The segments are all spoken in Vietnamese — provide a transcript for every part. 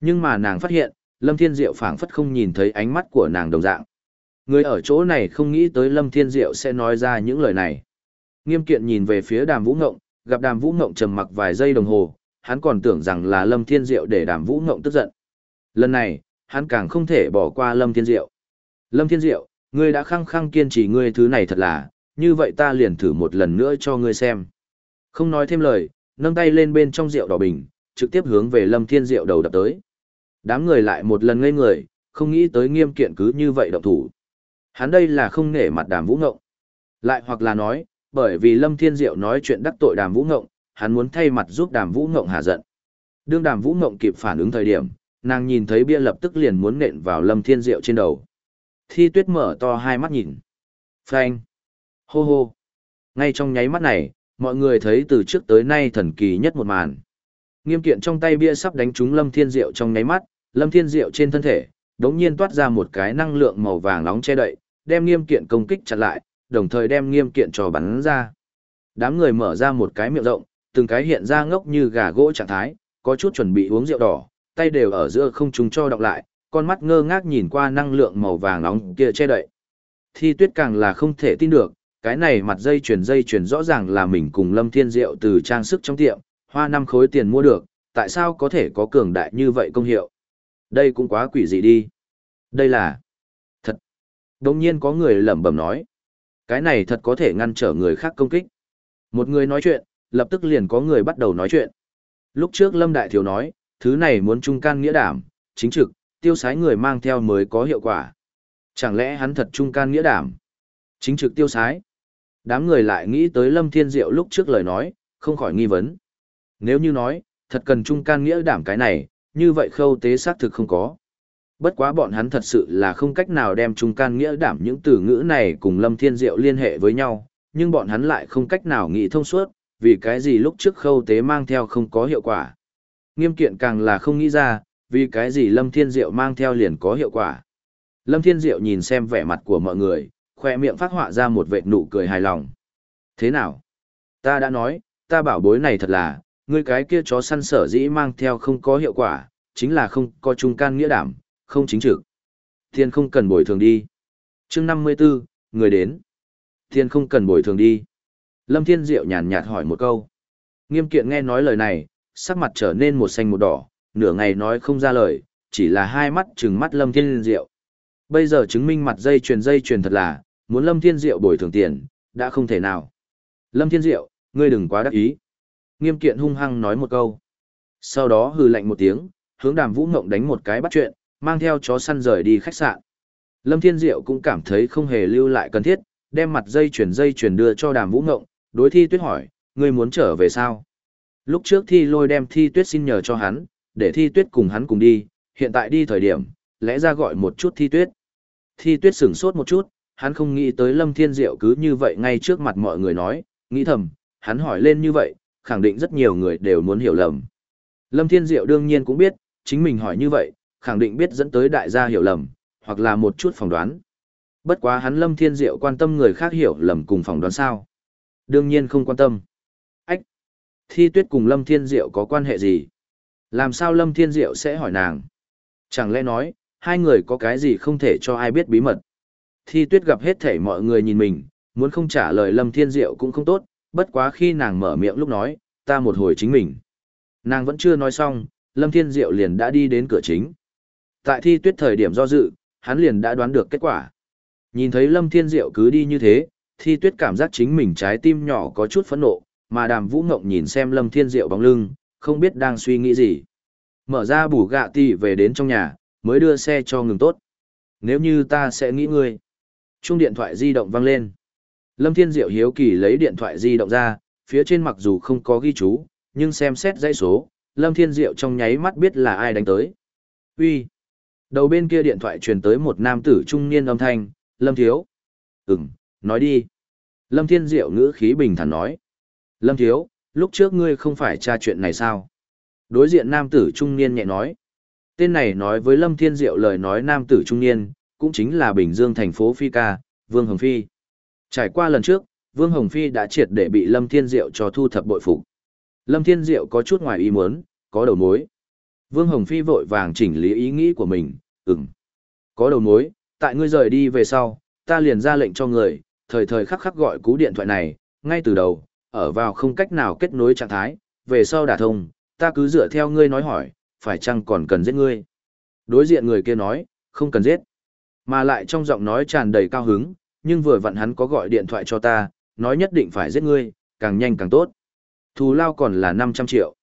Nhưng mà nàng phát hiện, Lâm Thiên Diệu phảng phất không nhìn thấy ánh mắt của nàng đồng dạng. Người ở chỗ này không nghĩ tới Lâm Thiên Diệu sẽ nói ra những lời này. Nghiêm kiện nhìn về phía đàm vũ ngộng, gặp đàm vũ ngộng trầm mặc vài giây đồng hồ, hắn còn tưởng rằng là Lâm Thiên Diệu để đàm vũ ngộng tức giận. Lần này, hắn càng không thể bỏ qua Lâm Thiên Diệu. Lâm Thiên Diệu, ngươi đã khăng khăng kiên trì ngươi thứ này thật là, như vậy ta liền thử một lần nữa cho ngươi xem. Không nói thêm lời, nâng tay lên bên trong rượu đỏ bình, trực tiếp hướng về Lâm Thiên Diệu đầu đập tới. Đám người lại một lần ngây người, không nghĩ tới nghiêm kiện cứ như vậy động thủ. Hắn đây là không nể mặt đàm vũ ngộng. Lại hoặc là nói, bởi vì Lâm Thiên Diệu nói chuyện đắc tội đàm vũ ngộng, hắn muốn thay mặt giúp đàm vũ ngộng hạ giận. Đương đàm vũ ngộng kịp phản ứng thời điểm, nàng nhìn thấy bia lập tức liền muốn nện vào Lâm Thiên Diệu trên đầu. Thi tuyết mở to hai mắt nhìn. Phanh. Hô hô. Ngay trong nháy mắt này, mọi người thấy từ trước tới nay thần kỳ nhất một màn. Nghiêm kiện trong tay bia sắp đánh trúng Lâm Thiên Diệu trong nháy mắt, Lâm Thiên Diệu trên thân thể, đống nhiên toát ra một cái năng lượng màu vàng nóng che đậy, đem nghiêm kiện công kích chặn lại, đồng thời đem nghiêm kiện cho bắn ra. Đám người mở ra một cái miệng rộng, từng cái hiện ra ngốc như gà gỗ trạng thái, có chút chuẩn bị uống rượu đỏ, tay đều ở giữa không trùng cho đọc lại, con mắt ngơ ngác nhìn qua năng lượng màu vàng nóng kia che đậy. Thi tuyết càng là không thể tin được, cái này mặt dây chuyền dây chuyền rõ ràng là mình cùng Lâm Thiên Diệu từ trang sức trong tiệm, hoa năm khối tiền mua được, tại sao có thể có cường đại như vậy công hiệu? Đây cũng quá quỷ dị đi. Đây là... Thật. Đồng nhiên có người lẩm bẩm nói. Cái này thật có thể ngăn trở người khác công kích. Một người nói chuyện, lập tức liền có người bắt đầu nói chuyện. Lúc trước Lâm Đại Thiếu nói, thứ này muốn trung can nghĩa đảm, chính trực, tiêu sái người mang theo mới có hiệu quả. Chẳng lẽ hắn thật trung can nghĩa đảm? Chính trực tiêu sái. Đám người lại nghĩ tới Lâm Thiên Diệu lúc trước lời nói, không khỏi nghi vấn. Nếu như nói, thật cần trung can nghĩa đảm cái này, như vậy khâu tế xác thực không có. Bất quá bọn hắn thật sự là không cách nào đem trung can nghĩa đảm những từ ngữ này cùng Lâm Thiên Diệu liên hệ với nhau, nhưng bọn hắn lại không cách nào nghĩ thông suốt, vì cái gì lúc trước khâu tế mang theo không có hiệu quả. Nghiêm kiện càng là không nghĩ ra, vì cái gì Lâm Thiên Diệu mang theo liền có hiệu quả. Lâm Thiên Diệu nhìn xem vẻ mặt của mọi người, khoe miệng phát họa ra một vệt nụ cười hài lòng. Thế nào? Ta đã nói, ta bảo bối này thật là, ngươi cái kia chó săn sở dĩ mang theo không có hiệu quả, chính là không có trung can nghĩa đảm, không chính trực. Thiên không cần bồi thường đi. chương 54, người đến. Thiên không cần bồi thường đi. Lâm Thiên Diệu nhàn nhạt hỏi một câu. Nghiêm kiện nghe nói lời này, sắc mặt trở nên một xanh một đỏ, nửa ngày nói không ra lời, chỉ là hai mắt trừng mắt Lâm Thiên Diệu. Bây giờ chứng minh mặt dây truyền dây truyền thật là, muốn Lâm Thiên Diệu bồi thường tiền, đã không thể nào. Lâm Thiên Diệu, ngươi đừng quá đắc ý. Nghiêm kiện hung hăng nói một câu. Sau đó hừ lạnh một tiếng, hướng đàm vũ ngộng đánh một cái bắt chuyện, mang theo chó săn rời đi khách sạn. Lâm Thiên Diệu cũng cảm thấy không hề lưu lại cần thiết, đem mặt dây chuyển dây chuyển đưa cho đàm vũ ngộng, đối thi tuyết hỏi, ngươi muốn trở về sao? Lúc trước thi lôi đem thi tuyết xin nhờ cho hắn, để thi tuyết cùng hắn cùng đi, hiện tại đi thời điểm, lẽ ra gọi một chút thi tuyết. Thi tuyết sửng sốt một chút, hắn không nghĩ tới Lâm Thiên Diệu cứ như vậy ngay trước mặt mọi người nói, nghĩ thầm, hắn hỏi lên như vậy, khẳng định rất nhiều người đều muốn hiểu lầm. Lâm Thiên Diệu đương nhiên cũng biết, chính mình hỏi như vậy, khẳng định biết dẫn tới đại gia hiểu lầm, hoặc là một chút phỏng đoán. Bất quá hắn Lâm Thiên Diệu quan tâm người khác hiểu lầm cùng phỏng đoán sao? Đương nhiên không quan tâm. Ách! Thi tuyết cùng Lâm Thiên Diệu có quan hệ gì? Làm sao Lâm Thiên Diệu sẽ hỏi nàng? Chẳng lẽ nói, hai người có cái gì không thể cho ai biết bí mật? Thi tuyết gặp hết thể mọi người nhìn mình, muốn không trả lời Lâm Thiên Diệu cũng không tốt, bất quá khi nàng mở miệng lúc nói, ta một hồi chính mình. Nàng vẫn chưa nói xong, Lâm Thiên Diệu liền đã đi đến cửa chính. Tại thi tuyết thời điểm do dự, hắn liền đã đoán được kết quả. Nhìn thấy Lâm Thiên Diệu cứ đi như thế, thi tuyết cảm giác chính mình trái tim nhỏ có chút phẫn nộ, mà đàm vũ ngộng nhìn xem Lâm Thiên Diệu bóng lưng, không biết đang suy nghĩ gì. Mở ra bù gạ tì về đến trong nhà, mới đưa xe cho ngừng tốt. Nếu như ta sẽ nghĩ ngươi. Chuông điện thoại di động vang lên. Lâm Thiên Diệu hiếu kỳ lấy điện thoại di động ra, phía trên mặc dù không có ghi chú, nhưng xem xét dãy số, Lâm Thiên Diệu trong nháy mắt biết là ai đánh tới. Uy. Đầu bên kia điện thoại truyền tới một nam tử trung niên âm thanh, Lâm Thiếu. Ừm, nói đi. Lâm Thiên Diệu ngữ khí bình thản nói. Lâm Thiếu, lúc trước ngươi không phải tra chuyện này sao? Đối diện nam tử trung niên nhẹ nói. Tên này nói với Lâm Thiên Diệu lời nói nam tử trung niên, cũng chính là Bình Dương thành phố Phi Ca, Vương Hồng Phi. Trải qua lần trước, Vương Hồng Phi đã triệt để bị Lâm Thiên Diệu cho thu thập bội phục. Lâm Thiên Diệu có chút ngoài ý muốn, có đầu mối. Vương Hồng Phi vội vàng chỉnh lý ý nghĩ của mình, ừm. Có đầu mối, tại ngươi rời đi về sau, ta liền ra lệnh cho người, thời thời khắc khắc gọi cú điện thoại này, ngay từ đầu, ở vào không cách nào kết nối trạng thái, về sau đả thông, ta cứ dựa theo ngươi nói hỏi, phải chăng còn cần giết ngươi. Đối diện người kia nói, không cần giết. Mà lại trong giọng nói tràn đầy cao hứng, nhưng vừa vặn hắn có gọi điện thoại cho ta, nói nhất định phải giết ngươi, càng nhanh càng tốt. Thù lao còn là 500 triệu.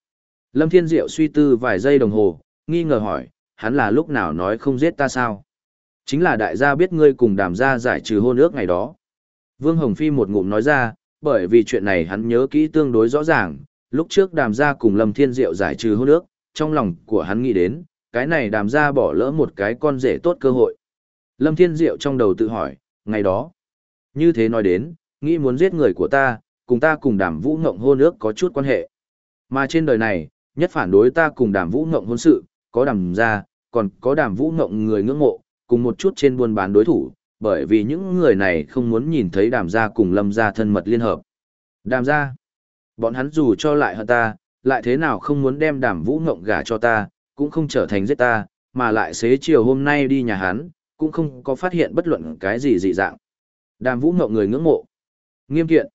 Lâm Thiên Diệu suy tư vài giây đồng hồ, nghi ngờ hỏi, hắn là lúc nào nói không giết ta sao? Chính là đại gia biết ngươi cùng đàm gia giải trừ hôn ước ngày đó. Vương Hồng Phi một ngụm nói ra, bởi vì chuyện này hắn nhớ kỹ tương đối rõ ràng, lúc trước đàm gia cùng Lâm Thiên Diệu giải trừ hôn ước, trong lòng của hắn nghĩ đến, cái này đàm gia bỏ lỡ một cái con rể tốt cơ hội. Lâm Thiên Diệu trong đầu tự hỏi, ngày đó, như thế nói đến, nghĩ muốn giết người của ta, cùng ta cùng đàm vũ ngộng hôn ước có chút quan hệ. Mà trên đời này, nhất phản đối ta cùng đàm vũ ngộng hôn sự, có đàm gia, còn có đàm vũ ngộng người ngưỡng mộ, cùng một chút trên buôn bán đối thủ, bởi vì những người này không muốn nhìn thấy đàm gia cùng lâm gia thân mật liên hợp. Đàm gia, bọn hắn dù cho lại hơn ta, lại thế nào không muốn đem đàm vũ ngộng gả cho ta, cũng không trở thành giết ta, mà lại xế chiều hôm nay đi nhà hắn, cũng không có phát hiện bất luận cái gì dị dạng. Đàm vũ ngộng người ngưỡng mộ. Nghiêm kiện.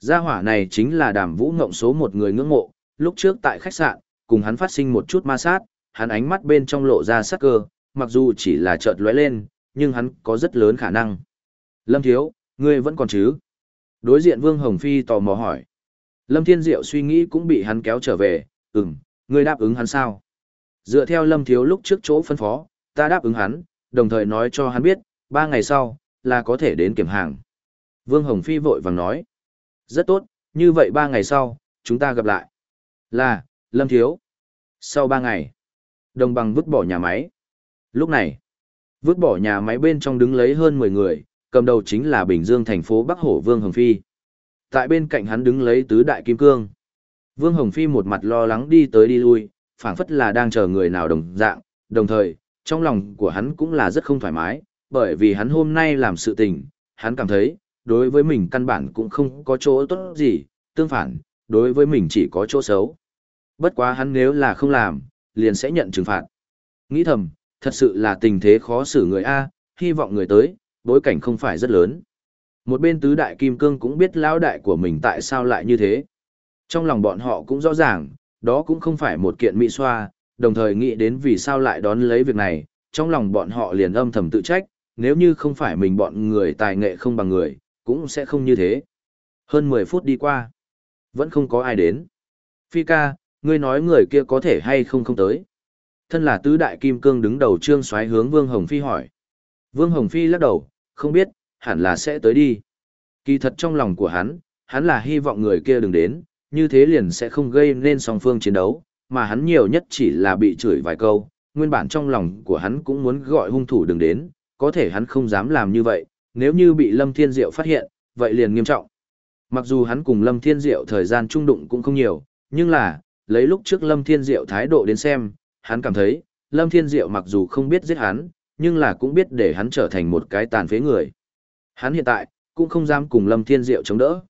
Gia hỏa này chính là đàm vũ ngộng số một người ngưỡng mộ, lúc trước tại khách sạn, cùng hắn phát sinh một chút ma sát, hắn ánh mắt bên trong lộ ra sắc cơ, mặc dù chỉ là chợt lóe lên, nhưng hắn có rất lớn khả năng. Lâm Thiếu, ngươi vẫn còn chứ? Đối diện Vương Hồng Phi tò mò hỏi. Lâm Thiên Diệu suy nghĩ cũng bị hắn kéo trở về, ừm, ngươi đáp ứng hắn sao? Dựa theo Lâm Thiếu lúc trước chỗ phân phó, ta đáp ứng hắn, đồng thời nói cho hắn biết, ba ngày sau, là có thể đến kiểm hàng. Vương Hồng Phi vội vàng nói. Rất tốt, như vậy ba ngày sau, chúng ta gặp lại. Là, Lâm Thiếu. Sau ba ngày, đồng bằng vứt bỏ nhà máy. Lúc này, vứt bỏ nhà máy bên trong đứng lấy hơn 10 người, cầm đầu chính là Bình Dương thành phố Bắc Hổ Vương Hồng Phi. Tại bên cạnh hắn đứng lấy tứ đại kim cương. Vương Hồng Phi một mặt lo lắng đi tới đi lui, phảng phất là đang chờ người nào đồng dạng, đồng thời, trong lòng của hắn cũng là rất không thoải mái, bởi vì hắn hôm nay làm sự tình, hắn cảm thấy, đối với mình căn bản cũng không có chỗ tốt gì, tương phản, đối với mình chỉ có chỗ xấu. Bất quá hắn nếu là không làm, liền sẽ nhận trừng phạt. Nghĩ thầm, thật sự là tình thế khó xử người A, hy vọng người tới, bối cảnh không phải rất lớn. Một bên tứ đại kim cương cũng biết lão đại của mình tại sao lại như thế. Trong lòng bọn họ cũng rõ ràng, đó cũng không phải một kiện mỹ xoa, đồng thời nghĩ đến vì sao lại đón lấy việc này, trong lòng bọn họ liền âm thầm tự trách, nếu như không phải mình bọn người tài nghệ không bằng người, cũng sẽ không như thế. Hơn 10 phút đi qua, vẫn không có ai đến. Phi ca, ngươi nói người kia có thể hay không không tới. Thân là tứ đại kim cương đứng đầu trương xoáy hướng Vương Hồng Phi hỏi. Vương Hồng Phi lắc đầu, không biết, hẳn là sẽ tới đi. Kỳ thật trong lòng của hắn, hắn là hy vọng người kia đừng đến, như thế liền sẽ không gây nên song phương chiến đấu, mà hắn nhiều nhất chỉ là bị chửi vài câu, nguyên bản trong lòng của hắn cũng muốn gọi hung thủ đừng đến, có thể hắn không dám làm như vậy, nếu như bị Lâm Thiên Diệu phát hiện, vậy liền nghiêm trọng. Mặc dù hắn cùng Lâm Thiên Diệu thời gian trung đụng cũng không nhiều, nhưng là, lấy lúc trước Lâm Thiên Diệu thái độ đến xem, hắn cảm thấy, Lâm Thiên Diệu mặc dù không biết giết hắn, nhưng là cũng biết để hắn trở thành một cái tàn phế người. Hắn hiện tại, cũng không dám cùng Lâm Thiên Diệu chống đỡ.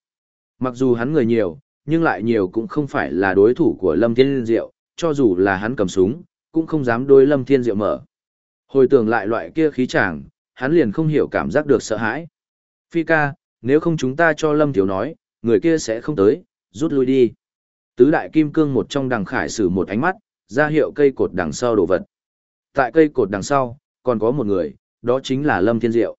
Mặc dù hắn người nhiều, nhưng lại nhiều cũng không phải là đối thủ của Lâm Thiên Diệu, cho dù là hắn cầm súng, cũng không dám đối Lâm Thiên Diệu mở. Hồi tưởng lại loại kia khí chàng, hắn liền không hiểu cảm giác được sợ hãi. Phi ca, nếu không chúng ta cho Lâm Thiếu nói, người kia sẽ không tới, rút lui đi. Tứ đại kim cương một trong đằng khải sử một ánh mắt, ra hiệu cây cột đằng sau đổ vật. Tại cây cột đằng sau, còn có một người, đó chính là Lâm Thiên Diệu.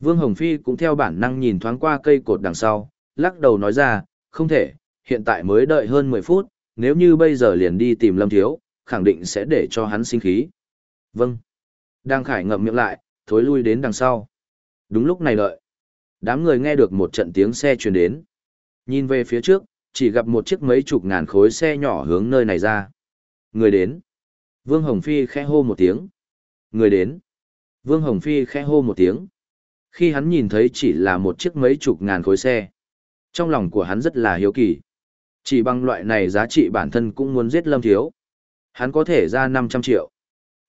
Vương Hồng Phi cũng theo bản năng nhìn thoáng qua cây cột đằng sau, lắc đầu nói ra, không thể, hiện tại mới đợi hơn 10 phút, nếu như bây giờ liền đi tìm Lâm Thiếu, khẳng định sẽ để cho hắn sinh khí. Vâng. Đang khải ngậm miệng lại, thối lui đến đằng sau. Đúng lúc này đợi. Đám người nghe được một trận tiếng xe truyền đến. Nhìn về phía trước, chỉ gặp một chiếc mấy chục ngàn khối xe nhỏ hướng nơi này ra. Người đến. Vương Hồng Phi khẽ hô một tiếng. Người đến. Vương Hồng Phi khẽ hô một tiếng. Khi hắn nhìn thấy chỉ là một chiếc mấy chục ngàn khối xe. Trong lòng của hắn rất là hiếu kỳ. Chỉ bằng loại này giá trị bản thân cũng muốn giết Lâm Thiếu. Hắn có thể ra 500 triệu.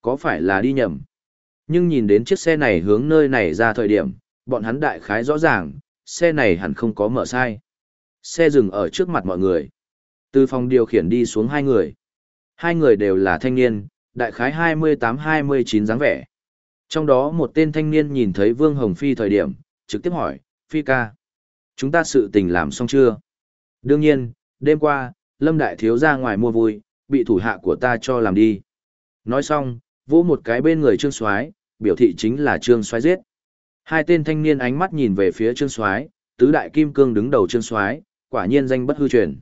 Có phải là đi nhầm? Nhưng nhìn đến chiếc xe này hướng nơi này ra thời điểm, bọn hắn đại khái rõ ràng, xe này hẳn không có mở sai. Xe dừng ở trước mặt mọi người. Từ phòng điều khiển đi xuống hai người. Hai người đều là thanh niên, đại khái 28-29 dáng vẻ. Trong đó một tên thanh niên nhìn thấy Vương Hồng Phi thời điểm, trực tiếp hỏi, Phi ca, chúng ta sự tình làm xong chưa? Đương nhiên, đêm qua, Lâm Đại Thiếu ra ngoài mua vui, bị thủ hạ của ta cho làm đi. Nói xong, vỗ một cái bên người Trương Soái, biểu thị chính là Trương Soái giết. Hai tên thanh niên ánh mắt nhìn về phía Trương Soái, tứ đại kim cương đứng đầu Trương Soái, quả nhiên danh bất hư truyền.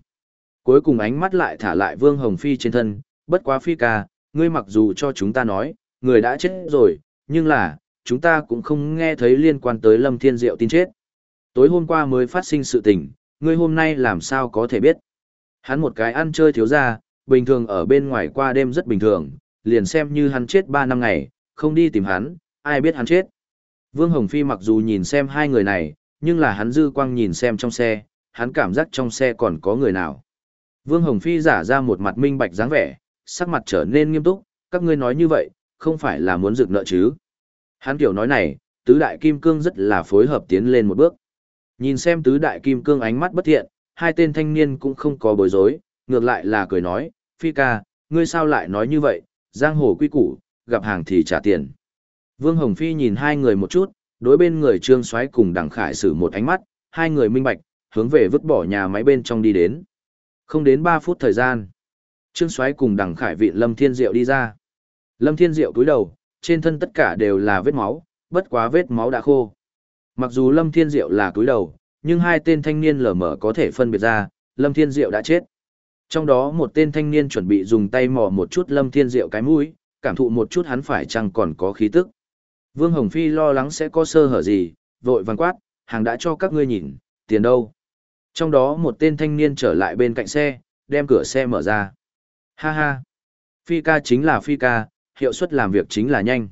Cuối cùng ánh mắt lại thả lại Vương Hồng Phi trên thân, bất quá Phi ca, ngươi mặc dù cho chúng ta nói, người đã chết rồi, nhưng là, chúng ta cũng không nghe thấy liên quan tới Lâm Thiên Diệu tin chết. Tối hôm qua mới phát sinh sự tình, ngươi hôm nay làm sao có thể biết. Hắn một cái ăn chơi thiếu ra, bình thường ở bên ngoài qua đêm rất bình thường, liền xem như hắn chết 3 năm ngày, không đi tìm hắn, ai biết hắn chết. Vương Hồng Phi mặc dù nhìn xem hai người này, nhưng là hắn dư quang nhìn xem trong xe, hắn cảm giác trong xe còn có người nào. Vương Hồng Phi giả ra một mặt minh bạch dáng vẻ, sắc mặt trở nên nghiêm túc, các ngươi nói như vậy, không phải là muốn rực nợ chứ. Hắn kiểu nói này, tứ đại kim cương rất là phối hợp tiến lên một bước. Nhìn xem tứ đại kim cương ánh mắt bất thiện, hai tên thanh niên cũng không có bối rối, ngược lại là cười nói, Phi ca, ngươi sao lại nói như vậy, giang hồ quy củ, gặp hàng thì trả tiền. Vương Hồng Phi nhìn hai người một chút, đối bên người Trương Soái cùng Đặng Khải sử một ánh mắt, hai người minh bạch, hướng về vứt bỏ nhà máy bên trong đi đến. Không đến 3 phút thời gian, Trương Soái cùng Đặng Khải vị Lâm Thiên Diệu đi ra. Lâm Thiên Diệu cúi đầu, trên thân tất cả đều là vết máu, bất quá vết máu đã khô. Mặc dù Lâm Thiên Diệu là cúi đầu, nhưng hai tên thanh niên lờ mờ có thể phân biệt ra, Lâm Thiên Diệu đã chết. Trong đó một tên thanh niên chuẩn bị dùng tay mò một chút Lâm Thiên Diệu cái mũi, cảm thụ một chút hắn phải chăng còn có khí tức. Vương Hồng Phi lo lắng sẽ có sơ hở gì, vội vàng quát, hàng đã cho các ngươi nhìn, tiền đâu. Trong đó một tên thanh niên trở lại bên cạnh xe, đem cửa xe mở ra. Ha ha, Phi ca chính là Phi ca, hiệu suất làm việc chính là nhanh.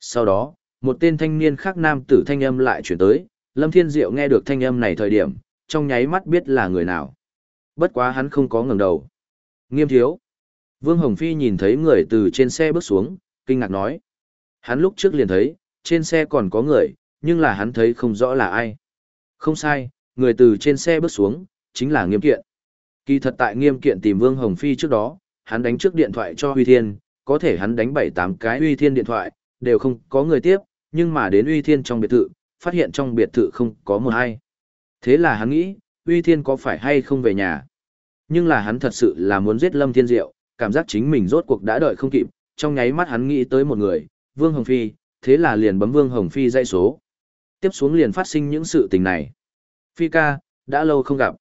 Sau đó, một tên thanh niên khác nam tử thanh âm lại chuyển tới, Lâm Thiên Diệu nghe được thanh âm này thời điểm, trong nháy mắt biết là người nào. Bất quá hắn không có ngẩng đầu. Nghiêm thiếu. Vương Hồng Phi nhìn thấy người từ trên xe bước xuống, kinh ngạc nói. Hắn lúc trước liền thấy, trên xe còn có người, nhưng là hắn thấy không rõ là ai. Không sai, người từ trên xe bước xuống, chính là nghiêm kiện. Kỳ thật tại nghiêm kiện tìm Vương Hồng Phi trước đó, hắn đánh trước điện thoại cho Huy Thiên, có thể hắn đánh 7-8 cái Huy Thiên điện thoại, đều không có người tiếp, nhưng mà đến Huy Thiên trong biệt thự, phát hiện trong biệt thự không có một ai. Thế là hắn nghĩ, Uy Thiên có phải hay không về nhà? Nhưng là hắn thật sự là muốn giết Lâm Thiên Diệu, cảm giác chính mình rốt cuộc đã đợi không kịp, trong nháy mắt hắn nghĩ tới một người, Vương Hồng Phi, thế là liền bấm Vương Hồng Phi dây số. Tiếp xuống liền phát sinh những sự tình này. Phi ca, đã lâu không gặp.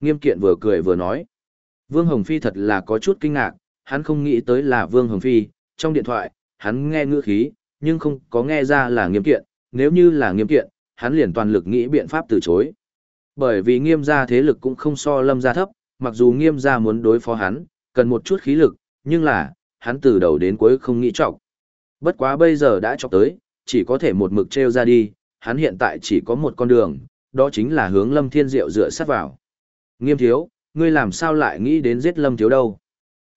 Nghiêm kiện vừa cười vừa nói. Vương Hồng Phi thật là có chút kinh ngạc, hắn không nghĩ tới là Vương Hồng Phi, trong điện thoại, hắn nghe ngữ khí, nhưng không có nghe ra là nghiêm kiện, nếu như là nghiêm kiện, hắn liền toàn lực nghĩ biện pháp từ chối. Bởi vì nghiêm gia thế lực cũng không so lâm gia thấp, mặc dù nghiêm gia muốn đối phó hắn, cần một chút khí lực, nhưng là, hắn từ đầu đến cuối không nghĩ trọng. Bất quá bây giờ đã chọc tới, chỉ có thể một mực treo ra đi, hắn hiện tại chỉ có một con đường, đó chính là hướng lâm thiên diệu dựa sát vào. Nghiêm thiếu, ngươi làm sao lại nghĩ đến giết lâm thiếu đâu?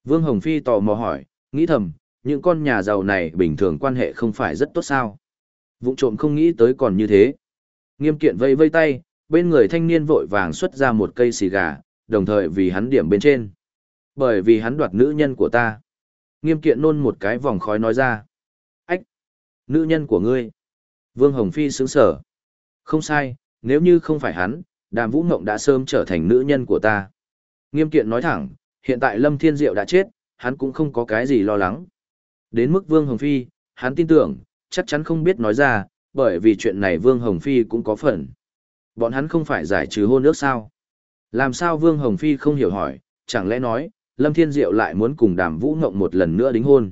Vương Hồng Phi tò mò hỏi, nghĩ thầm, những con nhà giàu này bình thường quan hệ không phải rất tốt sao? Vụng trộm không nghĩ tới còn như thế. Nghiêm kiện vây vây tay, bên người thanh niên vội vàng xuất ra một cây xì gà, đồng thời vì hắn điểm bên trên. Bởi vì hắn đoạt nữ nhân của ta. Nghiêm kiện nôn một cái vòng khói nói ra. Ách! Nữ nhân của ngươi. Vương Hồng Phi sướng sở. Không sai, nếu như không phải hắn, đàm vũ ngộng đã sớm trở thành nữ nhân của ta. Nghiêm kiện nói thẳng, hiện tại Lâm Thiên Diệu đã chết, hắn cũng không có cái gì lo lắng. Đến mức Vương Hồng Phi, hắn tin tưởng, chắc chắn không biết nói ra, bởi vì chuyện này Vương Hồng Phi cũng có phần. Bọn hắn không phải giải trừ hôn ước sao? Làm sao Vương Hồng Phi không hiểu hỏi, chẳng lẽ nói, Lâm Thiên Diệu lại muốn cùng đàm vũ ngộng một lần nữa đính hôn.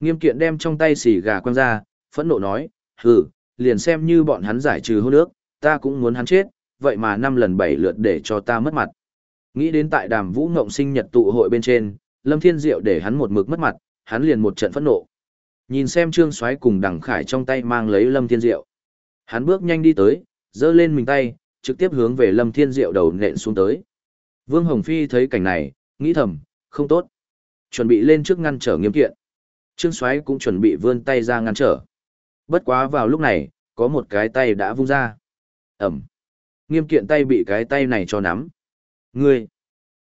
Nghiêm kiện đem trong tay xì gà quăng ra, phẫn nộ nói, hừ, liền xem như bọn hắn giải trừ hôn ước, ta cũng muốn hắn chết, vậy mà năm lần bảy lượt để cho ta mất mặt. Nghĩ đến tại đàm vũ ngộng sinh nhật tụ hội bên trên, Lâm Thiên Diệu để hắn một mực mất mặt, hắn liền một trận phẫn nộ. Nhìn xem Trương Soái cùng Đằng Khải trong tay mang lấy Lâm Thiên Diệu. Hắn bước nhanh đi tới, giơ lên mình tay, trực tiếp hướng về Lâm Thiên Diệu đầu nện xuống tới. Vương Hồng Phi thấy cảnh này, nghĩ thầm, không tốt. Chuẩn bị lên trước ngăn trở nghiêm kiện. Trương Soái cũng chuẩn bị vươn tay ra ngăn trở. Bất quá vào lúc này, có một cái tay đã vung ra. Ẩm. Nghiêm kiện tay bị cái tay này cho nắm. Ngươi.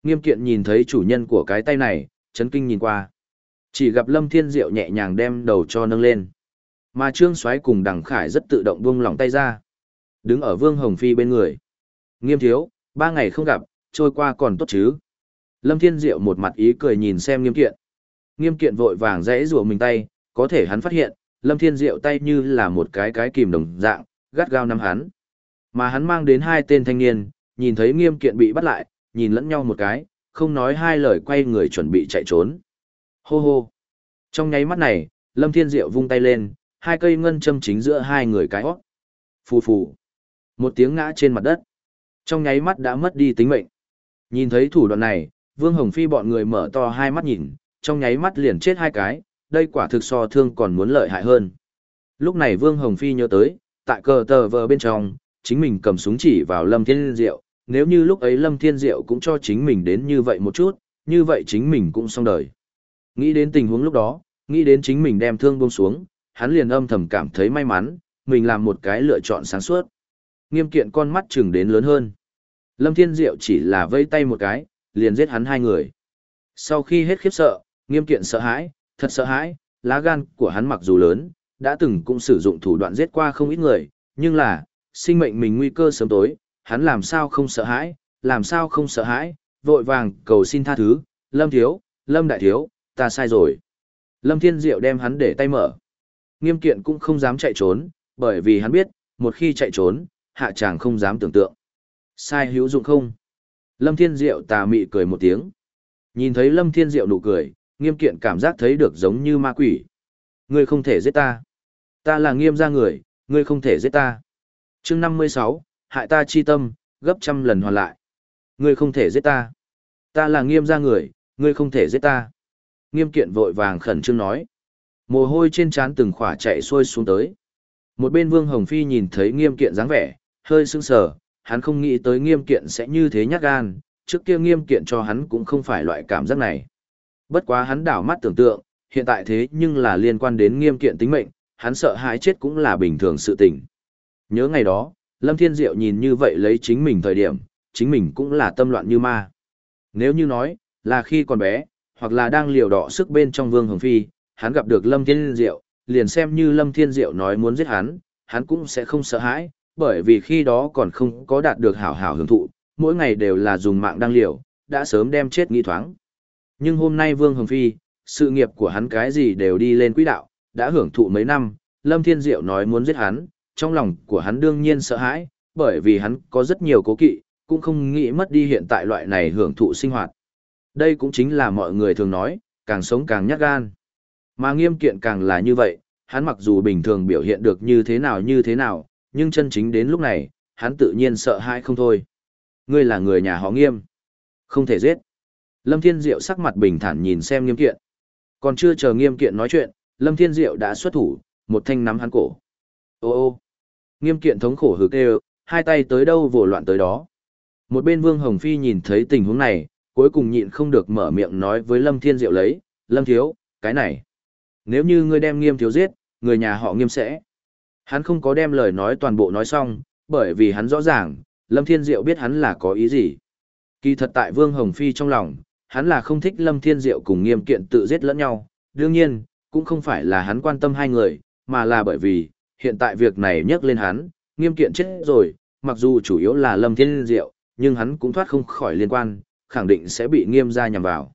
Nghiêm kiện nhìn thấy chủ nhân của cái tay này, chấn kinh nhìn qua. Chỉ gặp Lâm Thiên Diệu nhẹ nhàng đem đầu cho nâng lên. Mà Trương Soái cùng Đằng Khải rất tự động buông lỏng tay ra. Đứng ở Vương Hồng Phi bên người. Nghiêm thiếu, ba ngày không gặp, trôi qua còn tốt chứ. Lâm Thiên Diệu một mặt ý cười nhìn xem nghiêm kiện. Nghiêm kiện vội vàng rẽ rùa mình tay, có thể hắn phát hiện, Lâm Thiên Diệu tay như là một cái cái kìm đồng dạng, gắt gao nắm hắn. Mà hắn mang đến hai tên thanh niên, nhìn thấy nghiêm kiện bị bắt lại, nhìn lẫn nhau một cái, không nói hai lời quay người chuẩn bị chạy trốn. Hô hô. Trong nháy mắt này, Lâm Thiên Diệu vung tay lên, hai cây ngân châm chính giữa hai người cái hót. Phù phù. Một tiếng ngã trên mặt đất. Trong nháy mắt đã mất đi tính mệnh. Nhìn thấy thủ đoạn này, Vương Hồng Phi bọn người mở to hai mắt nhìn, trong nháy mắt liền chết hai cái, đây quả thực so thương còn muốn lợi hại hơn. Lúc này Vương Hồng Phi nhớ tới, tại cờ tờ vờ bên trong, chính mình cầm súng chỉ vào Lâm Thiên Diệu, nếu như lúc ấy Lâm Thiên Diệu cũng cho chính mình đến như vậy một chút, như vậy chính mình cũng xong đời. Nghĩ đến tình huống lúc đó, nghĩ đến chính mình đem thương buông xuống, hắn liền âm thầm cảm thấy may mắn, mình làm một cái lựa chọn sáng suốt. Nghiêm kiện con mắt chừng đến lớn hơn. Lâm Thiên Diệu chỉ là vây tay một cái, liền giết hắn hai người. Sau khi hết khiếp sợ, nghiêm kiện sợ hãi, thật sợ hãi, lá gan của hắn mặc dù lớn, đã từng cũng sử dụng thủ đoạn giết qua không ít người, nhưng là, sinh mệnh mình nguy cơ sớm tối, hắn làm sao không sợ hãi, làm sao không sợ hãi, vội vàng cầu xin tha thứ, Lâm Thiếu, Lâm Đại Thiếu, ta sai rồi. Lâm Thiên Diệu đem hắn để tay mở. Nghiêm kiện cũng không dám chạy trốn, bởi vì hắn biết, một khi chạy trốn, hạ chàng không dám tưởng tượng. Sai hữu dụng không? Lâm Thiên Diệu tà mị cười một tiếng. Nhìn thấy Lâm Thiên Diệu nụ cười, nghiêm kiện cảm giác thấy được giống như ma quỷ. Ngươi không thể giết ta. Ta là nghiêm gia người, ngươi không thể giết ta. chương 56, hại ta chi tâm, gấp trăm lần hoàn lại. Ngươi không thể giết ta. Ta là nghiêm gia người, ngươi không thể giết ta. Nghiêm kiện vội vàng khẩn trương nói. Mồ hôi trên trán từng khỏa chạy xuôi xuống tới. Một bên Vương Hồng Phi nhìn thấy nghiêm kiện dáng vẻ, hơi sững sờ, hắn không nghĩ tới nghiêm kiện sẽ như thế nhát gan, trước kia nghiêm kiện cho hắn cũng không phải loại cảm giác này. Bất quá hắn đảo mắt tưởng tượng, hiện tại thế nhưng là liên quan đến nghiêm kiện tính mệnh, hắn sợ hãi chết cũng là bình thường sự tình. Nhớ ngày đó, Lâm Thiên Diệu nhìn như vậy lấy chính mình thời điểm, chính mình cũng là tâm loạn như ma. Nếu như nói, là khi còn bé, hoặc là đang liều đỏ sức bên trong Vương Hồng Phi, hắn gặp được Lâm Thiên Diệu, liền xem như Lâm Thiên Diệu nói muốn giết hắn, hắn cũng sẽ không sợ hãi, bởi vì khi đó còn không có đạt được hảo hảo hưởng thụ, mỗi ngày đều là dùng mạng đăng liều, đã sớm đem chết nghi thoáng. Nhưng hôm nay Vương Hồng Phi, sự nghiệp của hắn cái gì đều đi lên quỹ đạo, đã hưởng thụ mấy năm, Lâm Thiên Diệu nói muốn giết hắn, trong lòng của hắn đương nhiên sợ hãi, bởi vì hắn có rất nhiều cố kỵ, cũng không nghĩ mất đi hiện tại loại này hưởng thụ sinh hoạt. Đây cũng chính là mọi người thường nói, càng sống càng nhát gan. Mà nghiêm kiện càng là như vậy, hắn mặc dù bình thường biểu hiện được như thế nào như thế nào, nhưng chân chính đến lúc này, hắn tự nhiên sợ hãi không thôi. Ngươi là người nhà họ nghiêm. Không thể giết. Lâm Thiên Diệu sắc mặt bình thản nhìn xem nghiêm kiện. Còn chưa chờ nghiêm kiện nói chuyện, Lâm Thiên Diệu đã xuất thủ, một thanh nắm hắn cổ. Ô ô. Nghiêm kiện thống khổ hừ kêu, hai tay tới đâu vồ loạn tới đó. Một bên Vương Hồng Phi nhìn thấy tình huống này, cuối cùng nhịn không được mở miệng nói với Lâm Thiên Diệu lấy, Lâm Thiếu, cái này. Nếu như ngươi đem nghiêm thiếu giết, người nhà họ nghiêm sẽ. Hắn không có đem lời nói toàn bộ nói xong, bởi vì hắn rõ ràng, Lâm Thiên Diệu biết hắn là có ý gì. Kỳ thật tại Vương Hồng Phi trong lòng, hắn là không thích Lâm Thiên Diệu cùng nghiêm kiện tự giết lẫn nhau. Đương nhiên, cũng không phải là hắn quan tâm hai người, mà là bởi vì, hiện tại việc này nhắc lên hắn, nghiêm kiện chết rồi, mặc dù chủ yếu là Lâm Thiên Diệu, nhưng hắn cũng thoát không khỏi liên quan, khẳng định sẽ bị nghiêm gia nhằm vào.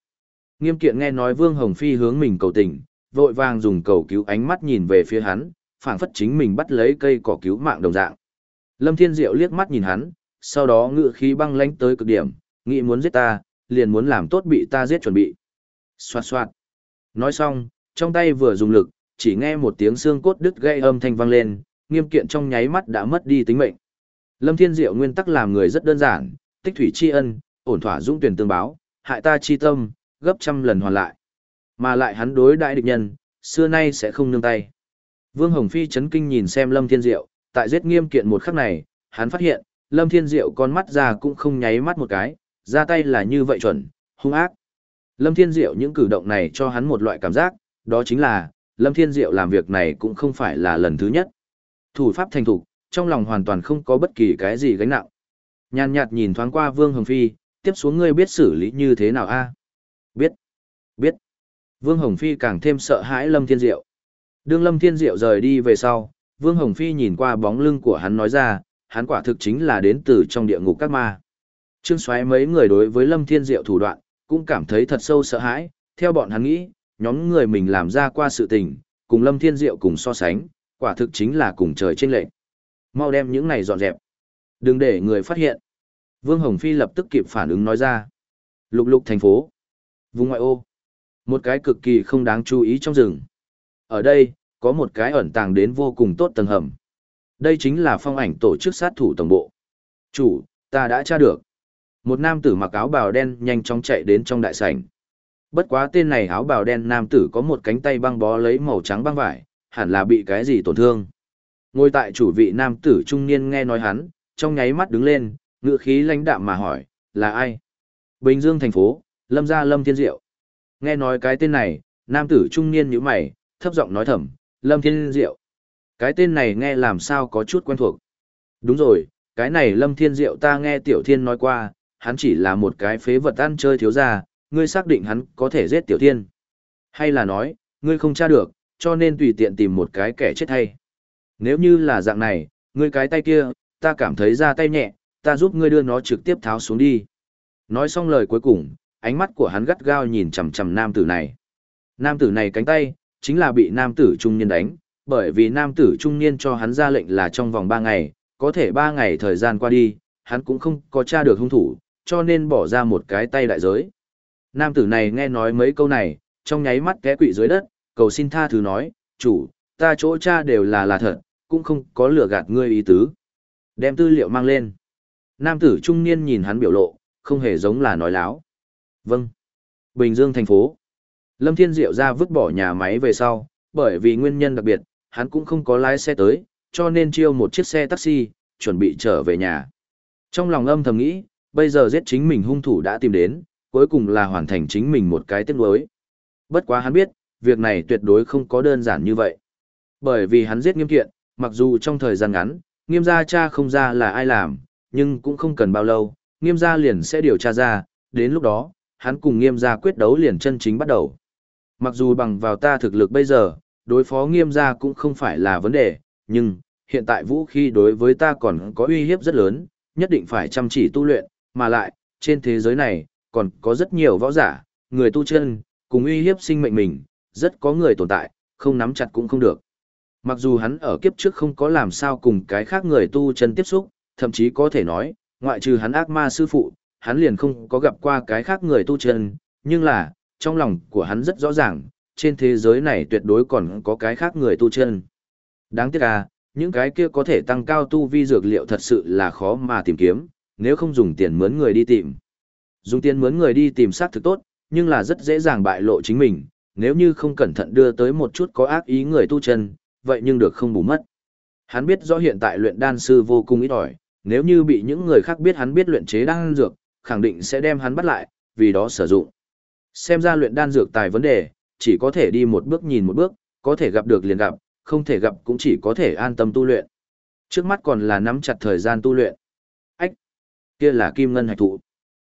Nghiêm kiện nghe nói Vương Hồng Phi hướng mình cầu tình, vội vàng dùng cầu cứu ánh mắt nhìn về phía hắn, phảng phất chính mình bắt lấy cây cỏ cứu mạng đồng dạng. Lâm Thiên Diệu liếc mắt nhìn hắn, sau đó ngựa khí băng lãnh tới cực điểm, nghĩ muốn giết ta, liền muốn làm tốt bị ta giết chuẩn bị. Xoạt xoạt. Nói xong, trong tay vừa dùng lực, chỉ nghe một tiếng xương cốt đứt gây âm thanh vang lên, nghiêm kiện trong nháy mắt đã mất đi tính mệnh. Lâm Thiên Diệu nguyên tắc làm người rất đơn giản, tích thủy tri ân, ổn thỏa dũng tuyển tương báo, hại ta chi tâm, gấp trăm lần hoàn lại. Mà lại hắn đối đại địch nhân, xưa nay sẽ không nương tay. Vương Hồng Phi chấn kinh nhìn xem Lâm Thiên Diệu, tại giết nghiêm kiện một khắc này, hắn phát hiện, Lâm Thiên Diệu con mắt ra cũng không nháy mắt một cái, ra tay là như vậy chuẩn, hung ác. Lâm Thiên Diệu những cử động này cho hắn một loại cảm giác, đó chính là, Lâm Thiên Diệu làm việc này cũng không phải là lần thứ nhất. Thủ pháp thành thục, trong lòng hoàn toàn không có bất kỳ cái gì gánh nặng. Nhàn nhạt nhìn thoáng qua Vương Hồng Phi, tiếp xuống ngươi biết xử lý như thế nào a? Biết. Biết. Vương Hồng Phi càng thêm sợ hãi Lâm Thiên Diệu. Đương Lâm Thiên Diệu rời đi về sau, Vương Hồng Phi nhìn qua bóng lưng của hắn nói ra, hắn quả thực chính là đến từ trong địa ngục các ma. Trương xoáy mấy người đối với Lâm Thiên Diệu thủ đoạn, cũng cảm thấy thật sâu sợ hãi, theo bọn hắn nghĩ, nhóm người mình làm ra qua sự tình, cùng Lâm Thiên Diệu cùng so sánh, quả thực chính là cùng trời trên lệnh. Mau đem những này dọn dẹp. Đừng để người phát hiện. Vương Hồng Phi lập tức kịp phản ứng nói ra. Lục lục thành phố. Vùng ngoại ô. Một cái cực kỳ không đáng chú ý trong rừng. Ở đây, có một cái ẩn tàng đến vô cùng tốt tầng hầm. Đây chính là phong ảnh tổ chức sát thủ tổng bộ. Chủ, ta đã tra được. Một nam tử mặc áo bào đen nhanh chóng chạy đến trong đại sảnh. Bất quá tên này áo bào đen nam tử có một cánh tay băng bó lấy màu trắng băng vải, hẳn là bị cái gì tổn thương. Ngồi tại chủ vị nam tử trung niên nghe nói hắn, trong nháy mắt đứng lên, ngựa khí lãnh đạm mà hỏi, là ai? Bình Dương thành phố, Lâm gia Lâm Thiên Diệu. Nghe nói cái tên này, nam tử trung niên như mày, thấp giọng nói thầm, Lâm Thiên Diệu. Cái tên này nghe làm sao có chút quen thuộc. Đúng rồi, cái này Lâm Thiên Diệu ta nghe Tiểu Thiên nói qua, hắn chỉ là một cái phế vật ăn chơi thiếu gia, ngươi xác định hắn có thể giết Tiểu Thiên. Hay là nói, ngươi không tra được, cho nên tùy tiện tìm một cái kẻ chết hay. Nếu như là dạng này, ngươi cái tay kia, ta cảm thấy ra tay nhẹ, ta giúp ngươi đưa nó trực tiếp tháo xuống đi. Nói xong lời cuối cùng, ánh mắt của hắn gắt gao nhìn chằm chằm nam tử này. Nam tử này cánh tay, chính là bị nam tử trung niên đánh, bởi vì nam tử trung niên cho hắn ra lệnh là trong vòng 3 ngày, có thể 3 ngày thời gian qua đi, hắn cũng không có tra được hung thủ, cho nên bỏ ra một cái tay đại giới. Nam tử này nghe nói mấy câu này, trong nháy mắt té quỵ dưới đất, cầu xin tha thứ nói, chủ, ta chỗ cha đều là là thật, cũng không có lừa gạt ngươi ý tứ. Đem tư liệu mang lên. Nam tử trung niên nhìn hắn biểu lộ, không hề giống là nói láo. Vâng. Bình Dương thành phố. Lâm Thiên Diệu ra vứt bỏ nhà máy về sau, bởi vì nguyên nhân đặc biệt, hắn cũng không có lái xe tới, cho nên chiêu một chiếc xe taxi, chuẩn bị trở về nhà. Trong lòng âm thầm nghĩ, bây giờ giết chính mình hung thủ đã tìm đến, cuối cùng là hoàn thành chính mình một cái tiết đối. Bất quá hắn biết, việc này tuyệt đối không có đơn giản như vậy. Bởi vì hắn giết nghiêm kiện, mặc dù trong thời gian ngắn, nghiêm gia cha không ra là ai làm, nhưng cũng không cần bao lâu, nghiêm gia liền sẽ điều tra ra, đến lúc đó, hắn cùng nghiêm gia quyết đấu liền chân chính bắt đầu. Mặc dù bằng vào ta thực lực bây giờ, đối phó nghiêm gia cũng không phải là vấn đề, nhưng, hiện tại vũ khí đối với ta còn có uy hiếp rất lớn, nhất định phải chăm chỉ tu luyện, mà lại, trên thế giới này, còn có rất nhiều võ giả, người tu chân, cùng uy hiếp sinh mệnh mình, rất có người tồn tại, không nắm chặt cũng không được. Mặc dù hắn ở kiếp trước không có làm sao cùng cái khác người tu chân tiếp xúc, thậm chí có thể nói, ngoại trừ hắn ác ma sư phụ, hắn liền không có gặp qua cái khác người tu chân, nhưng là, trong lòng của hắn rất rõ ràng, trên thế giới này tuyệt đối còn có cái khác người tu chân. Đáng tiếc à, những cái kia có thể tăng cao tu vi dược liệu thật sự là khó mà tìm kiếm, nếu không dùng tiền mướn người đi tìm. Dùng tiền mướn người đi tìm sát thực tốt, nhưng là rất dễ dàng bại lộ chính mình, nếu như không cẩn thận đưa tới một chút có ác ý người tu chân, vậy nhưng được không bù mất. Hắn biết rõ hiện tại luyện đan sư vô cùng ít ỏi, nếu như bị những người khác biết hắn biết luyện chế đan dược, khẳng định sẽ đem hắn bắt lại, vì đó sử dụng. Xem ra luyện đan dược tài vấn đề, chỉ có thể đi một bước nhìn một bước, có thể gặp được liền gặp, không thể gặp cũng chỉ có thể an tâm tu luyện. Trước mắt còn là nắm chặt thời gian tu luyện. Ách! Kia là kim ngân hạch thụ.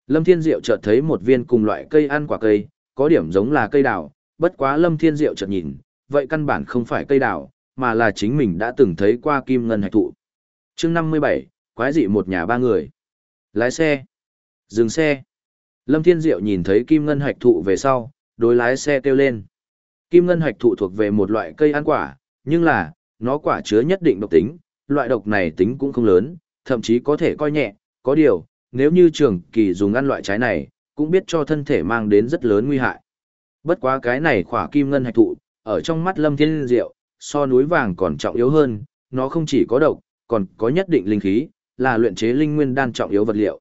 Lâm Thiên Diệu chợt thấy một viên cùng loại cây ăn quả cây, có điểm giống là cây đào, bất quá Lâm Thiên Diệu chợt nhìn, vậy căn bản không phải cây đào, mà là chính mình đã từng thấy qua kim ngân hạch thụ. chương 57, quái dị một nhà ba người. Lái xe. Dừng xe. Lâm Thiên Diệu nhìn thấy kim ngân hạch thụ về sau, đối lái xe kêu lên. Kim ngân hạch thụ thuộc về một loại cây ăn quả, nhưng là, nó quả chứa nhất định độc tính, loại độc này tính cũng không lớn, thậm chí có thể coi nhẹ, có điều, nếu như trường kỳ dùng ăn loại trái này, cũng biết cho thân thể mang đến rất lớn nguy hại. Bất quá cái này khỏa kim ngân hạch thụ, ở trong mắt Lâm Thiên Diệu, so núi vàng còn trọng yếu hơn, nó không chỉ có độc, còn có nhất định linh khí, là luyện chế linh nguyên đan trọng yếu vật liệu.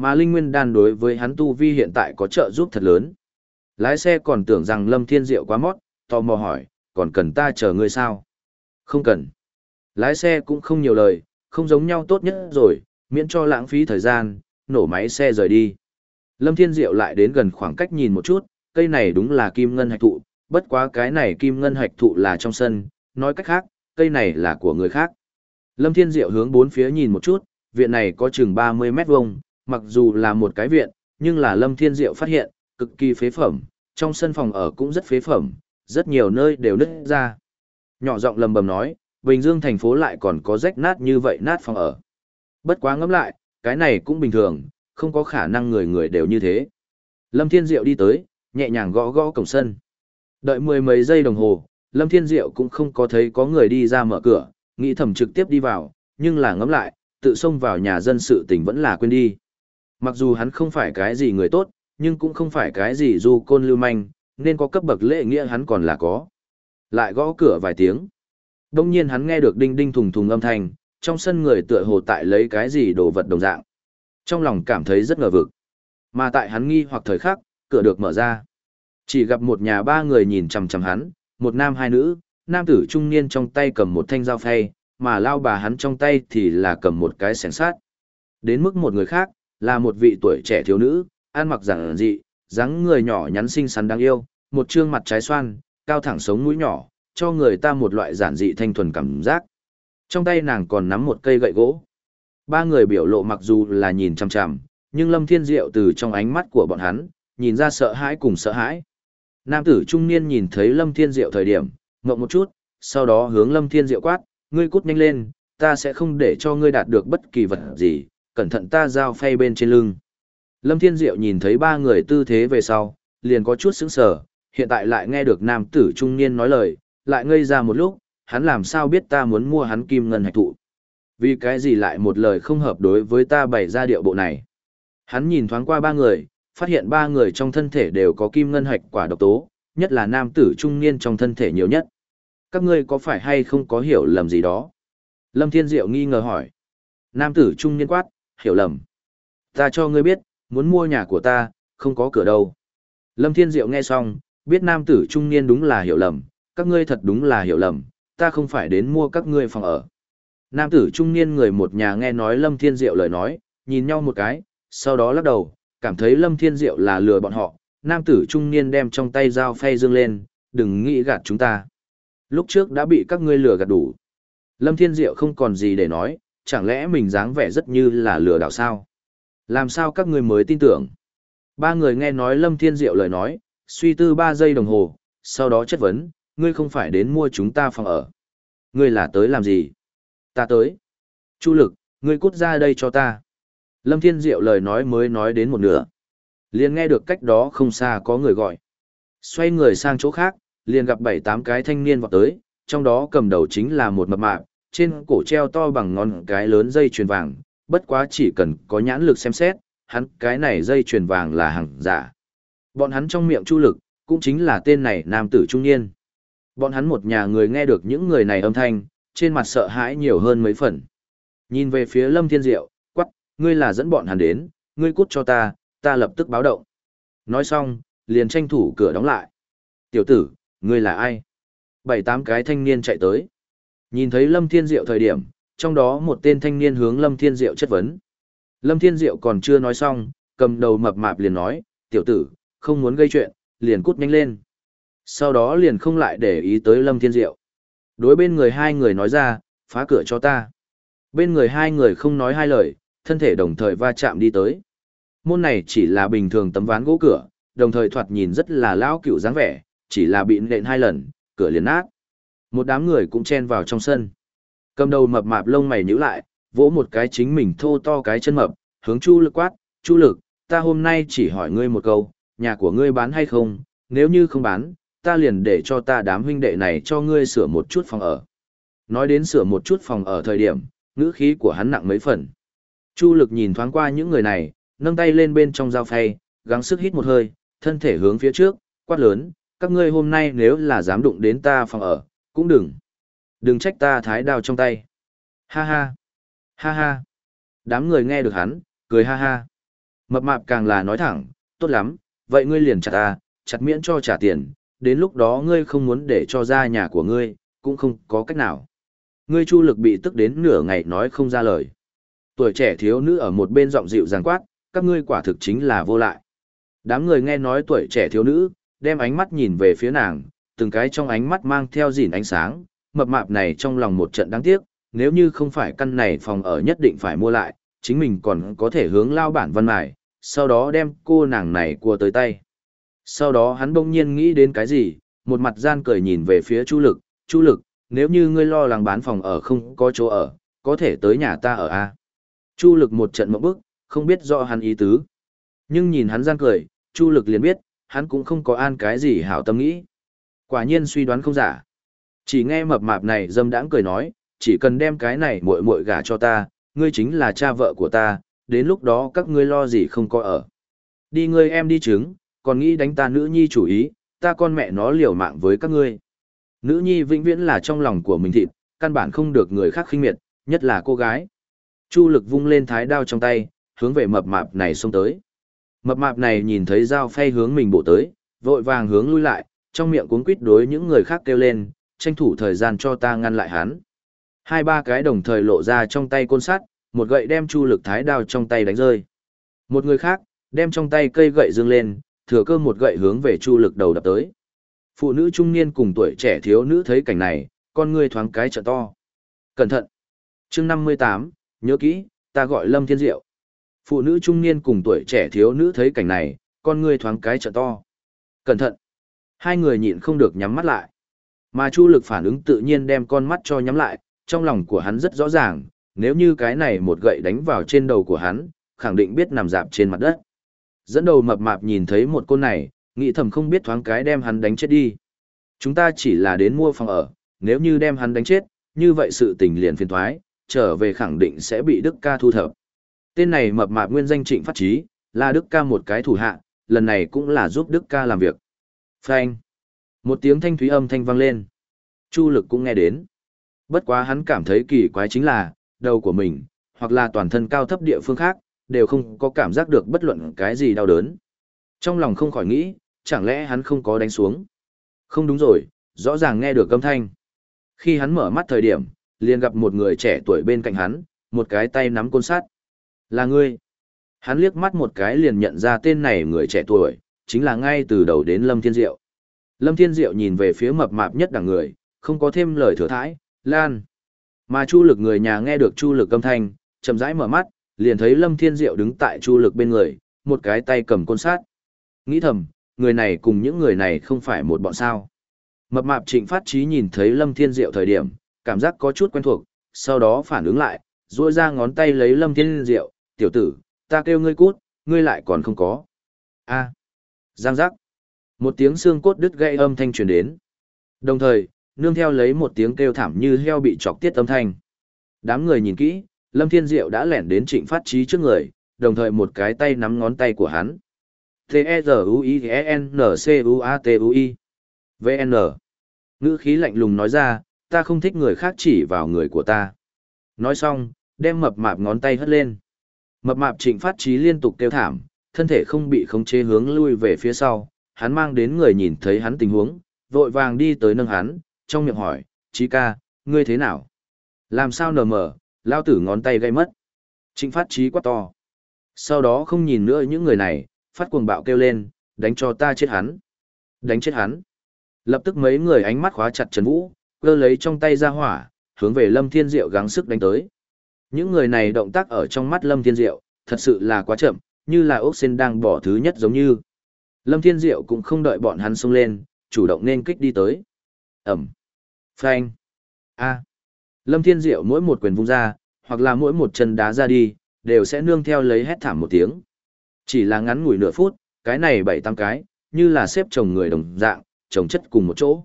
Mà linh nguyên đan đối với hắn tu vi hiện tại có trợ giúp thật lớn. Lái xe còn tưởng rằng Lâm Thiên Diệu quá mót, tò mò hỏi, còn cần ta chờ ngươi sao? Không cần. Lái xe cũng không nhiều lời, không giống nhau tốt nhất rồi, miễn cho lãng phí thời gian, nổ máy xe rời đi. Lâm Thiên Diệu lại đến gần khoảng cách nhìn một chút, cây này đúng là kim ngân hạch thụ, bất quá cái này kim ngân hạch thụ là trong sân, nói cách khác, cây này là của người khác. Lâm Thiên Diệu hướng bốn phía nhìn một chút, viện này có chừng 30 mét vuông, mặc dù là một cái viện, nhưng là Lâm Thiên Diệu phát hiện, cực kỳ phế phẩm, Trong sân phòng ở cũng rất phế phẩm, rất nhiều nơi đều nứt ra. Nhỏ giọng lầm bầm nói, Bình Dương thành phố lại còn có rách nát như vậy nát phòng ở. Bất quá ngẫm lại, cái này cũng bình thường, không có khả năng người người đều như thế. Lâm Thiên Diệu đi tới, nhẹ nhàng gõ gõ cổng sân. Đợi mười mấy giây đồng hồ, Lâm Thiên Diệu cũng không có thấy có người đi ra mở cửa, nghĩ thầm trực tiếp đi vào, nhưng là ngẫm lại, tự xông vào nhà dân sự tình vẫn là quên đi. Mặc dù hắn không phải cái gì người tốt, nhưng cũng không phải cái gì du côn lưu manh, nên có cấp bậc lễ nghĩa hắn còn là có. Lại gõ cửa vài tiếng. Đông nhiên hắn nghe được đinh đinh thùng thùng âm thanh, trong sân người tựa hồ tại lấy cái gì đồ vật đồng dạng. Trong lòng cảm thấy rất ngờ vực. Mà tại hắn nghi hoặc thời khắc, cửa được mở ra. Chỉ gặp một nhà ba người nhìn chằm chằm hắn, một nam hai nữ, nam tử trung niên trong tay cầm một thanh dao phay, mà lao bà hắn trong tay thì là cầm một cái sẻng sát. Đến mức một người khác, là một vị tuổi trẻ thiếu nữ, ăn mặc giản dị, dáng người nhỏ nhắn xinh xắn đáng yêu, một trương mặt trái xoan, cao thẳng sống mũi nhỏ, cho người ta một loại giản dị thanh thuần cảm giác. Trong tay nàng còn nắm một cây gậy gỗ. Ba người biểu lộ mặc dù là nhìn chằm chằm, nhưng Lâm Thiên Diệu từ trong ánh mắt của bọn hắn, nhìn ra sợ hãi cùng sợ hãi. Nam tử trung niên nhìn thấy Lâm Thiên Diệu thời điểm, ngộng một chút, sau đó hướng Lâm Thiên Diệu quát, ngươi cút nhanh lên, ta sẽ không để cho ngươi đạt được bất kỳ vật gì, cẩn thận ta giao phay bên trên lưng. Lâm Thiên Diệu nhìn thấy ba người tư thế về sau, liền có chút sững sờ, hiện tại lại nghe được nam tử trung niên nói lời, lại ngây ra một lúc, hắn làm sao biết ta muốn mua hắn kim ngân hạch thụ. Vì cái gì lại một lời không hợp đối với ta bày ra điệu bộ này. Hắn nhìn thoáng qua ba người, phát hiện ba người trong thân thể đều có kim ngân hạch quả độc tố, nhất là nam tử trung niên trong thân thể nhiều nhất. Các ngươi có phải hay không có hiểu lầm gì đó? Lâm Thiên Diệu nghi ngờ hỏi. Nam tử trung niên quát, hiểu lầm. Ta cho ngươi biết, muốn mua nhà của ta, không có cửa đâu. Lâm Thiên Diệu nghe xong, biết nam tử trung niên đúng là hiểu lầm, các ngươi thật đúng là hiểu lầm, ta không phải đến mua các ngươi phòng ở. Nam tử trung niên người một nhà nghe nói Lâm Thiên Diệu lời nói, nhìn nhau một cái, sau đó lắc đầu, cảm thấy Lâm Thiên Diệu là lừa bọn họ, nam tử trung niên đem trong tay dao phay dương lên, đừng nghĩ gạt chúng ta. Lúc trước đã bị các ngươi lừa gạt đủ. Lâm Thiên Diệu không còn gì để nói, chẳng lẽ mình dáng vẻ rất như là lừa đảo sao? Làm sao các người mới tin tưởng? Ba người nghe nói Lâm Thiên Diệu lời nói, suy tư ba giây đồng hồ, sau đó chất vấn, ngươi không phải đến mua chúng ta phòng ở. Ngươi là tới làm gì? Ta tới. Chu lực, ngươi cút ra đây cho ta. Lâm Thiên Diệu lời nói mới nói đến một nửa. Liền nghe được cách đó không xa có người gọi. Xoay người sang chỗ khác, liền gặp bảy tám cái thanh niên vọt tới, trong đó cầm đầu chính là một mập mạp, trên cổ treo to bằng ngón cái lớn dây chuyền vàng, bất quá chỉ cần có nhãn lực xem xét, hắn cái này dây chuyền vàng là hàng giả. Bọn hắn trong miệng chu lực, cũng chính là tên này nam tử trung niên. Bọn hắn một nhà người nghe được những người này âm thanh, trên mặt sợ hãi nhiều hơn mấy phần. Nhìn về phía Lâm Thiên Diệu, quắc, ngươi là dẫn bọn hắn đến, ngươi cút cho ta, ta lập tức báo động. Nói xong, liền tranh thủ cửa đóng lại. Tiểu tử, ngươi là ai? Bảy tám cái thanh niên chạy tới. Nhìn thấy Lâm Thiên Diệu thời điểm, trong đó một tên thanh niên hướng Lâm Thiên Diệu chất vấn. Lâm Thiên Diệu còn chưa nói xong, cầm đầu mập mạp liền nói, tiểu tử, không muốn gây chuyện, liền cút nhanh lên. Sau đó liền không lại để ý tới Lâm Thiên Diệu. Đối bên người hai người nói ra, phá cửa cho ta. Bên người hai người không nói hai lời, thân thể đồng thời va chạm đi tới. Môn này chỉ là bình thường tấm ván gỗ cửa, đồng thời thoạt nhìn rất là lão cựu dáng vẻ, chỉ là bị nện hai lần, cửa liền nát. Một đám người cũng chen vào trong sân. Cầm đầu mập mạp lông mày nhíu lại, vỗ một cái chính mình thô to cái chân mập, hướng Chu Lực quát, "Chu Lực, ta hôm nay chỉ hỏi ngươi một câu, nhà của ngươi bán hay không, nếu như không bán, ta liền để cho ta đám huynh đệ này cho ngươi sửa một chút phòng ở." Nói đến sửa một chút phòng ở thời điểm, ngữ khí của hắn nặng mấy phần. Chu Lực nhìn thoáng qua những người này, nâng tay lên bên trong dao phay, gắng sức hít một hơi, thân thể hướng phía trước, quát lớn, các ngươi hôm nay nếu là dám đụng đến ta phòng ở, cũng đừng. Đừng trách ta thái đao trong tay. Ha ha. Ha ha. Đám người nghe được hắn, cười ha ha. Mập mạp càng là nói thẳng, tốt lắm, vậy ngươi liền chặt ta, chặt miễn cho trả tiền, đến lúc đó ngươi không muốn để cho ra nhà của ngươi, cũng không có cách nào. Ngươi chu lực bị tức đến nửa ngày nói không ra lời. Tuổi trẻ thiếu nữ ở một bên giọng dịu giang quát, các ngươi quả thực chính là vô lại. Đám người nghe nói tuổi trẻ thiếu nữ, đem ánh mắt nhìn về phía nàng, từng cái trong ánh mắt mang theo dỉn ánh sáng, mập mạp này trong lòng một trận đáng tiếc, nếu như không phải căn này phòng ở nhất định phải mua lại, chính mình còn có thể hướng lao bản văn mài, sau đó đem cô nàng này cua tới tay. Sau đó hắn bỗng nhiên nghĩ đến cái gì, một mặt gian cười nhìn về phía Chu Lực, Chu Lực, nếu như ngươi lo lắng bán phòng ở không có chỗ ở, có thể tới nhà ta ở A. Chu Lực một trận mộng bức, không biết rõ hắn ý tứ. Nhưng nhìn hắn gian cười, Chu Lực liền biết, hắn cũng không có an cái gì hảo tâm nghĩ. Quả nhiên suy đoán không giả. Chỉ nghe mập mạp này dâm đãng cười nói, chỉ cần đem cái này muội muội gả cho ta, ngươi chính là cha vợ của ta, đến lúc đó các ngươi lo gì không có ở. Đi ngươi em đi trứng, còn nghĩ đánh ta nữ nhi chủ ý, ta con mẹ nó liều mạng với các ngươi. Nữ nhi vĩnh viễn là trong lòng của mình thịt, căn bản không được người khác khinh miệt, nhất là cô gái. Chu lực vung lên thái đao trong tay, hướng về mập mạp này xông tới. Mập mạp này nhìn thấy dao phay hướng mình bổ tới, vội vàng hướng lui lại, trong miệng cuốn quýt đối những người khác kêu lên, tranh thủ thời gian cho ta ngăn lại hắn. Hai ba cái đồng thời lộ ra trong tay côn sắt, một gậy đem chu lực thái đao trong tay đánh rơi. Một người khác, đem trong tay cây gậy dương lên, thừa cơ một gậy hướng về chu lực đầu đập tới. Phụ nữ trung niên cùng tuổi trẻ thiếu nữ thấy cảnh này, con người thoáng cái trợ to. Cẩn thận! chương 58, nhớ kỹ, ta gọi Lâm Thiên Diệu. Phụ nữ trung niên cùng tuổi trẻ thiếu nữ thấy cảnh này, con người thoáng cái trợ to. Cẩn thận! Hai người nhịn không được nhắm mắt lại. Mà Chu Lực phản ứng tự nhiên đem con mắt cho nhắm lại, trong lòng của hắn rất rõ ràng, nếu như cái này một gậy đánh vào trên đầu của hắn, khẳng định biết nằm dạp trên mặt đất. Dẫn đầu mập mạp nhìn thấy một côn này, nghĩ thầm không biết thoáng cái đem hắn đánh chết đi. Chúng ta chỉ là đến mua phòng ở, nếu như đem hắn đánh chết, như vậy sự tình liền phiền thoái, trở về khẳng định sẽ bị Đức ca thu thập. Tên này mập mạp nguyên danh trịnh phát trí, là Đức ca một cái thủ hạ, lần này cũng là giúp Đức ca làm việc. Phanh. Một tiếng thanh thúy âm thanh vang lên. Chu lực cũng nghe đến. Bất quá hắn cảm thấy kỳ quái chính là, đầu của mình, hoặc là toàn thân cao thấp địa phương khác, đều không có cảm giác được bất luận cái gì đau đớn. Trong lòng không khỏi nghĩ, chẳng lẽ hắn không có đánh xuống. Không đúng rồi, rõ ràng nghe được âm thanh. Khi hắn mở mắt thời điểm, liền gặp một người trẻ tuổi bên cạnh hắn, một cái tay nắm côn sắt. Là ngươi. Hắn liếc mắt một cái liền nhận ra tên này người trẻ tuổi, chính là ngay từ đầu đến Lâm Thiên Diệu. Lâm Thiên Diệu nhìn về phía mập mạp nhất đẳng người, không có thêm lời thừa thãi, lan. Mà Chu Lực người nhà nghe được Chu Lực âm thanh, chậm rãi mở mắt, liền thấy Lâm Thiên Diệu đứng tại Chu Lực bên người, một cái tay cầm côn sát. Nghĩ thầm, người này cùng những người này không phải một bọn sao. Mập mạp trịnh phát trí nhìn thấy Lâm Thiên Diệu thời điểm, cảm giác có chút quen thuộc, sau đó phản ứng lại, duỗi ra ngón tay lấy Lâm Thiên Diệu, tiểu tử, ta kêu ngươi cút, ngươi lại còn không có. a giang giác. Một tiếng xương cốt đứt gãy âm thanh truyền đến. Đồng thời, nương theo lấy một tiếng kêu thảm như heo bị chọc tiết âm thanh. Đám người nhìn kỹ, Lâm Thiên Diệu đã lẻn đến trịnh phát trí trước người, đồng thời một cái tay nắm ngón tay của hắn. T-E-Z-U-I-E-N-C-U-A-T-U-I V-N Ngữ khí lạnh lùng nói ra, ta không thích người khác chỉ vào người của ta. Nói xong, đem mập mạp ngón tay hất lên. Mập mạp trịnh phát trí liên tục kêu thảm, thân thể không bị khống chế hướng lui về phía sau, hắn mang đến người nhìn thấy hắn tình huống, vội vàng đi tới nâng hắn, trong miệng hỏi, Chí ca, ngươi thế nào? Làm sao nở mở, lao tử ngón tay gây mất. Trịnh phát trí quá to. Sau đó không nhìn nữa những người này, phát cuồng bạo kêu lên, đánh cho ta chết hắn. Đánh chết hắn. Lập tức mấy người ánh mắt khóa chặt Trần Vũ, cơ lấy trong tay ra hỏa, hướng về Lâm Thiên Diệu gắng sức đánh tới. Những người này động tác ở trong mắt Lâm Thiên Diệu, thật sự là quá chậm, như là ốc sen đang bỏ thứ nhất giống như. Lâm Thiên Diệu cũng không đợi bọn hắn xông lên, chủ động nên kích đi tới. Ẩm. Phanh. A. Lâm Thiên Diệu mỗi một quyền vung ra, hoặc là mỗi một chân đá ra đi, đều sẽ nương theo lấy hét thảm một tiếng. Chỉ là ngắn ngủi nửa phút, cái này bảy tám cái, như là xếp chồng người đồng dạng, chồng chất cùng một chỗ.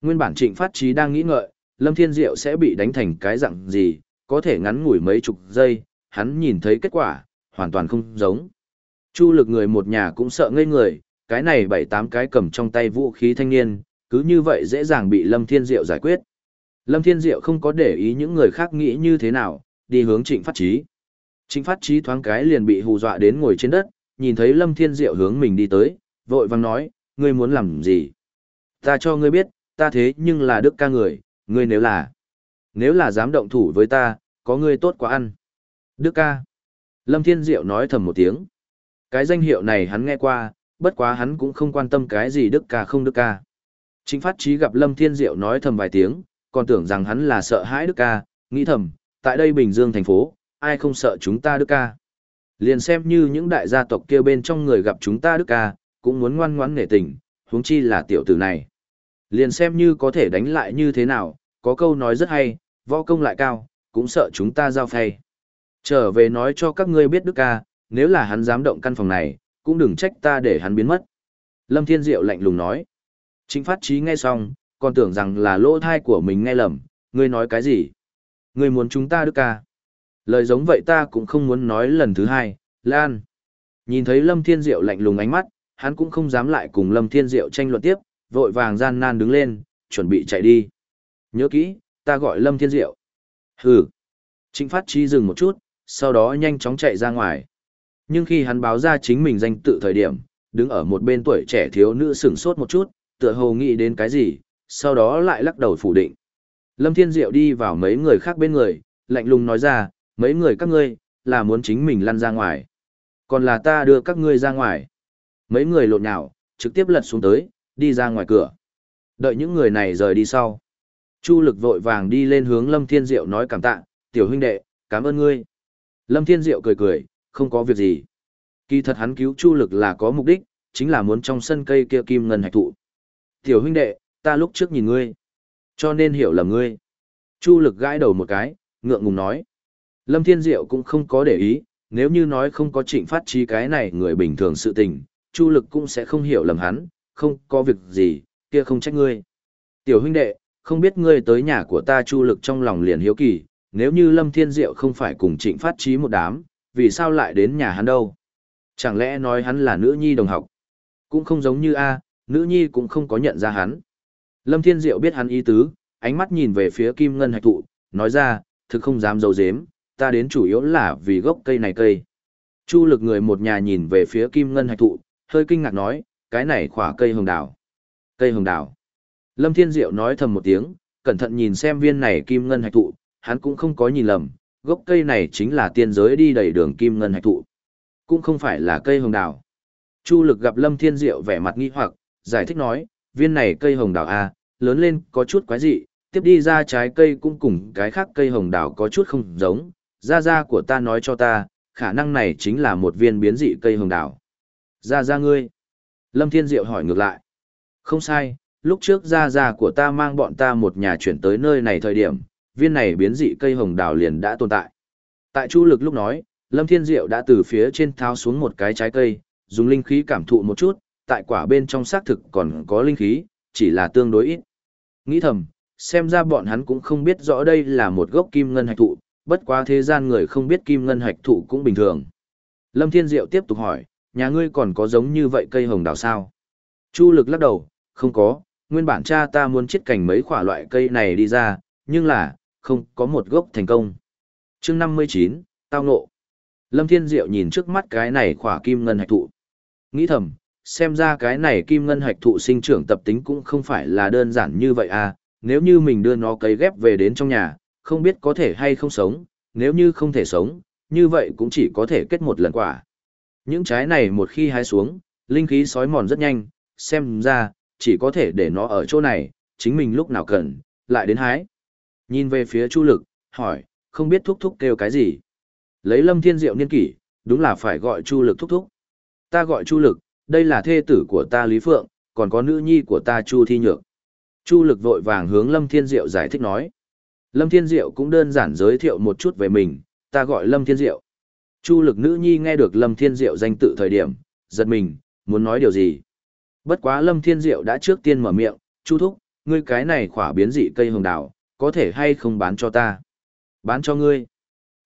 Nguyên bản trịnh phát trí đang nghĩ ngợi, Lâm Thiên Diệu sẽ bị đánh thành cái dạng gì, có thể ngắn ngủi mấy chục giây, hắn nhìn thấy kết quả, hoàn toàn không giống. Chu lực người một nhà cũng sợ ngây người, cái này bảy tám cái cầm trong tay vũ khí thanh niên, cứ như vậy dễ dàng bị Lâm Thiên Diệu giải quyết. Lâm Thiên Diệu không có để ý những người khác nghĩ như thế nào, đi hướng trịnh phát trí. Trịnh phát trí thoáng cái liền bị hù dọa đến ngồi trên đất, nhìn thấy Lâm Thiên Diệu hướng mình đi tới, vội vang nói, ngươi muốn làm gì? Ta cho ngươi biết, ta thế nhưng là đức ca người, ngươi nếu là, nếu là dám động thủ với ta, có ngươi tốt quá ăn. Đức ca. Lâm Thiên Diệu nói thầm một tiếng. Cái danh hiệu này hắn nghe qua, bất quá hắn cũng không quan tâm cái gì đức ca không đức ca. Chính phát trí gặp Lâm Thiên Diệu nói thầm vài tiếng, còn tưởng rằng hắn là sợ hãi đức ca, nghĩ thầm, tại đây Bình Dương thành phố, ai không sợ chúng ta đức ca. Liền xem như những đại gia tộc kia bên trong người gặp chúng ta đức ca, cũng muốn ngoan ngoãn nể tình, huống chi là tiểu tử này. Liền xem như có thể đánh lại như thế nào, có câu nói rất hay, võ công lại cao, cũng sợ chúng ta giao phay. Trở về nói cho các ngươi biết Đức ca, nếu là hắn dám động căn phòng này, cũng đừng trách ta để hắn biến mất. Lâm Thiên Diệu lạnh lùng nói. Chính phát trí nghe xong, còn tưởng rằng là lỗ thai của mình nghe lầm, ngươi nói cái gì? Ngươi muốn chúng ta Đức ca. Lời giống vậy ta cũng không muốn nói lần thứ hai, Lan. Nhìn thấy Lâm Thiên Diệu lạnh lùng ánh mắt, hắn cũng không dám lại cùng Lâm Thiên Diệu tranh luận tiếp, vội vàng gian nan đứng lên, chuẩn bị chạy đi. Nhớ kỹ, ta gọi Lâm Thiên Diệu. Hừ. Trịnh Phát Chi dừng một chút, sau đó nhanh chóng chạy ra ngoài. Nhưng khi hắn báo ra chính mình danh tự thời điểm, đứng ở một bên tuổi trẻ thiếu nữ sửng sốt một chút, tựa hồ nghĩ đến cái gì, sau đó lại lắc đầu phủ định. Lâm Thiên Diệu đi vào mấy người khác bên người, lạnh lùng nói ra, mấy người các ngươi, là muốn chính mình lăn ra ngoài. Còn là ta đưa các ngươi ra ngoài. Mấy người lộn nhào, trực tiếp lật xuống tới, đi ra ngoài cửa. Đợi những người này rời đi sau. Chu lực vội vàng đi lên hướng Lâm Thiên Diệu nói cảm tạ, tiểu huynh đệ, cảm ơn ngươi. Lâm Thiên Diệu cười cười, không có việc gì. Kỳ thật hắn cứu Chu lực là có mục đích, chính là muốn trong sân cây kia kim ngân hạch thụ. Tiểu huynh đệ, ta lúc trước nhìn ngươi, cho nên hiểu lầm ngươi. Chu lực gãi đầu một cái, ngượng ngùng nói. Lâm Thiên Diệu cũng không có để ý, nếu như nói không có trịnh phát trí cái này người bình thường sự tình, Chu lực cũng sẽ không hiểu lầm hắn, không có việc gì, kia không trách ngươi. Tiểu huynh đệ, không biết ngươi tới nhà của ta Chu lực trong lòng liền hiếu kỳ, nếu như Lâm Thiên Diệu không phải cùng trịnh phát trí một đám, vì sao lại đến nhà hắn đâu? Chẳng lẽ nói hắn là nữ nhi đồng học? Cũng không giống như A, nữ nhi cũng không có nhận ra hắn. Lâm Thiên Diệu biết hắn ý tứ, ánh mắt nhìn về phía kim ngân hạch thụ, nói ra, thực không dám dấu dếm, ta đến chủ yếu là vì gốc cây này cây. Chu lực người một nhà nhìn về phía kim ngân hạch thụ, hơi kinh ngạc nói, cái này khỏa cây hồng đào. Cây hồng đào. Lâm Thiên Diệu nói thầm một tiếng, cẩn thận nhìn xem viên này kim ngân hạch thụ, hắn cũng không có nhìn lầm, gốc cây này chính là tiên giới đi đầy đường kim ngân hạch thụ. Cũng không phải là cây hồng đào. Chu lực gặp Lâm Thiên Diệu vẻ mặt nghi hoặc, giải thích nói, viên này cây hồng đào A, lớn lên có chút quái dị, tiếp đi ra trái cây cũng cùng cái khác cây hồng đào có chút không giống. Gia gia của ta nói cho ta, khả năng này chính là một viên biến dị cây hồng đào. Gia gia ngươi. Lâm Thiên Diệu hỏi ngược lại. Không sai, lúc trước gia gia của ta mang bọn ta một nhà chuyển tới nơi này thời điểm, viên này biến dị cây hồng đào liền đã tồn tại. Tại Chu Lực lúc nói, Lâm Thiên Diệu đã từ phía trên tháo xuống một cái trái cây, dùng linh khí cảm thụ một chút, tại quả bên trong xác thực còn có linh khí, chỉ là tương đối ít. Nghĩ thầm, xem ra bọn hắn cũng không biết rõ đây là một gốc kim ngân hạch thụ, bất quá thế gian người không biết kim ngân hạch thụ cũng bình thường. Lâm Thiên Diệu tiếp tục hỏi, nhà ngươi còn có giống như vậy cây hồng đào sao? Chu lực lắc đầu, không có, nguyên bản cha ta muốn chiết cảnh mấy khỏa loại cây này đi ra, nhưng là, không có một gốc thành công. chương 59, tao nộ. Lâm Thiên Diệu nhìn trước mắt cái này khỏa kim ngân hạch thụ. Nghĩ thầm, xem ra cái này kim ngân hạch thụ sinh trưởng tập tính cũng không phải là đơn giản như vậy à, nếu như mình đưa nó cấy ghép về đến trong nhà, không biết có thể hay không sống, nếu như không thể sống, như vậy cũng chỉ có thể kết một lần quả. Những trái này một khi hái xuống, linh khí sói mòn rất nhanh, xem ra, chỉ có thể để nó ở chỗ này, chính mình lúc nào cần, lại đến hái. Nhìn về phía Chu Lực, hỏi, không biết thúc thúc kêu cái gì. Lấy lâm thiên diệu niên kỷ, đúng là phải gọi Chu Lực thúc thúc. Ta gọi Chu Lực, đây là thê tử của ta Lý Phượng, còn có nữ nhi của ta Chu Thi Nhược. Chu Lực vội vàng hướng Lâm Thiên Diệu giải thích nói. Lâm Thiên Diệu cũng đơn giản giới thiệu một chút về mình, ta gọi Lâm Thiên Diệu. Chu Lực nữ nhi nghe được Lâm Thiên Diệu danh tự thời điểm, giật mình, muốn nói điều gì. Bất quá Lâm Thiên Diệu đã trước tiên mở miệng, Chu Thúc, ngươi cái này khỏa biến dị cây hồng đào, có thể hay không bán cho ta? Bán cho ngươi.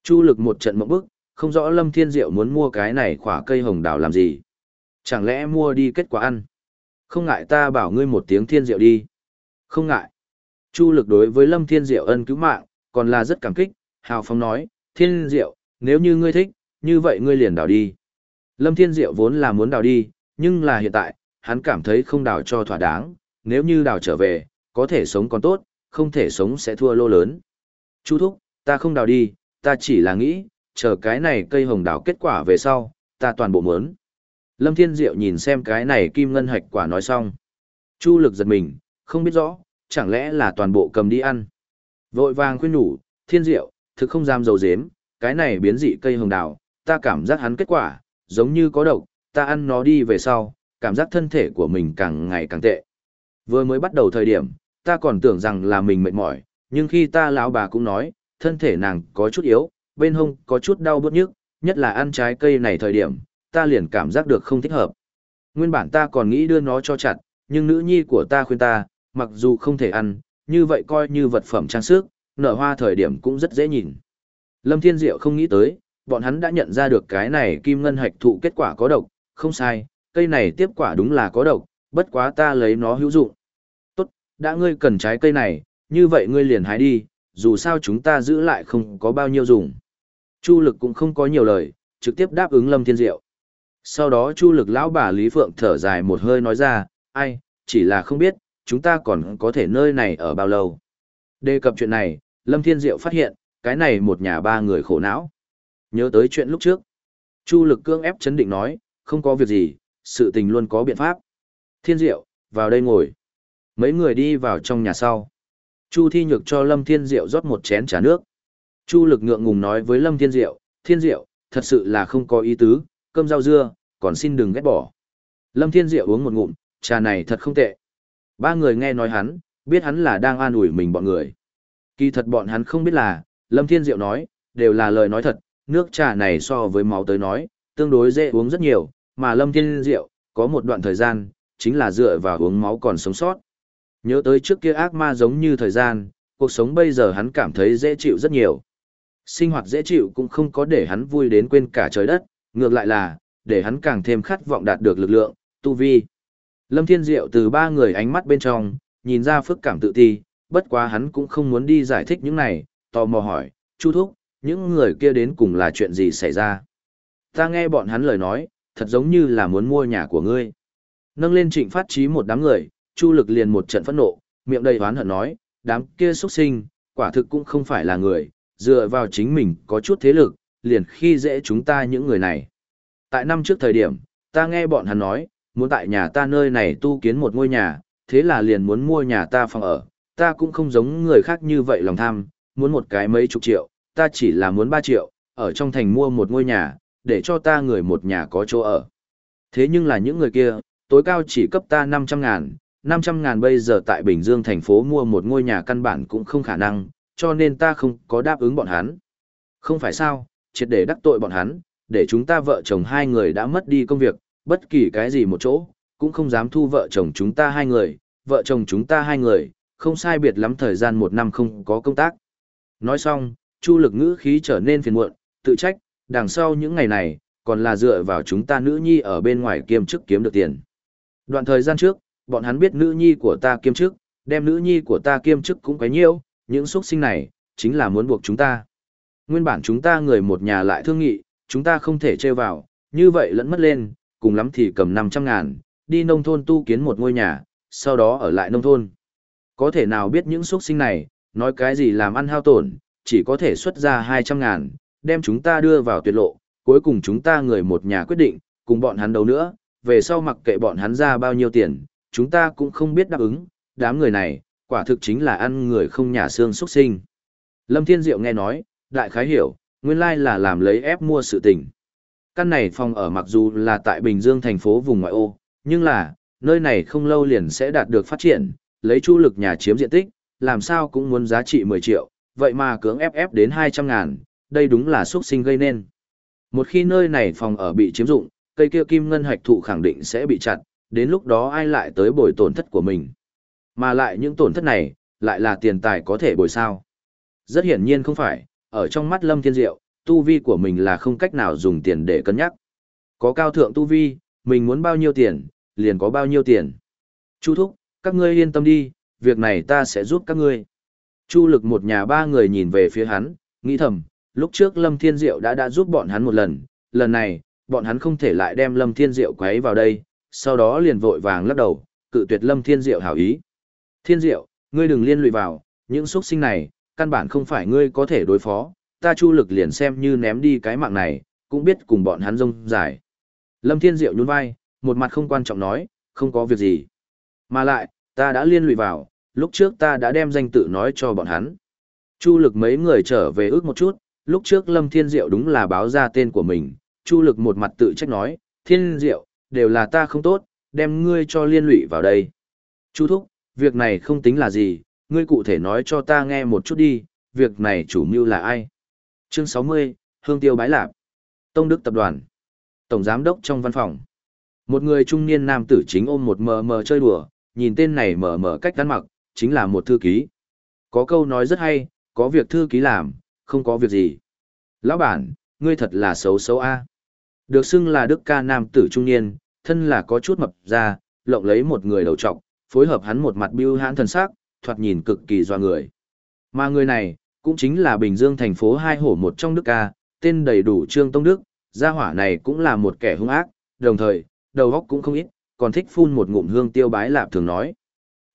Chu Lực một trận mộng bức, không rõ Lâm Thiên Diệu muốn mua cái này khỏa cây hồng đào làm gì. Chẳng lẽ mua đi kết quả ăn? Không ngại ta bảo ngươi một tiếng thiên diệu đi. Không ngại. Chu lực đối với Lâm Thiên Diệu ân cứu mạng, còn là rất cảm kích, hào phóng nói, thiên diệu, nếu như ngươi thích, như vậy ngươi liền đào đi. Lâm Thiên Diệu vốn là muốn đào đi, nhưng là hiện tại, hắn cảm thấy không đào cho thỏa đáng, nếu như đào trở về, có thể sống còn tốt, không thể sống sẽ thua lô lớn. Chu thúc, ta không đào đi, ta chỉ là nghĩ, chờ cái này cây hồng đào kết quả về sau, ta toàn bộ muốn. Lâm Thiên Diệu nhìn xem cái này kim ngân hạch quả nói xong. Chu lực giật mình, không biết rõ, chẳng lẽ là toàn bộ cầm đi ăn. Vội vàng khuyên nhủ, Thiên Diệu, thực không dám dầu dếm, cái này biến dị cây hồng đào, ta cảm giác hắn kết quả, giống như có độc, ta ăn nó đi về sau, cảm giác thân thể của mình càng ngày càng tệ. Vừa mới bắt đầu thời điểm, ta còn tưởng rằng là mình mệt mỏi, nhưng khi ta lão bà cũng nói, thân thể nàng có chút yếu, bên hông có chút đau bớt nhức, nhất là ăn trái cây này thời điểm, ta liền cảm giác được không thích hợp. Nguyên bản ta còn nghĩ đưa nó cho chặt, nhưng nữ nhi của ta khuyên ta, mặc dù không thể ăn, như vậy coi như vật phẩm trang sức, nở hoa thời điểm cũng rất dễ nhìn. Lâm Thiên Diệu không nghĩ tới, bọn hắn đã nhận ra được cái này kim ngân hạch thụ kết quả có độc, không sai, cây này tiếp quả đúng là có độc, bất quá ta lấy nó hữu dụng. Đã ngươi cần trái cây này, như vậy ngươi liền hái đi, dù sao chúng ta giữ lại không có bao nhiêu dùng. Chu lực cũng không có nhiều lời, trực tiếp đáp ứng Lâm Thiên Diệu. Sau đó Chu lực lão bà Lý Phượng thở dài một hơi nói ra, ai, chỉ là không biết, chúng ta còn có thể nơi này ở bao lâu. Đề cập chuyện này, Lâm Thiên Diệu phát hiện, cái này một nhà ba người khổ não. Nhớ tới chuyện lúc trước. Chu lực cương ép chấn định nói, không có việc gì, sự tình luôn có biện pháp. Thiên Diệu, vào đây ngồi. Mấy người đi vào trong nhà sau. Chu Thi Nhược cho Lâm Thiên Diệu rót một chén trà nước. Chu lực ngượng ngùng nói với Lâm Thiên Diệu, Thiên Diệu, thật sự là không có ý tứ, cơm rau dưa, còn xin đừng ghét bỏ. Lâm Thiên Diệu uống một ngụm, trà này thật không tệ. Ba người nghe nói hắn, biết hắn là đang an ủi mình bọn người. Kỳ thật bọn hắn không biết là, Lâm Thiên Diệu nói, đều là lời nói thật, nước trà này so với máu tới nói, tương đối dễ uống rất nhiều, mà Lâm Thiên Diệu, có một đoạn thời gian, chính là dựa vào uống máu còn sống sót. Nhớ tới trước kia ác ma giống như thời gian, cuộc sống bây giờ hắn cảm thấy dễ chịu rất nhiều. Sinh hoạt dễ chịu cũng không có để hắn vui đến quên cả trời đất, ngược lại là, để hắn càng thêm khát vọng đạt được lực lượng, tu vi. Lâm Thiên Diệu từ ba người ánh mắt bên trong, nhìn ra phức cảm tự ti, bất quá hắn cũng không muốn đi giải thích những này, tò mò hỏi, Chu Thúc, những người kia đến cùng là chuyện gì xảy ra? Ta nghe bọn hắn lời nói, thật giống như là muốn mua nhà của ngươi. Nâng lên trịnh phát trí một đám người, Chu Lực liền một trận phẫn nộ, miệng đầy oán hận nói, đám kia xuất sinh, quả thực cũng không phải là người, dựa vào chính mình có chút thế lực, liền khi dễ chúng ta những người này. Tại năm trước thời điểm, ta nghe bọn hắn nói, muốn tại nhà ta nơi này tu kiến một ngôi nhà, thế là liền muốn mua nhà ta phòng ở, ta cũng không giống người khác như vậy lòng tham, muốn một cái mấy chục triệu, ta chỉ là muốn ba triệu, ở trong thành mua một ngôi nhà, để cho ta người một nhà có chỗ ở. Thế nhưng là những người kia, tối cao chỉ cấp ta 500 ngàn, 500 ngàn bây giờ tại Bình Dương thành phố mua một ngôi nhà căn bản cũng không khả năng, cho nên ta không có đáp ứng bọn hắn. Không phải sao, triệt để đắc tội bọn hắn, để chúng ta vợ chồng hai người đã mất đi công việc, bất kỳ cái gì một chỗ, cũng không dám thu vợ chồng chúng ta hai người, vợ chồng chúng ta hai người, không sai biệt lắm thời gian một năm không có công tác. Nói xong, Chu lực ngữ khí trở nên phiền muộn, tự trách, đằng sau những ngày này, còn là dựa vào chúng ta nữ nhi ở bên ngoài kiêm chức kiếm được tiền. Đoạn thời gian trước, bọn hắn biết nữ nhi của ta kiêm chức, đem nữ nhi của ta kiêm chức cũng quấy nhiễu, những xuất sinh này, chính là muốn buộc chúng ta. Nguyên bản chúng ta người một nhà lại thương nghị, chúng ta không thể trêu vào, như vậy lẫn mất lên, cùng lắm thì cầm 500 ngàn, đi nông thôn tu kiến một ngôi nhà, sau đó ở lại nông thôn. Có thể nào biết những xuất sinh này, nói cái gì làm ăn hao tổn, chỉ có thể xuất ra 200 ngàn, đem chúng ta đưa vào tuyệt lộ, cuối cùng chúng ta người một nhà quyết định, cùng bọn hắn đấu nữa, về sau mặc kệ bọn hắn ra bao nhiêu tiền, chúng ta cũng không biết đáp ứng, đám người này, quả thực chính là ăn người không nhà xương xuất sinh. Lâm Thiên Diệu nghe nói, đại khái hiểu, nguyên lai là làm lấy ép mua sự tình. Căn này phòng ở mặc dù là tại Bình Dương thành phố vùng ngoại ô, nhưng là, nơi này không lâu liền sẽ đạt được phát triển, lấy chu lực nhà chiếm diện tích, làm sao cũng muốn giá trị 10 triệu, vậy mà cưỡng ép ép đến 200 ngàn, đây đúng là xuất sinh gây nên. Một khi nơi này phòng ở bị chiếm dụng, cây kia kim ngân hạch thụ khẳng định sẽ bị chặt, đến lúc đó ai lại tới bồi tổn thất của mình. Mà lại những tổn thất này, lại là tiền tài có thể bồi sao. Rất hiển nhiên không phải, ở trong mắt Lâm Thiên Diệu, tu vi của mình là không cách nào dùng tiền để cân nhắc. Có cao thượng tu vi, mình muốn bao nhiêu tiền, liền có bao nhiêu tiền. Chu thúc, các ngươi yên tâm đi, việc này ta sẽ giúp các ngươi. Chu lực một nhà ba người nhìn về phía hắn, nghĩ thầm, lúc trước Lâm Thiên Diệu đã đã giúp bọn hắn một lần, lần này, bọn hắn không thể lại đem Lâm Thiên Diệu quấy vào đây, sau đó liền vội vàng lắc đầu, cự tuyệt Lâm Thiên Diệu hảo ý. Thiên Diệu, ngươi đừng liên lụy vào, những xuất sinh này, căn bản không phải ngươi có thể đối phó, ta chu lực liền xem như ném đi cái mạng này, cũng biết cùng bọn hắn rông dài. Lâm Thiên Diệu nhún vai, một mặt không quan trọng nói, không có việc gì. Mà lại, ta đã liên lụy vào, lúc trước ta đã đem danh tự nói cho bọn hắn. Chu lực mấy người trở về ước một chút, lúc trước Lâm Thiên Diệu đúng là báo ra tên của mình, Chu lực một mặt tự trách nói, Thiên Diệu, đều là ta không tốt, đem ngươi cho liên lụy vào đây. Chú thúc, việc này không tính là gì, ngươi cụ thể nói cho ta nghe một chút đi, việc này chủ mưu là ai? Chương 60, Hương Tiêu Bái Lạp. Tông Đức Tập đoàn. Tổng Giám đốc trong văn phòng. Một người trung niên nam tử chính ôm một mờ mờ chơi đùa, nhìn tên này mờ mờ cách gắn mặc, chính là một thư ký. Có câu nói rất hay, có việc thư ký làm, không có việc gì. Lão bản, ngươi thật là xấu xấu a. Được xưng là Đức ca nam tử trung niên, thân là có chút mập ra, lộng lấy một người đầu trọc, phối hợp hắn một mặt biêu hãn thần sắc, thoạt nhìn cực kỳ doa người. Mà người này, cũng chính là Bình Dương thành phố hai hổ một trong Đức ca, tên đầy đủ Trương Tông Đức, gia hỏa này cũng là một kẻ hung ác, đồng thời, đầu óc cũng không ít, còn thích phun một ngụm hương tiêu bái lạp thường nói.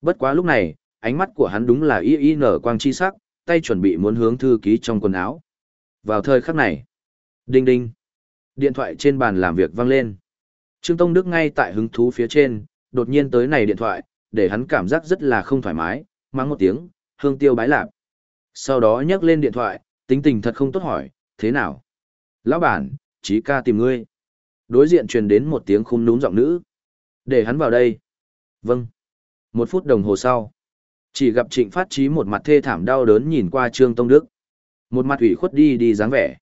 Bất quá lúc này, ánh mắt của hắn đúng là y y nở quang chi sắc, tay chuẩn bị muốn hướng thư ký trong quần áo. Vào thời khắc này, đinh đinh, điện thoại trên bàn làm việc vang lên. Trương Tông Đức ngay tại hứng thú phía trên, đột nhiên tới này điện thoại, để hắn cảm giác rất là không thoải mái, mắng một tiếng, hương tiêu bái lạp. Sau đó nhấc lên điện thoại, tính tình thật không tốt hỏi, thế nào? Lão bản, trí ca tìm ngươi. Đối diện truyền đến một tiếng khung núm giọng nữ. Để hắn vào đây. Vâng. Một phút đồng hồ sau. Chỉ gặp trịnh phát trí một mặt thê thảm đau đớn nhìn qua Trương Tông Đức. Một mặt ủy khuất đi đi dáng vẻ.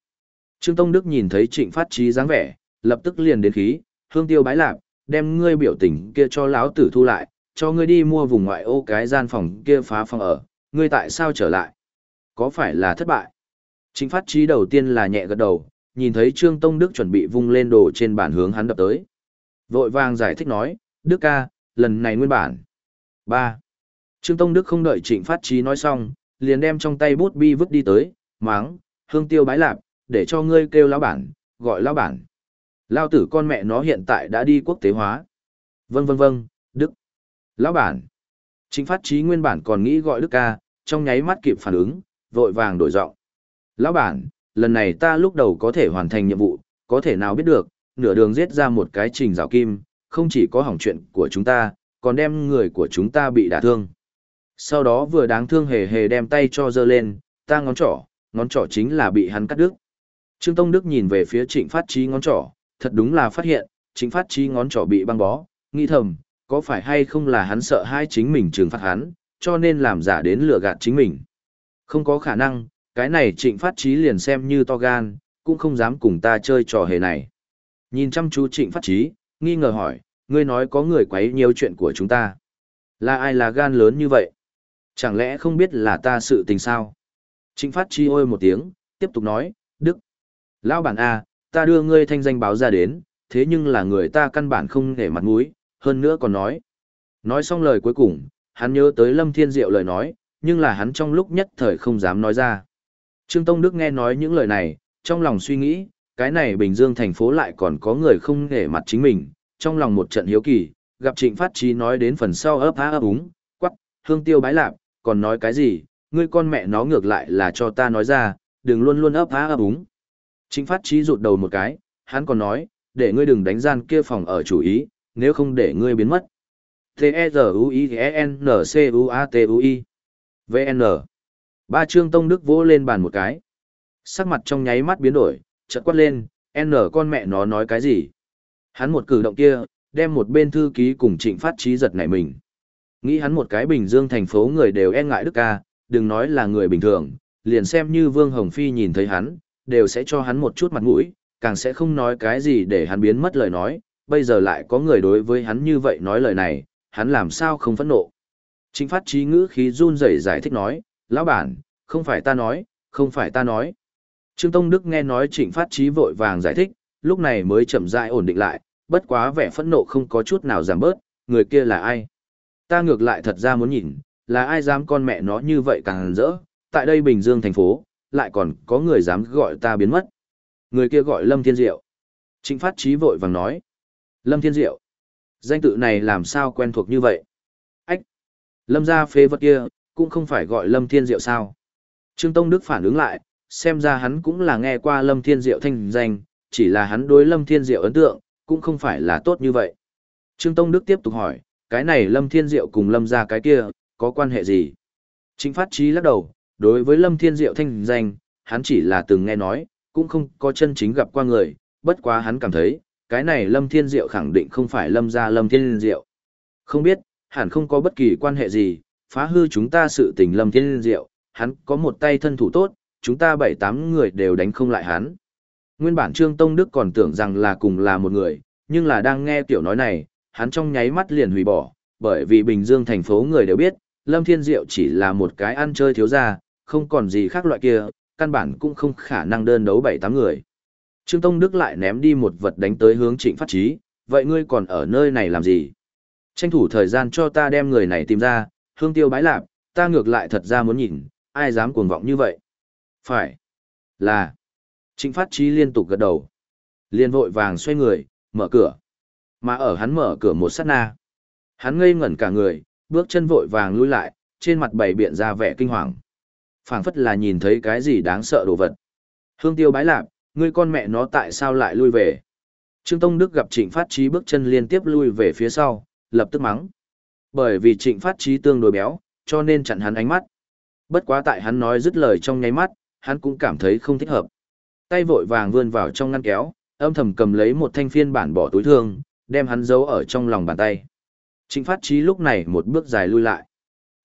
Trương Tông Đức nhìn thấy trịnh phát trí dáng vẻ, lập tức liền đến khí, hương tiêu bái lạc, đem ngươi biểu tình kia cho lão tử thu lại, cho ngươi đi mua vùng ngoại ô cái gian phòng kia phá phòng ở, ngươi tại sao trở lại? Có phải là thất bại? Trịnh phát trí đầu tiên là nhẹ gật đầu, nhìn thấy Trương Tông Đức chuẩn bị vung lên đồ trên bàn hướng hắn đập tới. Vội vàng giải thích nói, Đức ca, lần này nguyên bản. ba Trương Tông Đức không đợi trịnh phát trí nói xong, liền đem trong tay bút bi vứt đi tới, máng, hương tiêu bái lạp, để cho ngươi kêu lão bản, gọi lão bản. Lao tử con mẹ nó hiện tại đã đi quốc tế hóa. Vâng vâng vâng, Đức. Lão bản. Trịnh phát trí nguyên bản còn nghĩ gọi Đức ca, trong nháy mắt kịp phản ứng, vội vàng đổi giọng. Lão bản, lần này ta lúc đầu có thể hoàn thành nhiệm vụ, có thể nào biết được, nửa đường giết ra một cái trình rào kim, không chỉ có hỏng chuyện của chúng ta, còn đem người của chúng ta bị đả thương. Sau đó vừa đáng thương hề hề đem tay cho dơ lên, ta ngón trỏ, ngón trỏ chính là bị hắn cắt đứt. Trương Tông Đức nhìn về phía trịnh phát trí ngón trỏ, thật đúng là phát hiện, trịnh phát trí ngón trỏ bị băng bó, nghi thầm, có phải hay không là hắn sợ hai chính mình trừng phạt hắn, cho nên làm giả đến lừa gạt chính mình. Không có khả năng, cái này trịnh phát trí liền xem như to gan, cũng không dám cùng ta chơi trò hề này. Nhìn chăm chú trịnh phát trí, nghi ngờ hỏi, ngươi nói có người quấy nhiều chuyện của chúng ta. Là ai là gan lớn như vậy? Chẳng lẽ không biết là ta sự tình sao? Trịnh phát trí ôi một tiếng, tiếp tục nói, Đức. Lão bản A, ta đưa ngươi thanh danh báo ra đến, thế nhưng là người ta căn bản không để mặt mũi, hơn nữa còn nói. Nói xong lời cuối cùng, hắn nhớ tới Lâm Thiên Diệu lời nói, nhưng là hắn trong lúc nhất thời không dám nói ra. Trương Tông Đức nghe nói những lời này, trong lòng suy nghĩ, cái này Bình Dương thành phố lại còn có người không nể mặt chính mình, trong lòng một trận hiếu kỳ, gặp Trịnh Phát Trí nói đến phần sau ấp há ấp úng, quắc, hương tiêu bái lạp, còn nói cái gì, ngươi con mẹ nó ngược lại là cho ta nói ra, đừng luôn luôn ấp há ấp úng. Trịnh Phát Trí rụt đầu một cái, hắn còn nói, để ngươi đừng đánh gian kia phòng ở chủ ý, nếu không để ngươi biến mất. T-E-Z-U-I-E-N-C-U-A-T-U-I VN Ba Trương Tông Đức vỗ lên bàn một cái. Sắc mặt trong nháy mắt biến đổi, chợt quát lên, N con mẹ nó nói cái gì? Hắn một cử động kia, đem một bên thư ký cùng trịnh phát trí giật nảy mình. Nghĩ hắn một cái Bình Dương thành phố người đều e ngại Đức ca, đừng nói là người bình thường, liền xem như Vương Hồng Phi nhìn thấy hắn, đều sẽ cho hắn một chút mặt mũi, càng sẽ không nói cái gì để hắn biến mất lời nói, bây giờ lại có người đối với hắn như vậy nói lời này, hắn làm sao không phẫn nộ. Trịnh phát trí ngữ khí run rẩy giải thích nói, lão bản, không phải ta nói, không phải ta nói. Trương Tông Đức nghe nói trịnh phát trí vội vàng giải thích, lúc này mới chậm rãi ổn định lại, bất quá vẻ phẫn nộ không có chút nào giảm bớt, người kia là ai? Ta ngược lại thật ra muốn nhìn, là ai dám con mẹ nó như vậy càng rỡ, tại đây Bình Dương thành phố, lại còn có người dám gọi ta biến mất. Người kia gọi Lâm Thiên Diệu. Trịnh phát trí vội vàng nói. Lâm Thiên Diệu. Danh tự này làm sao quen thuộc như vậy? Ách! Lâm gia phê vật kia, cũng không phải gọi Lâm Thiên Diệu sao? Trương Tông Đức phản ứng lại, xem ra hắn cũng là nghe qua Lâm Thiên Diệu thanh danh, chỉ là hắn đối Lâm Thiên Diệu ấn tượng, cũng không phải là tốt như vậy. Trương Tông Đức tiếp tục hỏi, cái này Lâm Thiên Diệu cùng Lâm gia cái kia, có quan hệ gì? Trịnh Phát Trí lắc đầu, đối với Lâm Thiên Diệu thanh danh, hắn chỉ là từng nghe nói, cũng không có chân chính gặp qua người, bất quá hắn cảm thấy, cái này Lâm Thiên Diệu khẳng định không phải Lâm gia Lâm Thiên Diệu. Không biết, hẳn không có bất kỳ quan hệ gì, phá hư chúng ta sự tình Lâm Thiên Diệu, hắn có một tay thân thủ tốt, chúng ta bảy tám người đều đánh không lại hắn. Nguyên bản Trương Tông Đức còn tưởng rằng là cùng là một người, nhưng là đang nghe tiểu nói này, hắn trong nháy mắt liền hủy bỏ, bởi vì Bình Dương thành phố người đều biết, Lâm Thiên Diệu chỉ là một cái ăn chơi thiếu gia, không còn gì khác loại kia, căn bản cũng không khả năng đơn đấu bảy tám người. Trương Tông Đức lại ném đi một vật đánh tới hướng trịnh phát trí, vậy ngươi còn ở nơi này làm gì? Tranh thủ thời gian cho ta đem người này tìm ra, hương tiêu bái lạp, ta ngược lại thật ra muốn nhìn, ai dám cuồng vọng như vậy? Phải, là, trịnh phát trí liên tục gật đầu. Liên vội vàng xoay người, mở cửa. Mà ở hắn mở cửa một sát na. Hắn ngây ngẩn cả người, bước chân vội vàng lui lại, trên mặt bày biện ra vẻ kinh hoàng phảng phất là nhìn thấy cái gì đáng sợ đồ vật. Hương tiêu bái lạp, ngươi con mẹ nó tại sao lại lui về? Trương Tông Đức gặp Trịnh Phát Trí bước chân liên tiếp lui về phía sau, lập tức mắng. Bởi vì Trịnh Phát Trí tương đối béo, cho nên chặn hắn ánh mắt. Bất quá tại hắn nói dứt lời trong nháy mắt, hắn cũng cảm thấy không thích hợp. Tay vội vàng vươn vào trong ngăn kéo, âm thầm cầm lấy một thanh phiên bản bỏ túi thương, đem hắn giấu ở trong lòng bàn tay. Trịnh Phát Trí lúc này một bước dài lui lại.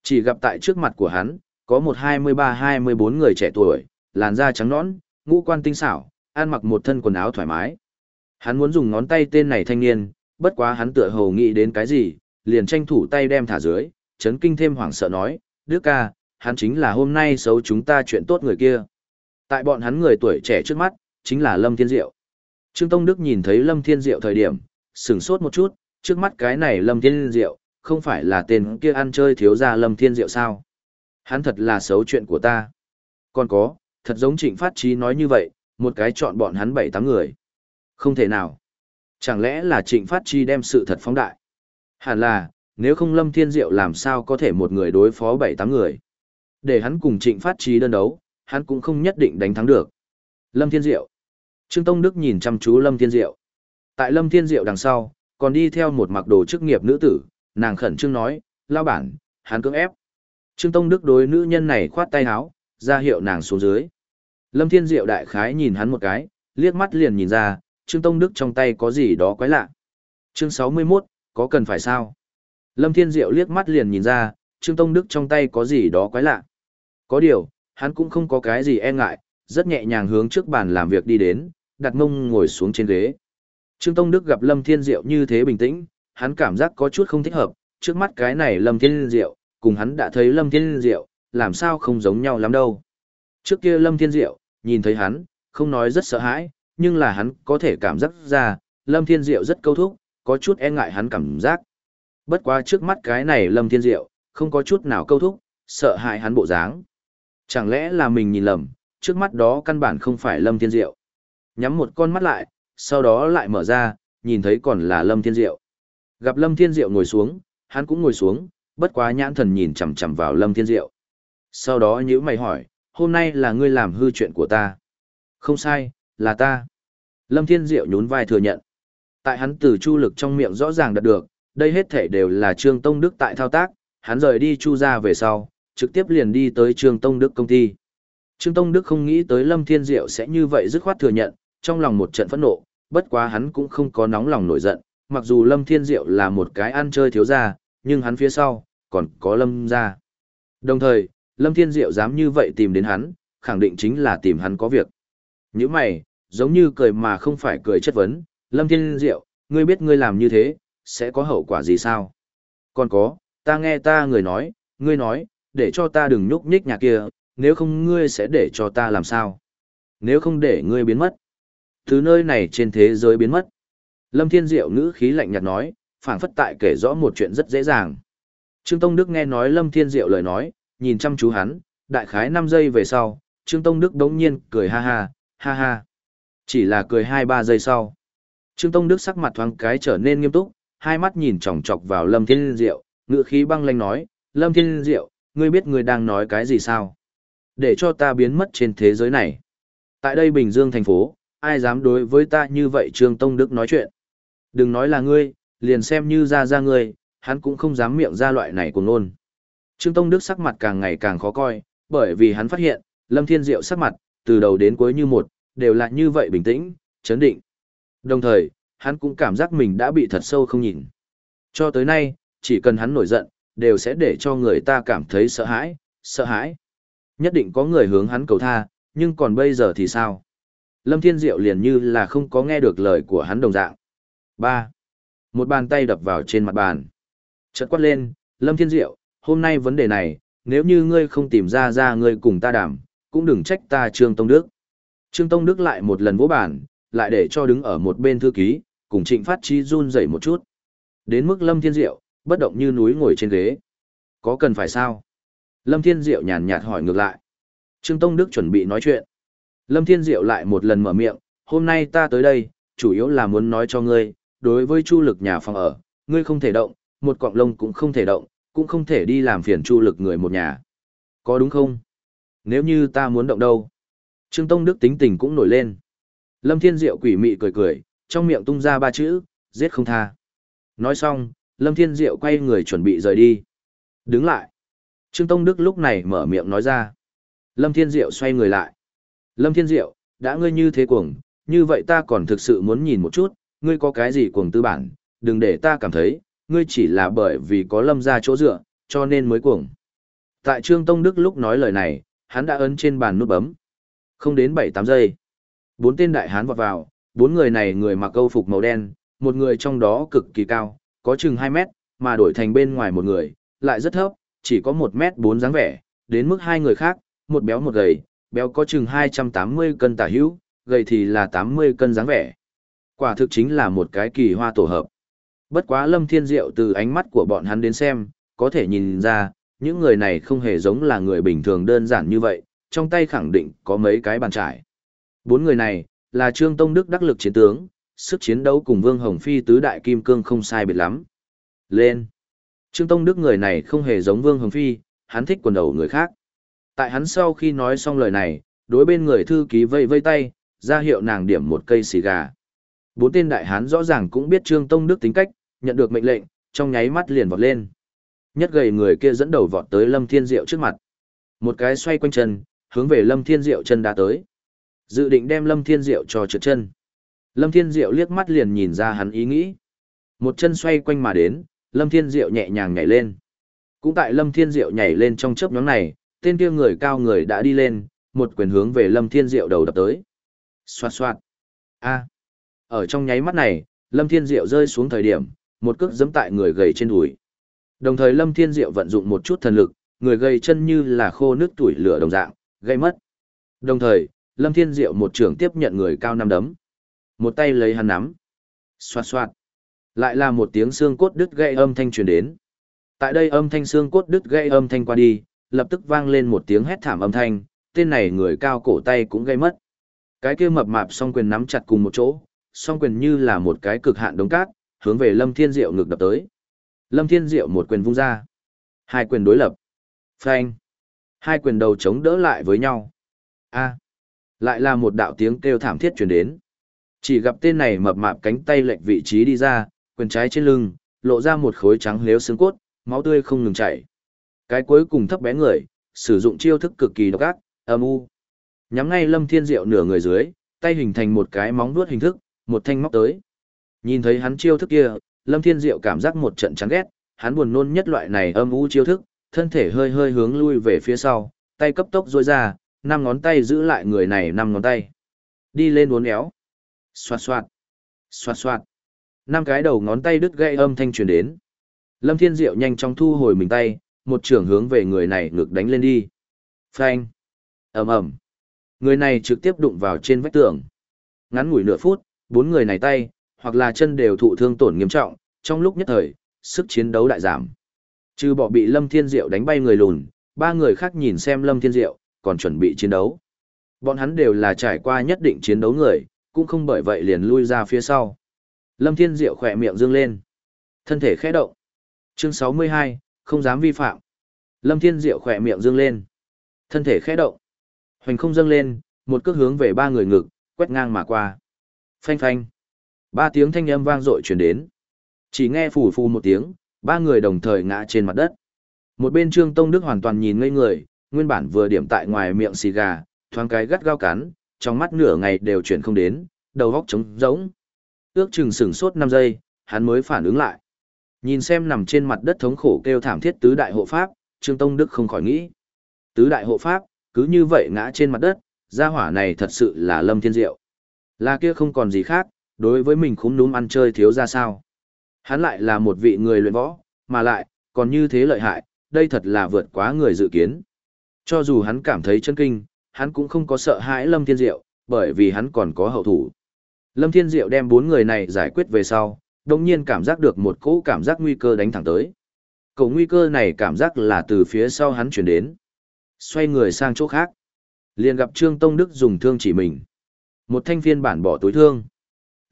Chỉ gặp tại trước mặt của hắn, có một 23-24 người trẻ tuổi, làn da trắng nõn, ngũ quan tinh xảo, ăn mặc một thân quần áo thoải mái. Hắn muốn dùng ngón tay tên này thanh niên, bất quá hắn tựa hồ nghĩ đến cái gì, liền tranh thủ tay đem thả dưới, chấn kinh thêm hoảng sợ nói, Đức ca, hắn chính là hôm nay xấu chúng ta chuyện tốt người kia. Tại bọn hắn người tuổi trẻ trước mắt, chính là Lâm Thiên Diệu. Trương Tông Đức nhìn thấy Lâm Thiên Diệu thời điểm, sửng sốt một chút, trước mắt cái này Lâm Thiên Diệu, không phải là tên kia ăn chơi thiếu gia Lâm Thiên Diệu sao? Hắn thật là xấu chuyện của ta. Còn có, thật giống trịnh phát trí nói như vậy, một cái chọn bọn hắn bảy tám người. Không thể nào. Chẳng lẽ là trịnh phát chi đem sự thật phóng đại? Hẳn là, nếu không Lâm Thiên Diệu làm sao có thể một người đối phó bảy tám người. Để hắn cùng trịnh phát chi đơn đấu, hắn cũng không nhất định đánh thắng được. Lâm Thiên Diệu. Trương Tông Đức nhìn chăm chú Lâm Thiên Diệu. Tại Lâm Thiên Diệu đằng sau, còn đi theo một mặc đồ chức nghiệp nữ tử, nàng khẩn trương nói, lao bản, hắn cưỡng ép. Trương Tông Đức đối nữ nhân này khoát tay áo, ra hiệu nàng xuống dưới. Lâm Thiên Diệu đại khái nhìn hắn một cái, liếc mắt liền nhìn ra, Trương Tông Đức trong tay có gì đó quái lạ. Chương 61, có cần phải sao? Lâm Thiên Diệu liếc mắt liền nhìn ra, Trương Tông Đức trong tay có gì đó quái lạ. Có điều, hắn cũng không có cái gì e ngại, rất nhẹ nhàng hướng trước bàn làm việc đi đến, đặt mông ngồi xuống trên ghế. Trương Tông Đức gặp Lâm Thiên Diệu như thế bình tĩnh, hắn cảm giác có chút không thích hợp, trước mắt cái này Lâm Thiên Diệu, cùng hắn đã thấy Lâm Thiên Diệu, làm sao không giống nhau lắm đâu. Trước kia Lâm Thiên Diệu, nhìn thấy hắn, không nói rất sợ hãi, nhưng là hắn có thể cảm giác ra, Lâm Thiên Diệu rất câu thúc, có chút e ngại hắn cảm giác. Bất quá trước mắt cái này Lâm Thiên Diệu, không có chút nào câu thúc, sợ hãi hắn bộ dáng. Chẳng lẽ là mình nhìn lầm, trước mắt đó căn bản không phải Lâm Thiên Diệu. Nhắm một con mắt lại, sau đó lại mở ra, nhìn thấy còn là Lâm Thiên Diệu. Gặp Lâm Thiên Diệu ngồi xuống, hắn cũng ngồi xuống, bất quá nhãn thần nhìn chằm chằm vào Lâm Thiên Diệu. Sau đó nhữ mày hỏi, hôm nay là ngươi làm hư chuyện của ta. Không sai, là ta. Lâm Thiên Diệu nhún vai thừa nhận. Tại hắn từ chu lực trong miệng rõ ràng đạt được, đây hết thể đều là Trương Tông Đức tại thao tác, hắn rời đi chu ra về sau, trực tiếp liền đi tới Trương Tông Đức công ty. Trương Tông Đức không nghĩ tới Lâm Thiên Diệu sẽ như vậy dứt khoát thừa nhận, trong lòng một trận phẫn nộ, bất quá hắn cũng không có nóng lòng nổi giận, mặc dù Lâm Thiên Diệu là một cái ăn chơi thiếu gia, nhưng hắn phía sau, còn có Lâm gia. Đồng thời, Lâm Thiên Diệu dám như vậy tìm đến hắn, khẳng định chính là tìm hắn có việc. Những mày, giống như cười mà không phải cười chất vấn, Lâm Thiên Diệu, ngươi biết ngươi làm như thế, sẽ có hậu quả gì sao? Còn có, ta nghe ta người nói, ngươi nói, để cho ta đừng nhúc nhích nhà kia, nếu không ngươi sẽ để cho ta làm sao? Nếu không để ngươi biến mất, thứ nơi này trên thế giới biến mất. Lâm Thiên Diệu ngữ khí lạnh nhạt nói, phảng phất tại kể rõ một chuyện rất dễ dàng. Trương Tông Đức nghe nói Lâm Thiên Diệu lời nói, nhìn chăm chú hắn, đại khái 5 giây về sau, Trương Tông Đức đống nhiên cười ha ha, ha ha. Chỉ là cười 2-3 giây sau. Trương Tông Đức sắc mặt thoáng cái trở nên nghiêm túc, hai mắt nhìn chòng chọc vào Lâm Thiên Diệu, ngựa khí băng lanh nói, Lâm Thiên Diệu, ngươi biết ngươi đang nói cái gì sao? Để cho ta biến mất trên thế giới này. Tại đây Bình Dương thành phố, ai dám đối với ta như vậy Trương Tông Đức nói chuyện. Đừng nói là ngươi, liền xem như ra ra ngươi, hắn cũng không dám miệng ra loại này của luôn. Trương Tông Đức sắc mặt càng ngày càng khó coi, bởi vì hắn phát hiện, Lâm Thiên Diệu sắc mặt, từ đầu đến cuối như một, đều là như vậy bình tĩnh, chấn định. Đồng thời, hắn cũng cảm giác mình đã bị thật sâu không nhìn. Cho tới nay, chỉ cần hắn nổi giận, đều sẽ để cho người ta cảm thấy sợ hãi, sợ hãi. Nhất định có người hướng hắn cầu tha, nhưng còn bây giờ thì sao? Lâm Thiên Diệu liền như là không có nghe được lời của hắn đồng dạng. 3. Một bàn tay đập vào trên mặt bàn. Chợt quát lên, Lâm Thiên Diệu, hôm nay vấn đề này, nếu như ngươi không tìm ra ra ngươi cùng ta đảm, cũng đừng trách ta Trương Tông Đức. Trương Tông Đức lại một lần vỗ bàn, lại để cho đứng ở một bên thư ký, cùng trịnh phát chi run dậy một chút. Đến mức Lâm Thiên Diệu, bất động như núi ngồi trên ghế. Có cần phải sao? Lâm Thiên Diệu nhàn nhạt hỏi ngược lại. Trương Tông Đức chuẩn bị nói chuyện. Lâm Thiên Diệu lại một lần mở miệng, hôm nay ta tới đây, chủ yếu là muốn nói cho ngươi, đối với chu lực nhà phòng ở, ngươi không thể động, một cọng lông cũng không thể động, cũng không thể đi làm phiền chu lực người một nhà. Có đúng không? Nếu như ta muốn động đâu? Trương Tông Đức tính tình cũng nổi lên. Lâm Thiên Diệu quỷ mị cười cười, trong miệng tung ra ba chữ, giết không tha. Nói xong, Lâm Thiên Diệu quay người chuẩn bị rời đi. Đứng lại. Trương Tông Đức lúc này mở miệng nói ra. Lâm Thiên Diệu xoay người lại. Lâm Thiên Diệu, đã ngươi như thế cuồng, như vậy ta còn thực sự muốn nhìn một chút, ngươi có cái gì cuồng tư bản, đừng để ta cảm thấy, ngươi chỉ là bởi vì có lâm ra chỗ dựa, cho nên mới cuồng. Tại Trương Tông Đức lúc nói lời này, hắn đã ấn trên bàn nút bấm. Không đến 7-8 giây. Bốn tên đại hán vọt vào, bốn người này người mặc câu phục màu đen, một người trong đó cực kỳ cao, có chừng 2 mét, mà đổi thành bên ngoài một người, lại rất thấp, chỉ có 1 mét 4 dáng vẻ, đến mức hai người khác, một béo một gầy, béo có chừng 280 cân tả hữu, gầy thì là 80 cân dáng vẻ. Quả thực chính là một cái kỳ hoa tổ hợp. Bất quá Lâm Thiên Diệu từ ánh mắt của bọn hắn đến xem, có thể nhìn ra, những người này không hề giống là người bình thường đơn giản như vậy, trong tay khẳng định có mấy cái bàn trải. Bốn người này, là Trương Tông Đức đắc lực chiến tướng, sức chiến đấu cùng Vương Hồng Phi tứ đại kim cương không sai biệt lắm. Lên! Trương Tông Đức người này không hề giống Vương Hồng Phi, hắn thích quần đầu người khác. Tại hắn sau khi nói xong lời này, đối bên người thư ký vây vây tay, ra hiệu nàng điểm một cây xì gà. Bốn tên đại hán rõ ràng cũng biết Trương Tông Đức tính cách, nhận được mệnh lệnh, trong nháy mắt liền vọt lên. Nhất gầy người kia dẫn đầu vọt tới Lâm Thiên Diệu trước mặt. Một cái xoay quanh chân, hướng về Lâm Thiên Diệu chân đã tới. Dự định đem Lâm Thiên Diệu cho trượt chân. Lâm Thiên Diệu liếc mắt liền nhìn ra hắn ý nghĩ. Một chân xoay quanh mà đến, Lâm Thiên Diệu nhẹ nhàng nhảy lên. Cũng tại Lâm Thiên Diệu nhảy lên trong chớp nhóm này, tên kia người cao người đã đi lên, một quyền hướng về Lâm Thiên Diệu đầu đập tới. Xoạt xoạt. A. Ở trong nháy mắt này, Lâm Thiên Diệu rơi xuống thời điểm, một cước giẫm tại người gầy trên đùi. Đồng thời Lâm Thiên Diệu vận dụng một chút thần lực, người gầy chân như là khô nước tuổi lửa đồng dạng, gây mất. Đồng thời, Lâm Thiên Diệu một trường tiếp nhận người cao năm đấm. Một tay lấy hắn nắm. Xoạt xoạt. Lại là một tiếng xương cốt đứt gãy âm thanh truyền đến. Tại đây âm thanh xương cốt đứt gãy âm thanh qua đi, lập tức vang lên một tiếng hét thảm âm thanh, tên này người cao cổ tay cũng gây mất. Cái kia mập mạp song quyền nắm chặt cùng một chỗ, song quyền như là một cái cực hạn đống cát, hướng về Lâm Thiên Diệu ngực đập tới. Lâm Thiên Diệu một quyền vung ra. Hai quyền đối lập. Phanh. Hai quyền đầu chống đỡ lại với nhau. A. Lại là một đạo tiếng kêu thảm thiết truyền đến. Chỉ gặp tên này mập mạp cánh tay lệch vị trí đi ra, quyền trái trên lưng, lộ ra một khối trắng lếu xương cốt, máu tươi không ngừng chảy. Cái cuối cùng thấp bé người, sử dụng chiêu thức cực kỳ độc ác, âm u. Nhắm ngay Lâm Thiên Diệu nửa người dưới, tay hình thành một cái móng vuốt hình thức, một thanh móc tới. Nhìn thấy hắn chiêu thức kia, Lâm Thiên Diệu cảm giác một trận chán ghét, hắn buồn nôn nhất loại này âm u chiêu thức, thân thể hơi hơi hướng lui về phía sau, tay cấp tốc duỗi ra, năm ngón tay giữ lại người này năm ngón tay. Đi lên uốn éo. Xoạt xoạt. Xoạt xoạt. Năm cái đầu ngón tay đứt gãy âm thanh truyền đến. Lâm Thiên Diệu nhanh chóng thu hồi mình tay, một trường hướng về người này ngược đánh lên đi. Phanh. ầm ầm. Người này trực tiếp đụng vào trên vách tường. Ngắn ngủi nửa phút, bốn người này tay, hoặc là chân đều thụ thương tổn nghiêm trọng, trong lúc nhất thời, sức chiến đấu đại giảm. Trừ bỏ bị Lâm Thiên Diệu đánh bay người lùn, ba người khác nhìn xem Lâm Thiên Diệu, còn chuẩn bị chiến đấu. Bọn hắn đều là trải qua nhất định chiến đấu người, cũng không bởi vậy liền lui ra phía sau. Lâm Thiên Diệu khỏe miệng dương lên. Thân thể khẽ động. Chương 62, không dám vi phạm. Lâm Thiên Diệu khỏe miệng dương lên. Thân thể khẽ động. Hoành không dâng lên, một cước hướng về ba người ngực, quét ngang mà qua. Phanh phanh. Ba tiếng thanh âm vang dội truyền đến. Chỉ nghe phù phù một tiếng, ba người đồng thời ngã trên mặt đất. Một bên Trương Tông Đức hoàn toàn nhìn ngây người, nguyên bản vừa điểm tại ngoài miệng xì gà, thoáng cái gắt gao cắn, trong mắt nửa ngày đều chuyển không đến, đầu góc trống rỗng. Ước chừng sửng sốt 5 giây, hắn mới phản ứng lại. Nhìn xem nằm trên mặt đất thống khổ kêu thảm thiết tứ đại hộ pháp, Trương Tông Đức không khỏi nghĩ. Tứ đại hộ pháp, cứ như vậy ngã trên mặt đất, gia hỏa này thật sự là lâm thiên diệu. Là kia không còn gì khác, đối với mình khúm núm ăn chơi thiếu ra sao. Hắn lại là một vị người luyện võ, mà lại, còn như thế lợi hại, đây thật là vượt quá người dự kiến. Cho dù hắn cảm thấy chân kinh, hắn cũng không có sợ hãi Lâm Thiên Diệu, bởi vì hắn còn có hậu thủ. Lâm Thiên Diệu đem bốn người này giải quyết về sau, đồng nhiên cảm giác được một cỗ cảm giác nguy cơ đánh thẳng tới. Cậu nguy cơ này cảm giác là từ phía sau hắn chuyển đến. Xoay người sang chỗ khác. liền gặp Trương Tông Đức dùng thương chỉ mình. Một thanh phiên bản bỏ túi thương.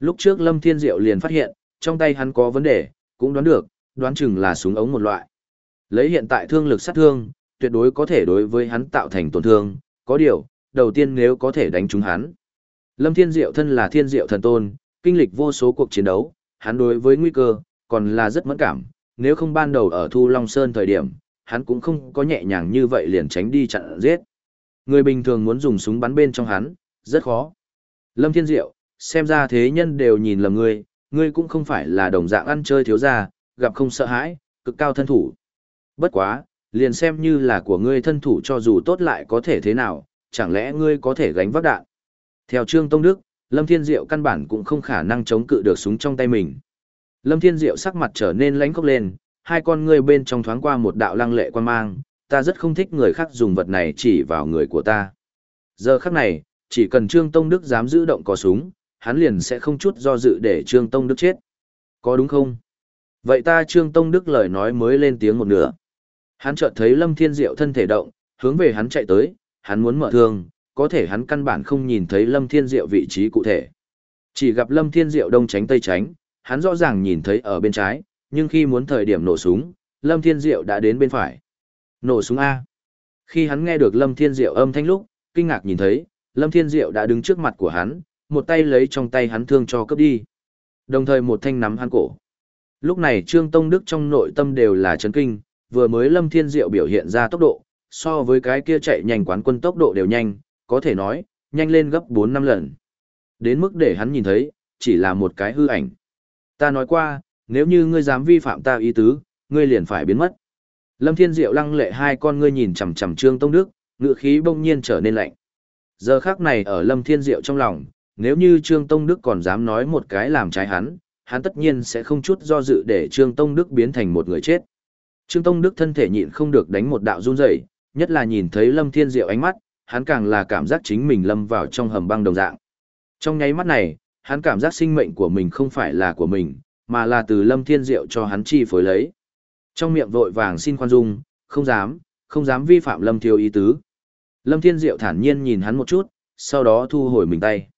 Lúc trước Lâm Thiên Diệu liền phát hiện, trong tay hắn có vấn đề, cũng đoán được, đoán chừng là súng ống một loại. Lấy hiện tại thương lực sát thương, tuyệt đối có thể đối với hắn tạo thành tổn thương, có điều, đầu tiên nếu có thể đánh trúng hắn. Lâm Thiên Diệu thân là thiên diệu thần tôn, kinh lịch vô số cuộc chiến đấu, hắn đối với nguy cơ, còn là rất mẫn cảm, nếu không ban đầu ở Thu Long Sơn thời điểm, hắn cũng không có nhẹ nhàng như vậy liền tránh đi chặn giết. Người bình thường muốn dùng súng bắn bên trong hắn, rất khó. Lâm Thiên Diệu, xem ra thế nhân đều nhìn lầm ngươi, ngươi cũng không phải là đồng dạng ăn chơi thiếu gia, gặp không sợ hãi, cực cao thân thủ. Bất quá, liền xem như là của ngươi thân thủ cho dù tốt lại có thể thế nào, chẳng lẽ ngươi có thể gánh vác đạn. Theo Trương Tông Đức, Lâm Thiên Diệu căn bản cũng không khả năng chống cự được súng trong tay mình. Lâm Thiên Diệu sắc mặt trở nên lánh khóc lên, hai con ngươi bên trong thoáng qua một đạo lăng lệ quan mang, ta rất không thích người khác dùng vật này chỉ vào người của ta. Giờ khắc này, chỉ cần Trương Tông Đức dám giữ động có súng, hắn liền sẽ không chút do dự để Trương Tông Đức chết. Có đúng không? Vậy ta Trương Tông Đức lời nói mới lên tiếng một nửa. Hắn chợt thấy Lâm Thiên Diệu thân thể động, hướng về hắn chạy tới, hắn muốn mở thương, có thể hắn căn bản không nhìn thấy Lâm Thiên Diệu vị trí cụ thể. Chỉ gặp Lâm Thiên Diệu đông tránh tây tránh, hắn rõ ràng nhìn thấy ở bên trái, nhưng khi muốn thời điểm nổ súng, Lâm Thiên Diệu đã đến bên phải. Nổ súng A. Khi hắn nghe được Lâm Thiên Diệu âm thanh lúc, kinh ngạc nhìn thấy, Lâm Thiên Diệu đã đứng trước mặt của hắn, một tay lấy trong tay hắn thương cho cướp đi. Đồng thời một thanh nắm hắn cổ. Lúc này Trương Tông Đức trong nội tâm đều là chấn kinh, vừa mới Lâm Thiên Diệu biểu hiện ra tốc độ, so với cái kia chạy nhanh quán quân tốc độ đều nhanh, có thể nói, nhanh lên gấp 4 năm lần. Đến mức để hắn nhìn thấy, chỉ là một cái hư ảnh. Ta nói qua, nếu như ngươi dám vi phạm ta ý tứ, ngươi liền phải biến mất. Lâm Thiên Diệu lăng lệ hai con ngươi nhìn chằm chằm Trương Tông Đức, ngựa khí bỗng nhiên trở nên lạnh. Giờ khác này ở Lâm Thiên Diệu trong lòng, nếu như Trương Tông Đức còn dám nói một cái làm trái hắn, hắn tất nhiên sẽ không chút do dự để Trương Tông Đức biến thành một người chết. Trương Tông Đức thân thể nhịn không được đánh một đạo run rẩy, nhất là nhìn thấy Lâm Thiên Diệu ánh mắt, hắn càng là cảm giác chính mình lâm vào trong hầm băng đồng dạng. Trong nháy mắt này, hắn cảm giác sinh mệnh của mình không phải là của mình, mà là từ Lâm Thiên Diệu cho hắn chi phối lấy. Trong miệng vội vàng xin khoan dung, không dám, không dám vi phạm Lâm Thiếu ý tứ. Lâm Thiên Diệu thản nhiên nhìn hắn một chút, sau đó thu hồi mình tay.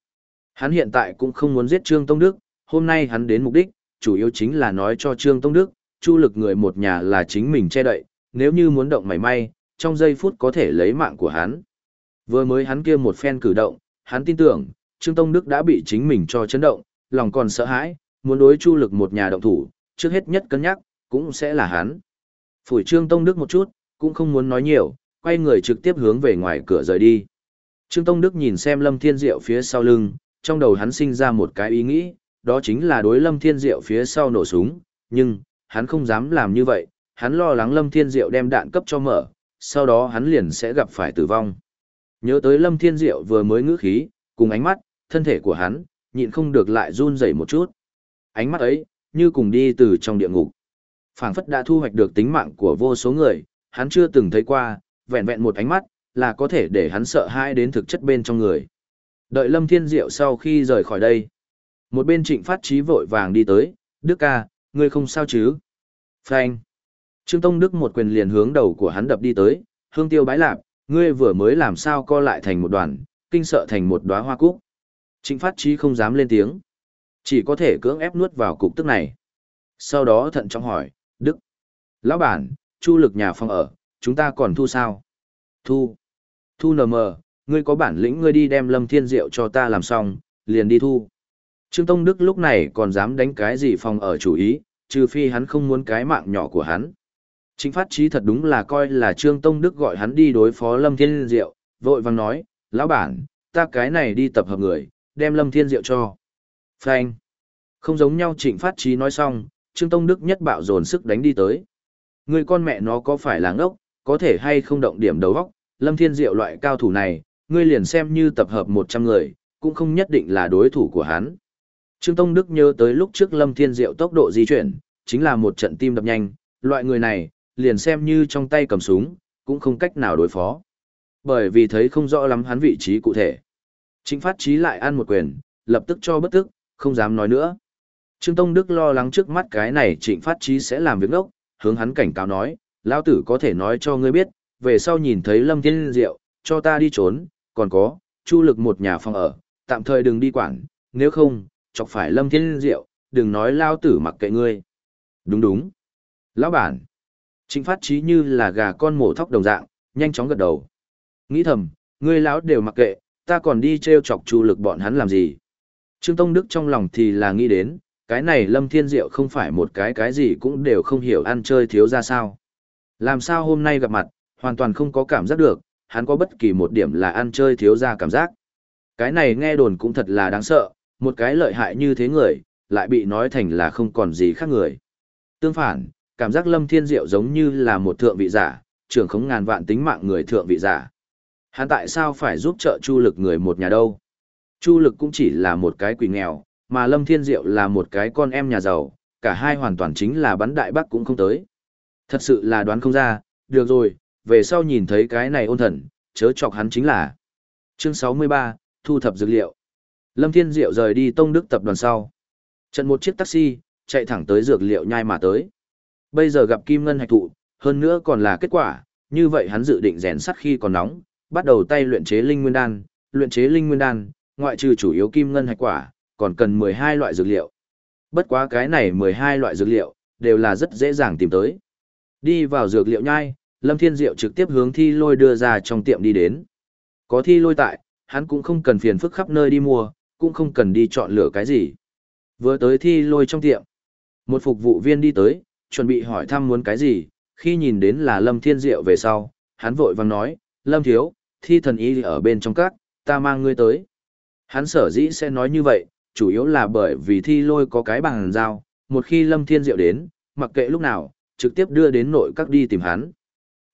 Hắn hiện tại cũng không muốn giết Trương Tông Đức, hôm nay hắn đến mục đích, chủ yếu chính là nói cho Trương Tông Đức, chu lực người một nhà là chính mình che đậy, nếu như muốn động mảy may, trong giây phút có thể lấy mạng của hắn. Vừa mới hắn kia một phen cử động, hắn tin tưởng, Trương Tông Đức đã bị chính mình cho chấn động, lòng còn sợ hãi, muốn đối chu lực một nhà động thủ, trước hết nhất cân nhắc, cũng sẽ là hắn. Phủi Trương Tông Đức một chút, cũng không muốn nói nhiều, quay người trực tiếp hướng về ngoài cửa rời đi. Trương Tông Đức nhìn xem Lâm Thiên Diệu phía sau lưng, trong đầu hắn sinh ra một cái ý nghĩ, đó chính là đối Lâm Thiên Diệu phía sau nổ súng, nhưng, hắn không dám làm như vậy, hắn lo lắng Lâm Thiên Diệu đem đạn cấp cho mở, sau đó hắn liền sẽ gặp phải tử vong. Nhớ tới Lâm Thiên Diệu vừa mới ngữ khí, cùng ánh mắt, thân thể của hắn, nhịn không được lại run rẩy một chút. Ánh mắt ấy, như cùng đi từ trong địa ngục. phảng phất đã thu hoạch được tính mạng của vô số người, hắn chưa từng thấy qua, vẹn vẹn một ánh mắt, là có thể để hắn sợ hãi đến thực chất bên trong người. Đợi Lâm Thiên Diệu sau khi rời khỏi đây. Một bên trịnh phát trí vội vàng đi tới, Đức ca, ngươi không sao chứ? Phanh. Trương Tông Đức một quyền liền hướng đầu của hắn đập đi tới, hương tiêu bái lạp, ngươi vừa mới làm sao co lại thành một đoàn, kinh sợ thành một đóa hoa cúc. Trịnh phát trí không dám lên tiếng. Chỉ có thể cưỡng ép nuốt vào cục tức này. Sau đó thận trọng hỏi, Đức. Lão bản, chu lực nhà phòng ở, chúng ta còn thu sao? Thu. Thu nờ mờ, ngươi có bản lĩnh ngươi đi đem lâm thiên diệu cho ta làm xong, liền đi thu. Trương Tông Đức lúc này còn dám đánh cái gì phòng ở chủ ý, trừ phi hắn không muốn cái mạng nhỏ của hắn. Chính phát trí thật đúng là coi là Trương Tông Đức gọi hắn đi đối phó Lâm Thiên Diệu, vội vàng nói, lão bản, ta cái này đi tập hợp người, đem Lâm Thiên Diệu cho. Phanh. Không giống nhau trịnh phát trí nói xong, Trương Tông Đức nhất bạo dồn sức đánh đi tới. Người con mẹ nó có phải là ngốc, có thể hay không động điểm đầu góc, Lâm Thiên Diệu loại cao thủ này, ngươi liền xem như tập hợp 100 người, cũng không nhất định là đối thủ của hắn. Trương Tông Đức nhớ tới lúc trước Lâm Thiên Diệu tốc độ di chuyển, chính là một trận tim đập nhanh, loại người này, liền xem như trong tay cầm súng, cũng không cách nào đối phó. Bởi vì thấy không rõ lắm hắn vị trí cụ thể. Trịnh phát trí lại ăn một quyền, lập tức cho bất tức, không dám nói nữa. Trương Tông Đức lo lắng trước mắt cái này trịnh phát trí sẽ làm việc ngốc, hướng hắn cảnh cáo nói, lão tử có thể nói cho ngươi biết, về sau nhìn thấy Lâm Thiên Diệu, cho ta đi trốn, còn có, chu lực một nhà phòng ở, tạm thời đừng đi quản, nếu không, chọc phải Lâm Thiên Diệu, đừng nói lao tử mặc kệ ngươi. Đúng đúng. Lão bản. Trịnh phát trí như là gà con mổ thóc đồng dạng, nhanh chóng gật đầu. Nghĩ thầm, ngươi lão đều mặc kệ, ta còn đi treo chọc chu lực bọn hắn làm gì. Trương Tông Đức trong lòng thì là nghĩ đến, cái này Lâm Thiên Diệu không phải một cái cái gì cũng đều không hiểu ăn chơi thiếu ra sao. Làm sao hôm nay gặp mặt, hoàn toàn không có cảm giác được, hắn có bất kỳ một điểm là ăn chơi thiếu ra cảm giác. Cái này nghe đồn cũng thật là đáng sợ, một cái lợi hại như thế người, lại bị nói thành là không còn gì khác người. Tương phản, cảm giác Lâm Thiên Diệu giống như là một thượng vị giả, trưởng khống ngàn vạn tính mạng người thượng vị giả. Hắn tại sao phải giúp trợ Chu Lực người một nhà đâu? Chu Lực cũng chỉ là một cái quỷ nghèo, mà Lâm Thiên Diệu là một cái con em nhà giàu, cả hai hoàn toàn chính là bắn đại bác cũng không tới. Thật sự là đoán không ra, được rồi, về sau nhìn thấy cái này ôn thần, chớ chọc hắn chính là. Chương 63, thu thập dược liệu. Lâm Thiên Diệu rời đi Tông Đức tập đoàn sau. Trận một chiếc taxi, chạy thẳng tới dược liệu nhai mà tới. Bây giờ gặp Kim Ngân hạch thụ, hơn nữa còn là kết quả, như vậy hắn dự định rèn sắt khi còn nóng, bắt đầu tay luyện chế linh nguyên đan, luyện chế linh nguyên đan, ngoại trừ chủ yếu kim ngân hạch quả, còn cần 12 loại dược liệu. Bất quá cái này 12 loại dược liệu, đều là rất dễ dàng tìm tới. Đi vào dược liệu nhai, Lâm Thiên Diệu trực tiếp hướng thi lôi đưa ra trong tiệm đi đến. Có thi lôi tại, hắn cũng không cần phiền phức khắp nơi đi mua, cũng không cần đi chọn lựa cái gì. Vừa tới thi lôi trong tiệm, một phục vụ viên đi tới, chuẩn bị hỏi thăm muốn cái gì, khi nhìn đến là Lâm Thiên Diệu về sau, hắn vội vàng nói, Lâm Thiếu, thi thần y ở bên trong các, ta mang ngươi tới. Hắn sở dĩ sẽ nói như vậy, chủ yếu là bởi vì thi lôi có cái bằng dao, một khi Lâm Thiên Diệu đến, mặc kệ lúc nào, trực tiếp đưa đến nội các đi tìm hắn.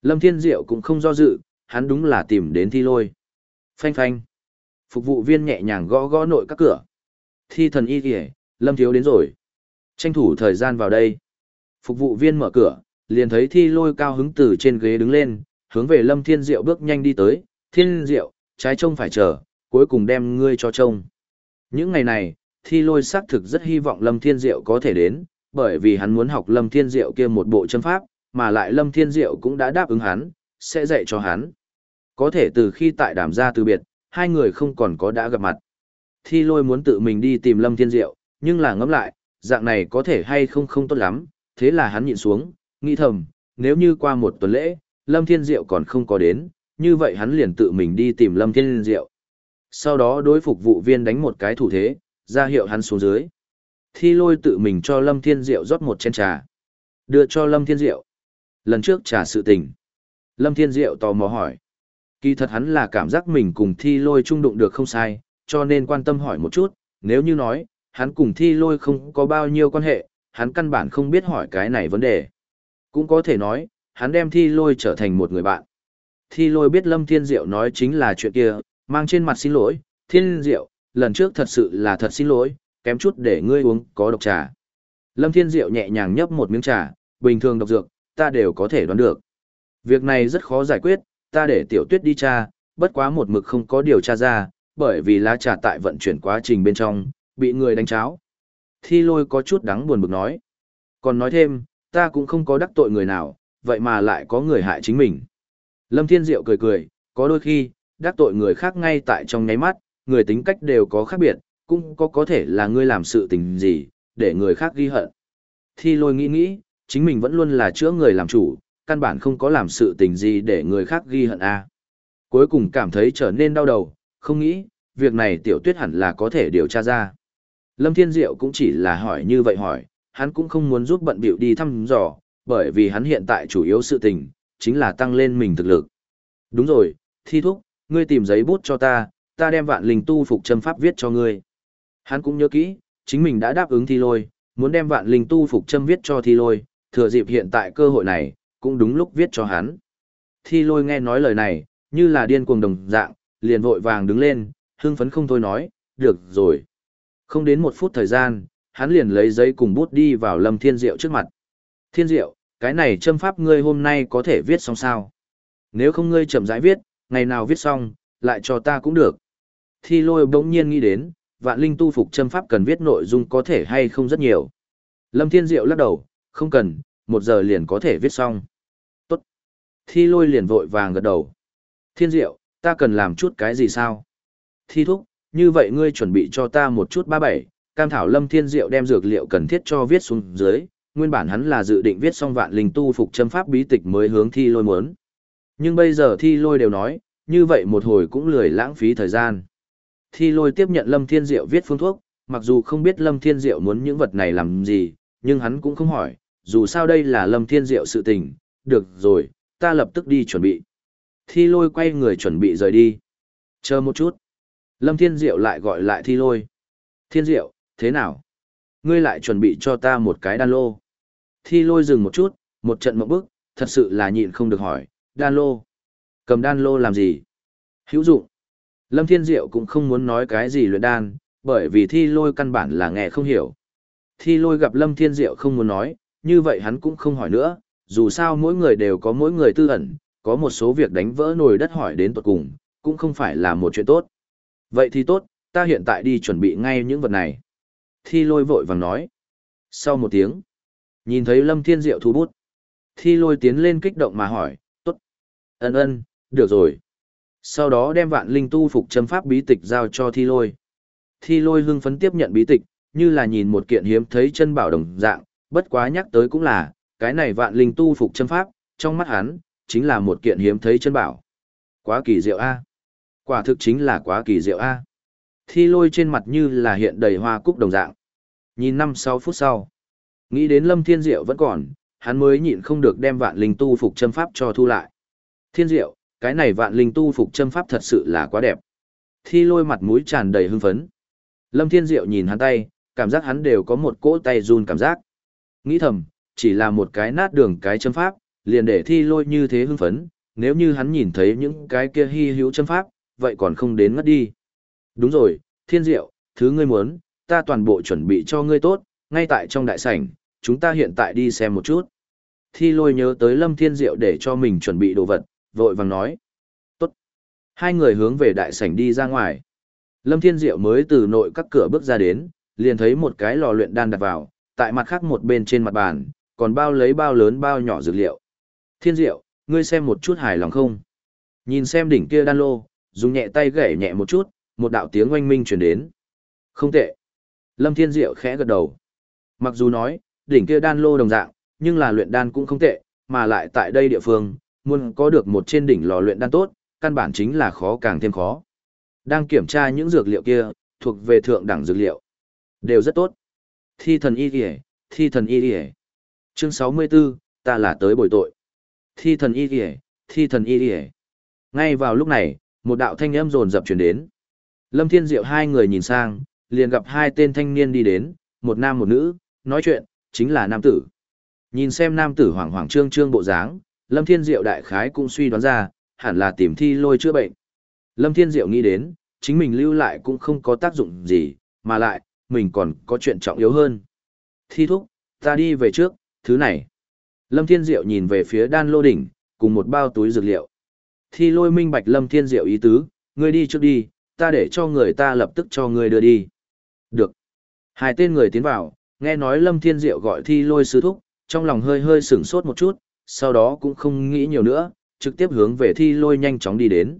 Lâm Thiên Diệu cũng không do dự, hắn đúng là tìm đến thi lôi. Phanh phanh. Phục vụ viên nhẹ nhàng gõ gõ nội các cửa. Thi thần y kìa, Lâm Thiếu đến rồi. Tranh thủ thời gian vào đây. Phục vụ viên mở cửa, liền thấy thi lôi cao hứng từ trên ghế đứng lên, hướng về Lâm Thiên Diệu bước nhanh đi tới. Thiên Diệu, trái trông phải chờ, cuối cùng đem ngươi cho trông. Những ngày này, thi lôi xác thực rất hy vọng Lâm Thiên Diệu có thể đến, bởi vì hắn muốn học Lâm Thiên Diệu kia một bộ châm pháp, mà lại Lâm Thiên Diệu cũng đã đáp ứng hắn, sẽ dạy cho hắn. Có thể từ khi tại đàm gia từ biệt, hai người không còn có đã gặp mặt. Thi lôi muốn tự mình đi tìm Lâm Thiên Diệu, nhưng là ngẫm lại, dạng này có thể hay không không tốt lắm, thế là hắn nhịn xuống, nghĩ thầm, nếu như qua một tuần lễ, Lâm Thiên Diệu còn không có đến, như vậy hắn liền tự mình đi tìm Lâm Thiên Diệu. Sau đó đối phục vụ viên đánh một cái thủ thế, ra hiệu hắn xuống dưới. Thi lôi tự mình cho Lâm Thiên Diệu rót một chén trà. Đưa cho Lâm Thiên Diệu. Lần trước trà sự tình. Lâm Thiên Diệu tò mò hỏi. Kỳ thật hắn là cảm giác mình cùng thi lôi trung đụng được không sai, cho nên quan tâm hỏi một chút, nếu như nói, hắn cùng thi lôi không có bao nhiêu quan hệ, hắn căn bản không biết hỏi cái này vấn đề. Cũng có thể nói, hắn đem thi lôi trở thành một người bạn. Thi lôi biết Lâm Thiên Diệu nói chính là chuyện kia, mang trên mặt xin lỗi, Thiên Diệu, lần trước thật sự là thật xin lỗi, kém chút để ngươi uống có độc trà. Lâm Thiên Diệu nhẹ nhàng nhấp một miếng trà, bình thường độc dược, ta đều có thể đoán được. Việc này rất khó giải quyết, ta để tiểu tuyết đi tra, bất quá một mực không có điều tra ra, bởi vì lá trà tại vận chuyển quá trình bên trong, bị người đánh cháo. Thi lôi có chút đắng buồn bực nói. Còn nói thêm, ta cũng không có đắc tội người nào, vậy mà lại có người hại chính mình. Lâm Thiên Diệu cười cười, có đôi khi, đắc tội người khác ngay tại trong nháy mắt, người tính cách đều có khác biệt, cũng có có thể là ngươi làm sự tình gì, để người khác ghi hận. Thi lôi nghĩ nghĩ, chính mình vẫn luôn là chữa người làm chủ, căn bản không có làm sự tình gì để người khác ghi hận a. Cuối cùng cảm thấy trở nên đau đầu, không nghĩ, việc này tiểu tuyết hẳn là có thể điều tra ra. Lâm Thiên Diệu cũng chỉ là hỏi như vậy hỏi, hắn cũng không muốn giúp bận biểu đi thăm dò, bởi vì hắn hiện tại chủ yếu sự tình, chính là tăng lên mình thực lực. Đúng rồi, thi thúc, ngươi tìm giấy bút cho ta, ta đem vạn linh tu phục châm pháp viết cho ngươi. Hắn cũng nhớ kỹ, chính mình đã đáp ứng thi lôi, muốn đem vạn linh tu phục châm viết cho thi lôi, thừa dịp hiện tại cơ hội này, cũng đúng lúc viết cho hắn. Thi lôi nghe nói lời này, như là điên cuồng đồng dạng, liền vội vàng đứng lên, hưng phấn không thôi nói, được rồi. Không đến một phút thời gian, hắn liền lấy giấy cùng bút đi vào Lâm Thiên Diệu trước mặt. Thiên Diệu, cái này châm pháp ngươi hôm nay có thể viết xong sao? Nếu không ngươi chậm rãi viết, ngày nào viết xong, lại cho ta cũng được. Thi lôi bỗng nhiên nghĩ đến, vạn linh tu phục châm pháp cần viết nội dung có thể hay không rất nhiều. Lâm Thiên Diệu lắc đầu, không cần, một giờ liền có thể viết xong. Tốt. Thi lôi liền vội vàng gật đầu. Thiên Diệu, ta cần làm chút cái gì sao? Thi thúc, như vậy ngươi chuẩn bị cho ta một chút ba bảy, cam thảo Lâm Thiên Diệu đem dược liệu cần thiết cho viết xuống dưới, nguyên bản hắn là dự định viết xong vạn linh tu phục châm pháp bí tịch mới hướng thi lôi muốn. Nhưng bây giờ thi lôi đều nói, như vậy một hồi cũng lười lãng phí thời gian. Thi lôi tiếp nhận Lâm Thiên Diệu viết phương thuốc, mặc dù không biết Lâm Thiên Diệu muốn những vật này làm gì, nhưng hắn cũng không hỏi, dù sao đây là Lâm Thiên Diệu sự tình, được rồi, ta lập tức đi chuẩn bị. Thi lôi quay người chuẩn bị rời đi. Chờ một chút. Lâm Thiên Diệu lại gọi lại thi lôi. Thiên Diệu, thế nào? Ngươi lại chuẩn bị cho ta một cái đan lô. Thi lôi dừng một chút, một trận một bước, thật sự là nhịn không được hỏi, đan lô. Cầm đan lô làm gì? Hữu dụng. Lâm Thiên Diệu cũng không muốn nói cái gì luyện đan, bởi vì thi lôi căn bản là nghe không hiểu. Thi lôi gặp Lâm Thiên Diệu không muốn nói, như vậy hắn cũng không hỏi nữa, dù sao mỗi người đều có mỗi người tư ẩn, có một số việc đánh vỡ nồi đất hỏi đến tuật cùng, cũng không phải là một chuyện tốt. Vậy thì tốt, ta hiện tại đi chuẩn bị ngay những vật này. Thi lôi vội vàng nói. Sau một tiếng, nhìn thấy Lâm Thiên Diệu thu bút. Thi lôi tiến lên kích động mà hỏi, tốt. Ân ân, được rồi. Sau đó đem vạn linh tu phục châm pháp bí tịch giao cho thi lôi. Thi lôi hưng phấn tiếp nhận bí tịch, như là nhìn một kiện hiếm thấy chân bảo đồng dạng, bất quá nhắc tới cũng là, cái này vạn linh tu phục châm pháp, trong mắt hắn, chính là một kiện hiếm thấy chân bảo. Quá kỳ diệu a. Quả thực chính là quá kỳ diệu a. Thi lôi trên mặt như là hiện đầy hoa cúc đồng dạng. Nhìn năm sáu phút sau, nghĩ đến lâm thiên diệu vẫn còn, hắn mới nhịn không được đem vạn linh tu phục châm pháp cho thu lại. Thiên diệu, cái này vạn linh tu phục châm pháp thật sự là quá đẹp. Thi lôi mặt mũi tràn đầy hưng phấn. Lâm thiên diệu nhìn hắn tay, cảm giác hắn đều có một cỗ tay run cảm giác. Nghĩ thầm, chỉ là một cái nát đường cái châm pháp, liền để thi lôi như thế hưng phấn, nếu như hắn nhìn thấy những cái kia hy hữu châm pháp, vậy còn không đến ngất đi. Đúng rồi, thiên diệu, thứ ngươi muốn, ta toàn bộ chuẩn bị cho ngươi tốt, ngay tại trong đại sảnh, chúng ta hiện tại đi xem một chút. Thi lôi nhớ tới lâm thiên diệu để cho mình chuẩn bị đồ vật, vội vàng nói. Tốt. Hai người hướng về đại sảnh đi ra ngoài. Lâm thiên diệu mới từ nội các cửa bước ra đến, liền thấy một cái lò luyện đan đặt vào, tại mặt khác một bên trên mặt bàn, còn bao lấy bao lớn bao nhỏ dược liệu. Thiên diệu, ngươi xem một chút hài lòng không? Nhìn xem đỉnh kia đan lô, dùng nhẹ tay gảy nhẹ một chút, một đạo tiếng oanh minh truyền đến. Không tệ. Lâm Thiên Diệu khẽ gật đầu. Mặc dù nói, đỉnh kia đan lô đồng dạng, nhưng là luyện đan cũng không tệ, mà lại tại đây địa phương, muốn có được một trên đỉnh lò luyện đan tốt, căn bản chính là khó càng thêm khó. Đang kiểm tra những dược liệu kia, thuộc về thượng đẳng dược liệu. Đều rất tốt. Thi thần y kìa, thi thần y kìa. Chương 64, ta là tới bồi tội. Thi thần y kìa, thi thần y kìa. Ngay vào lúc này, một đạo thanh âm rồn rập truyền đến. Lâm Thiên Diệu hai người nhìn sang, liền gặp hai tên thanh niên đi đến, một nam một nữ, nói chuyện, chính là nam tử. Nhìn xem nam tử hoảng hoảng trương trương bộ dáng, Lâm Thiên Diệu đại khái cũng suy đoán ra, hẳn là tìm thi lôi chữa bệnh. Lâm Thiên Diệu nghĩ đến, chính mình lưu lại cũng không có tác dụng gì, mà lại, mình còn có chuyện trọng yếu hơn. Thi thúc, ta đi về trước, thứ này. Lâm Thiên Diệu nhìn về phía đan lô đỉnh, cùng một bao túi dược liệu. Thi lôi minh bạch Lâm Thiên Diệu ý tứ, ngươi đi trước đi, ta để cho người ta lập tức cho ngươi đưa đi. Được. Hai tên người tiến vào, nghe nói Lâm Thiên Diệu gọi thi lôi sư thúc, trong lòng hơi hơi sửng sốt một chút, sau đó cũng không nghĩ nhiều nữa, trực tiếp hướng về thi lôi nhanh chóng đi đến.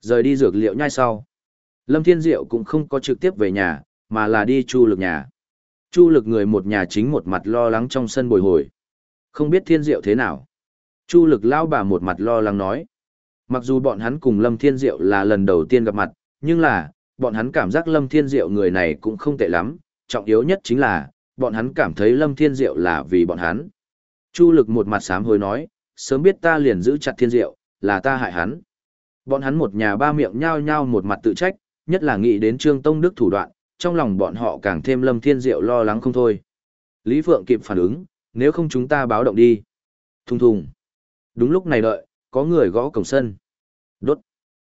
Rời đi dược liệu nhai sau. Lâm Thiên Diệu cũng không có trực tiếp về nhà, mà là đi chu lực nhà. Chu lực người một nhà chính một mặt lo lắng trong sân bồi hồi. Không biết Thiên Diệu thế nào. Chu lực lao bà một mặt lo lắng nói. Mặc dù bọn hắn cùng Lâm Thiên Diệu là lần đầu tiên gặp mặt, nhưng là, bọn hắn cảm giác Lâm Thiên Diệu người này cũng không tệ lắm, trọng yếu nhất chính là, bọn hắn cảm thấy Lâm Thiên Diệu là vì bọn hắn. Chu lực một mặt sám hối nói, sớm biết ta liền giữ chặt Thiên Diệu, là ta hại hắn. Bọn hắn một nhà ba miệng nhao nhao một mặt tự trách, nhất là nghĩ đến Trương Tông Đức thủ đoạn, trong lòng bọn họ càng thêm Lâm Thiên Diệu lo lắng không thôi. Lý Phượng kịp phản ứng, nếu không chúng ta báo động đi. Thùng thùng. Đúng lúc này đợi, có người gõ cổng sân. Đốt.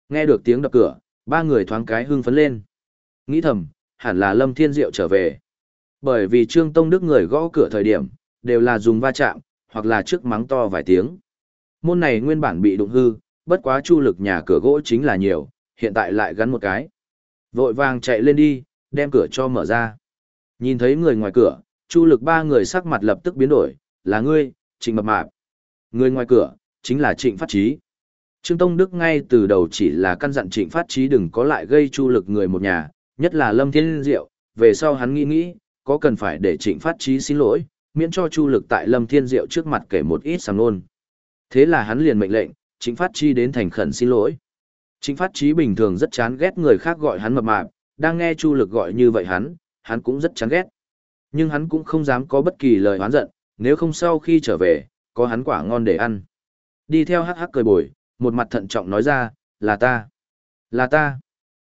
Nghe được tiếng đập cửa, ba người thoáng cái hưng phấn lên. Nghĩ thầm, hẳn là Lâm Thiên Diệu trở về. Bởi vì Trương Tông Đức người gõ cửa thời điểm, đều là dùng va chạm, hoặc là trước mắng to vài tiếng. Môn này nguyên bản bị đụng hư, bất quá chu lực nhà cửa gỗ chính là nhiều, hiện tại lại gắn một cái. Vội vàng chạy lên đi, đem cửa cho mở ra. Nhìn thấy người ngoài cửa, chu lực ba người sắc mặt lập tức biến đổi, là ngươi, trịnh mập mạp. Người ngoài cửa, chính là trịnh phát trí. Trương Tông Đức ngay từ đầu chỉ là căn dặn trịnh phát trí đừng có lại gây chu lực người một nhà, nhất là Lâm Thiên Diệu, về sau hắn nghĩ nghĩ, có cần phải để trịnh phát trí xin lỗi, miễn cho chu lực tại Lâm Thiên Diệu trước mặt kể một ít sàng nôn. Thế là hắn liền mệnh lệnh, trịnh phát Chi đến thành khẩn xin lỗi. Trịnh phát Chi bình thường rất chán ghét người khác gọi hắn mập mạp, đang nghe chu lực gọi như vậy hắn, hắn cũng rất chán ghét. Nhưng hắn cũng không dám có bất kỳ lời oán giận, nếu không sau khi trở về, có hắn quả ngon để ăn. Đi theo hắc hắc cười bồi, một mặt thận trọng nói ra, là ta, là ta.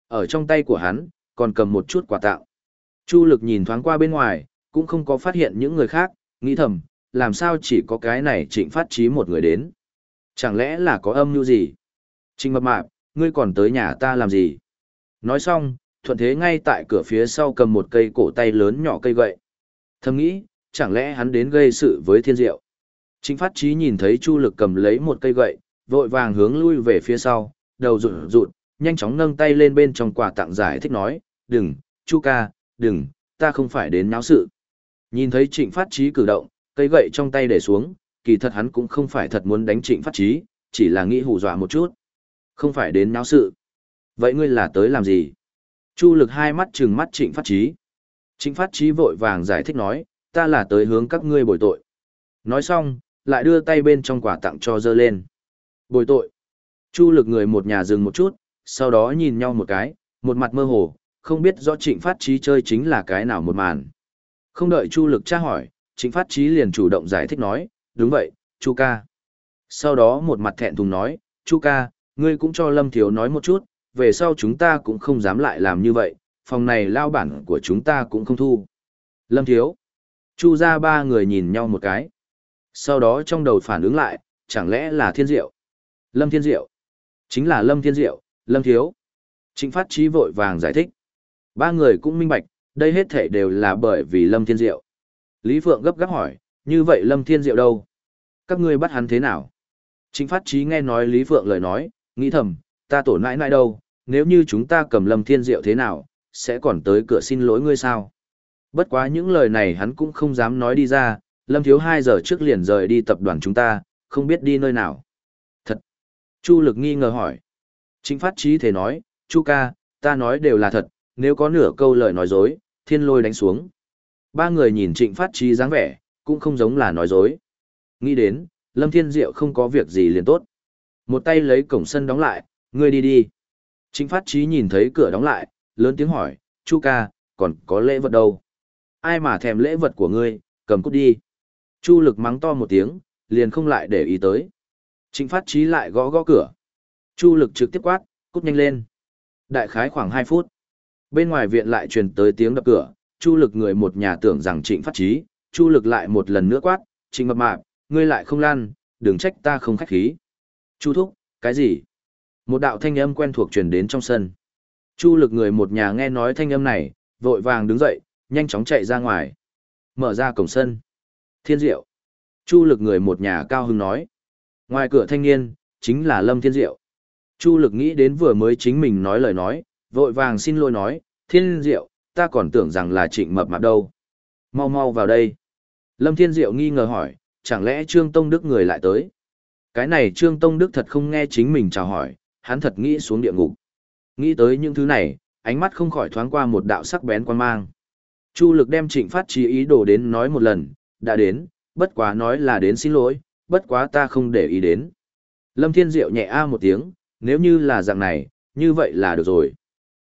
Ở trong tay của hắn, còn cầm một chút quả tạo. Chu lực nhìn thoáng qua bên ngoài, cũng không có phát hiện những người khác, nghĩ thầm, làm sao chỉ có cái này trịnh phát trí một người đến. Chẳng lẽ là có âm mưu gì? Trịnh mập mạp, ngươi còn tới nhà ta làm gì? Nói xong, thuận thế ngay tại cửa phía sau cầm một cây cổ tay lớn nhỏ cây gậy. Thầm nghĩ, chẳng lẽ hắn đến gây sự với thiên diệu? Trịnh phát trí nhìn thấy chu lực cầm lấy một cây gậy, vội vàng hướng lui về phía sau, đầu rụt rụt, nhanh chóng nâng tay lên bên trong quà tặng giải thích nói, đừng, chu ca, đừng, ta không phải đến náo sự. Nhìn thấy trịnh phát trí cử động, cây gậy trong tay để xuống, kỳ thật hắn cũng không phải thật muốn đánh trịnh phát trí, chỉ là nghĩ hù dọa một chút. Không phải đến náo sự. Vậy ngươi là tới làm gì? Chu lực hai mắt trừng mắt trịnh phát trí. Trịnh phát trí vội vàng giải thích nói, ta là tới hướng các ngươi bồi tội. Nói xong, lại đưa tay bên trong quả tặng cho dơ lên. Bồi tội. Chu lực người một nhà dừng một chút, sau đó nhìn nhau một cái, một mặt mơ hồ, không biết rõ trịnh phát trí chơi chính là cái nào một màn. Không đợi Chu lực tra hỏi, trịnh phát Chí liền chủ động giải thích nói, đúng vậy, Chu ca. Sau đó một mặt thẹn thùng nói, Chu ca, ngươi cũng cho Lâm Thiếu nói một chút, về sau chúng ta cũng không dám lại làm như vậy, phòng này lao bản của chúng ta cũng không thu. Lâm Thiếu. Chu ra ba người nhìn nhau một cái. Sau đó trong đầu phản ứng lại, chẳng lẽ là Thiên Diệu? Lâm Thiên Diệu. Chính là Lâm Thiên Diệu, Lâm Thiếu. Trịnh Phát Chí vội vàng giải thích. Ba người cũng minh bạch, đây hết thể đều là bởi vì Lâm Thiên Diệu. Lý Phượng gấp gáp hỏi, như vậy Lâm Thiên Diệu đâu? Các ngươi bắt hắn thế nào? Trịnh Phát Trí nghe nói Lý Phượng lời nói, nghĩ thầm, ta tổ nãi nãi đâu, nếu như chúng ta cầm Lâm Thiên Diệu thế nào, sẽ còn tới cửa xin lỗi ngươi sao? Bất quá những lời này hắn cũng không dám nói đi ra, Lâm Thiếu hai giờ trước liền rời đi tập đoàn chúng ta, không biết đi nơi nào. Thật. Chu Lực nghi ngờ hỏi. Trịnh Phát Trí thể nói, Chu ca, ta nói đều là thật, nếu có nửa câu lời nói dối, thiên lôi đánh xuống. Ba người nhìn Trịnh Phát Trí dáng vẻ, cũng không giống là nói dối. Nghĩ đến, Lâm Thiên Diệu không có việc gì liền tốt. Một tay lấy cổng sân đóng lại, ngươi đi đi. Trịnh Phát Trí nhìn thấy cửa đóng lại, lớn tiếng hỏi, Chu ca, còn có lễ vật đâu? Ai mà thèm lễ vật của ngươi, cầm cút đi. Chu lực mắng to một tiếng, liền không lại để ý tới. Trịnh phát trí lại gõ gõ cửa. Chu lực trực tiếp quát, cút nhanh lên. Đại khái khoảng 2 phút. Bên ngoài viện lại truyền tới tiếng đập cửa, chu lực người một nhà tưởng rằng trịnh phát trí, chu lực lại một lần nữa quát, trịnh mập mạp, ngươi lại không lan, đừng trách ta không khách khí. Chu thúc, cái gì? Một đạo thanh âm quen thuộc truyền đến trong sân. Chu lực người một nhà nghe nói thanh âm này, vội vàng đứng dậy, nhanh chóng chạy ra ngoài. Mở ra cổng sân. Thiên Diệu. Chu lực người một nhà cao hưng nói. Ngoài cửa thanh niên, chính là Lâm Thiên Diệu. Chu lực nghĩ đến vừa mới chính mình nói lời nói, vội vàng xin lỗi nói, Thiên Diệu, ta còn tưởng rằng là trịnh mập mạp đâu. Mau mau vào đây. Lâm Thiên Diệu nghi ngờ hỏi, chẳng lẽ Trương Tông Đức người lại tới? Cái này Trương Tông Đức thật không nghe chính mình chào hỏi, hắn thật nghĩ xuống địa ngục. Nghĩ tới những thứ này, ánh mắt không khỏi thoáng qua một đạo sắc bén quan mang. Chu lực đem trịnh phát trí ý đồ đến nói một lần, đã đến, bất quá nói là đến xin lỗi, bất quá ta không để ý đến. Lâm Thiên Diệu nhẹ a một tiếng, nếu như là dạng này, như vậy là được rồi.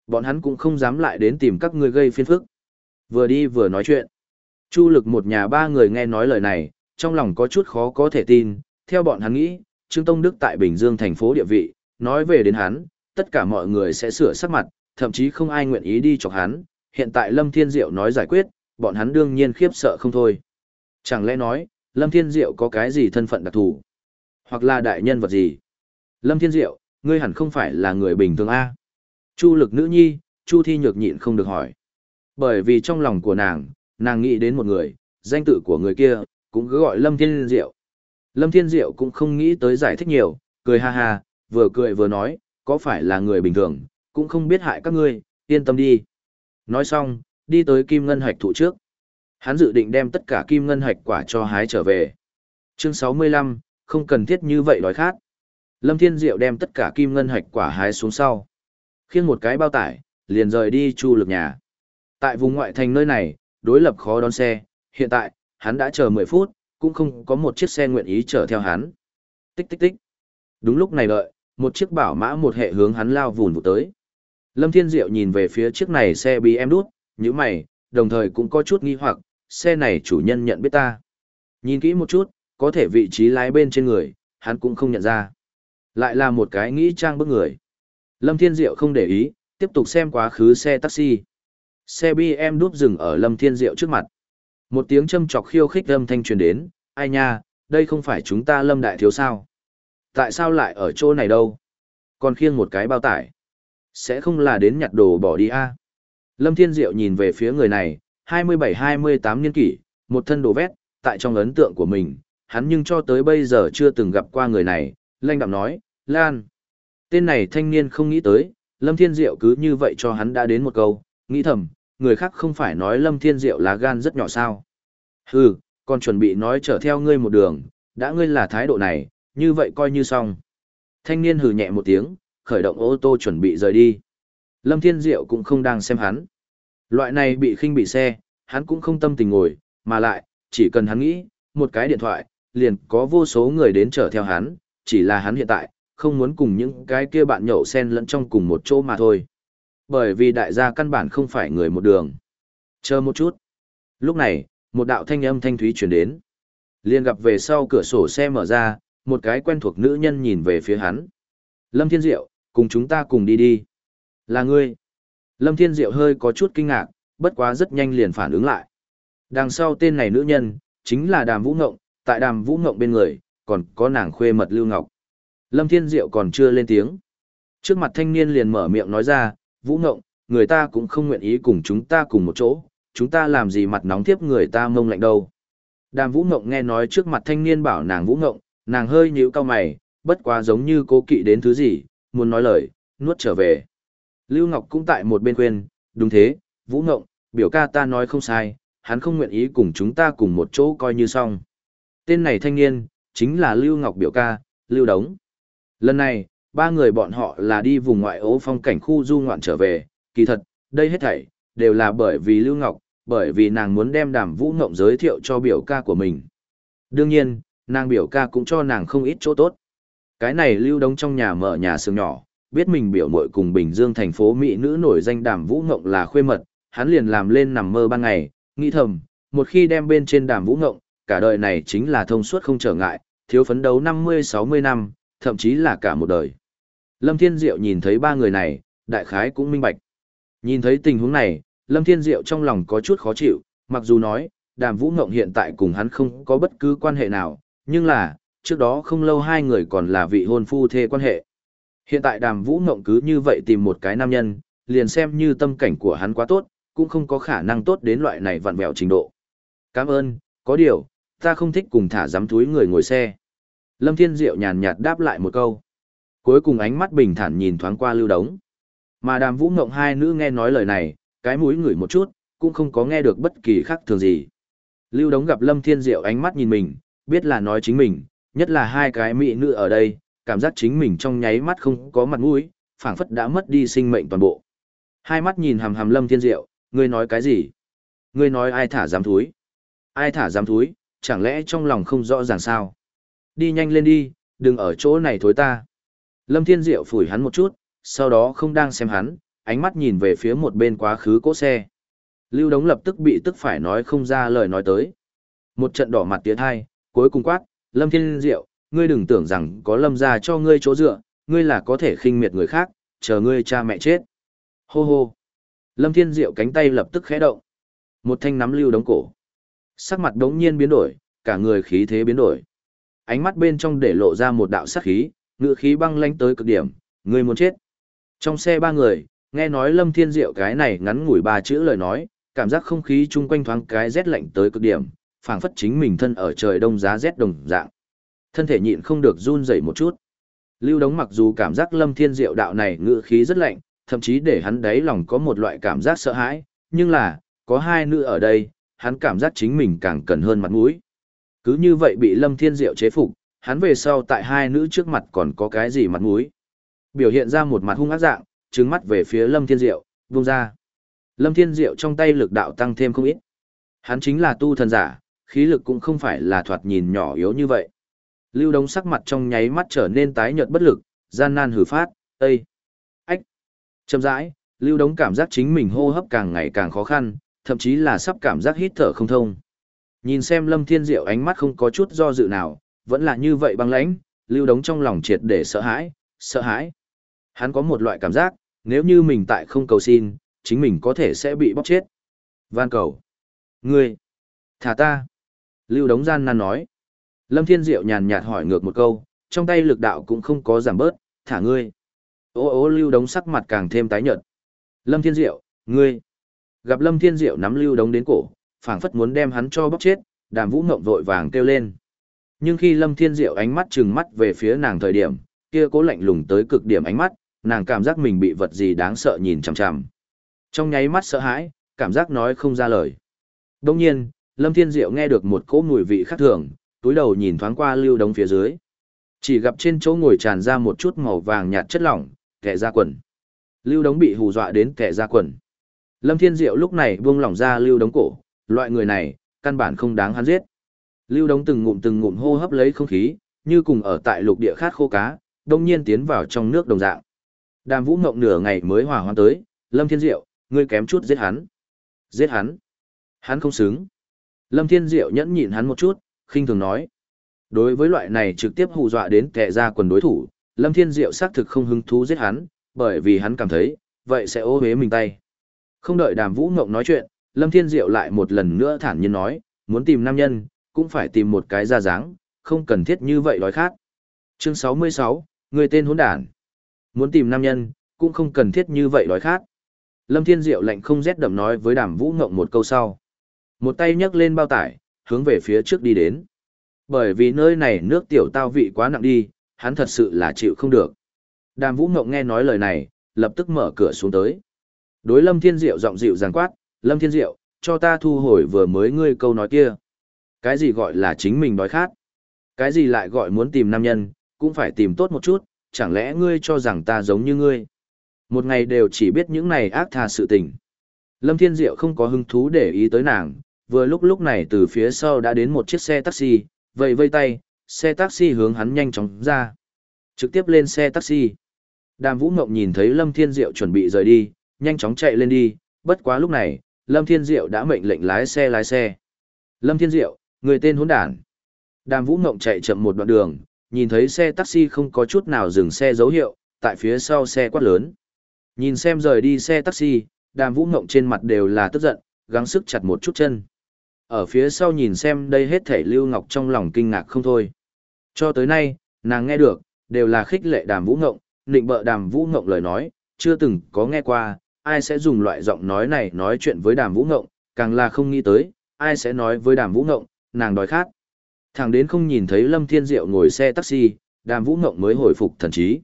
Bọn hắn cũng không dám lại đến tìm các ngươi gây phiền phức. Vừa đi vừa nói chuyện. Chu lực một nhà ba người nghe nói lời này, trong lòng có chút khó có thể tin, theo bọn hắn nghĩ, Trương Tông Đức tại Bình Dương thành phố địa vị, nói về đến hắn, tất cả mọi người sẽ sửa sắc mặt, thậm chí không ai nguyện ý đi chọc hắn, hiện tại Lâm Thiên Diệu nói giải quyết, bọn hắn đương nhiên khiếp sợ không thôi. Chẳng lẽ nói, Lâm Thiên Diệu có cái gì thân phận đặc thù? Hoặc là đại nhân vật gì? Lâm Thiên Diệu, ngươi hẳn không phải là người bình thường A. Chu lực nữ nhi, Chu thi nhược nhịn không được hỏi. Bởi vì trong lòng của nàng, nàng nghĩ đến một người, danh tự của người kia, cũng cứ gọi Lâm Thiên Diệu. Lâm Thiên Diệu cũng không nghĩ tới giải thích nhiều, cười ha ha, vừa cười vừa nói, có phải là người bình thường, cũng không biết hại các ngươi, yên tâm đi. Nói xong, đi tới kim ngân hạch thụ trước. Hắn dự định đem tất cả kim ngân hạch quả cho hái trở về. Chương 65, không cần thiết như vậy đói khát. Lâm Thiên Diệu đem tất cả kim ngân hạch quả hái xuống sau. Khiêng một cái bao tải, liền rời đi chu lực nhà. Tại vùng ngoại thành nơi này, đối lập khó đón xe, hiện tại, hắn đã chờ 10 phút, cũng không có một chiếc xe nguyện ý chở theo hắn. Tích tích tích. Đúng lúc này đợi, một chiếc bảo mã một hệ hướng hắn lao vùn vụ tới. Lâm Thiên Diệu nhìn về phía chiếc này xe bị em đút, như mày, đồng thời cũng có chút nghi hoặc, xe này chủ nhân nhận biết ta. Nhìn kỹ một chút, có thể vị trí lái bên trên người, hắn cũng không nhận ra. Lại là một cái nghĩ trang bức người. Lâm Thiên Diệu không để ý, tiếp tục xem quá khứ xe taxi. Xe BM đúp dừng ở Lâm Thiên Diệu trước mặt. Một tiếng châm chọc khiêu khích âm thanh truyền đến, ai nha, đây không phải chúng ta Lâm Đại Thiếu sao? Tại sao lại ở chỗ này đâu? Còn khiêng một cái bao tải. Sẽ không là đến nhặt đồ bỏ đi a Lâm Thiên Diệu nhìn về phía người này, 27-28 niên kỷ, một thân đồ vét, tại trong ấn tượng của mình, hắn nhưng cho tới bây giờ chưa từng gặp qua người này, lanh đạm nói, Lan. Tên này thanh niên không nghĩ tới, Lâm Thiên Diệu cứ như vậy cho hắn đã đến một câu, nghĩ thầm, người khác không phải nói Lâm Thiên Diệu là gan rất nhỏ sao. Hừ, còn chuẩn bị nói chở theo ngươi một đường, đã ngươi là thái độ này, như vậy coi như xong. Thanh niên hừ nhẹ một tiếng, khởi động ô tô chuẩn bị rời đi. Lâm Thiên Diệu cũng không đang xem hắn. Loại này bị khinh bị xe, hắn cũng không tâm tình ngồi, mà lại, chỉ cần hắn nghĩ, một cái điện thoại, liền có vô số người đến chở theo hắn, chỉ là hắn hiện tại, không muốn cùng những cái kia bạn nhậu sen lẫn trong cùng một chỗ mà thôi. Bởi vì đại gia căn bản không phải người một đường. Chờ một chút. Lúc này, một đạo thanh âm thanh thúy chuyển đến. liền gặp về sau cửa sổ xe mở ra, một cái quen thuộc nữ nhân nhìn về phía hắn. Lâm Thiên Diệu, cùng chúng ta cùng đi đi. Là ngươi. Lâm Thiên Diệu hơi có chút kinh ngạc, bất quá rất nhanh liền phản ứng lại. Đằng sau tên này nữ nhân, chính là Đàm Vũ Ngộng, tại Đàm Vũ Ngộng bên người, còn có nàng khuê mật Lưu Ngọc. Lâm Thiên Diệu còn chưa lên tiếng. Trước mặt thanh niên liền mở miệng nói ra, Vũ Ngộng, người ta cũng không nguyện ý cùng chúng ta cùng một chỗ, chúng ta làm gì mặt nóng tiếp người ta mông lạnh đâu. Đàm Vũ Ngộng nghe nói trước mặt thanh niên bảo nàng Vũ Ngộng, nàng hơi nhíu cao mày, bất quá giống như cố kỵ đến thứ gì, muốn nói lời, nuốt trở về. Lưu Ngọc cũng tại một bên quên, đúng thế, Vũ Ngộng, biểu ca ta nói không sai, hắn không nguyện ý cùng chúng ta cùng một chỗ coi như xong. Tên này thanh niên, chính là Lưu Ngọc biểu ca, Lưu Đống. Lần này, ba người bọn họ là đi vùng ngoại ố phong cảnh khu du ngoạn trở về, kỳ thật, đây hết thảy, đều là bởi vì Lưu Ngọc, bởi vì nàng muốn đem đàm Vũ Ngộng giới thiệu cho biểu ca của mình. Đương nhiên, nàng biểu ca cũng cho nàng không ít chỗ tốt. Cái này Lưu Đống trong nhà mở nhà xương nhỏ, biết mình biểu muội cùng Bình Dương thành phố Mỹ nữ nổi danh đàm Vũ Ngộng là khuê mật, hắn liền làm lên nằm mơ ban ngày, nghĩ thầm, một khi đem bên trên đàm Vũ Ngộng, cả đời này chính là thông suốt không trở ngại, thiếu phấn đấu 50-60 năm, thậm chí là cả một đời. Lâm Thiên Diệu nhìn thấy ba người này, đại khái cũng minh bạch. Nhìn thấy tình huống này, Lâm Thiên Diệu trong lòng có chút khó chịu, mặc dù nói, Đàm Vũ Ngộng hiện tại cùng hắn không có bất cứ quan hệ nào, nhưng là, trước đó không lâu hai người còn là vị hôn phu thê quan hệ. Hiện tại Đàm Vũ Ngộng cứ như vậy tìm một cái nam nhân, liền xem như tâm cảnh của hắn quá tốt, cũng không có khả năng tốt đến loại này vặn vẹo trình độ. Cảm ơn, có điều, ta không thích cùng thả giám túi người ngồi xe. Lâm Thiên Diệu nhàn nhạt đáp lại một câu. Cuối cùng ánh mắt bình thản nhìn thoáng qua lưu đống. Mà đàm vũ ngộng hai nữ nghe nói lời này, cái mũi ngửi một chút, cũng không có nghe được bất kỳ khác thường gì. Lưu đống gặp Lâm Thiên Diệu ánh mắt nhìn mình, biết là nói chính mình, nhất là hai cái mỹ nữ ở đây, cảm giác chính mình trong nháy mắt không có mặt mũi, phảng phất đã mất đi sinh mệnh toàn bộ. Hai mắt nhìn hàm hàm Lâm Thiên Diệu, ngươi nói cái gì? Ngươi nói ai thả giám thúi? Ai thả giám thúi, chẳng lẽ trong lòng không rõ ràng sao? Đi nhanh lên đi, đừng ở chỗ này thối ta. Lâm Thiên Diệu phủi hắn một chút, sau đó không đang xem hắn, ánh mắt nhìn về phía một bên quá khứ cỗ xe. Lưu Đống lập tức bị tức phải nói không ra lời nói tới. Một trận đỏ mặt tiến hai, cuối cùng quát, Lâm Thiên Diệu, ngươi đừng tưởng rằng có lâm ra cho ngươi chỗ dựa, ngươi là có thể khinh miệt người khác, chờ ngươi cha mẹ chết. Hô hô. Lâm Thiên Diệu cánh tay lập tức khẽ động. Một thanh nắm lưu đống cổ. Sắc mặt đống nhiên biến đổi, cả người khí thế biến đổi. Ánh mắt bên trong để lộ ra một đạo sát khí, ngự khí băng lánh tới cực điểm, người muốn chết. Trong xe ba người, nghe nói Lâm Thiên Diệu cái này ngắn ngủi ba chữ lời nói, cảm giác không khí chung quanh thoáng cái rét lạnh tới cực điểm, phảng phất chính mình thân ở trời đông giá rét đồng dạng. Thân thể nhịn không được run rẩy một chút. Lưu Đống mặc dù cảm giác Lâm Thiên Diệu đạo này ngự khí rất lạnh, thậm chí để hắn đáy lòng có một loại cảm giác sợ hãi, nhưng là, có hai nữ ở đây, hắn cảm giác chính mình càng cần hơn mặt mũi. Cứ như vậy bị Lâm Thiên Diệu chế phục, hắn về sau tại hai nữ trước mặt còn có cái gì mặt mũi. Biểu hiện ra một mặt hung ác dạng, trừng mắt về phía Lâm Thiên Diệu, buông ra. Lâm Thiên Diệu trong tay lực đạo tăng thêm không ít. Hắn chính là tu thần giả, khí lực cũng không phải là thoạt nhìn nhỏ yếu như vậy. Lưu Đống sắc mặt trong nháy mắt trở nên tái nhợt bất lực, gian nan hử phát, "Ây!" Ách. Chậm rãi, Lưu Đống cảm giác chính mình hô hấp càng ngày càng khó khăn, thậm chí là sắp cảm giác hít thở không thông. Nhìn xem Lâm Thiên Diệu ánh mắt không có chút do dự nào, vẫn là như vậy băng lãnh, Lưu Đống trong lòng triệt để sợ hãi, sợ hãi. Hắn có một loại cảm giác, nếu như mình tại không cầu xin, chính mình có thể sẽ bị bóc chết. Van cầu. Ngươi. Thả ta. Lưu Đống gian nan nói. Lâm Thiên Diệu nhàn nhạt hỏi ngược một câu, trong tay lực đạo cũng không có giảm bớt, thả ngươi. Ô ô Lưu Đống sắc mặt càng thêm tái nhợt. Lâm Thiên Diệu, ngươi. Gặp Lâm Thiên Diệu nắm Lưu Đống đến cổ, phảng phất muốn đem hắn cho bóc chết, đàm vũ ngộng vội vàng kêu lên. Nhưng khi Lâm Thiên Diệu ánh mắt trừng mắt về phía nàng thời điểm, kia cố lạnh lùng tới cực điểm ánh mắt, nàng cảm giác mình bị vật gì đáng sợ nhìn chằm chằm. Trong nháy mắt sợ hãi, cảm giác nói không ra lời. Đông nhiên, Lâm Thiên Diệu nghe được một cỗ mùi vị khác thường, túi đầu nhìn thoáng qua lưu đống phía dưới. Chỉ gặp trên chỗ ngồi tràn ra một chút màu vàng nhạt chất lỏng, kẻ ra quần. Lưu đống bị hù dọa đến kẻ ra quần. Lâm Thiên Diệu lúc này buông lỏng ra lưu đống cổ, loại người này, căn bản không đáng hắn giết. Lưu đống từng ngụm từng ngụm hô hấp lấy không khí, như cùng ở tại lục địa khát khô cá, đông nhiên tiến vào trong nước đồng dạng. Đàm Vũ Ngộng nửa ngày mới hòa hoãn tới, Lâm Thiên Diệu, ngươi kém chút giết hắn. Giết hắn? Hắn không xứng. Lâm Thiên Diệu nhẫn nhịn hắn một chút, khinh thường nói. Đối với loại này trực tiếp hù dọa đến kẻ ra quần đối thủ, Lâm Thiên Diệu xác thực không hứng thú giết hắn, bởi vì hắn cảm thấy, vậy sẽ ô hế mình tay. Không đợi đàm vũ ngộng nói chuyện, Lâm Thiên Diệu lại một lần nữa thản nhiên nói, muốn tìm nam nhân, cũng phải tìm một cái ra dáng, không cần thiết như vậy đói khát. Chương 66, người tên hỗn đản. Muốn tìm nam nhân, cũng không cần thiết như vậy đói khát. Lâm Thiên Diệu lạnh không rét đậm nói với đàm vũ ngộng một câu sau. Một tay nhấc lên bao tải, hướng về phía trước đi đến. Bởi vì nơi này nước tiểu tao vị quá nặng đi, hắn thật sự là chịu không được. Đàm Vũ Ngộng nghe nói lời này, lập tức mở cửa xuống tới. Đối Lâm Thiên Diệu giọng dịu giằng quát, Lâm Thiên Diệu, cho ta thu hồi vừa mới ngươi câu nói kia. Cái gì gọi là chính mình đói khát? Cái gì lại gọi muốn tìm nam nhân, cũng phải tìm tốt một chút, chẳng lẽ ngươi cho rằng ta giống như ngươi? Một ngày đều chỉ biết những này ác tha sự tình. Lâm Thiên Diệu không có hứng thú để ý tới nàng, vừa lúc lúc này từ phía sau đã đến một chiếc xe taxi, vẫy vây tay, xe taxi hướng hắn nhanh chóng ra. Trực tiếp lên xe taxi. Đàm Vũ Mộng nhìn thấy Lâm Thiên Diệu chuẩn bị rời đi, nhanh chóng chạy lên đi, bất quá lúc này, Lâm Thiên Diệu đã mệnh lệnh lái xe lái xe. Lâm Thiên Diệu, người tên hỗn đản. Đàm Vũ Ngộng chạy chậm một đoạn đường, nhìn thấy xe taxi không có chút nào dừng xe dấu hiệu, tại phía sau xe quát lớn. Nhìn xem rời đi xe taxi, Đàm Vũ Ngộng trên mặt đều là tức giận, gắng sức chặt một chút chân. Ở phía sau nhìn xem đây hết thảy Lưu Ngọc trong lòng kinh ngạc không thôi. Cho tới nay, nàng nghe được, đều là khích lệ đàm vũ ngộng, nịnh bợ đàm vũ ngộng lời nói, chưa từng có nghe qua, ai sẽ dùng loại giọng nói này nói chuyện với đàm vũ ngộng, càng là không nghĩ tới, ai sẽ nói với đàm vũ ngộng, nàng đói khát. Thẳng đến không nhìn thấy Lâm Thiên Diệu ngồi xe taxi, đàm vũ ngộng mới hồi phục thần trí.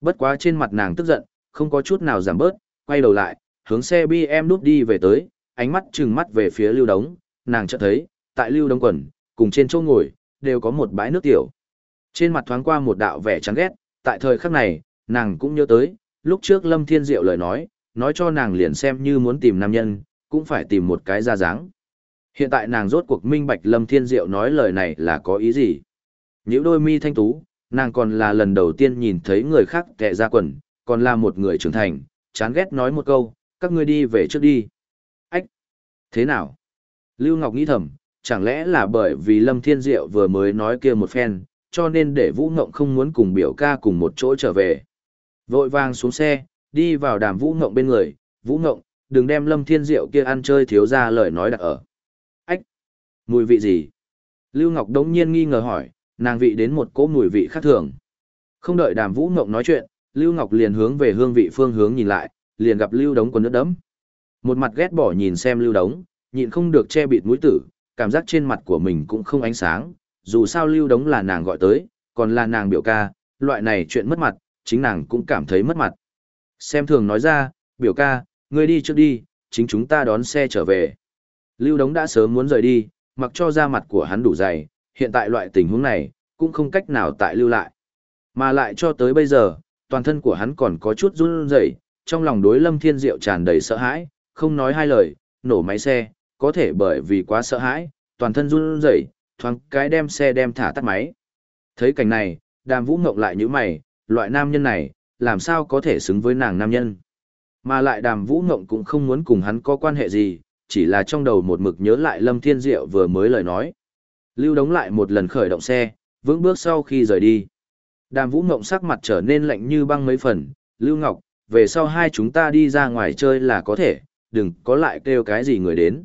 Bất quá trên mặt nàng tức giận, không có chút nào giảm bớt, quay đầu lại, hướng xe BM đút đi về tới, ánh mắt trừng mắt về phía lưu đống, nàng chợt thấy, tại lưu Đống quần, cùng trên chỗ ngồi, đều có một bãi nước tiểu. Trên mặt thoáng qua một đạo vẻ chán ghét, tại thời khắc này, nàng cũng nhớ tới, lúc trước Lâm Thiên Diệu lời nói, nói cho nàng liền xem như muốn tìm nam nhân, cũng phải tìm một cái ra dáng. Hiện tại nàng rốt cuộc minh bạch Lâm Thiên Diệu nói lời này là có ý gì. Những đôi mi thanh tú, nàng còn là lần đầu tiên nhìn thấy người khác kẹ ra quần, còn là một người trưởng thành, chán ghét nói một câu, các ngươi đi về trước đi. Ách! Thế nào? Lưu Ngọc nghĩ thầm, chẳng lẽ là bởi vì Lâm Thiên Diệu vừa mới nói kia một phen, cho nên để Vũ Ngộng không muốn cùng biểu ca cùng một chỗ trở về. Vội vàng xuống xe, đi vào đàm Vũ Ngộng bên người, Vũ Ngộng, đừng đem Lâm Thiên Diệu kia ăn chơi thiếu ra lời nói đặt ở. Ách! Mùi vị gì? Lưu Ngọc đống nhiên nghi ngờ hỏi, nàng vị đến một cỗ mùi vị khác thường. Không đợi đàm vũ ngộng nói chuyện, Lưu Ngọc liền hướng về hương vị phương hướng nhìn lại, liền gặp Lưu Đống quần nước đấm. Một mặt ghét bỏ nhìn xem Lưu Đống, nhịn không được che bịt mũi tử, cảm giác trên mặt của mình cũng không ánh sáng, dù sao Lưu Đống là nàng gọi tới, còn là nàng biểu ca, loại này chuyện mất mặt, chính nàng cũng cảm thấy mất mặt. Xem thường nói ra, biểu ca, ngươi đi trước đi, chính chúng ta đón xe trở về. Lưu Đống đã sớm muốn rời đi, mặc cho da mặt của hắn đủ dày, hiện tại loại tình huống này, cũng không cách nào tại lưu lại. Mà lại cho tới bây giờ, toàn thân của hắn còn có chút run rẩy, trong lòng đối Lâm Thiên Diệu tràn đầy sợ hãi, không nói hai lời, nổ máy xe, có thể bởi vì quá sợ hãi, toàn thân run rẩy, thoáng cái đem xe đem thả tắt máy. Thấy cảnh này, Đàm Vũ Ngộng lại như mày, loại nam nhân này, làm sao có thể xứng với nàng nam nhân. Mà lại Đàm Vũ Ngộng cũng không muốn cùng hắn có quan hệ gì, chỉ là trong đầu một mực nhớ lại Lâm Thiên Diệu vừa mới lời nói. Lưu đóng lại một lần khởi động xe, vững bước sau khi rời đi. Đàm Vũ Ngộng sắc mặt trở nên lạnh như băng mấy phần, Lưu Ngọc, về sau hai chúng ta đi ra ngoài chơi là có thể, đừng có lại kêu cái gì người đến.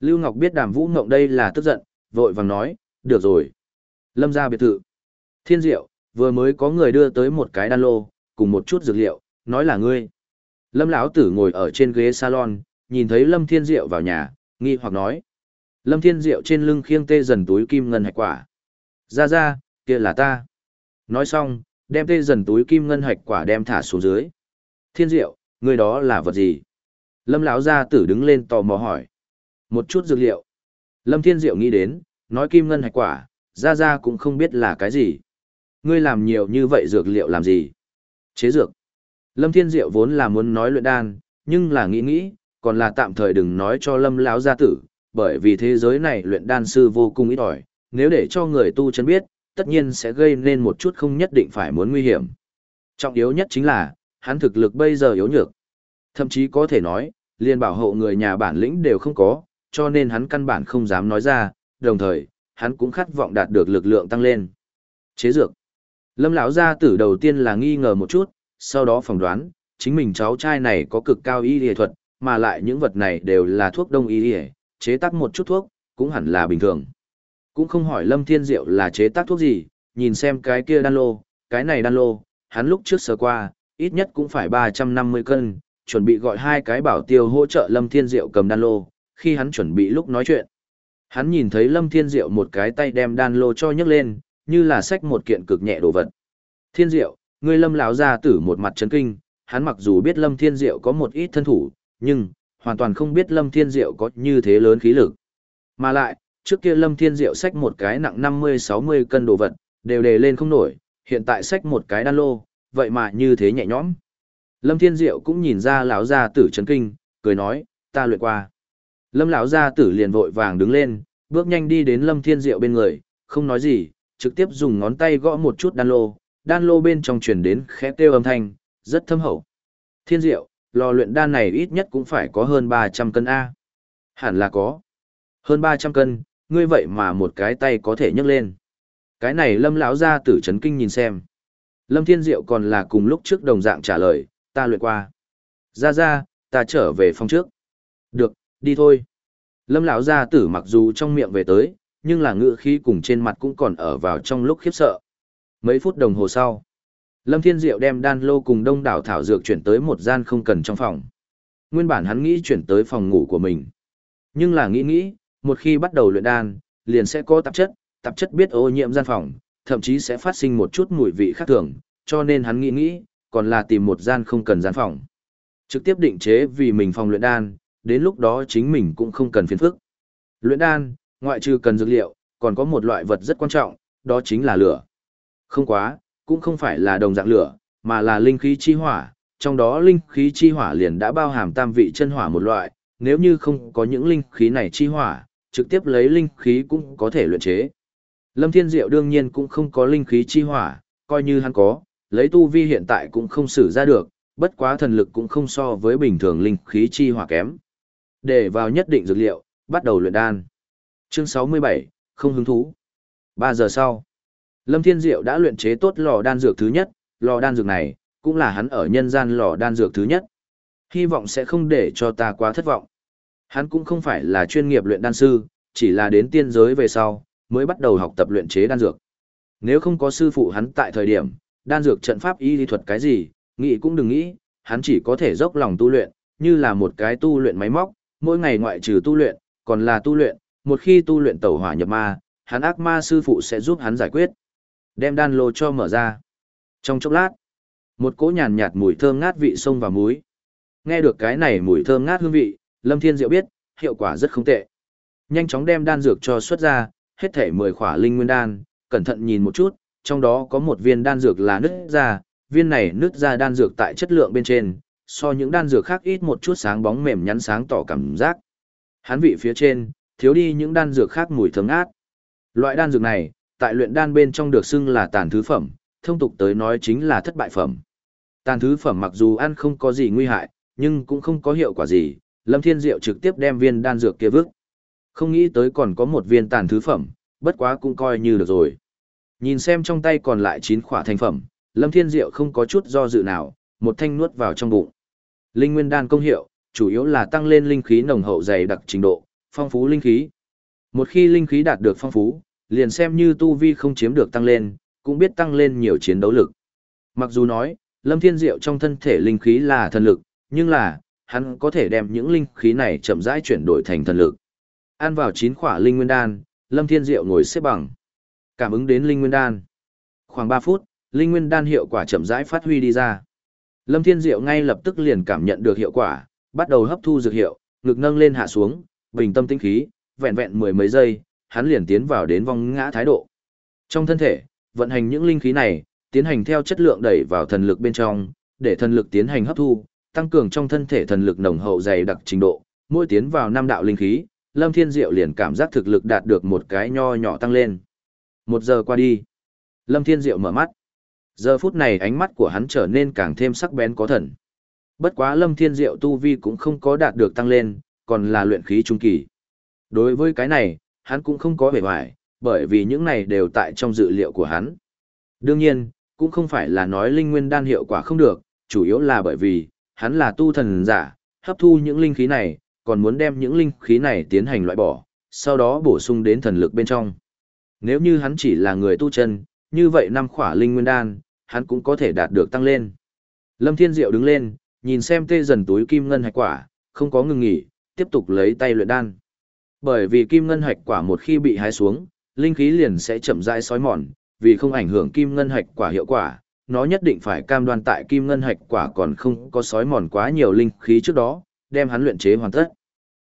Lưu Ngọc biết Đàm Vũ Ngộng đây là tức giận, vội vàng nói, được rồi. Lâm ra biệt thự. Thiên Diệu, vừa mới có người đưa tới một cái đan lô, cùng một chút dược liệu, nói là ngươi. Lâm lão tử ngồi ở trên ghế salon, nhìn thấy Lâm Thiên Diệu vào nhà, nghi hoặc nói. Lâm Thiên Diệu trên lưng khiêng tê dần túi kim ngân hạch quả. Ra ra, kia là ta. Nói xong, đem tê dần túi kim ngân hạch quả đem thả xuống dưới. Thiên Diệu, người đó là vật gì? Lâm lão gia tử đứng lên tò mò hỏi. Một chút dược liệu. Lâm Thiên Diệu nghĩ đến, nói kim ngân hạch quả, ra ra cũng không biết là cái gì. Ngươi làm nhiều như vậy dược liệu làm gì? Chế dược. Lâm Thiên Diệu vốn là muốn nói luyện đan, nhưng là nghĩ nghĩ, còn là tạm thời đừng nói cho Lâm lão gia tử, bởi vì thế giới này luyện đan sư vô cùng ít ỏi, nếu để cho người tu chân biết, tất nhiên sẽ gây nên một chút không nhất định phải muốn nguy hiểm. Trọng yếu nhất chính là, hắn thực lực bây giờ yếu nhược. Thậm chí có thể nói, liền bảo hộ người nhà bản lĩnh đều không có, cho nên hắn căn bản không dám nói ra, đồng thời, hắn cũng khát vọng đạt được lực lượng tăng lên. Chế dược. Lâm lão gia tử đầu tiên là nghi ngờ một chút, sau đó phỏng đoán, chính mình cháu trai này có cực cao y y thuật, mà lại những vật này đều là thuốc đông y y, chế tác một chút thuốc, cũng hẳn là bình thường. Cũng không hỏi Lâm Thiên Diệu là chế tác thuốc gì, nhìn xem cái kia đan lô, cái này đan lô, hắn lúc trước sơ qua, ít nhất cũng phải 350 cân, chuẩn bị gọi hai cái bảo tiêu hỗ trợ Lâm Thiên Diệu cầm đan lô, khi hắn chuẩn bị lúc nói chuyện. Hắn nhìn thấy Lâm Thiên Diệu một cái tay đem đan lô cho nhấc lên, như là xách một kiện cực nhẹ đồ vật. Thiên Diệu, người Lâm lão gia tử một mặt chấn kinh, hắn mặc dù biết Lâm Thiên Diệu có một ít thân thủ, nhưng hoàn toàn không biết Lâm Thiên Diệu có như thế lớn khí lực. Mà lại, trước kia Lâm Thiên Diệu xách một cái nặng 50-60 cân đồ vật, đều đề lên không nổi, hiện tại xách một cái đan lô, vậy mà như thế nhẹ nhõm. Lâm Thiên Diệu cũng nhìn ra lão gia tử chấn kinh, cười nói, ta luyện qua. Lâm lão gia tử liền vội vàng đứng lên, bước nhanh đi đến Lâm Thiên Diệu bên người, không nói gì, trực tiếp dùng ngón tay gõ một chút đan lô, đan lô bên trong truyền đến khẽ kêu âm thanh, rất thâm hậu. Thiên Diệu, lò luyện đan này ít nhất cũng phải có hơn 300 cân A. Hẳn là có. Hơn 300 cân, ngươi vậy mà một cái tay có thể nhấc lên. Cái này lâm lão gia tử chấn kinh nhìn xem. Lâm Thiên Diệu còn là cùng lúc trước đồng dạng trả lời, ta luyện qua. Ra ra, ta trở về phòng trước. Được, đi thôi. Lâm lão gia tử mặc dù trong miệng về tới, nhưng là ngựa khí cùng trên mặt cũng còn ở vào trong lúc khiếp sợ. Mấy phút đồng hồ sau, Lâm Thiên Diệu đem đan lô cùng đông đảo thảo dược chuyển tới một gian không cần trong phòng. Nguyên bản hắn nghĩ chuyển tới phòng ngủ của mình. Nhưng là nghĩ nghĩ, một khi bắt đầu luyện đan, liền sẽ có tạp chất, tạp chất biết ô nhiễm gian phòng, thậm chí sẽ phát sinh một chút mùi vị khác thường, cho nên hắn nghĩ nghĩ, còn là tìm một gian không cần gian phòng. Trực tiếp định chế vì mình phòng luyện đan, đến lúc đó chính mình cũng không cần phiền phức. Luyện đan, ngoại trừ cần dược liệu, còn có một loại vật rất quan trọng, đó chính là lửa. Không quá, cũng không phải là đồng dạng lửa, mà là linh khí chi hỏa, trong đó linh khí chi hỏa liền đã bao hàm tam vị chân hỏa một loại, nếu như không có những linh khí này chi hỏa, trực tiếp lấy linh khí cũng có thể luyện chế. Lâm Thiên Diệu đương nhiên cũng không có linh khí chi hỏa, coi như hắn có, lấy tu vi hiện tại cũng không xử ra được, bất quá thần lực cũng không so với bình thường linh khí chi hỏa kém. Để vào nhất định dược liệu, bắt đầu luyện đan. Chương 67, không hứng thú. 3 giờ sau, Lâm Thiên Diệu đã luyện chế tốt lò đan dược thứ nhất, lò đan dược này cũng là hắn ở nhân gian lò đan dược thứ nhất. Hy vọng sẽ không để cho ta quá thất vọng. Hắn cũng không phải là chuyên nghiệp luyện đan sư, chỉ là đến tiên giới về sau, mới bắt đầu học tập luyện chế đan dược. Nếu không có sư phụ hắn tại thời điểm, đan dược trận pháp y lý thuật cái gì, nghĩ cũng đừng nghĩ, hắn chỉ có thể dốc lòng tu luyện, như là một cái tu luyện máy móc, mỗi ngày ngoại trừ tu luyện, còn là tu luyện, một khi tu luyện tẩu hỏa nhập ma, hắn ác ma sư phụ sẽ giúp hắn giải quyết. Đem đan lô cho mở ra. Trong chốc lát, một cỗ nhàn nhạt mùi thơm ngát vị sông và muối. Nghe được cái này mùi thơm ngát hương vị, Lâm Thiên Diệu biết, hiệu quả rất không tệ. Nhanh chóng đem đan dược cho xuất ra, hết thể 10 khỏa linh nguyên đan, cẩn thận nhìn một chút, trong đó có một viên đan dược là nứt ra, viên này nứt ra đan dược tại chất lượng bên trên, so những đan dược khác ít một chút sáng bóng mềm nhắn sáng tỏ cảm giác. Hắn vị phía trên, thiếu đi những đan dược khác mùi thơm ngát. Loại đan dược này, tại luyện đan bên trong được xưng là tàn thứ phẩm, thông tục tới nói chính là thất bại phẩm. Tàn thứ phẩm mặc dù ăn không có gì nguy hại, nhưng cũng không có hiệu quả gì, Lâm Thiên Diệu trực tiếp đem viên đan dược kia vứt. Không nghĩ tới còn có một viên tàn thứ phẩm, bất quá cũng coi như được rồi. Nhìn xem trong tay còn lại 9 khỏa thành phẩm, Lâm Thiên Diệu không có chút do dự nào, một thanh nuốt vào trong bụng. Linh nguyên đan công hiệu, chủ yếu là tăng lên linh khí nồng hậu dày đặc trình độ, phong phú linh khí. Một khi linh khí đạt được phong phú, liền xem như tu vi không chiếm được tăng lên, cũng biết tăng lên nhiều chiến đấu lực. Mặc dù nói, Lâm Thiên Diệu trong thân thể linh khí là thần lực, nhưng là, hắn có thể đem những linh khí này chậm rãi chuyển đổi thành thần lực. Ăn vào chín khỏa linh nguyên đan, Lâm Thiên Diệu ngồi xếp bằng. Cảm ứng đến linh nguyên đan. Khoảng 3 phút, linh nguyên đan hiệu quả chậm rãi phát huy đi ra. Lâm Thiên Diệu ngay lập tức liền cảm nhận được hiệu quả, bắt đầu hấp thu dược hiệu, ngực nâng lên hạ xuống, bình tâm tĩnh khí, vẹn vẹn mười mấy giây, hắn liền tiến vào đến vong ngã thái độ. Trong thân thể, vận hành những linh khí này, tiến hành theo chất lượng đẩy vào thần lực bên trong, để thần lực tiến hành hấp thu, tăng cường trong thân thể thần lực nồng hậu dày đặc trình độ, mỗi tiến vào năm đạo linh khí, Lâm Thiên Diệu liền cảm giác thực lực đạt được một cái nho nhỏ tăng lên. Một giờ qua đi, Lâm Thiên Diệu mở mắt. Giờ phút này ánh mắt của hắn trở nên càng thêm sắc bén có thần. Bất quá Lâm Thiên Diệu tu vi cũng không có đạt được tăng lên, còn là luyện khí trung kỳ. Đối với cái này, hắn cũng không có vẻ hoài, bởi vì những này đều tại trong dự liệu của hắn. Đương nhiên, cũng không phải là nói linh nguyên đan hiệu quả không được, chủ yếu là bởi vì, hắn là tu thần giả, hấp thu những linh khí này, còn muốn đem những linh khí này tiến hành loại bỏ, sau đó bổ sung đến thần lực bên trong. Nếu như hắn chỉ là người tu chân, như vậy năm khỏa linh nguyên đan, hắn cũng có thể đạt được tăng lên. Lâm Thiên Diệu đứng lên, nhìn xem tê dần túi kim ngân hạch quả, không có ngừng nghỉ, tiếp tục lấy tay luyện đan. Bởi vì kim ngân hạch quả một khi bị hái xuống, linh khí liền sẽ chậm rãi sói mòn, vì không ảnh hưởng kim ngân hạch quả hiệu quả, nó nhất định phải cam đoan tại kim ngân hạch quả còn không có sói mòn quá nhiều linh khí trước đó, đem hắn luyện chế hoàn tất.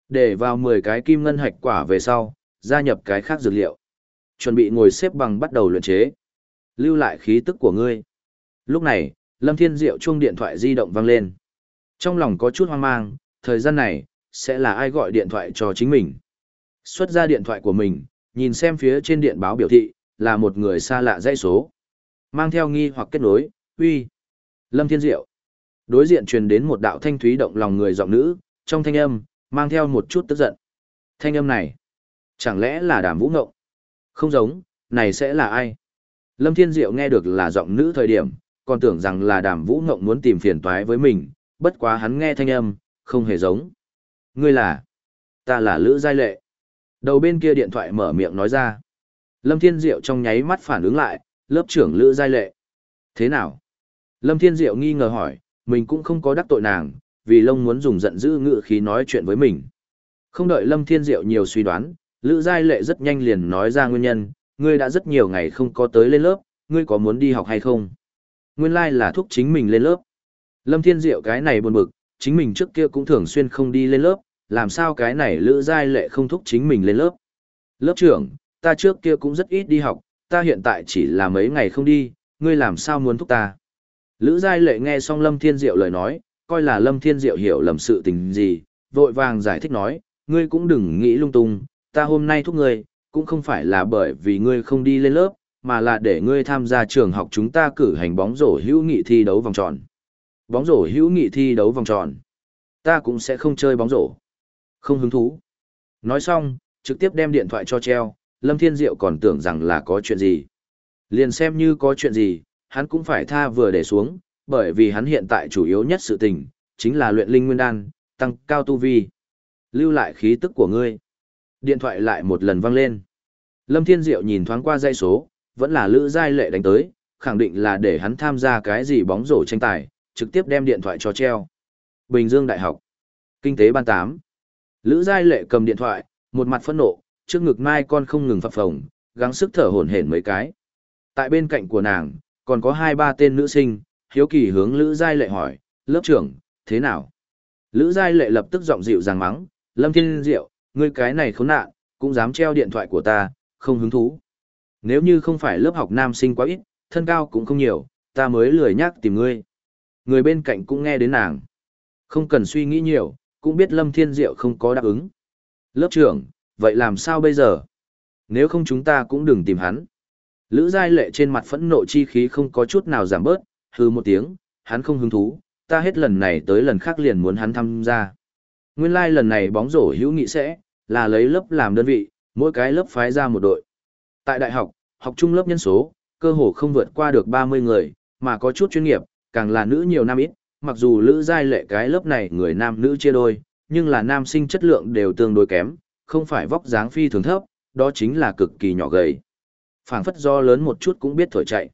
Để vào 10 cái kim ngân hạch quả về sau, gia nhập cái khác dược liệu. Chuẩn bị ngồi xếp bằng bắt đầu luyện chế. Lưu lại khí tức của ngươi. Lúc này, Lâm Thiên Diệu chuông điện thoại di động vang lên. Trong lòng có chút hoang mang, thời gian này, sẽ là ai gọi điện thoại cho chính mình. Xuất ra điện thoại của mình, nhìn xem phía trên điện báo biểu thị, là một người xa lạ dãy số. Mang theo nghi hoặc kết nối, uy. Lâm Thiên Diệu. Đối diện truyền đến một đạo thanh thúy động lòng người giọng nữ, trong thanh âm, mang theo một chút tức giận. Thanh âm này, chẳng lẽ là đàm vũ ngộng? Không giống, này sẽ là ai? Lâm Thiên Diệu nghe được là giọng nữ thời điểm, còn tưởng rằng là đàm vũ ngộng muốn tìm phiền toái với mình, bất quá hắn nghe thanh âm, không hề giống. Ngươi là? Ta là Lữ Giai Lệ. Đầu bên kia điện thoại mở miệng nói ra. Lâm Thiên Diệu trong nháy mắt phản ứng lại, lớp trưởng Lữ Giai Lệ. Thế nào? Lâm Thiên Diệu nghi ngờ hỏi, mình cũng không có đắc tội nàng, vì Lông muốn dùng giận dữ ngự khí nói chuyện với mình. Không đợi Lâm Thiên Diệu nhiều suy đoán, Lữ Giai Lệ rất nhanh liền nói ra nguyên nhân, ngươi đã rất nhiều ngày không có tới lên lớp, ngươi có muốn đi học hay không? Nguyên lai like là thúc chính mình lên lớp. Lâm Thiên Diệu cái này buồn bực, chính mình trước kia cũng thường xuyên không đi lên lớp, làm sao cái này Lữ Giai Lệ không thúc chính mình lên lớp? Lớp trưởng, ta trước kia cũng rất ít đi học, ta hiện tại chỉ là mấy ngày không đi, ngươi làm sao muốn thúc ta? Lữ Giai Lệ nghe xong Lâm Thiên Diệu lời nói, coi là Lâm Thiên Diệu hiểu lầm sự tình gì, vội vàng giải thích nói, ngươi cũng đừng nghĩ lung tung, ta hôm nay thúc ngươi, cũng không phải là bởi vì ngươi không đi lên lớp, mà là để ngươi tham gia trường học chúng ta cử hành bóng rổ hữu nghị thi đấu vòng tròn. Bóng rổ hữu nghị thi đấu vòng tròn. Ta cũng sẽ không chơi bóng rổ. Không hứng thú. Nói xong, trực tiếp đem điện thoại cho treo, Lâm Thiên Diệu còn tưởng rằng là có chuyện gì. Liền xem như có chuyện gì, hắn cũng phải tha vừa để xuống, bởi vì hắn hiện tại chủ yếu nhất sự tình, chính là luyện linh nguyên đan, tăng cao tu vi. Lưu lại khí tức của ngươi. Điện thoại lại một lần vang lên. Lâm Thiên Diệu nhìn thoáng qua dây số, vẫn là Lữ Giai Lệ đánh tới, khẳng định là để hắn tham gia cái gì bóng rổ tranh tài, trực tiếp đem điện thoại cho treo. Bình Dương Đại học. Kinh tế ban 8. Lữ Giai Lệ cầm điện thoại, một mặt phẫn nộ, trước ngực mai con không ngừng phập phồng, gắng sức thở hổn hển mấy cái. Tại bên cạnh của nàng, còn có hai ba tên nữ sinh, hiếu kỳ hướng Lữ Giai Lệ hỏi, lớp trưởng, thế nào? Lữ Giai Lệ lập tức giọng dịu dàng mắng, Lâm Thiên Diệu, ngươi cái này khốn nạn, cũng dám treo điện thoại của ta, không hứng thú. Nếu như không phải lớp học nam sinh quá ít, thân cao cũng không nhiều, ta mới lười nhắc tìm ngươi. Người bên cạnh cũng nghe đến nàng. Không cần suy nghĩ nhiều, cũng biết Lâm Thiên Diệu không có đáp ứng. Lớp trưởng, vậy làm sao bây giờ? Nếu không chúng ta cũng đừng tìm hắn. Lữ Giai Lệ trên mặt phẫn nộ chi khí không có chút nào giảm bớt, hừ một tiếng, hắn không hứng thú, ta hết lần này tới lần khác liền muốn hắn tham gia. Nguyên lai like lần này bóng rổ hữu nghị sẽ, là lấy lớp làm đơn vị, mỗi cái lớp phái ra một đội. Tại đại học, học chung lớp nhân số, cơ hồ không vượt qua được 30 người, mà có chút chuyên nghiệp, càng là nữ nhiều nam ít, mặc dù lữ giai lệ cái lớp này người nam nữ chia đôi, nhưng là nam sinh chất lượng đều tương đối kém, không phải vóc dáng phi thường thấp, đó chính là cực kỳ nhỏ gầy. phảng phất do lớn một chút cũng biết thổi chạy.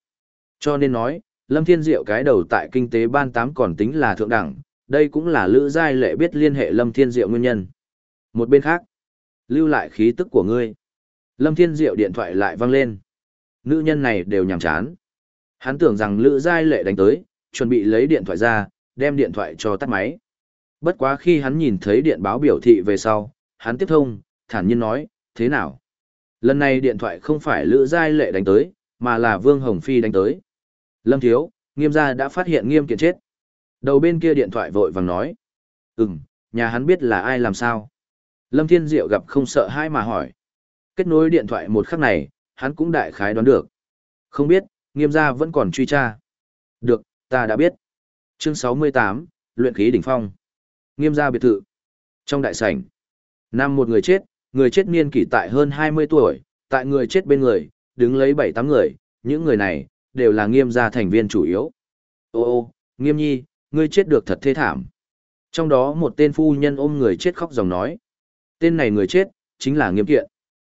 Cho nên nói, Lâm Thiên Diệu cái đầu tại kinh tế ban 8 còn tính là thượng đẳng, đây cũng là Lữ Giai Lệ biết liên hệ Lâm Thiên Diệu nguyên nhân. Một bên khác, lưu lại khí tức của ngươi. Lâm Thiên Diệu điện thoại lại vang lên. Nữ nhân này đều nhàm chán. Hắn tưởng rằng Lữ Giai Lệ đánh tới, chuẩn bị lấy điện thoại ra, đem điện thoại cho tắt máy. Bất quá khi hắn nhìn thấy điện báo biểu thị về sau, hắn tiếp thông, thản nhiên nói, thế nào? Lần này điện thoại không phải Lữ Giai Lệ đánh tới, mà là Vương Hồng Phi đánh tới. Lâm Thiếu, nghiêm gia đã phát hiện nghiêm kiện chết. Đầu bên kia điện thoại vội vàng nói. Ừm, nhà hắn biết là ai làm sao. Lâm Thiên Diệu gặp không sợ hai mà hỏi. Kết nối điện thoại một khắc này, hắn cũng đại khái đoán được. Không biết, nghiêm gia vẫn còn truy tra. Được, ta đã biết. Chương 68, luyện khí đỉnh phong. Nghiêm gia biệt thự. Trong đại sảnh, năm một người chết, người chết niên kỷ tại hơn 20 tuổi, tại người chết bên người, đứng lấy 7-8 người, những người này, đều là nghiêm gia thành viên chủ yếu. Ô ô, nghiêm nhi, ngươi chết được thật thê thảm. Trong đó một tên phu nhân ôm người chết khóc dòng nói. Tên này người chết, chính là nghiêm kiện.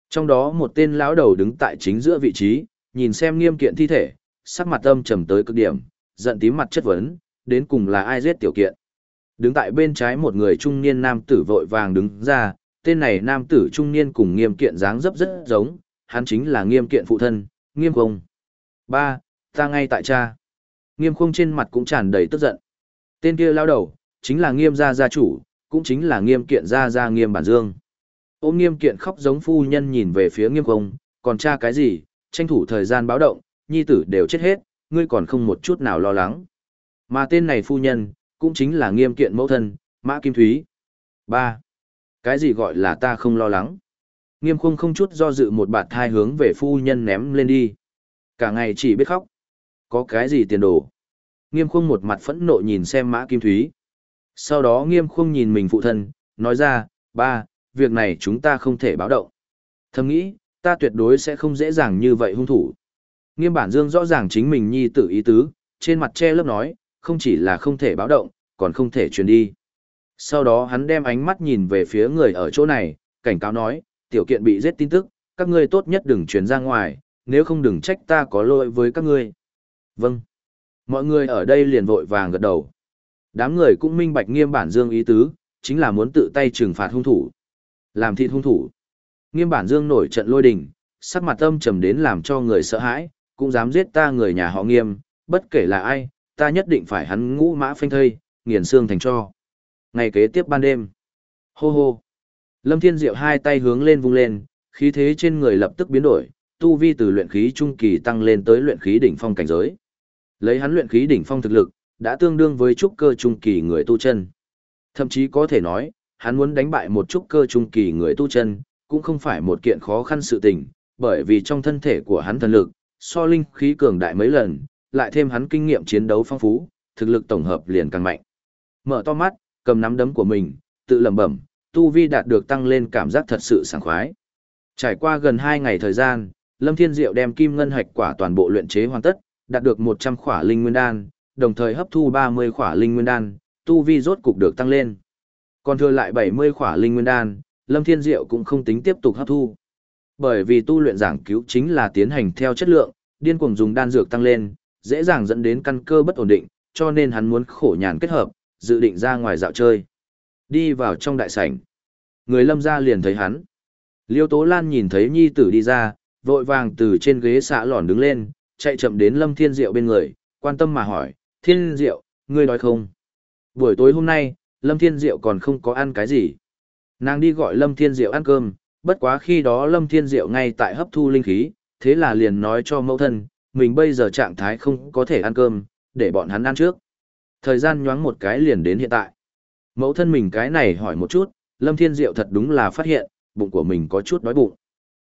Trong đó một tên lão đầu đứng tại chính giữa vị trí, nhìn xem nghiêm kiện thi thể, sắc mặt âm trầm tới cực điểm, giận tím mặt chất vấn, đến cùng là ai giết tiểu kiện. Đứng tại bên trái một người trung niên nam tử vội vàng đứng ra, tên này nam tử trung niên cùng nghiêm kiện dáng dấp rất giống, hắn chính là nghiêm kiện phụ thân, nghiêm công. Ba, ta ngay tại cha. Nghiêm khung trên mặt cũng tràn đầy tức giận. Tên kia lao đầu, chính là nghiêm gia gia chủ, cũng chính là nghiêm kiện gia gia nghiêm bản dương. Ôm nghiêm kiện khóc giống phu nhân nhìn về phía nghiêm khung, còn cha cái gì, tranh thủ thời gian báo động, nhi tử đều chết hết, ngươi còn không một chút nào lo lắng. Mà tên này phu nhân, cũng chính là nghiêm kiện mẫu thân, Mã Kim Thúy. ba Cái gì gọi là ta không lo lắng? Nghiêm khung không chút do dự một bạt thai hướng về phu nhân ném lên đi. Cả ngày chỉ biết khóc. Có cái gì tiền đồ? Nghiêm khung một mặt phẫn nộ nhìn xem Mã Kim Thúy. Sau đó nghiêm khung nhìn mình phụ thân, nói ra, ba, việc này chúng ta không thể báo động. Thầm nghĩ, ta tuyệt đối sẽ không dễ dàng như vậy hung thủ. Nghiêm bản dương rõ ràng chính mình nhi tử ý tứ, trên mặt che lớp nói, không chỉ là không thể báo động, còn không thể truyền đi. Sau đó hắn đem ánh mắt nhìn về phía người ở chỗ này, cảnh cáo nói, tiểu kiện bị giết tin tức, các ngươi tốt nhất đừng truyền ra ngoài, nếu không đừng trách ta có lỗi với các ngươi. Vâng. Mọi người ở đây liền vội vàng gật đầu. Đám người cũng minh bạch nghiêm bản dương ý tứ, chính là muốn tự tay trừng phạt hung thủ. Làm thịt hung thủ. Nghiêm bản dương nổi trận lôi đình, sắc mặt âm trầm đến làm cho người sợ hãi, cũng dám giết ta người nhà họ nghiêm, bất kể là ai, ta nhất định phải hắn ngũ mã phanh thây, nghiền xương thành cho. Ngày kế tiếp ban đêm. Hô hô. Lâm Thiên Diệu hai tay hướng lên vung lên, khí thế trên người lập tức biến đổi, tu vi từ luyện khí trung kỳ tăng lên tới luyện khí đỉnh phong cảnh giới. Lấy hắn luyện khí đỉnh phong thực lực, đã tương đương với trúc cơ trung kỳ người tu chân. Thậm chí có thể nói, hắn muốn đánh bại một trúc cơ trung kỳ người tu chân, cũng không phải một kiện khó khăn sự tình, bởi vì trong thân thể của hắn thần lực, so linh khí cường đại mấy lần, lại thêm hắn kinh nghiệm chiến đấu phong phú, thực lực tổng hợp liền càng mạnh. Mở to mắt, cầm nắm đấm của mình, tự lẩm bẩm, tu vi đạt được tăng lên cảm giác thật sự sảng khoái. Trải qua gần 2 ngày thời gian, Lâm Thiên Diệu đem kim ngân hạch quả toàn bộ luyện chế hoàn tất, đạt được 100 khỏa linh nguyên đan, đồng thời hấp thu 30 khỏa linh nguyên đan, tu vi rốt cục được tăng lên. Còn thừa lại 70 khỏa linh nguyên đan, Lâm Thiên Diệu cũng không tính tiếp tục hấp thu. Bởi vì tu luyện giảng cứu chính là tiến hành theo chất lượng, điên cuồng dùng đan dược tăng lên, dễ dàng dẫn đến căn cơ bất ổn định, cho nên hắn muốn khổ nhàn kết hợp, dự định ra ngoài dạo chơi. Đi vào trong đại sảnh. Người lâm ra liền thấy hắn. Liêu Tố Lan nhìn thấy nhi tử đi ra, vội vàng từ trên ghế xạ lòn đứng lên, chạy chậm đến Lâm Thiên Diệu bên người, quan tâm mà hỏi, Thiên Diệu, ngươi nói không? Buổi tối hôm nay, Lâm Thiên Diệu còn không có ăn cái gì. Nàng đi gọi Lâm Thiên Diệu ăn cơm, bất quá khi đó Lâm Thiên Diệu ngay tại hấp thu linh khí, thế là liền nói cho mẫu thân, mình bây giờ trạng thái không có thể ăn cơm, để bọn hắn ăn trước. Thời gian nhoáng một cái liền đến hiện tại. Mẫu thân mình cái này hỏi một chút, Lâm Thiên Diệu thật đúng là phát hiện, bụng của mình có chút đói bụng.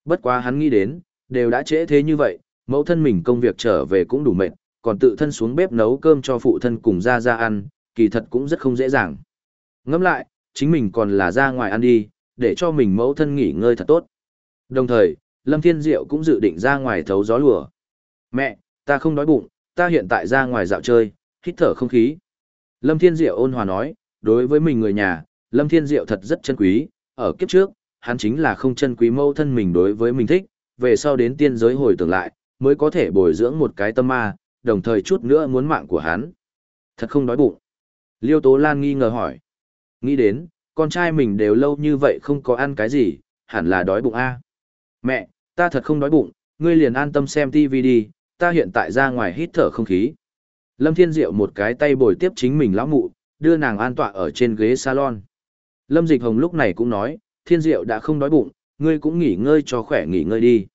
Bất quá hắn nghĩ đến, đều đã trễ thế như vậy, mẫu thân mình công việc trở về cũng đủ mệt, còn tự thân xuống bếp nấu cơm cho phụ thân cùng ra ra ăn, kỳ thật cũng rất không dễ dàng. Ngẫm lại, chính mình còn là ra ngoài ăn đi, để cho mình mẫu thân nghỉ ngơi thật tốt. Đồng thời, Lâm Thiên Diệu cũng dự định ra ngoài thấu gió lùa. Mẹ, ta không đói bụng, ta hiện tại ra ngoài dạo chơi, hít thở không khí. Lâm Thiên Diệu ôn hòa nói, đối với mình người nhà, Lâm Thiên Diệu thật rất chân quý, ở kiếp trước, hắn chính là không chân quý mẫu thân mình đối với mình thích, về sau đến tiên giới hồi tưởng lại, mới có thể bồi dưỡng một cái tâm ma, đồng thời chút nữa muốn mạng của hắn. Thật không đói bụng. Liêu Tố Lan nghi ngờ hỏi. Nghĩ đến, con trai mình đều lâu như vậy không có ăn cái gì, hẳn là đói bụng a. Mẹ, ta thật không đói bụng, ngươi liền an tâm xem TV đi, ta hiện tại ra ngoài hít thở không khí. Lâm Thiên Diệu một cái tay bồi tiếp chính mình lão mụ, đưa nàng an tọa ở trên ghế salon. Lâm Dịch Hồng lúc này cũng nói, Thiên Diệu đã không đói bụng, ngươi cũng nghỉ ngơi cho khỏe nghỉ ngơi đi.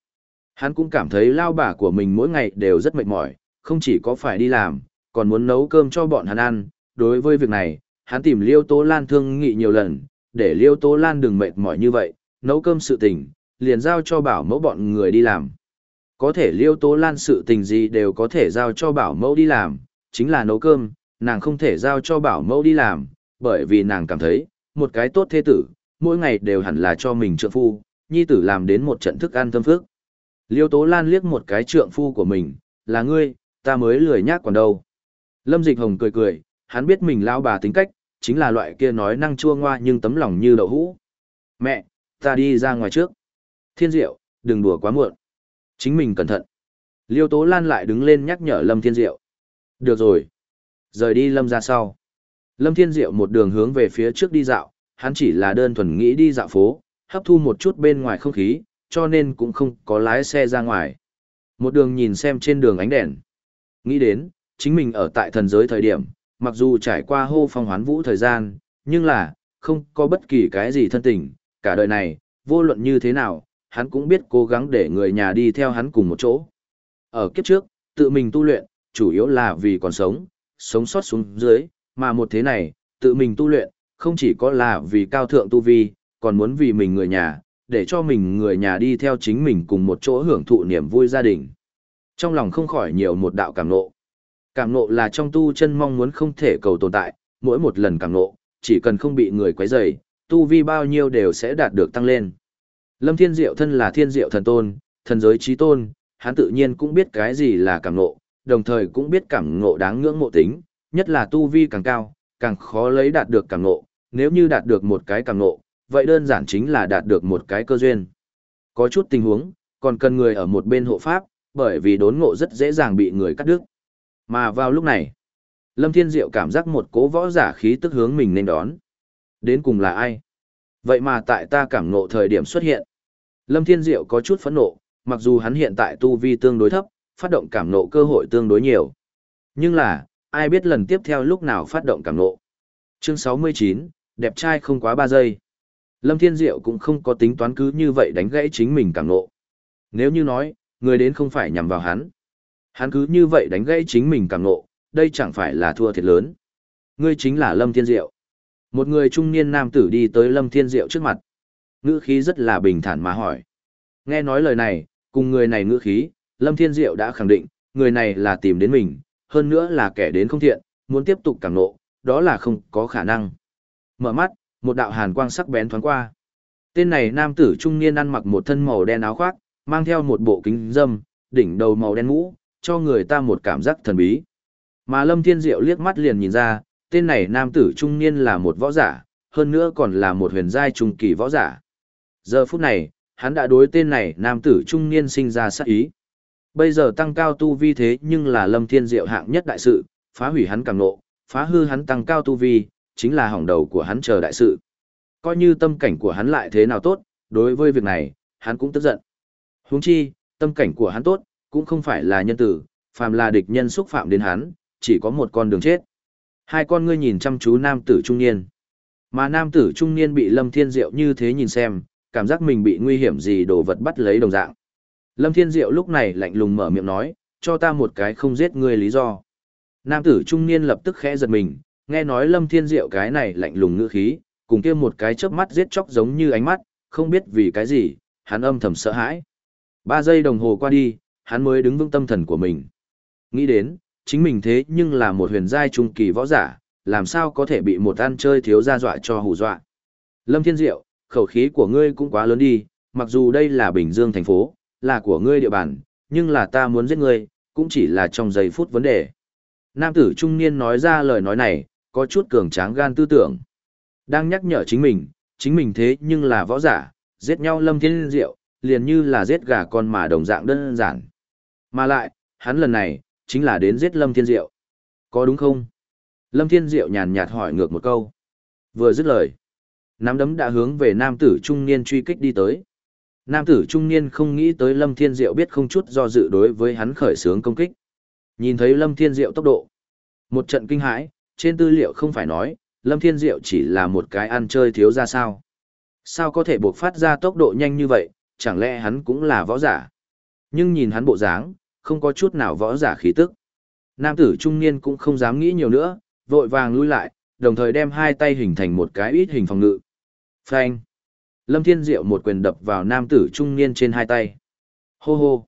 Hắn cũng cảm thấy lao bà của mình mỗi ngày đều rất mệt mỏi, không chỉ có phải đi làm, còn muốn nấu cơm cho bọn hắn ăn. Đối với việc này, hắn tìm Liêu Tố Lan thương nghị nhiều lần, để Liêu Tố Lan đừng mệt mỏi như vậy, nấu cơm sự tình, liền giao cho bảo mẫu bọn người đi làm. Có thể Liêu Tố Lan sự tình gì đều có thể giao cho bảo mẫu đi làm, chính là nấu cơm, nàng không thể giao cho bảo mẫu đi làm, bởi vì nàng cảm thấy, một cái tốt thế tử, mỗi ngày đều hẳn là cho mình trượng phu, nhi tử làm đến một trận thức ăn thơm phức. Liêu Tố Lan liếc một cái trượng phu của mình, là ngươi, ta mới lười nhác còn đâu. Lâm Dịch Hồng cười cười, hắn biết mình lao bà tính cách, chính là loại kia nói năng chua ngoa nhưng tấm lòng như đậu hũ. Mẹ, ta đi ra ngoài trước. Thiên Diệu, đừng đùa quá muộn. Chính mình cẩn thận. Liêu Tố Lan lại đứng lên nhắc nhở Lâm Thiên Diệu. Được rồi. Rời đi Lâm ra sau. Lâm Thiên Diệu một đường hướng về phía trước đi dạo, hắn chỉ là đơn thuần nghĩ đi dạo phố, hấp thu một chút bên ngoài không khí, cho nên cũng không có lái xe ra ngoài. Một đường nhìn xem trên đường ánh đèn. Nghĩ đến, chính mình ở tại thần giới thời điểm, mặc dù trải qua hô phong hoán vũ thời gian, nhưng là, không có bất kỳ cái gì thân tình, cả đời này, vô luận như thế nào, hắn cũng biết cố gắng để người nhà đi theo hắn cùng một chỗ. Ở kiếp trước, tự mình tu luyện, chủ yếu là vì còn sống, sống sót xuống dưới, mà một thế này, tự mình tu luyện, không chỉ có là vì cao thượng tu vi, còn muốn vì mình người nhà, để cho mình người nhà đi theo chính mình cùng một chỗ hưởng thụ niềm vui gia đình. Trong lòng không khỏi nhiều một đạo cảm nộ. Cảm nộ là trong tu chân mong muốn không thể cầu tồn tại, mỗi một lần cảm nộ, chỉ cần không bị người quấy rầy, tu vi bao nhiêu đều sẽ đạt được tăng lên. Lâm Thiên Diệu thân là thiên diệu thần tôn, thần giới Chí tôn, hắn tự nhiên cũng biết cái gì là cảm nộ, đồng thời cũng biết cảm ngộ đáng ngưỡng mộ tính, nhất là tu vi càng cao, càng khó lấy đạt được cảm ngộ, nếu như đạt được một cái cảm ngộ, vậy đơn giản chính là đạt được một cái cơ duyên. Có chút tình huống, còn cần người ở một bên hộ pháp, bởi vì đốn ngộ rất dễ dàng bị người cắt đứt. Mà vào lúc này, Lâm Thiên Diệu cảm giác một cố võ giả khí tức hướng mình nên đón. Đến cùng là ai? Vậy mà tại ta cảm ngộ thời điểm xuất hiện. Lâm Thiên Diệu có chút phẫn nộ, mặc dù hắn hiện tại tu vi tương đối thấp, phát động cảm ngộ cơ hội tương đối nhiều. Nhưng là, ai biết lần tiếp theo lúc nào phát động cảm ngộ. Chương 69, đẹp trai không quá 3 giây. Lâm Thiên Diệu cũng không có tính toán cứ như vậy đánh gãy chính mình cảm ngộ. Nếu như nói, người đến không phải nhằm vào hắn. Hắn cứ như vậy đánh gãy chính mình cảm ngộ, đây chẳng phải là thua thiệt lớn. Ngươi chính là Lâm Thiên Diệu. Một người trung niên nam tử đi tới Lâm Thiên Diệu trước mặt. Ngữ khí rất là bình thản mà hỏi. Nghe nói lời này, cùng người này ngữ khí, Lâm Thiên Diệu đã khẳng định, người này là tìm đến mình, hơn nữa là kẻ đến không thiện, muốn tiếp tục cảm nộ, đó là không có khả năng. Mở mắt, một đạo hàn quang sắc bén thoáng qua. Tên này nam tử trung niên ăn mặc một thân màu đen áo khoác, mang theo một bộ kính dâm, đỉnh đầu màu đen mũ, cho người ta một cảm giác thần bí. Mà Lâm Thiên Diệu liếc mắt liền nhìn ra, Tên này nam tử trung niên là một võ giả, hơn nữa còn là một huyền giai trung kỳ võ giả. Giờ phút này, hắn đã đối tên này nam tử trung niên sinh ra sát ý. Bây giờ tăng cao tu vi thế nhưng là lâm thiên diệu hạng nhất đại sự, phá hủy hắn càng nộ, phá hư hắn tăng cao tu vi, chính là hỏng đầu của hắn chờ đại sự. Coi như tâm cảnh của hắn lại thế nào tốt, đối với việc này, hắn cũng tức giận. Huống chi, tâm cảnh của hắn tốt, cũng không phải là nhân tử, phàm là địch nhân xúc phạm đến hắn, chỉ có một con đường chết. Hai con ngươi nhìn chăm chú nam tử trung niên. Mà nam tử trung niên bị Lâm Thiên Diệu như thế nhìn xem, cảm giác mình bị nguy hiểm gì đồ vật bắt lấy đồng dạng. Lâm Thiên Diệu lúc này lạnh lùng mở miệng nói, cho ta một cái không giết ngươi lý do. Nam tử trung niên lập tức khẽ giật mình, nghe nói Lâm Thiên Diệu cái này lạnh lùng ngữ khí, cùng kia một cái chớp mắt giết chóc giống như ánh mắt, không biết vì cái gì, hắn âm thầm sợ hãi. Ba giây đồng hồ qua đi, hắn mới đứng vững tâm thần của mình. Nghĩ đến, chính mình thế nhưng là một huyền giai trung kỳ võ giả, làm sao có thể bị một ăn chơi thiếu gia dọa cho hù dọa. Lâm Thiên Diệu, khẩu khí của ngươi cũng quá lớn đi, mặc dù đây là Bình Dương thành phố, là của ngươi địa bàn, nhưng là ta muốn giết ngươi, cũng chỉ là trong giây phút vấn đề. Nam tử trung niên nói ra lời nói này, có chút cường tráng gan tư tưởng. Đang nhắc nhở chính mình, chính mình thế nhưng là võ giả, giết nhau lâm thiên diệu, liền như là giết gà con mà đồng dạng đơn giản. Mà lại, hắn lần này, chính là đến giết lâm thiên diệu. Có đúng không? Lâm thiên diệu nhàn nhạt hỏi ngược một câu. Vừa dứt lời. Nắm đấm đã hướng về nam tử trung niên truy kích đi tới. Nam tử trung niên không nghĩ tới Lâm Thiên Diệu biết không chút do dự đối với hắn khởi sướng công kích. Nhìn thấy Lâm Thiên Diệu tốc độ. Một trận kinh hãi, trên tư liệu không phải nói, Lâm Thiên Diệu chỉ là một cái ăn chơi thiếu ra sao. Sao có thể buộc phát ra tốc độ nhanh như vậy, chẳng lẽ hắn cũng là võ giả. Nhưng nhìn hắn bộ dáng, không có chút nào võ giả khí tức. Nam tử trung niên cũng không dám nghĩ nhiều nữa, vội vàng lui lại, đồng thời đem hai tay hình thành một cái ít hình phòng ngự. Phanh. Lâm Thiên Diệu một quyền đập vào nam tử trung niên trên hai tay. Hô hô.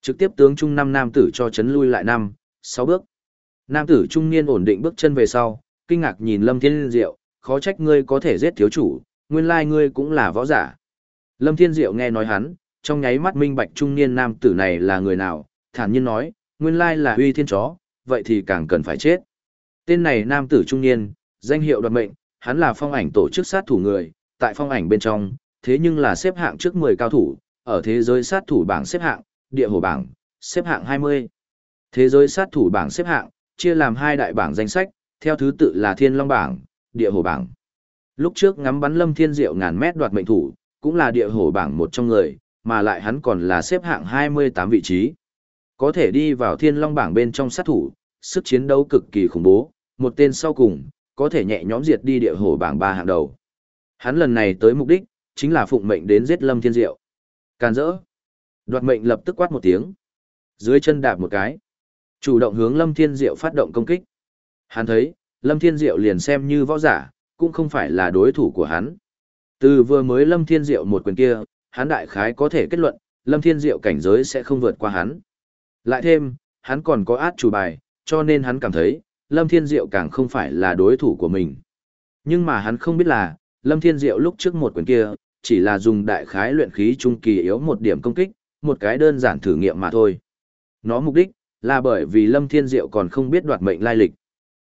Trực tiếp tướng trung năm nam tử cho chấn lui lại năm, sáu bước. Nam tử trung niên ổn định bước chân về sau, kinh ngạc nhìn Lâm Thiên Diệu, khó trách ngươi có thể giết thiếu chủ, nguyên lai ngươi cũng là võ giả. Lâm Thiên Diệu nghe nói hắn, trong nháy mắt minh bạch trung niên nam tử này là người nào, thản nhiên nói, nguyên lai là uy thiên chó, vậy thì càng cần phải chết. Tên này nam tử trung niên, danh hiệu đoạt mệnh, hắn là phong ảnh tổ chức sát thủ người, tại phong ảnh bên trong, thế nhưng là xếp hạng trước 10 cao thủ, ở thế giới sát thủ bảng xếp hạng, địa hồ bảng, xếp hạng 20. Thế giới sát thủ bảng xếp hạng, chia làm hai đại bảng danh sách, theo thứ tự là Thiên Long bảng, Địa Hồ bảng. Lúc trước ngắm bắn Lâm Thiên Diệu ngàn mét đoạt mệnh thủ, cũng là Địa Hồ bảng một trong người, mà lại hắn còn là xếp hạng 28 vị trí. Có thể đi vào Thiên Long bảng bên trong sát thủ, sức chiến đấu cực kỳ khủng bố, một tên sau cùng, có thể nhẹ nhõm diệt đi Địa Hồ bảng ba hạng đầu. Hắn lần này tới mục đích, chính là phụng mệnh đến giết Lâm Thiên Diệu. Càn rỡ. Đoạt mệnh lập tức quát một tiếng. Dưới chân đạp một cái. Chủ động hướng Lâm Thiên Diệu phát động công kích. Hắn thấy, Lâm Thiên Diệu liền xem như võ giả, cũng không phải là đối thủ của hắn. Từ vừa mới Lâm Thiên Diệu một quyền kia, hắn đại khái có thể kết luận, Lâm Thiên Diệu cảnh giới sẽ không vượt qua hắn. Lại thêm, hắn còn có át chủ bài, cho nên hắn cảm thấy, Lâm Thiên Diệu càng không phải là đối thủ của mình. Nhưng mà hắn không biết là, Lâm Thiên Diệu lúc trước một quyền kia, chỉ là dùng đại khái luyện khí trung kỳ yếu một điểm công kích, một cái đơn giản thử nghiệm mà thôi. Nó mục đích, là bởi vì Lâm Thiên Diệu còn không biết đoạt mệnh lai lịch.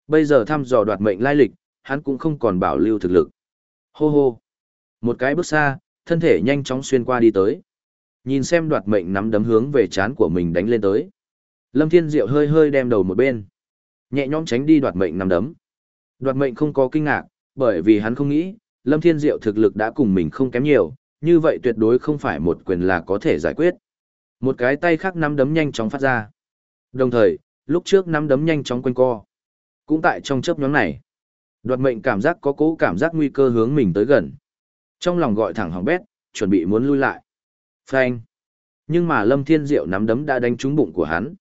Bây giờ thăm dò đoạt mệnh lai lịch, hắn cũng không còn bảo lưu thực lực. Hô hô. Một cái bước xa, thân thể nhanh chóng xuyên qua đi tới. Nhìn xem đoạt mệnh nắm đấm hướng về chán của mình đánh lên tới. Lâm Thiên Diệu hơi hơi đem đầu một bên. Nhẹ nhõm tránh đi đoạt mệnh nắm đấm. Đoạt mệnh không có kinh ngạc, bởi vì hắn không nghĩ, Lâm Thiên Diệu thực lực đã cùng mình không kém nhiều, như vậy tuyệt đối không phải một quyền là có thể giải quyết. Một cái tay khác nắm đấm nhanh chóng phát ra. Đồng thời, lúc trước nắm đấm nhanh chóng quanh co. Cũng tại trong chớp nhóm này, đoạt mệnh cảm giác có cố cảm giác nguy cơ hướng mình tới gần. Trong lòng gọi thẳng hỏng bét, chuẩn bị muốn lui lại. Phanh. Nhưng mà Lâm Thiên Diệu nắm đấm đã đánh trúng bụng của hắn.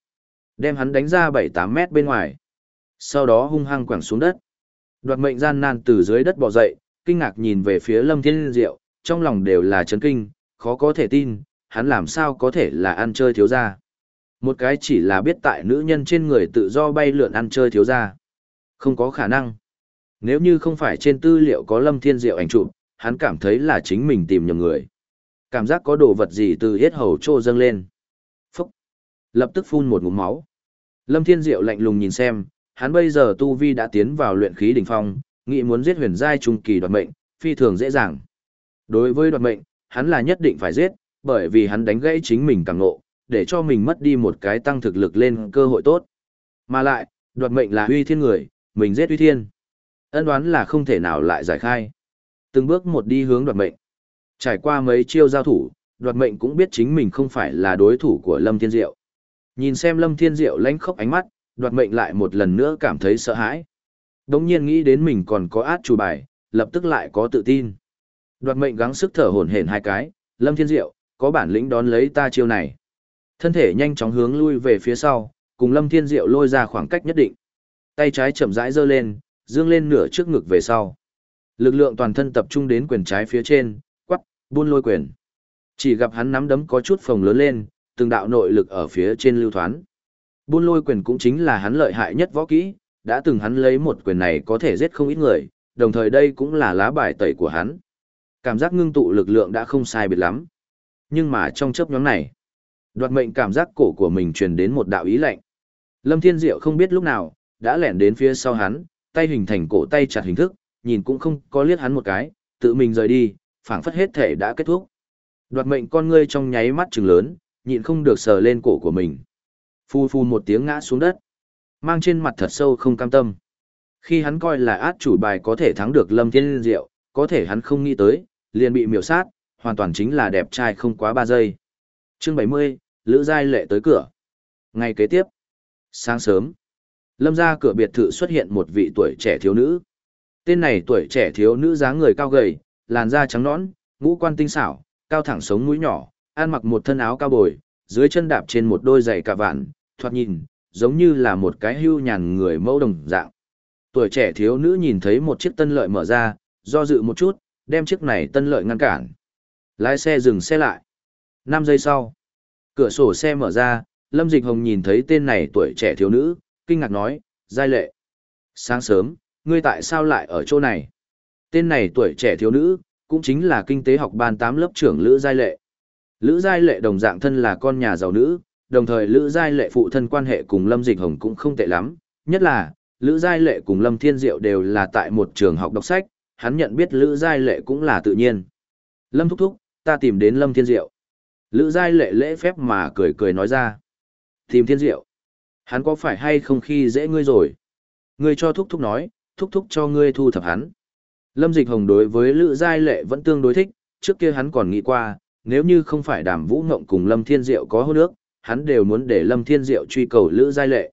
Đem hắn đánh ra 7-8 mét bên ngoài. Sau đó hung hăng quẳng xuống đất. Đoạt mệnh gian nan từ dưới đất bò dậy, kinh ngạc nhìn về phía Lâm Thiên Diệu, trong lòng đều là chấn kinh, khó có thể tin, hắn làm sao có thể là ăn chơi thiếu gia. Một cái chỉ là biết tại nữ nhân trên người tự do bay lượn ăn chơi thiếu gia. Không có khả năng. Nếu như không phải trên tư liệu có Lâm Thiên Diệu ảnh chụp, hắn cảm thấy là chính mình tìm nhầm người. Cảm giác có đồ vật gì từ hết hầu trô dâng lên. Phúc! Lập tức phun một ngụm máu. Lâm Thiên Diệu lạnh lùng nhìn xem, hắn bây giờ tu vi đã tiến vào luyện khí đỉnh phong, nghĩ muốn giết huyền giai trung kỳ đoạt mệnh, phi thường dễ dàng. Đối với đoạt mệnh, hắn là nhất định phải giết, bởi vì hắn đánh gãy chính mình càng ngộ, để cho mình mất đi một cái tăng thực lực lên cơ hội tốt. Mà lại, đoạt mệnh là uy thiên người, mình giết uy thiên. Ân đoán là không thể nào lại giải khai. Từng bước một đi hướng đoạt mệnh. Trải qua mấy chiêu giao thủ, đoạt mệnh cũng biết chính mình không phải là đối thủ của Lâm Thiên Diệu. Nhìn xem Lâm Thiên Diệu lánh khóc ánh mắt, đoạt mệnh lại một lần nữa cảm thấy sợ hãi. Đống nhiên nghĩ đến mình còn có át chủ bài, lập tức lại có tự tin. Đoạt mệnh gắng sức thở hổn hển hai cái, Lâm Thiên Diệu, có bản lĩnh đón lấy ta chiêu này. Thân thể nhanh chóng hướng lui về phía sau, cùng Lâm Thiên Diệu lôi ra khoảng cách nhất định. Tay trái chậm rãi giơ lên, dương lên nửa trước ngực về sau. Lực lượng toàn thân tập trung đến quyền trái phía trên, buôn lôi quyền. Chỉ gặp hắn nắm đấm có chút phồng lớn lên, từng đạo nội lực ở phía trên lưu thoán. Buôn lôi quyền cũng chính là hắn lợi hại nhất võ kỹ, đã từng hắn lấy một quyền này có thể giết không ít người, đồng thời đây cũng là lá bài tẩy của hắn. Cảm giác ngưng tụ lực lượng đã không sai biệt lắm. Nhưng mà trong chớp nhóm này, đoạt mệnh cảm giác cổ của mình truyền đến một đạo ý lạnh. Lâm Thiên Diệu không biết lúc nào, đã lẻn đến phía sau hắn, tay hình thành cổ tay chặt hình thức, nhìn cũng không có liếc hắn một cái, tự mình rời đi, phảng phất hết thể đã kết thúc. Đoạt mệnh con ngươi trong nháy mắt trừng lớn, nhịn không được sờ lên cổ của mình. Phu phu một tiếng ngã xuống đất, mang trên mặt thật sâu không cam tâm. Khi hắn coi là át chủ bài có thể thắng được Lâm Thiên Diệu, có thể hắn không nghĩ tới, liền bị miểu sát, hoàn toàn chính là đẹp trai không quá 3 giây. Chương 70, Lữ Giai Lệ tới cửa. Ngày kế tiếp, sáng sớm, Lâm ra cửa biệt thự xuất hiện một vị tuổi trẻ thiếu nữ. Tên này tuổi trẻ thiếu nữ dáng người cao gầy, làn da trắng nõn, ngũ quan tinh xảo, cao thẳng sống mũi nhỏ, ăn mặc một thân áo cao bồi, dưới chân đạp trên một đôi giày cà vạn, thoạt nhìn, giống như là một cái hưu nhàn người mẫu đồng dạng. Tuổi trẻ thiếu nữ nhìn thấy một chiếc tân lợi mở ra, do dự một chút, đem chiếc này tân lợi ngăn cản. Lái xe dừng xe lại. 5 giây sau, cửa sổ xe mở ra, Lâm Dịch Hồng nhìn thấy tên này tuổi trẻ thiếu nữ, kinh ngạc nói, giai lệ. Sáng sớm, ngươi tại sao lại ở chỗ này? Tên này tuổi trẻ thiếu nữ, cũng chính là kinh tế học ban 8 lớp trưởng Lữ Giai Lệ. Lữ Giai Lệ đồng dạng thân là con nhà giàu nữ, đồng thời Lữ Giai Lệ phụ thân quan hệ cùng Lâm Dịch Hồng cũng không tệ lắm, nhất là, Lữ Giai Lệ cùng Lâm Thiên Diệu đều là tại một trường học đọc sách, hắn nhận biết Lữ Giai Lệ cũng là tự nhiên. Lâm Thúc Thúc, ta tìm đến Lâm Thiên Diệu. Lữ Giai Lệ lễ phép mà cười cười nói ra. Tìm Thiên Diệu. Hắn có phải hay không khi dễ ngươi rồi? Ngươi cho Thúc Thúc nói, Thúc Thúc cho ngươi thu thập hắn. Lâm Dịch Hồng đối với Lữ Giai Lệ vẫn tương đối thích, trước kia hắn còn nghĩ qua, nếu như không phải Đàm Vũ Ngộng cùng Lâm Thiên Diệu có hôn ước, hắn đều muốn để Lâm Thiên Diệu truy cầu Lữ Giai Lệ.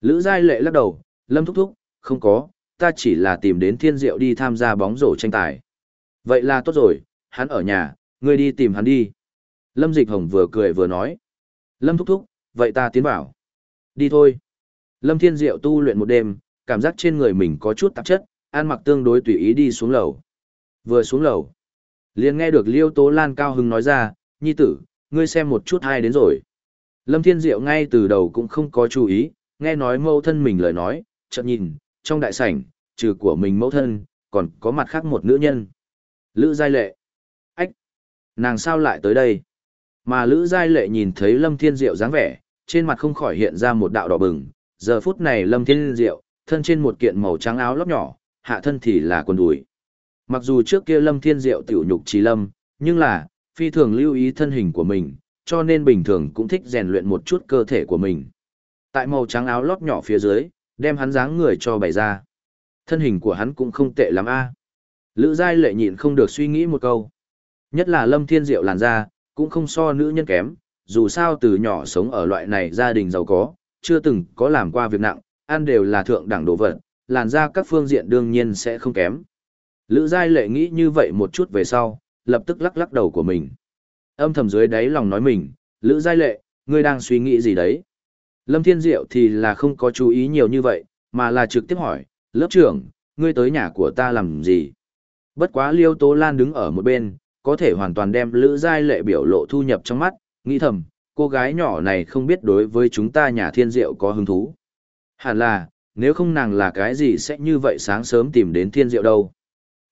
Lữ Giai Lệ lắc đầu, Lâm thúc thúc, không có, ta chỉ là tìm đến Thiên Diệu đi tham gia bóng rổ tranh tài. Vậy là tốt rồi, hắn ở nhà, ngươi đi tìm hắn đi. Lâm Dịch Hồng vừa cười vừa nói. Lâm thúc thúc, vậy ta tiến vào. Đi thôi. Lâm Thiên Diệu tu luyện một đêm, cảm giác trên người mình có chút tạp chất, An mặc tương đối tùy ý đi xuống lầu. Vừa xuống lầu, liền nghe được Liêu Tố Lan cao hứng nói ra, nhi tử, ngươi xem một chút hai đến rồi. Lâm Thiên Diệu ngay từ đầu cũng không có chú ý, nghe nói mẫu thân mình lời nói, chợt nhìn, trong đại sảnh, trừ của mình mẫu thân, còn có mặt khác một nữ nhân. Lữ Giai Lệ. Ách! Nàng sao lại tới đây? Mà Lữ Giai Lệ nhìn thấy Lâm Thiên Diệu dáng vẻ, trên mặt không khỏi hiện ra một đạo đỏ bừng. Giờ phút này Lâm Thiên Diệu, thân trên một kiện màu trắng áo lót nhỏ, hạ thân thì là quần đùi. Mặc dù trước kia Lâm Thiên Diệu tiểu nhục trí lâm, nhưng là, phi thường lưu ý thân hình của mình, cho nên bình thường cũng thích rèn luyện một chút cơ thể của mình. Tại màu trắng áo lót nhỏ phía dưới, đem hắn dáng người cho bày ra. Thân hình của hắn cũng không tệ lắm a. Lữ giai lệ nhịn không được suy nghĩ một câu. Nhất là Lâm Thiên Diệu làn da, cũng không so nữ nhân kém, dù sao từ nhỏ sống ở loại này gia đình giàu có, chưa từng có làm qua việc nặng, ăn đều là thượng đẳng đồ vật, làn da các phương diện đương nhiên sẽ không kém. Lữ giai lệ nghĩ như vậy một chút về sau, lập tức lắc lắc đầu của mình. Âm thầm dưới đáy lòng nói mình, Lữ giai lệ, ngươi đang suy nghĩ gì đấy? Lâm Thiên Diệu thì là không có chú ý nhiều như vậy, mà là trực tiếp hỏi, lớp trưởng, ngươi tới nhà của ta làm gì? Bất quá Liêu Tố Lan đứng ở một bên, có thể hoàn toàn đem Lữ Giai Lệ biểu lộ thu nhập trong mắt, nghĩ thầm, cô gái nhỏ này không biết đối với chúng ta nhà Thiên Diệu có hứng thú. Hẳn là, nếu không nàng là cái gì sẽ như vậy sáng sớm tìm đến Thiên Diệu đâu.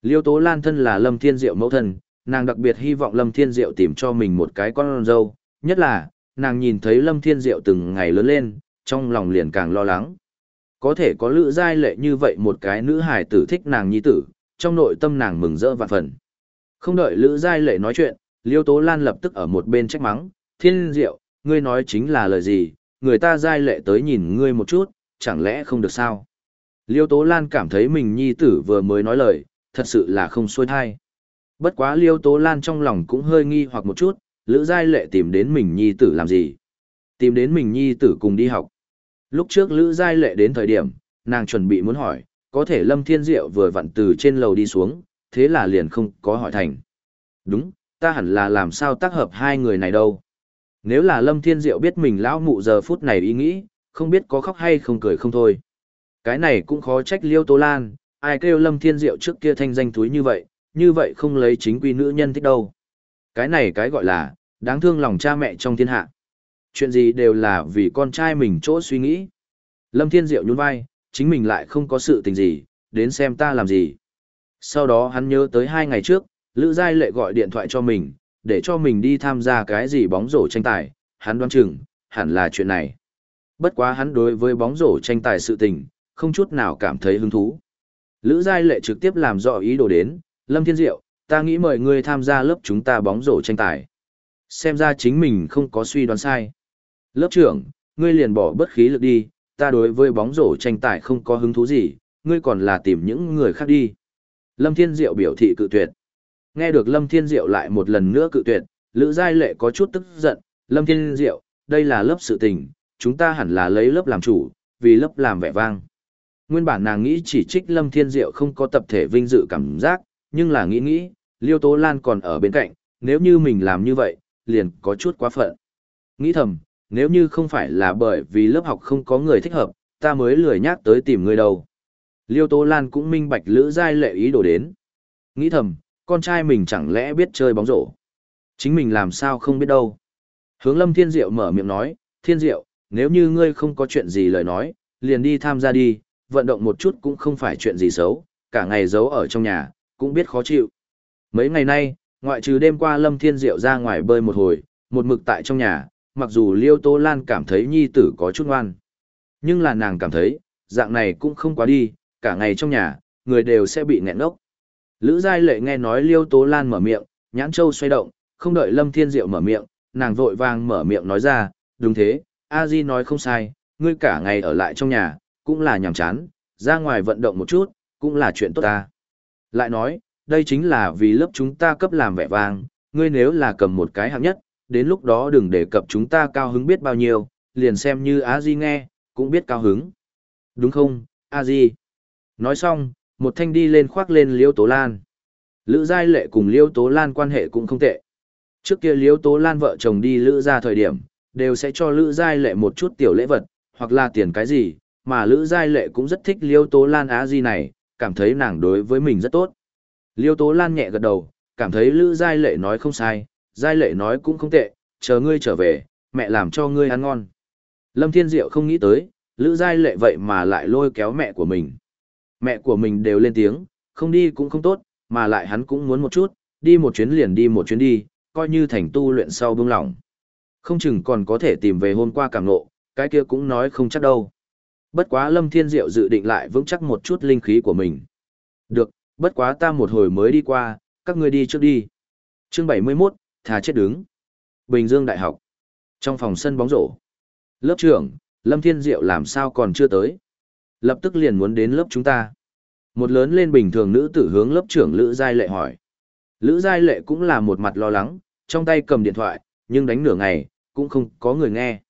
Liêu Tố Lan thân là Lâm Thiên Diệu mẫu thân, nàng đặc biệt hy vọng Lâm Thiên Diệu tìm cho mình một cái con dâu, nhất là, nàng nhìn thấy Lâm Thiên Diệu từng ngày lớn lên, trong lòng liền càng lo lắng. Có thể có lữ giai lệ như vậy một cái nữ hài tử thích nàng nhi tử, trong nội tâm nàng mừng rỡ vạn phần. Không đợi lữ giai lệ nói chuyện, Liêu Tố Lan lập tức ở một bên trách mắng, thiên diệu, ngươi nói chính là lời gì, người ta giai lệ tới nhìn ngươi một chút, chẳng lẽ không được sao? Liêu Tố Lan cảm thấy mình nhi tử vừa mới nói lời, thật sự là không xuôi thai. Bất quá Liêu Tố Lan trong lòng cũng hơi nghi hoặc một chút, Lữ Giai Lệ tìm đến mình nhi tử làm gì? Tìm đến mình nhi tử cùng đi học. Lúc trước Lữ Giai Lệ đến thời điểm, nàng chuẩn bị muốn hỏi, có thể Lâm Thiên Diệu vừa vặn từ trên lầu đi xuống, thế là liền không có hỏi thành. Đúng, ta hẳn là làm sao tác hợp hai người này đâu. Nếu là Lâm Thiên Diệu biết mình lão mụ giờ phút này ý nghĩ, không biết có khóc hay không cười không thôi. Cái này cũng khó trách Liêu Tố Lan, ai kêu Lâm Thiên Diệu trước kia thanh danh túi như vậy, như vậy không lấy chính quy nữ nhân thích đâu. Cái này cái gọi là, đáng thương lòng cha mẹ trong thiên hạ. Chuyện gì đều là vì con trai mình chỗ suy nghĩ. Lâm Thiên Diệu nhún vai, chính mình lại không có sự tình gì, đến xem ta làm gì. Sau đó hắn nhớ tới hai ngày trước, Lữ Giai Lệ gọi điện thoại cho mình, để cho mình đi tham gia cái gì bóng rổ tranh tài, hắn đoán chừng, hẳn là chuyện này. Bất quá hắn đối với bóng rổ tranh tài sự tình, không chút nào cảm thấy hứng thú. Lữ Giai Lệ trực tiếp làm rõ ý đồ đến, Lâm Thiên Diệu, ta nghĩ mời ngươi tham gia lớp chúng ta bóng rổ tranh tài. Xem ra chính mình không có suy đoán sai. Lớp trưởng, ngươi liền bỏ bất khí lực đi, ta đối với bóng rổ tranh tài không có hứng thú gì, ngươi còn là tìm những người khác đi. Lâm Thiên Diệu biểu thị cự tuyệt. Nghe được Lâm Thiên Diệu lại một lần nữa cự tuyệt, Lữ Giai Lệ có chút tức giận, Lâm Thiên Diệu, đây là lớp sự tình, chúng ta hẳn là lấy lớp làm chủ, vì lớp làm vẻ vang. Nguyên bản nàng nghĩ chỉ trích Lâm Thiên Diệu không có tập thể vinh dự cảm giác, nhưng là nghĩ nghĩ, Liêu Tố Lan còn ở bên cạnh, nếu như mình làm như vậy, liền có chút quá phận. Nghĩ thầm, nếu như không phải là bởi vì lớp học không có người thích hợp, ta mới lười nhác tới tìm người đâu. Liêu Tố Lan cũng minh bạch Lữ Giai Lệ ý đồ đến. Nghĩ thầm, con trai mình chẳng lẽ biết chơi bóng rổ. Chính mình làm sao không biết đâu. Hướng Lâm Thiên Diệu mở miệng nói, Thiên Diệu, nếu như ngươi không có chuyện gì lời nói, liền đi tham gia đi, vận động một chút cũng không phải chuyện gì xấu, cả ngày giấu ở trong nhà, cũng biết khó chịu. Mấy ngày nay, ngoại trừ đêm qua Lâm Thiên Diệu ra ngoài bơi một hồi, một mực tại trong nhà, mặc dù Liêu Tô Lan cảm thấy nhi tử có chút ngoan. Nhưng là nàng cảm thấy, dạng này cũng không quá đi, cả ngày trong nhà, người đều sẽ bị nghẹn ốc. Lữ Giai Lệ nghe nói Liêu Tố Lan mở miệng, nhãn châu xoay động, không đợi Lâm Thiên Diệu mở miệng, nàng vội vàng mở miệng nói ra, đúng thế, A Di nói không sai, ngươi cả ngày ở lại trong nhà, cũng là nhàm chán, ra ngoài vận động một chút, cũng là chuyện tốt ta. Lại nói, đây chính là vì lớp chúng ta cấp làm vẻ vang, ngươi nếu là cầm một cái hạng nhất, đến lúc đó đừng đề cập chúng ta cao hứng biết bao nhiêu, liền xem như A Di nghe, cũng biết cao hứng. Đúng không, A Di? Nói xong, một thanh đi lên khoác lên Liêu Tố Lan. Lữ Giai Lệ cùng Liêu Tố Lan quan hệ cũng không tệ. Trước kia Liêu Tố Lan vợ chồng đi Lữ ra thời điểm, đều sẽ cho Lữ Giai Lệ một chút tiểu lễ vật, hoặc là tiền cái gì, mà Lữ Giai Lệ cũng rất thích Liêu Tố Lan Á Di này, cảm thấy nàng đối với mình rất tốt. Liêu Tố Lan nhẹ gật đầu, cảm thấy Lữ Giai Lệ nói không sai, Giai Lệ nói cũng không tệ, chờ ngươi trở về, mẹ làm cho ngươi ăn ngon. Lâm Thiên Diệu không nghĩ tới, Lữ Giai Lệ vậy mà lại lôi kéo mẹ của mình. Mẹ của mình đều lên tiếng, không đi cũng không tốt, mà lại hắn cũng muốn một chút, đi một chuyến liền đi một chuyến đi, coi như thành tu luyện sau bưng lỏng. Không chừng còn có thể tìm về hôm qua cảm nộ, cái kia cũng nói không chắc đâu. Bất quá Lâm Thiên Diệu dự định lại vững chắc một chút linh khí của mình. Được, bất quá ta một hồi mới đi qua, các ngươi đi trước đi. Chương 71, thà chết đứng. Bình Dương Đại học. Trong phòng sân bóng rổ. Lớp trưởng, Lâm Thiên Diệu làm sao còn chưa tới? Lập tức liền muốn đến lớp chúng ta. Một lớn lên bình thường nữ tử hướng lớp trưởng Lữ Giai Lệ hỏi. Lữ Giai Lệ cũng là một mặt lo lắng, trong tay cầm điện thoại, nhưng đánh nửa ngày, cũng không có người nghe.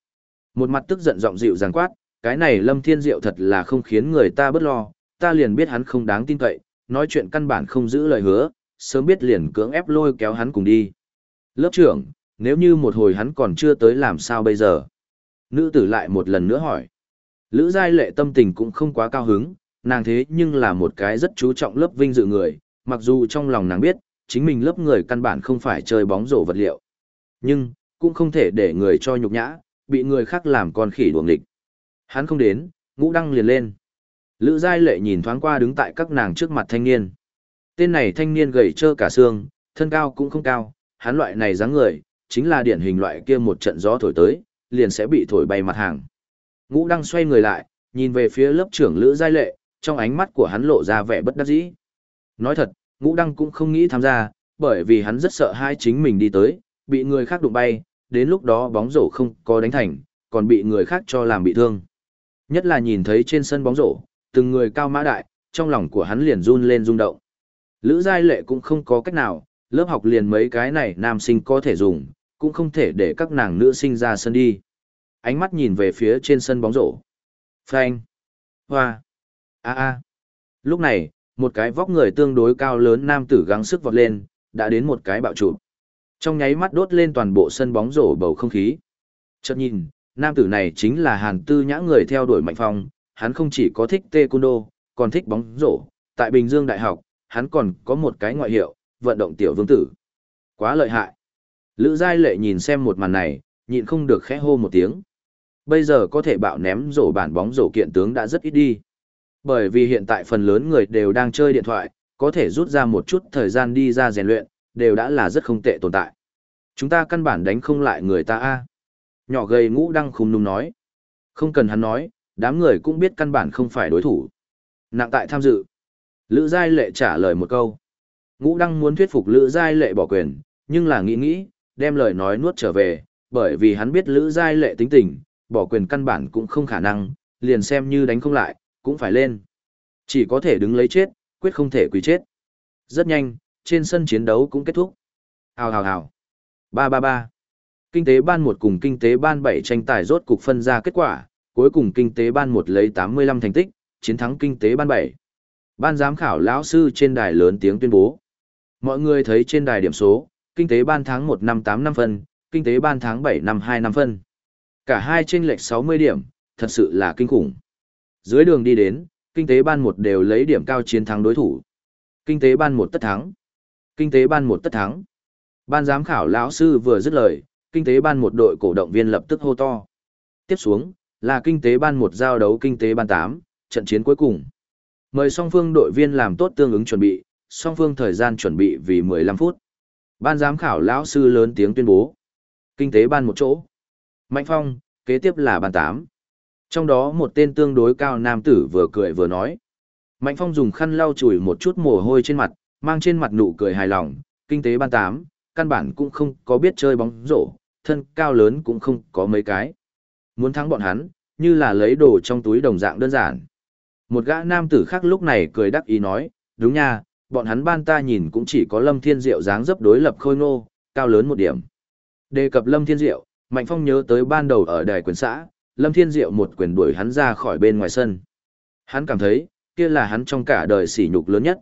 Một mặt tức giận giọng dịu dàng quát, cái này Lâm Thiên Diệu thật là không khiến người ta bất lo, ta liền biết hắn không đáng tin cậy, nói chuyện căn bản không giữ lời hứa, sớm biết liền cưỡng ép lôi kéo hắn cùng đi. Lớp trưởng, nếu như một hồi hắn còn chưa tới làm sao bây giờ? Nữ tử lại một lần nữa hỏi. Lữ giai lệ tâm tình cũng không quá cao hứng, nàng thế nhưng là một cái rất chú trọng lớp vinh dự người, mặc dù trong lòng nàng biết, chính mình lớp người căn bản không phải chơi bóng rổ vật liệu. Nhưng, cũng không thể để người cho nhục nhã, bị người khác làm con khỉ đuồng địch. Hắn không đến, ngũ đăng liền lên. Lữ giai lệ nhìn thoáng qua đứng tại các nàng trước mặt thanh niên. Tên này thanh niên gầy trơ cả xương, thân cao cũng không cao, hắn loại này dáng người, chính là điển hình loại kia một trận gió thổi tới, liền sẽ bị thổi bay mặt hàng. Ngũ đăng xoay người lại, nhìn về phía lớp trưởng Lữ Giai Lệ, trong ánh mắt của hắn lộ ra vẻ bất đắc dĩ. Nói thật, Ngũ Đăng cũng không nghĩ tham gia, bởi vì hắn rất sợ hai chính mình đi tới, bị người khác đụng bay, đến lúc đó bóng rổ không có đánh thành, còn bị người khác cho làm bị thương. Nhất là nhìn thấy trên sân bóng rổ, từng người cao mã đại, trong lòng của hắn liền run lên rung động. Lữ Giai Lệ cũng không có cách nào, lớp học liền mấy cái này nam sinh có thể dùng, cũng không thể để các nàng nữ sinh ra sân đi. Ánh mắt nhìn về phía trên sân bóng rổ. Phanh. Hoa. A a. Lúc này, một cái vóc người tương đối cao lớn nam tử gắng sức vọt lên, đã đến một cái bạo trụ. Trong nháy mắt đốt lên toàn bộ sân bóng rổ bầu không khí. Chợt nhìn, nam tử này chính là Hàn Tư Nhã người theo đuổi Mạnh Phong, hắn không chỉ có thích taekwondo, còn thích bóng rổ. Tại Bình Dương Đại học, hắn còn có một cái ngoại hiệu, vận động tiểu vương tử. Quá lợi hại. Lữ Giai Lệ nhìn xem một màn này, nhịn không được khẽ hô một tiếng. Bây giờ có thể bạo ném rổ bản bóng rổ kiện tướng đã rất ít đi. Bởi vì hiện tại phần lớn người đều đang chơi điện thoại, có thể rút ra một chút thời gian đi ra rèn luyện, đều đã là rất không tệ tồn tại. Chúng ta căn bản đánh không lại người ta a. Nhỏ gầy ngũ đăng khùng nung nói. Không cần hắn nói, đám người cũng biết căn bản không phải đối thủ. Nặng tại tham dự. Lữ Giai Lệ trả lời một câu. Ngũ đăng muốn thuyết phục Lữ Giai Lệ bỏ quyền, nhưng là nghĩ nghĩ, đem lời nói nuốt trở về, bởi vì hắn biết Lữ Giai Lệ tính tình, bỏ quyền căn bản cũng không khả năng, liền xem như đánh không lại, cũng phải lên. Chỉ có thể đứng lấy chết, quyết không thể quỳ chết. Rất nhanh, trên sân chiến đấu cũng kết thúc. Hào hào hào. Ba ba ba. Kinh tế ban một cùng kinh tế ban bảy tranh tài rốt cục phân ra kết quả, cuối cùng kinh tế ban một lấy 85 thành tích, chiến thắng kinh tế ban bảy. Ban giám khảo lão sư trên đài lớn tiếng tuyên bố. Mọi người thấy trên đài điểm số, kinh tế ban tháng 1 năm 8 năm phân, kinh tế ban tháng 7 năm 2 năm phân. Cả hai chênh lệch 60 điểm, thật sự là kinh khủng. Dưới đường đi đến, kinh tế ban một đều lấy điểm cao chiến thắng đối thủ. Kinh tế ban một tất thắng. Kinh tế ban một tất thắng. Ban giám khảo lão sư vừa dứt lời, kinh tế ban một đội cổ động viên lập tức hô to. Tiếp xuống, là kinh tế ban một giao đấu kinh tế ban 8, trận chiến cuối cùng. Mời song phương đội viên làm tốt tương ứng chuẩn bị, song phương thời gian chuẩn bị vì 15 phút. Ban giám khảo lão sư lớn tiếng tuyên bố. Kinh tế ban một chỗ. Mạnh Phong, kế tiếp là ban 8. Trong đó một tên tương đối cao nam tử vừa cười vừa nói. Mạnh Phong dùng khăn lau chùi một chút mồ hôi trên mặt, mang trên mặt nụ cười hài lòng, kinh tế ban tám, căn bản cũng không có biết chơi bóng rổ, thân cao lớn cũng không có mấy cái. Muốn thắng bọn hắn, như là lấy đồ trong túi đồng dạng đơn giản. Một gã nam tử khác lúc này cười đắc ý nói, đúng nha, bọn hắn ban ta nhìn cũng chỉ có Lâm Thiên Diệu dáng dấp đối lập khôi ngô, cao lớn một điểm. Đề cập Lâm Thiên Diệu, Mạnh Phong nhớ tới ban đầu ở đài quyền xã, Lâm Thiên Diệu một quyền đuổi hắn ra khỏi bên ngoài sân. Hắn cảm thấy, kia là hắn trong cả đời sỉ nhục lớn nhất.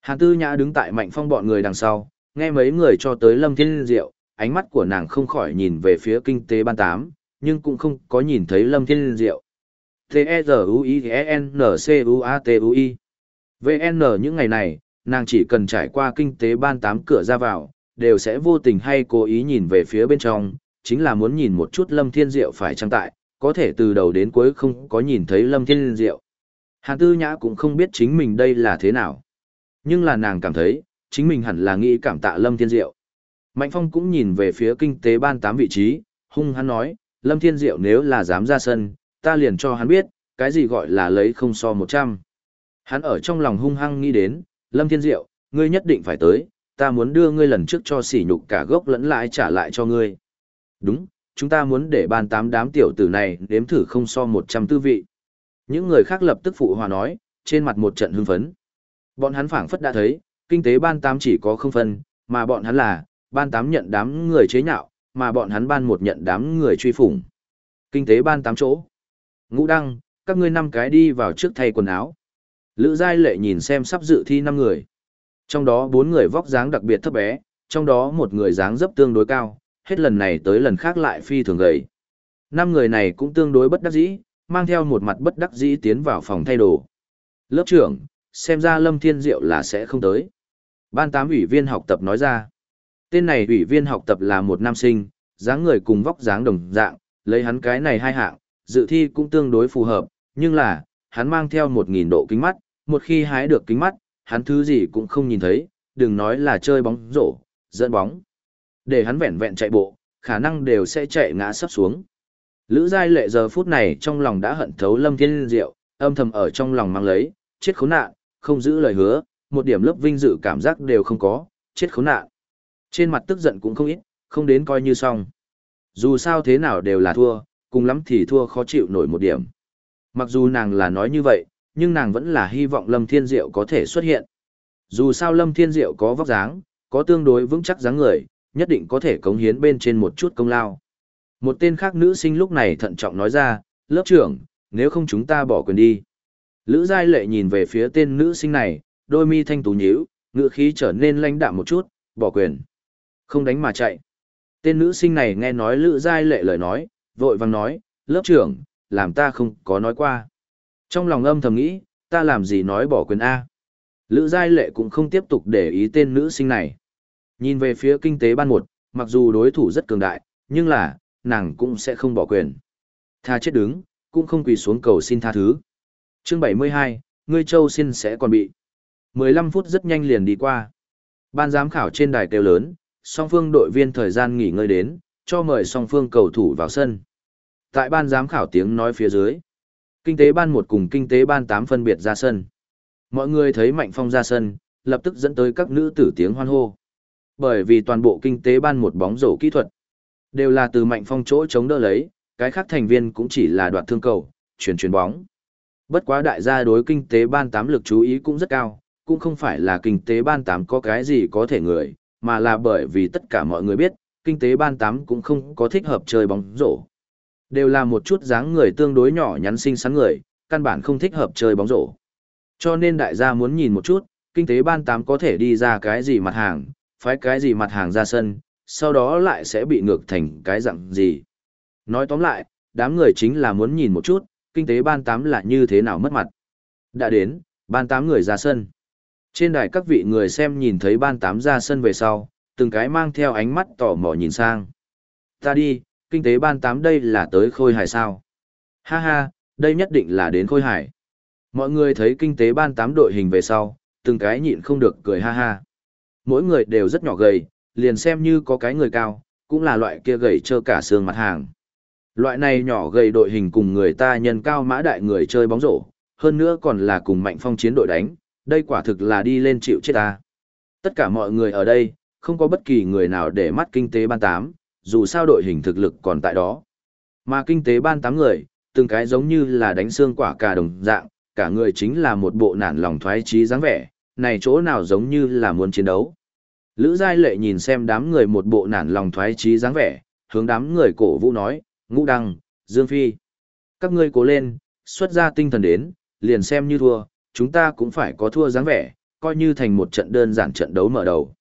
Hàn Tư Nhã đứng tại Mạnh Phong bọn người đằng sau, nghe mấy người cho tới Lâm Thiên Diệu, ánh mắt của nàng không khỏi nhìn về phía kinh tế ban tám, nhưng cũng không có nhìn thấy Lâm Thiên Diệu. T-E-Z-U-I-N-C-U-A-T-U-I VN những ngày này, nàng chỉ cần trải qua kinh tế ban tám cửa ra vào, đều sẽ vô tình hay cố ý nhìn về phía bên trong, chính là muốn nhìn một chút Lâm Thiên Diệu phải trang tại, có thể từ đầu đến cuối không có nhìn thấy Lâm Thiên Diệu. Hàn Tư Nhã cũng không biết chính mình đây là thế nào. Nhưng là nàng cảm thấy, chính mình hẳn là nghĩ cảm tạ Lâm Thiên Diệu. Mạnh Phong cũng nhìn về phía kinh tế ban tám vị trí, hung hắn nói, Lâm Thiên Diệu nếu là dám ra sân, ta liền cho hắn biết, cái gì gọi là lấy không so một trăm. Hắn ở trong lòng hung hăng nghĩ đến, Lâm Thiên Diệu, ngươi nhất định phải tới, ta muốn đưa ngươi lần trước cho sỉ nhục cả gốc lẫn lãi trả lại cho ngươi. Đúng, chúng ta muốn để ban tám đám tiểu tử này nếm thử không so một trăm tư vị. Những người khác lập tức phụ hòa nói, trên mặt một trận hưng phấn. Bọn hắn phảng phất đã thấy, kinh tế ban tám chỉ có không phân, mà bọn hắn là, ban tám nhận đám người chế nhạo, mà bọn hắn ban một nhận đám người truy phủng. Kinh tế ban tám chỗ. Ngũ đăng, các ngươi năm cái đi vào trước thay quần áo. Lữ Giai Lệ nhìn xem sắp dự thi năm người. Trong đó bốn người vóc dáng đặc biệt thấp bé, trong đó một người dáng dấp tương đối cao, hết lần này tới lần khác lại phi thường gầy. Năm người này cũng tương đối bất đắc dĩ, mang theo một mặt bất đắc dĩ tiến vào phòng thay đồ. Lớp trưởng, xem ra Lâm Thiên Diệu là sẽ không tới. Ban tám ủy viên học tập nói ra. Tên này ủy viên học tập là một nam sinh, dáng người cùng vóc dáng đồng dạng, lấy hắn cái này hai hạng, dự thi cũng tương đối phù hợp, nhưng là, hắn mang theo một nghìn độ kính mắt, một khi hái được kính mắt, hắn thứ gì cũng không nhìn thấy, đừng nói là chơi bóng rổ, dẫn bóng. Để hắn vẹn vẹn chạy bộ, khả năng đều sẽ chạy ngã sắp xuống. Lữ Giai Lệ giờ phút này trong lòng đã hận thấu Lâm Thiên Diệu, âm thầm ở trong lòng mang lấy, chết khốn nạn, không giữ lời hứa, một điểm lớp vinh dự cảm giác đều không có, chết khốn nạn. Trên mặt tức giận cũng không ít, không đến coi như xong. Dù sao thế nào đều là thua, cùng lắm thì thua khó chịu nổi một điểm. Mặc dù nàng là nói như vậy, nhưng nàng vẫn là hy vọng Lâm Thiên Diệu có thể xuất hiện. Dù sao Lâm Thiên Diệu có vóc dáng, có tương đối vững chắc dáng người, nhất định có thể cống hiến bên trên một chút công lao. Một tên khác nữ sinh lúc này thận trọng nói ra, lớp trưởng, nếu không chúng ta bỏ quyền đi. Lữ Giai Lệ nhìn về phía tên nữ sinh này, đôi mi thanh tú nhíu, ngựa khí trở nên lãnh đạm một chút, bỏ quyền. Không đánh mà chạy. Tên nữ sinh này nghe nói Lữ Giai Lệ lời nói, vội vàng nói, lớp trưởng, làm ta không có nói qua. Trong lòng âm thầm nghĩ, ta làm gì nói bỏ quyền A. Lữ Giai Lệ cũng không tiếp tục để ý tên nữ sinh này. Nhìn về phía kinh tế ban một, mặc dù đối thủ rất cường đại, nhưng là, nàng cũng sẽ không bỏ quyền. Tha chết đứng, cũng không quỳ xuống cầu xin tha thứ. Chương 72, ngươi châu xin sẽ còn bị. 15 phút rất nhanh liền đi qua. Ban giám khảo trên đài kêu lớn, song phương đội viên thời gian nghỉ ngơi đến, cho mời song phương cầu thủ vào sân. Tại ban giám khảo tiếng nói phía dưới, kinh tế ban 1 cùng kinh tế ban 8 phân biệt ra sân. Mọi người thấy Mạnh Phong ra sân, lập tức dẫn tới các nữ tử tiếng hoan hô. Bởi vì toàn bộ kinh tế ban một bóng rổ kỹ thuật, đều là từ Mạnh Phong chỗ chống đỡ lấy, cái khác thành viên cũng chỉ là đoạt thương cầu, chuyển chuyển bóng. Bất quá đại gia đối kinh tế ban 8 lực chú ý cũng rất cao, cũng không phải là kinh tế ban 8 có cái gì có thể người, mà là bởi vì tất cả mọi người biết, kinh tế ban 8 cũng không có thích hợp chơi bóng rổ. Đều là một chút dáng người tương đối nhỏ nhắn xinh xắn người, căn bản không thích hợp chơi bóng rổ. Cho nên đại gia muốn nhìn một chút, kinh tế ban 8 có thể đi ra cái gì mặt hàng, phái cái gì mặt hàng ra sân, sau đó lại sẽ bị ngược thành cái dạng gì. Nói tóm lại, đám người chính là muốn nhìn một chút, kinh tế ban tám là như thế nào mất mặt. Đã đến, ban tám người ra sân. Trên đài các vị người xem nhìn thấy ban tám ra sân về sau, từng cái mang theo ánh mắt tò mò nhìn sang. Ta đi, kinh tế ban tám đây là tới khôi hải sao? Ha ha, đây nhất định là đến khôi hải Mọi người thấy kinh tế ban tám đội hình về sau, từng cái nhịn không được cười ha ha. Mỗi người đều rất nhỏ gầy, liền xem như có cái người cao, cũng là loại kia gầy trơ cả xương mặt hàng. Loại này nhỏ gầy đội hình cùng người ta nhân cao mã đại người chơi bóng rổ, hơn nữa còn là cùng mạnh phong chiến đội đánh, đây quả thực là đi lên chịu chết ta. Tất cả mọi người ở đây, không có bất kỳ người nào để mắt kinh tế ban tám, dù sao đội hình thực lực còn tại đó. Mà kinh tế ban tám người, từng cái giống như là đánh xương quả cả đồng dạng, cả người chính là một bộ nản lòng thoái trí dáng vẻ, này chỗ nào giống như là muốn chiến đấu. Lữ Giai Lệ nhìn xem đám người một bộ nản lòng thoái trí dáng vẻ, hướng đám người cổ vũ nói, ngũ đăng, Dương Phi. Các ngươi cố lên, xuất ra tinh thần đến, liền xem như thua, chúng ta cũng phải có thua dáng vẻ, coi như thành một trận đơn giản trận đấu mở đầu.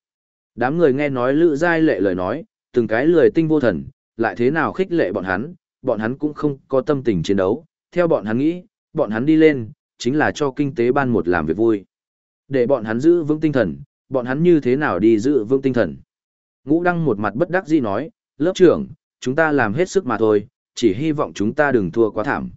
Đám người nghe nói Lữ Giai Lệ lời nói, từng cái lười tinh vô thần, lại thế nào khích lệ bọn hắn, bọn hắn cũng không có tâm tình chiến đấu, theo bọn hắn nghĩ, bọn hắn đi lên, chính là cho kinh tế ban một làm việc vui. Để bọn hắn giữ vững tinh thần, bọn hắn như thế nào đi giữ vững tinh thần. Ngũ Đăng một mặt bất đắc dĩ nói, lớp trưởng, chúng ta làm hết sức mà thôi, chỉ hy vọng chúng ta đừng thua quá thảm.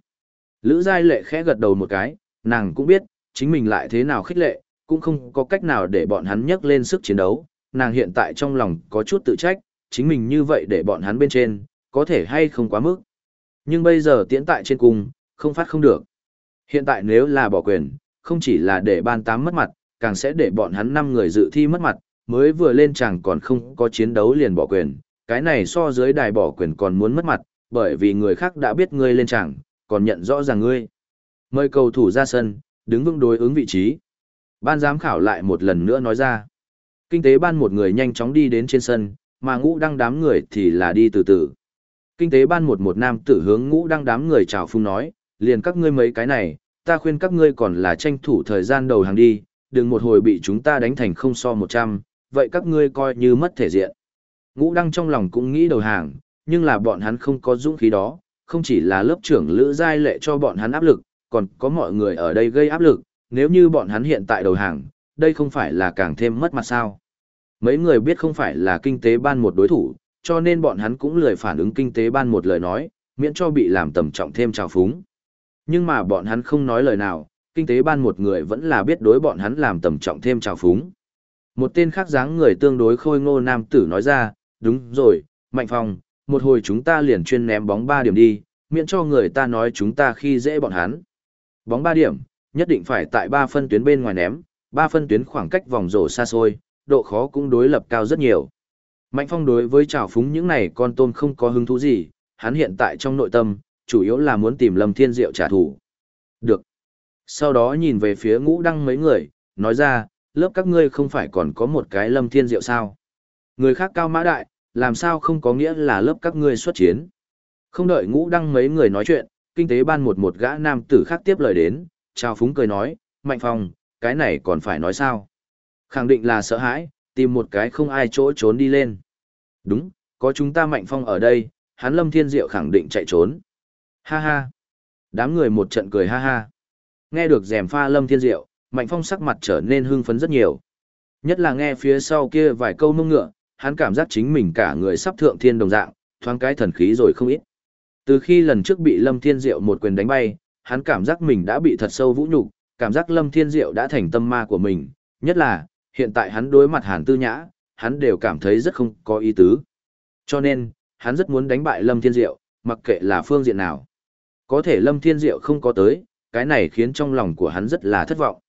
Lữ Giai Lệ khẽ gật đầu một cái, nàng cũng biết, chính mình lại thế nào khích lệ, cũng không có cách nào để bọn hắn nhấc lên sức chiến đấu, nàng hiện tại trong lòng có chút tự trách, chính mình như vậy để bọn hắn bên trên, có thể hay không quá mức. Nhưng bây giờ tiễn tại trên cung, không phát không được. Hiện tại nếu là bỏ quyền, không chỉ là để ban tám mất mặt, càng sẽ để bọn hắn năm người dự thi mất mặt, mới vừa lên chẳng còn không có chiến đấu liền bỏ quyền, cái này so dưới đài bỏ quyền còn muốn mất mặt, bởi vì người khác đã biết ngươi lên chẳng, còn nhận rõ ràng ngươi. Mời cầu thủ ra sân, đứng vững đối ứng vị trí. Ban giám khảo lại một lần nữa nói ra. Kinh tế ban một người nhanh chóng đi đến trên sân, mà ngũ đăng đám người thì là đi từ từ. Kinh tế ban một một nam tử hướng ngũ đăng đám người chào phung nói, liền các ngươi mấy cái này, ta khuyên các ngươi còn là tranh thủ thời gian đầu hàng đi, đừng một hồi bị chúng ta đánh thành không so một trăm, vậy các ngươi coi như mất thể diện. Ngũ đăng trong lòng cũng nghĩ đầu hàng, nhưng là bọn hắn không có dũng khí đó, không chỉ là lớp trưởng Lữ Giai Lệ cho bọn hắn áp lực, còn có mọi người ở đây gây áp lực, nếu như bọn hắn hiện tại đầu hàng, đây không phải là càng thêm mất mặt sao. Mấy người biết không phải là kinh tế ban một đối thủ, cho nên bọn hắn cũng lười phản ứng kinh tế ban một lời nói, miễn cho bị làm tầm trọng thêm trào phúng. Nhưng mà bọn hắn không nói lời nào, kinh tế ban một người vẫn là biết đối bọn hắn làm tầm trọng thêm trào phúng. Một tên khác dáng người tương đối khôi ngô nam tử nói ra, đúng rồi, Mạnh Phong, một hồi chúng ta liền chuyên ném bóng 3 điểm đi, miễn cho người ta nói chúng ta khi dễ bọn hắn. Bóng 3 điểm, nhất định phải tại 3 phân tuyến bên ngoài ném, 3 phân tuyến khoảng cách vòng rổ xa xôi, độ khó cũng đối lập cao rất nhiều. Mạnh Phong đối với trào phúng những này con tôm không có hứng thú gì, hắn hiện tại trong nội tâm, chủ yếu là muốn tìm Lâm Thiên Diệu trả thù. Được. Sau đó nhìn về phía ngũ đăng mấy người, nói ra, lớp các ngươi không phải còn có một cái Lâm Thiên Diệu sao? Người khác cao mã đại, làm sao không có nghĩa là lớp các ngươi xuất chiến? Không đợi ngũ đăng mấy người nói chuyện, kinh tế ban một một gã nam tử khác tiếp lời đến, chào phúng cười nói, Mạnh Phong, cái này còn phải nói sao? Khẳng định là sợ hãi, tìm một cái không ai chỗ trốn đi lên. Đúng, có chúng ta Mạnh Phong ở đây, hắn Lâm Thiên Diệu khẳng định chạy trốn. Ha ha. Đám người một trận cười ha ha. Nghe được rèm pha Lâm Thiên Diệu, Mạnh Phong sắc mặt trở nên hưng phấn rất nhiều. Nhất là nghe phía sau kia vài câu mông ngựa, hắn cảm giác chính mình cả người sắp thượng thiên đồng dạng, thoáng cái thần khí rồi không ít. Từ khi lần trước bị Lâm Thiên Diệu một quyền đánh bay, hắn cảm giác mình đã bị thật sâu vũ nhục, cảm giác Lâm Thiên Diệu đã thành tâm ma của mình, nhất là, hiện tại hắn đối mặt Hàn Tư Nhã, hắn đều cảm thấy rất không có ý tứ. Cho nên, hắn rất muốn đánh bại Lâm Thiên Diệu, mặc kệ là phương diện nào. Có thể Lâm Thiên Diệu không có tới, cái này khiến trong lòng của hắn rất là thất vọng.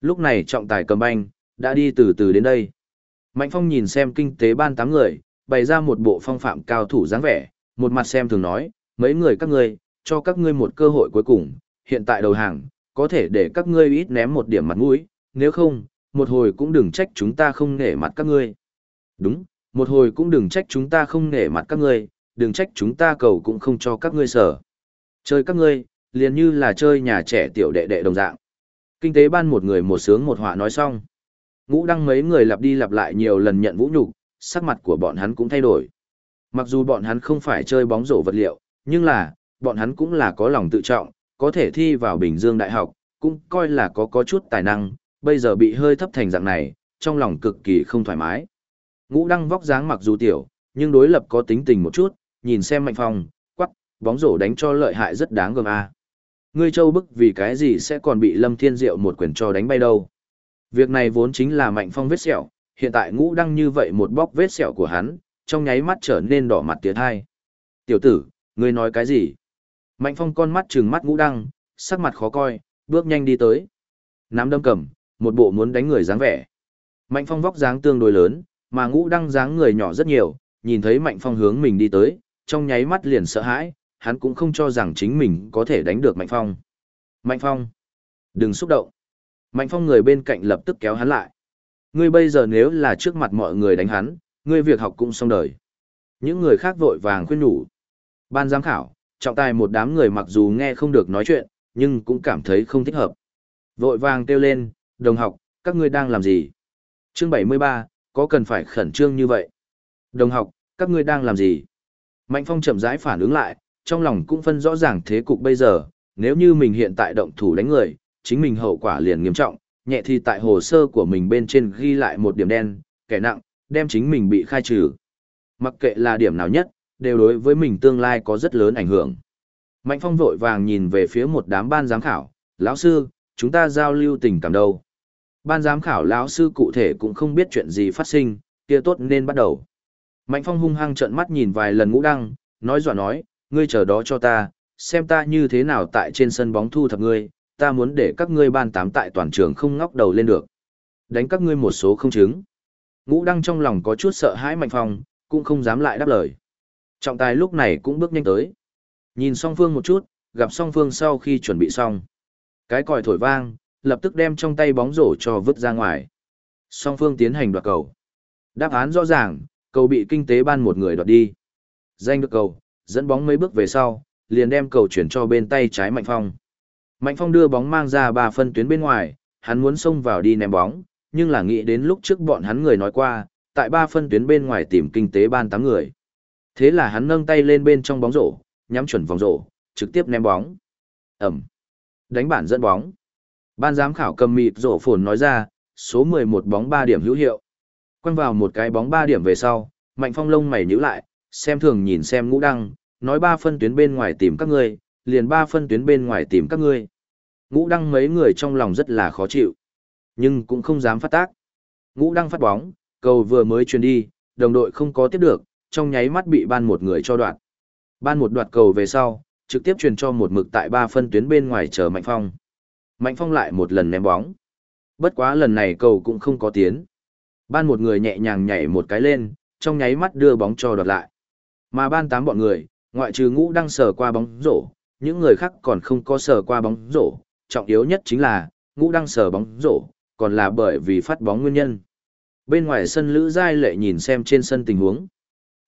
Lúc này trọng tài cầm banh, đã đi từ từ đến đây. Mạnh Phong nhìn xem kinh tế ban tám người, bày ra một bộ phong phạm cao thủ dáng vẻ, một mặt xem thường nói, mấy người các ngươi, cho các ngươi một cơ hội cuối cùng, hiện tại đầu hàng, có thể để các ngươi ít ném một điểm mặt mũi, nếu không, một hồi cũng đừng trách chúng ta không nể mặt các ngươi. Đúng, một hồi cũng đừng trách chúng ta không nể mặt các ngươi, đừng trách chúng ta cầu cũng không cho các ngươi sở. Chơi các ngươi, liền như là chơi nhà trẻ tiểu đệ đệ đồng dạng. Kinh tế ban một người một sướng một họa nói xong. Ngũ đăng mấy người lặp đi lặp lại nhiều lần nhận vũ nhục, sắc mặt của bọn hắn cũng thay đổi. Mặc dù bọn hắn không phải chơi bóng rổ vật liệu, nhưng là, bọn hắn cũng là có lòng tự trọng, có thể thi vào Bình Dương Đại học, cũng coi là có có chút tài năng, bây giờ bị hơi thấp thành dạng này, trong lòng cực kỳ không thoải mái. Ngũ đăng vóc dáng mặc dù tiểu, nhưng đối lập có tính tình một chút, nhìn xem mạnh phong, quắc, bóng rổ đánh cho lợi hại rất đáng gờm a. Ngươi châu bức vì cái gì sẽ còn bị Lâm Thiên Diệu một quyền cho đánh bay đâu. Việc này vốn chính là mạnh phong vết sẹo, hiện tại ngũ đăng như vậy một bóc vết sẹo của hắn, trong nháy mắt trở nên đỏ mặt tiệt hai. Tiểu tử, ngươi nói cái gì? Mạnh phong con mắt trừng mắt ngũ đăng, sắc mặt khó coi, bước nhanh đi tới. Nắm đâm cầm, một bộ muốn đánh người dáng vẻ. Mạnh phong vóc dáng tương đối lớn, mà ngũ đăng dáng người nhỏ rất nhiều, nhìn thấy mạnh phong hướng mình đi tới, trong nháy mắt liền sợ hãi, hắn cũng không cho rằng chính mình có thể đánh được mạnh phong. Mạnh phong, đừng xúc động. Mạnh phong người bên cạnh lập tức kéo hắn lại. Ngươi bây giờ nếu là trước mặt mọi người đánh hắn, ngươi việc học cũng xong đời. Những người khác vội vàng khuyên nhủ. Ban giám khảo, trọng tài một đám người mặc dù nghe không được nói chuyện, nhưng cũng cảm thấy không thích hợp. Vội vàng kêu lên, đồng học, các ngươi đang làm gì? Chương 73, có cần phải khẩn trương như vậy? Đồng học, các ngươi đang làm gì? Mạnh Phong chậm rãi phản ứng lại, trong lòng cũng phân rõ ràng thế cục bây giờ, nếu như mình hiện tại động thủ đánh người, chính mình hậu quả liền nghiêm trọng, nhẹ thì tại hồ sơ của mình bên trên ghi lại một điểm đen, kẻ nặng, đem chính mình bị khai trừ. Mặc kệ là điểm nào nhất, đều đối với mình tương lai có rất lớn ảnh hưởng. Mạnh Phong vội vàng nhìn về phía một đám ban giám khảo, lão sư, chúng ta giao lưu tình cảm đâu. Ban giám khảo lão sư cụ thể cũng không biết chuyện gì phát sinh, kia tốt nên bắt đầu. Mạnh Phong hung hăng trợn mắt nhìn vài lần ngũ đăng, nói dọa nói, ngươi chờ đó cho ta, xem ta như thế nào tại trên sân bóng thu thập ngươi, ta muốn để các ngươi ban tám tại toàn trường không ngóc đầu lên được. Đánh các ngươi một số không chứng. Ngũ đăng trong lòng có chút sợ hãi Mạnh Phong, cũng không dám lại đáp lời. Trọng tài lúc này cũng bước nhanh tới. Nhìn song phương một chút, gặp song phương sau khi chuẩn bị xong. Cái còi thổi vang, lập tức đem trong tay bóng rổ cho vứt ra ngoài. Song phương tiến hành đoạt cầu. Đáp án rõ ràng, cầu bị kinh tế ban một người đoạt đi. Danh được cầu, dẫn bóng mấy bước về sau, liền đem cầu chuyển cho bên tay trái Mạnh Phong. Mạnh Phong đưa bóng mang ra ba phân tuyến bên ngoài, hắn muốn xông vào đi ném bóng, nhưng là nghĩ đến lúc trước bọn hắn người nói qua, tại ba phân tuyến bên ngoài tìm kinh tế ban tám người. Thế là hắn nâng tay lên bên trong bóng rổ, nhắm chuẩn vòng rổ, trực tiếp ném bóng. Ẩm. Đánh bản dẫn bóng. Ban giám khảo cầm mịt rổ phồn nói ra, số 11 bóng 3 điểm hữu hiệu. Quăng vào một cái bóng 3 điểm về sau, Mạnh Phong lông mày nhíu lại, xem thường nhìn xem ngũ đăng, nói ba phân tuyến bên ngoài tìm các ngươi, liền ba phân tuyến bên ngoài tìm các ngươi. Ngũ đăng mấy người trong lòng rất là khó chịu, nhưng cũng không dám phát tác. Ngũ đăng phát bóng, cầu vừa mới truyền đi, đồng đội không có tiếp được, trong nháy mắt bị ban một người cho đoạn. Ban một đoạt cầu về sau, trực tiếp truyền cho một mực tại ba phân tuyến bên ngoài chờ Mạnh Phong. Mạnh Phong lại một lần ném bóng. Bất quá lần này cầu cũng không có tiến. Ban một người nhẹ nhàng nhảy một cái lên, trong nháy mắt đưa bóng cho đoạt lại. Mà ban tám bọn người, ngoại trừ ngũ đang sờ qua bóng rổ, những người khác còn không có sờ qua bóng rổ. Trọng yếu nhất chính là, ngũ đang sờ bóng rổ, còn là bởi vì phát bóng nguyên nhân. Bên ngoài sân Lữ Giai Lệ nhìn xem trên sân tình huống.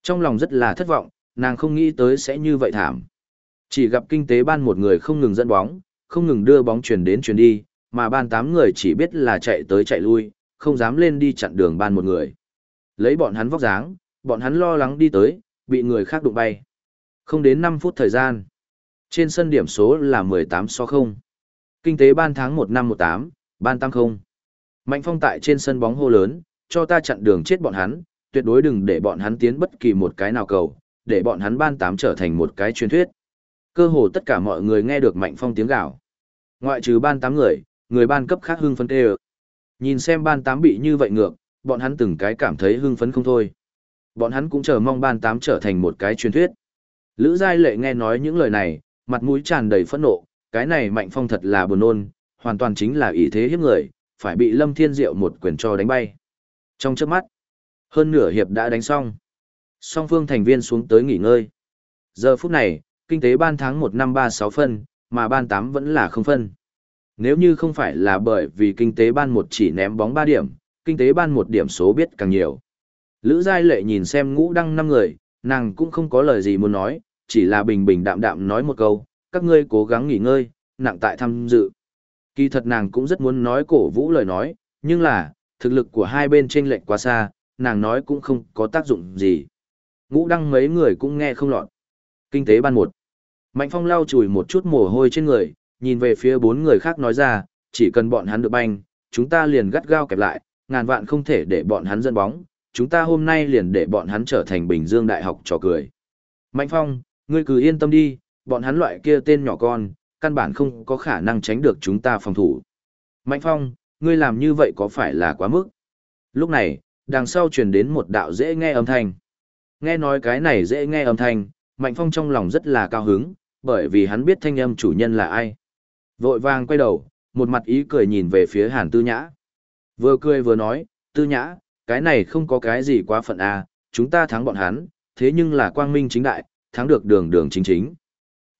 Trong lòng rất là thất vọng, nàng không nghĩ tới sẽ như vậy thảm. Chỉ gặp kinh tế ban một người không ngừng dẫn bóng, không ngừng đưa bóng chuyển đến chuyển đi, mà ban tám người chỉ biết là chạy tới chạy lui, không dám lên đi chặn đường ban một người. Lấy bọn hắn vóc dáng, bọn hắn lo lắng đi tới, bị người khác đụng bay. Không đến 5 phút thời gian. Trên sân điểm số là 18 so 0. Kinh tế ban tháng 1 năm 18, ban tăng không. Mạnh phong tại trên sân bóng hô lớn, cho ta chặn đường chết bọn hắn, tuyệt đối đừng để bọn hắn tiến bất kỳ một cái nào cầu, để bọn hắn ban tám trở thành một cái truyền thuyết. Cơ hồ tất cả mọi người nghe được Mạnh Phong tiếng gào. Ngoại trừ ban tám người, người ban cấp khác hưng phấn tê Nhìn xem ban tám bị như vậy ngược, bọn hắn từng cái cảm thấy hưng phấn không thôi. Bọn hắn cũng chờ mong ban tám trở thành một cái truyền thuyết. Lữ Giai Lệ nghe nói những lời này, mặt mũi tràn đầy phẫn nộ, cái này Mạnh Phong thật là buồn nôn, hoàn toàn chính là ý thế hiếp người, phải bị Lâm Thiên Diệu một quyền cho đánh bay. Trong chớp mắt, hơn nửa hiệp đã đánh xong. Song phương thành viên xuống tới nghỉ ngơi. Giờ phút này, kinh tế ban tháng 1 năm 36 phân, mà ban 8 vẫn là không phân. Nếu như không phải là bởi vì kinh tế ban 1 chỉ ném bóng 3 điểm, kinh tế ban 1 điểm số biết càng nhiều. Lữ Giai Lệ nhìn xem ngũ đăng 5 người, nàng cũng không có lời gì muốn nói, chỉ là bình bình đạm đạm nói một câu, các ngươi cố gắng nghỉ ngơi, nặng tại tham dự. Kỳ thật nàng cũng rất muốn nói cổ vũ lời nói, nhưng là, thực lực của hai bên chênh lệch quá xa, nàng nói cũng không có tác dụng gì. Ngũ đăng mấy người cũng nghe không lọt. Kinh tế ban một. Mạnh phong lau chùi một chút mồ hôi trên người, nhìn về phía bốn người khác nói ra, chỉ cần bọn hắn được banh, chúng ta liền gắt gao kẹp lại, ngàn vạn không thể để bọn hắn dẫn bóng, chúng ta hôm nay liền để bọn hắn trở thành Bình Dương Đại học trò cười. Mạnh phong, ngươi cứ yên tâm đi, bọn hắn loại kia tên nhỏ con, căn bản không có khả năng tránh được chúng ta phòng thủ. Mạnh phong, ngươi làm như vậy có phải là quá mức? Lúc này, đằng sau truyền đến một đạo dễ nghe âm thanh. Nghe nói cái này dễ nghe âm thanh, Mạnh Phong trong lòng rất là cao hứng, bởi vì hắn biết thanh âm chủ nhân là ai. Vội vàng quay đầu, một mặt ý cười nhìn về phía Hàn Tư Nhã. Vừa cười vừa nói, Tư Nhã, cái này không có cái gì quá phận à, chúng ta thắng bọn hắn, thế nhưng là quang minh chính đại, thắng được đường đường chính chính.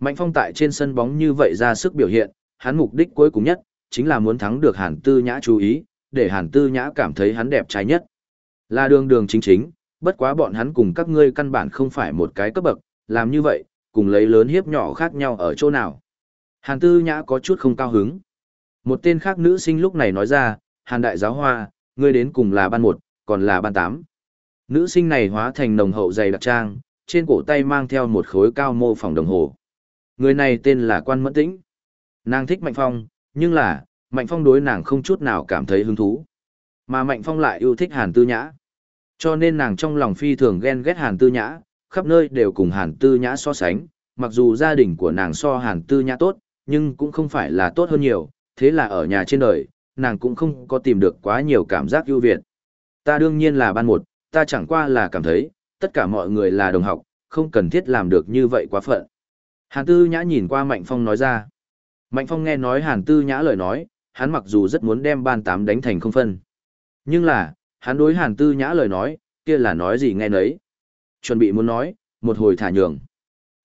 Mạnh Phong tại trên sân bóng như vậy ra sức biểu hiện, hắn mục đích cuối cùng nhất, chính là muốn thắng được Hàn Tư Nhã chú ý, để Hàn Tư Nhã cảm thấy hắn đẹp trai nhất. Là đường đường chính chính, bất quá bọn hắn cùng các ngươi căn bản không phải một cái cấp bậc, làm như vậy, cùng lấy lớn hiếp nhỏ khác nhau ở chỗ nào. Hàn Tư Nhã có chút không cao hứng. Một tên khác nữ sinh lúc này nói ra, Hàn Đại Giáo Hoa, ngươi đến cùng là ban một, còn là ban tám. Nữ sinh này hóa thành nồng hậu dày đặc trang, trên cổ tay mang theo một khối cao mô phỏng đồng hồ. Người này tên là Quan Mẫn Tĩnh. Nàng thích Mạnh Phong, nhưng là, Mạnh Phong đối nàng không chút nào cảm thấy hứng thú. Mà Mạnh Phong lại yêu thích Hàn Tư Nhã. Cho nên nàng trong lòng phi thường ghen ghét Hàn Tư Nhã, khắp nơi đều cùng Hàn Tư Nhã so sánh, mặc dù gia đình của nàng so Hàn Tư Nhã tốt, nhưng cũng không phải là tốt hơn nhiều, thế là ở nhà trên đời, nàng cũng không có tìm được quá nhiều cảm giác ưu việt. Ta đương nhiên là ban một, ta chẳng qua là cảm thấy, tất cả mọi người là đồng học, không cần thiết làm được như vậy quá phận. Hàn Tư Nhã nhìn qua Mạnh Phong nói ra. Mạnh Phong nghe nói Hàn Tư Nhã lời nói, hắn mặc dù rất muốn đem ban tám đánh thành không phân. Nhưng là, hắn đối Hàn Tư Nhã lời nói, kia là nói gì nghe nấy. Chuẩn bị muốn nói, một hồi thả nhường.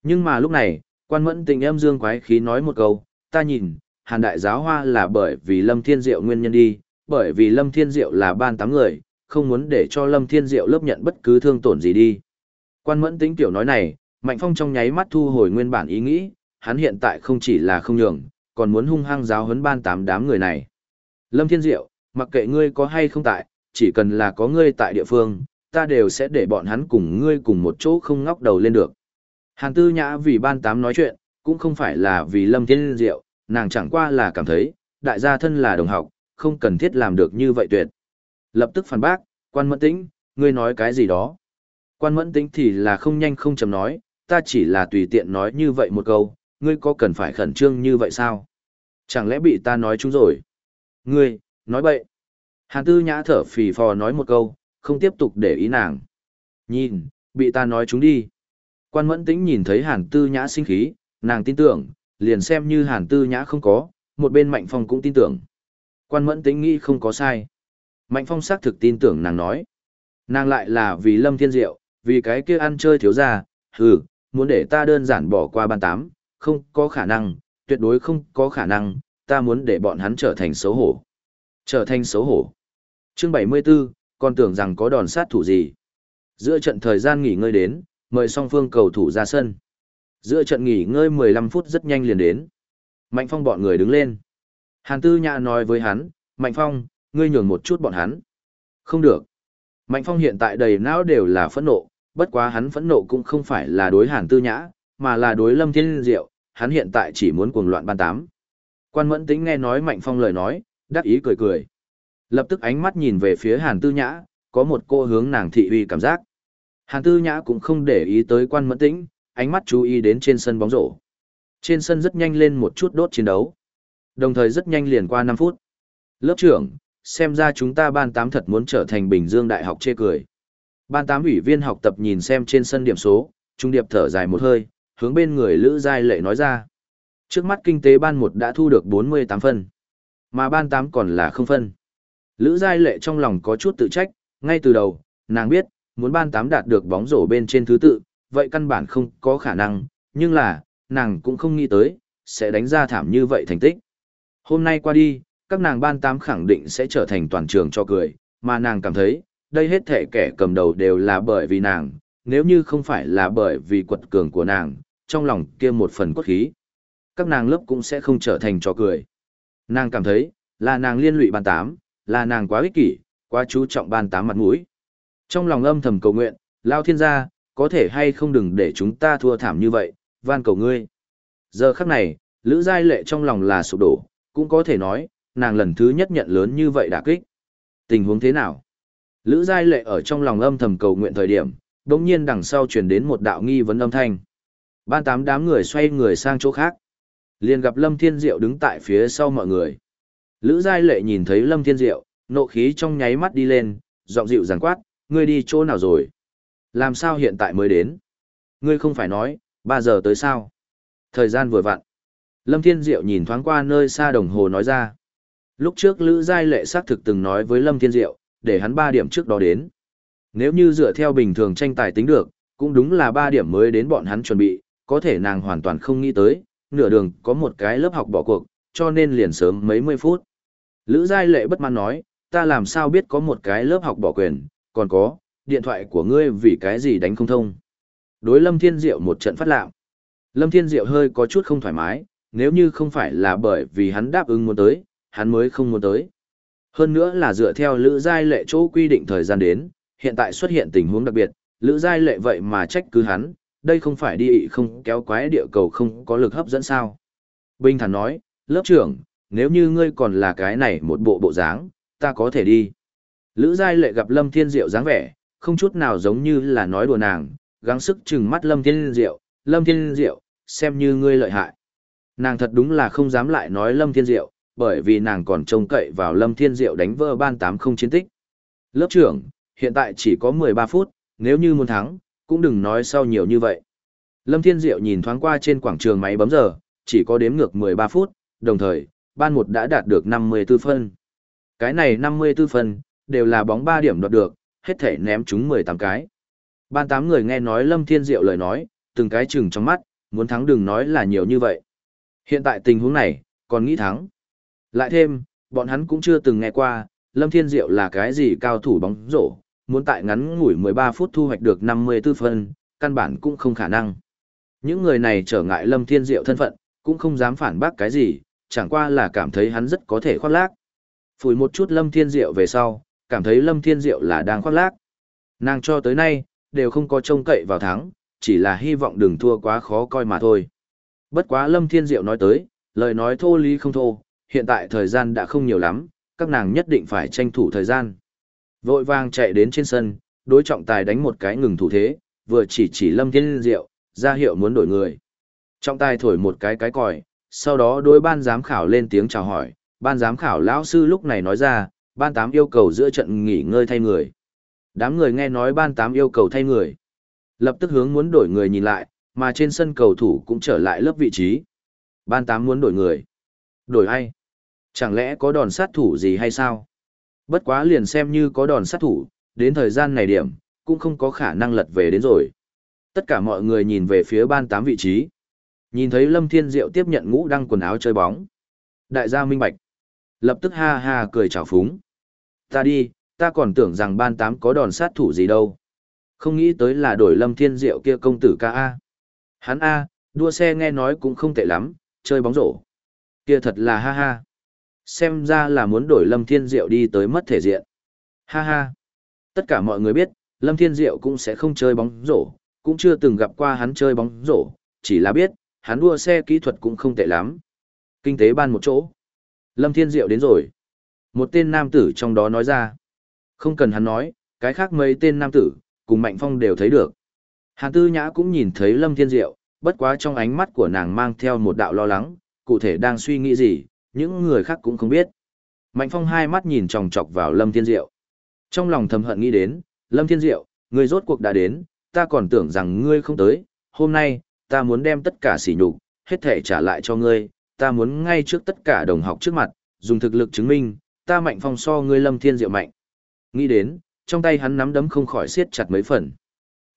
Nhưng mà lúc này, quan mẫn tình em dương quái khí nói một câu, ta nhìn, Hàn Đại Giáo Hoa là bởi vì Lâm Thiên Diệu nguyên nhân đi, bởi vì Lâm Thiên Diệu là ban tám người, không muốn để cho Lâm Thiên Diệu lớp nhận bất cứ thương tổn gì đi. Quan mẫn tính tiểu nói này, Mạnh Phong trong nháy mắt thu hồi nguyên bản ý nghĩ, hắn hiện tại không chỉ là không nhường, còn muốn hung hăng giáo huấn ban tám đám người này. Lâm Thiên Diệu, mặc kệ ngươi có hay không tại, chỉ cần là có ngươi tại địa phương, ta đều sẽ để bọn hắn cùng ngươi cùng một chỗ không ngóc đầu lên được. Hàn Tư Nhã vì ban tám nói chuyện, cũng không phải là vì Lâm Thiên Diệu, nàng chẳng qua là cảm thấy, đại gia thân là đồng học, không cần thiết làm được như vậy tuyệt. Lập tức phản bác, quan mẫn tĩnh, ngươi nói cái gì đó. Quan mẫn tĩnh thì là không nhanh không chậm nói, ta chỉ là tùy tiện nói như vậy một câu, ngươi có cần phải khẩn trương như vậy sao? Chẳng lẽ bị ta nói chúng rồi? Ngươi, nói bậy. Hàn tư nhã thở phì phò nói một câu, không tiếp tục để ý nàng. Nhìn, bị ta nói chúng đi. Quan mẫn tĩnh nhìn thấy hàn tư nhã sinh khí, nàng tin tưởng, liền xem như hàn tư nhã không có, một bên Mạnh Phong cũng tin tưởng. Quan mẫn tĩnh nghĩ không có sai. Mạnh Phong xác thực tin tưởng nàng nói. Nàng lại là vì Lâm Thiên Diệu, vì cái kia ăn chơi thiếu ra, hừ, muốn để ta đơn giản bỏ qua ban tám, không có khả năng, tuyệt đối không có khả năng, ta muốn để bọn hắn trở thành xấu hổ. Trở thành xấu hổ. Chương 74, còn tưởng rằng có đòn sát thủ gì. Giữa trận thời gian nghỉ ngơi đến, mời song phương cầu thủ ra sân. Giữa trận nghỉ ngơi 15 phút rất nhanh liền đến. Mạnh Phong bọn người đứng lên. Hàn Tư Nhã nói với hắn, Mạnh Phong, ngươi nhường một chút bọn hắn. Không được. Mạnh Phong hiện tại đầy não đều là phẫn nộ, bất quá hắn phẫn nộ cũng không phải là đối Hàn Tư Nhã, mà là đối Lâm Thiên Diệu, hắn hiện tại chỉ muốn cuồng loạn ban tám. Quan Mẫn Tính nghe nói Mạnh Phong lời nói, đắc ý cười cười. Lập tức ánh mắt nhìn về phía Hàn Tư Nhã, có một cô hướng nàng thị uy cảm giác. Hàn Tư Nhã cũng không để ý tới Quan Mẫn Tĩnh, ánh mắt chú ý đến trên sân bóng rổ. Trên sân rất nhanh lên một chút đốt chiến đấu. Đồng thời rất nhanh liền qua 5 phút. Lớp trưởng, xem ra chúng ta ban tám thật muốn trở thành Bình Dương Đại học chê cười. Ban tám ủy viên học tập nhìn xem trên sân điểm số, trung điệp thở dài một hơi, hướng bên người Lữ Giai Lệ nói ra. Trước mắt kinh tế ban một đã thu được 48 phân, mà ban tám còn là không phân. Lữ Giai Lệ trong lòng có chút tự trách, ngay từ đầu, nàng biết, muốn ban tám đạt được bóng rổ bên trên thứ tự, vậy căn bản không có khả năng, nhưng là, nàng cũng không nghĩ tới, sẽ đánh ra thảm như vậy thành tích. Hôm nay qua đi, các nàng ban tám khẳng định sẽ trở thành toàn trường cho cười, mà nàng cảm thấy, đây hết thể kẻ cầm đầu đều là bởi vì nàng, nếu như không phải là bởi vì quật cường của nàng, trong lòng kia một phần cốt khí. Các nàng lớp cũng sẽ không trở thành trò cười. Nàng cảm thấy, là nàng liên lụy ban tám, là nàng quá ích kỷ, quá chú trọng ban tám mặt mũi. Trong lòng âm thầm cầu nguyện, lao thiên gia, có thể hay không đừng để chúng ta thua thảm như vậy, van cầu ngươi. Giờ khắc này, Lữ Giai Lệ trong lòng là sụp đổ, cũng có thể nói, nàng lần thứ nhất nhận lớn như vậy đả kích. Tình huống thế nào? Lữ Giai Lệ ở trong lòng âm thầm cầu nguyện thời điểm, đột nhiên đằng sau truyền đến một đạo nghi vấn âm thanh. Ban tám đám người xoay người sang chỗ khác. Liền gặp Lâm Thiên Diệu đứng tại phía sau mọi người. Lữ Giai Lệ nhìn thấy Lâm Thiên Diệu, nộ khí trong nháy mắt đi lên, giọng dịu giảng quát, ngươi đi chỗ nào rồi? Làm sao hiện tại mới đến? Ngươi không phải nói, ba giờ tới sao? Thời gian vừa vặn. Lâm Thiên Diệu nhìn thoáng qua nơi xa đồng hồ nói ra. Lúc trước Lữ Giai Lệ xác thực từng nói với Lâm Thiên Diệu, để hắn ba điểm trước đó đến. Nếu như dựa theo bình thường tranh tài tính được, cũng đúng là ba điểm mới đến bọn hắn chuẩn bị, có thể nàng hoàn toàn không nghĩ tới, nửa đường có một cái lớp học bỏ cuộc, cho nên liền sớm mấy mươi phút. Lữ Giai Lệ bất mãn nói, ta làm sao biết có một cái lớp học bỏ quyền, còn có, điện thoại của ngươi vì cái gì đánh không thông. Đối Lâm Thiên Diệu một trận phát lạm. Lâm Thiên Diệu hơi có chút không thoải mái, nếu như không phải là bởi vì hắn đáp ứng muốn tới, hắn mới không muốn tới. Hơn nữa là dựa theo Lữ Giai Lệ chỗ quy định thời gian đến, hiện tại xuất hiện tình huống đặc biệt, Lữ Giai Lệ vậy mà trách cứ hắn, đây không phải đi ị không kéo quái địa cầu không có lực hấp dẫn sao. Bình thản nói, lớp trưởng, nếu như ngươi còn là cái này một bộ bộ dáng, ta có thể đi. Lữ Giai Lệ gặp Lâm Thiên Diệu dáng vẻ, không chút nào giống như là nói đùa nàng, gắng sức chừng mắt Lâm Thiên Diệu, Lâm Thiên Diệu, xem như ngươi lợi hại. Nàng thật đúng là không dám lại nói Lâm Thiên Diệu, bởi vì nàng còn trông cậy vào Lâm Thiên Diệu đánh vỡ ban tám không chiến tích. Lớp trưởng, hiện tại chỉ có 13 phút, nếu như muốn thắng, cũng đừng nói sau nhiều như vậy. Lâm Thiên Diệu nhìn thoáng qua trên quảng trường máy bấm giờ, chỉ có đếm ngược 13 phút, đồng thời, ban một đã đạt được 54 phân. Cái này 54 phân, đều là bóng 3 điểm đoạt được, hết thể ném chúng 18 cái. Ban 8 người nghe nói Lâm Thiên Diệu lời nói, từng cái chừng trong mắt, muốn thắng đừng nói là nhiều như vậy. Hiện tại tình huống này, còn nghĩ thắng. Lại thêm, bọn hắn cũng chưa từng nghe qua, Lâm Thiên Diệu là cái gì cao thủ bóng rổ, muốn tại ngắn ngủi 13 phút thu hoạch được 54 phân, căn bản cũng không khả năng. Những người này trở ngại Lâm Thiên Diệu thân phận, cũng không dám phản bác cái gì, chẳng qua là cảm thấy hắn rất có thể khoác lác. Phủi một chút Lâm Thiên Diệu về sau, cảm thấy Lâm Thiên Diệu là đang khoác lác. Nàng cho tới nay, đều không có trông cậy vào thắng, chỉ là hy vọng đừng thua quá khó coi mà thôi. Bất quá Lâm Thiên Diệu nói tới, lời nói thô lý không thô, hiện tại thời gian đã không nhiều lắm, các nàng nhất định phải tranh thủ thời gian. Vội vàng chạy đến trên sân, đối trọng tài đánh một cái ngừng thủ thế, vừa chỉ chỉ Lâm Thiên Diệu, ra hiệu muốn đổi người. Trọng tài thổi một cái cái còi, sau đó đối ban giám khảo lên tiếng chào hỏi, ban giám khảo lão sư lúc này nói ra, ban tám yêu cầu giữa trận nghỉ ngơi thay người. Đám người nghe nói ban tám yêu cầu thay người. Lập tức hướng muốn đổi người nhìn lại, Mà trên sân cầu thủ cũng trở lại lớp vị trí. Ban tám muốn đổi người. Đổi ai? Chẳng lẽ có đòn sát thủ gì hay sao? Bất quá liền xem như có đòn sát thủ, đến thời gian này điểm, cũng không có khả năng lật về đến rồi. Tất cả mọi người nhìn về phía ban tám vị trí. Nhìn thấy Lâm Thiên Diệu tiếp nhận ngũ đăng quần áo chơi bóng. Đại gia minh bạch. Lập tức ha ha cười chào phúng. Ta đi, ta còn tưởng rằng ban tám có đòn sát thủ gì đâu. Không nghĩ tới là đổi Lâm Thiên Diệu kia công tử ca A. Hắn A, đua xe nghe nói cũng không tệ lắm, chơi bóng rổ. Kia thật là ha ha. Xem ra là muốn đổi Lâm Thiên Diệu đi tới mất thể diện. Ha ha. Tất cả mọi người biết, Lâm Thiên Diệu cũng sẽ không chơi bóng rổ, cũng chưa từng gặp qua hắn chơi bóng rổ, chỉ là biết, hắn đua xe kỹ thuật cũng không tệ lắm. Kinh tế ban một chỗ. Lâm Thiên Diệu đến rồi. Một tên nam tử trong đó nói ra. Không cần hắn nói, cái khác mấy tên nam tử, cùng Mạnh Phong đều thấy được. Hàn Tư Nhã cũng nhìn thấy Lâm Thiên Diệu, bất quá trong ánh mắt của nàng mang theo một đạo lo lắng, cụ thể đang suy nghĩ gì, những người khác cũng không biết. Mạnh Phong hai mắt nhìn chòng chọc vào Lâm Thiên Diệu. Trong lòng thầm hận nghĩ đến, Lâm Thiên Diệu, ngươi rốt cuộc đã đến, ta còn tưởng rằng ngươi không tới, hôm nay, ta muốn đem tất cả sỉ nhục, hết thể trả lại cho ngươi, ta muốn ngay trước tất cả đồng học trước mặt, dùng thực lực chứng minh, ta mạnh phong so ngươi Lâm Thiên Diệu mạnh. Nghĩ đến, trong tay hắn nắm đấm không khỏi siết chặt mấy phần.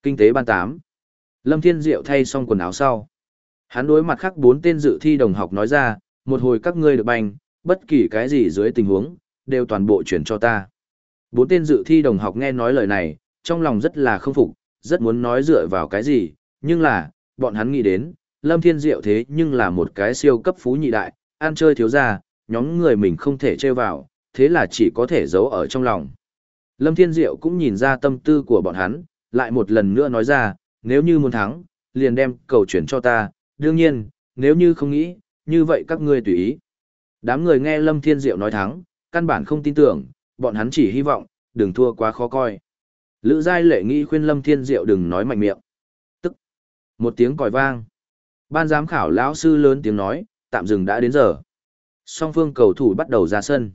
Kinh tế ban tám. Lâm Thiên Diệu thay xong quần áo sau. Hắn đối mặt khác bốn tên dự thi đồng học nói ra, một hồi các ngươi được banh, bất kỳ cái gì dưới tình huống, đều toàn bộ chuyển cho ta. Bốn tên dự thi đồng học nghe nói lời này, trong lòng rất là không phục, rất muốn nói dựa vào cái gì, nhưng là, bọn hắn nghĩ đến, Lâm Thiên Diệu thế nhưng là một cái siêu cấp phú nhị đại, ăn chơi thiếu gia, nhóm người mình không thể chơi vào, thế là chỉ có thể giấu ở trong lòng. Lâm Thiên Diệu cũng nhìn ra tâm tư của bọn hắn, lại một lần nữa nói ra, nếu như muốn thắng, liền đem cầu chuyển cho ta, đương nhiên, nếu như không nghĩ, như vậy các ngươi tùy ý. Đám người nghe Lâm Thiên Diệu nói thắng, căn bản không tin tưởng, bọn hắn chỉ hy vọng, đừng thua quá khó coi. Lữ giai lệ nghĩ khuyên Lâm Thiên Diệu đừng nói mạnh miệng. Tức, một tiếng còi vang. Ban giám khảo lão sư lớn tiếng nói, tạm dừng đã đến giờ. Song phương cầu thủ bắt đầu ra sân.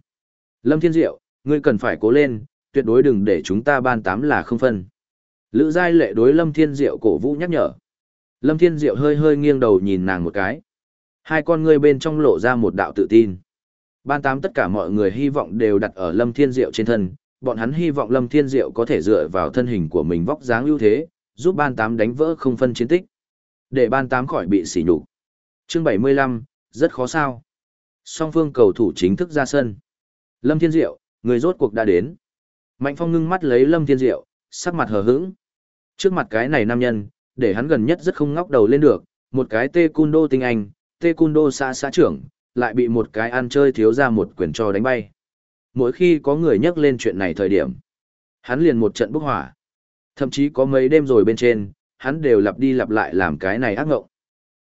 Lâm Thiên Diệu, ngươi cần phải cố lên, tuyệt đối đừng để chúng ta ban tám là không phân. Lữ giai lệ đối Lâm Thiên Diệu cổ vũ nhắc nhở. Lâm Thiên Diệu hơi hơi nghiêng đầu nhìn nàng một cái. Hai con ngươi bên trong lộ ra một đạo tự tin. Ban tám tất cả mọi người hy vọng đều đặt ở Lâm Thiên Diệu trên thân, bọn hắn hy vọng Lâm Thiên Diệu có thể dựa vào thân hình của mình vóc dáng ưu thế, giúp ban tám đánh vỡ không phân chiến tích. Để ban tám khỏi bị sỉ nhục. Chương 75, rất khó sao. Song phương cầu thủ chính thức ra sân. Lâm Thiên Diệu, người rốt cuộc đã đến. Mạnh Phong ngưng mắt lấy Lâm Thiên Diệu, sắc mặt hờ hững. Trước mặt cái này nam nhân, để hắn gần nhất rất không ngóc đầu lên được, một cái tê cun đô tinh anh, tê cun đô xã xã trưởng, lại bị một cái ăn chơi thiếu ra một quyền cho đánh bay. Mỗi khi có người nhắc lên chuyện này thời điểm, hắn liền một trận bốc hỏa. Thậm chí có mấy đêm rồi bên trên, hắn đều lặp đi lặp lại làm cái này ác ngộng.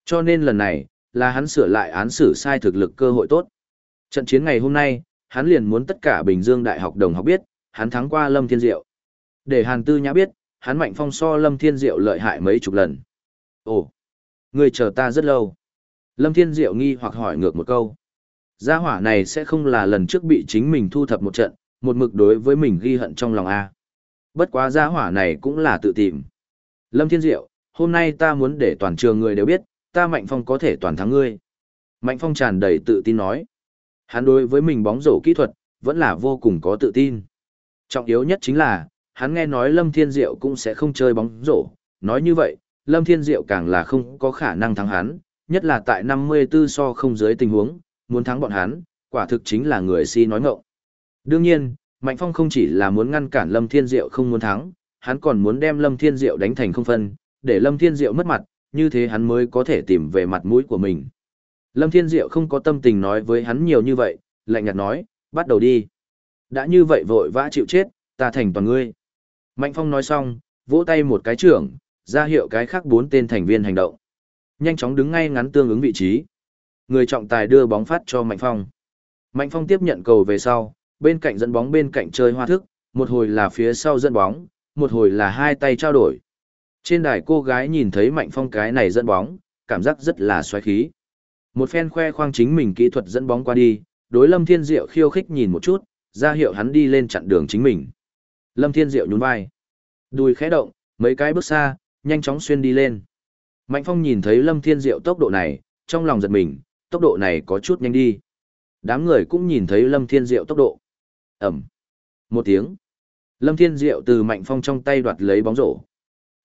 Cho nên lần này, là hắn sửa lại án xử sai thực lực cơ hội tốt. Trận chiến ngày hôm nay, hắn liền muốn tất cả Bình Dương Đại học đồng học biết, hắn thắng qua Lâm Thiên Diệu. Để Hàn Tư Nhã biết, hắn mạnh phong so Lâm Thiên Diệu lợi hại mấy chục lần. Ồ, người chờ ta rất lâu. Lâm Thiên Diệu nghi hoặc hỏi ngược một câu. Gia hỏa này sẽ không là lần trước bị chính mình thu thập một trận, một mực đối với mình ghi hận trong lòng A. Bất quá gia hỏa này cũng là tự tìm. Lâm Thiên Diệu, hôm nay ta muốn để toàn trường người đều biết, ta Mạnh Phong có thể toàn thắng ngươi. Mạnh Phong tràn đầy tự tin nói. Hắn đối với mình bóng rổ kỹ thuật, vẫn là vô cùng có tự tin. Trọng yếu nhất chính là, hắn nghe nói Lâm Thiên Diệu cũng sẽ không chơi bóng rổ. Nói như vậy, Lâm Thiên Diệu càng là không có khả năng thắng hắn, nhất là tại 54 so không dưới tình huống, muốn thắng bọn hắn, quả thực chính là người si nói ngọng. Đương nhiên, Mạnh Phong không chỉ là muốn ngăn cản Lâm Thiên Diệu không muốn thắng, hắn còn muốn đem Lâm Thiên Diệu đánh thành không phân, để Lâm Thiên Diệu mất mặt, như thế hắn mới có thể tìm về mặt mũi của mình. Lâm Thiên Diệu không có tâm tình nói với hắn nhiều như vậy, lạnh nhạt nói, bắt đầu đi. Đã như vậy vội vã chịu chết, ta thành toàn ngươi. Mạnh Phong nói xong, vỗ tay một cái trưởng, ra hiệu cái khác bốn tên thành viên hành động. Nhanh chóng đứng ngay ngắn tương ứng vị trí. Người trọng tài đưa bóng phát cho Mạnh Phong. Mạnh Phong tiếp nhận cầu về sau, bên cạnh dẫn bóng bên cạnh chơi hoa thức, một hồi là phía sau dẫn bóng, một hồi là hai tay trao đổi. Trên đài cô gái nhìn thấy Mạnh Phong cái này dẫn bóng, cảm giác rất là xoáy khí. Một phen khoe khoang chính mình kỹ thuật dẫn bóng qua đi, đối Lâm Thiên Diệu khiêu khích nhìn một chút, ra hiệu hắn đi lên chặn đường chính mình. Lâm Thiên Diệu nhún vai. Đùi khẽ động, mấy cái bước xa, nhanh chóng xuyên đi lên. Mạnh Phong nhìn thấy Lâm Thiên Diệu tốc độ này, trong lòng giật mình, tốc độ này có chút nhanh đi. Đám người cũng nhìn thấy Lâm Thiên Diệu tốc độ. Ẩm. Một tiếng. Lâm Thiên Diệu từ Mạnh Phong trong tay đoạt lấy bóng rổ.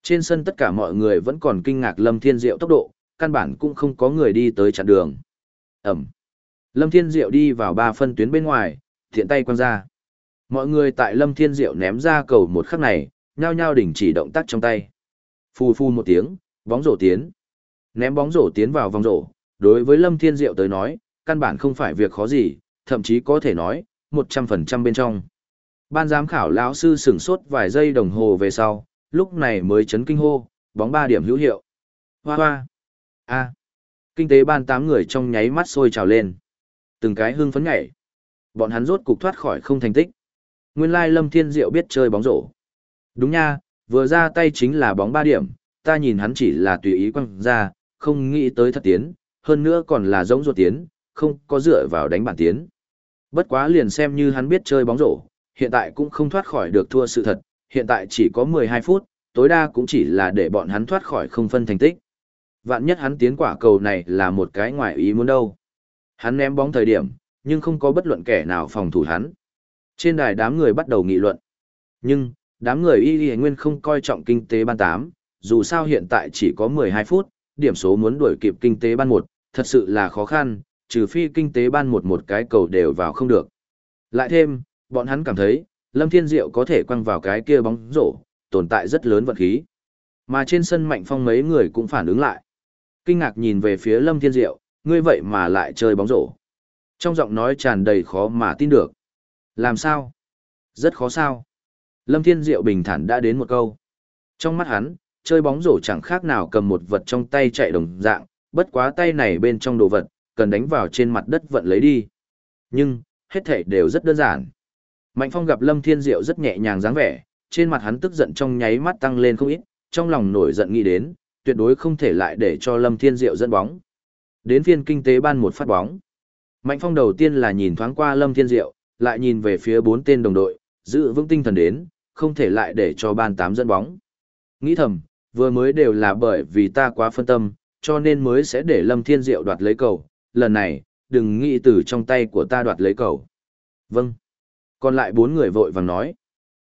Trên sân tất cả mọi người vẫn còn kinh ngạc Lâm Thiên Diệu tốc độ, căn bản cũng không có người đi tới chặn đường. Ẩm. Lâm Thiên Diệu đi vào ba phân tuyến bên ngoài, thiện tay quăng ra. Mọi người tại Lâm Thiên Diệu ném ra cầu một khắc này, nhao nhao đình chỉ động tác trong tay. Phù phù một tiếng, bóng rổ tiến. Ném bóng rổ tiến vào vòng rổ, đối với Lâm Thiên Diệu tới nói, căn bản không phải việc khó gì, thậm chí có thể nói, 100% bên trong. Ban giám khảo lão sư sửng sốt vài giây đồng hồ về sau, lúc này mới chấn kinh hô, bóng 3 điểm hữu hiệu. Hoa hoa. A. Kinh tế ban 8 người trong nháy mắt sôi trào lên. Từng cái hưng phấn nhảy. Bọn hắn rốt cục thoát khỏi không thành tích. Nguyên lai Lâm Thiên Diệu biết chơi bóng rổ. Đúng nha, vừa ra tay chính là bóng 3 điểm, ta nhìn hắn chỉ là tùy ý quăng ra, không nghĩ tới thật tiến, hơn nữa còn là giống ruột tiến, không có dựa vào đánh bản tiến. Bất quá liền xem như hắn biết chơi bóng rổ, hiện tại cũng không thoát khỏi được thua sự thật, hiện tại chỉ có 12 phút, tối đa cũng chỉ là để bọn hắn thoát khỏi không phân thành tích. Vạn nhất hắn tiến quả cầu này là một cái ngoài ý muốn đâu. Hắn ném bóng thời điểm, nhưng không có bất luận kẻ nào phòng thủ hắn. Trên đài đám người bắt đầu nghị luận. Nhưng, đám người y y nguyên không coi trọng kinh tế ban tám dù sao hiện tại chỉ có 12 phút, điểm số muốn đuổi kịp kinh tế ban 1, thật sự là khó khăn, trừ phi kinh tế ban một một cái cầu đều vào không được. Lại thêm, bọn hắn cảm thấy, Lâm Thiên Diệu có thể quăng vào cái kia bóng rổ, tồn tại rất lớn vận khí. Mà trên sân Mạnh Phong mấy người cũng phản ứng lại. Kinh ngạc nhìn về phía Lâm Thiên Diệu, ngươi vậy mà lại chơi bóng rổ. Trong giọng nói tràn đầy khó mà tin được. Làm sao? Rất khó sao? Lâm Thiên Diệu bình thản đã đến một câu. Trong mắt hắn, chơi bóng rổ chẳng khác nào cầm một vật trong tay chạy đồng dạng, bất quá tay này bên trong đồ vật, cần đánh vào trên mặt đất vận lấy đi. Nhưng, hết thảy đều rất đơn giản. Mạnh Phong gặp Lâm Thiên Diệu rất nhẹ nhàng dáng vẻ, trên mặt hắn tức giận trong nháy mắt tăng lên không ít, trong lòng nổi giận nghĩ đến, tuyệt đối không thể lại để cho Lâm Thiên Diệu dẫn bóng. Đến phiên kinh tế ban một phát bóng. Mạnh Phong đầu tiên là nhìn thoáng qua Lâm Thiên Diệu, lại nhìn về phía bốn tên đồng đội, giữ vững tinh thần đến, không thể lại để cho ban tám dẫn bóng. Nghĩ thầm, vừa mới đều là bởi vì ta quá phân tâm, cho nên mới sẽ để Lâm Thiên Diệu đoạt lấy cầu, lần này, đừng nghĩ từ trong tay của ta đoạt lấy cầu. Vâng. Còn lại bốn người vội vàng nói.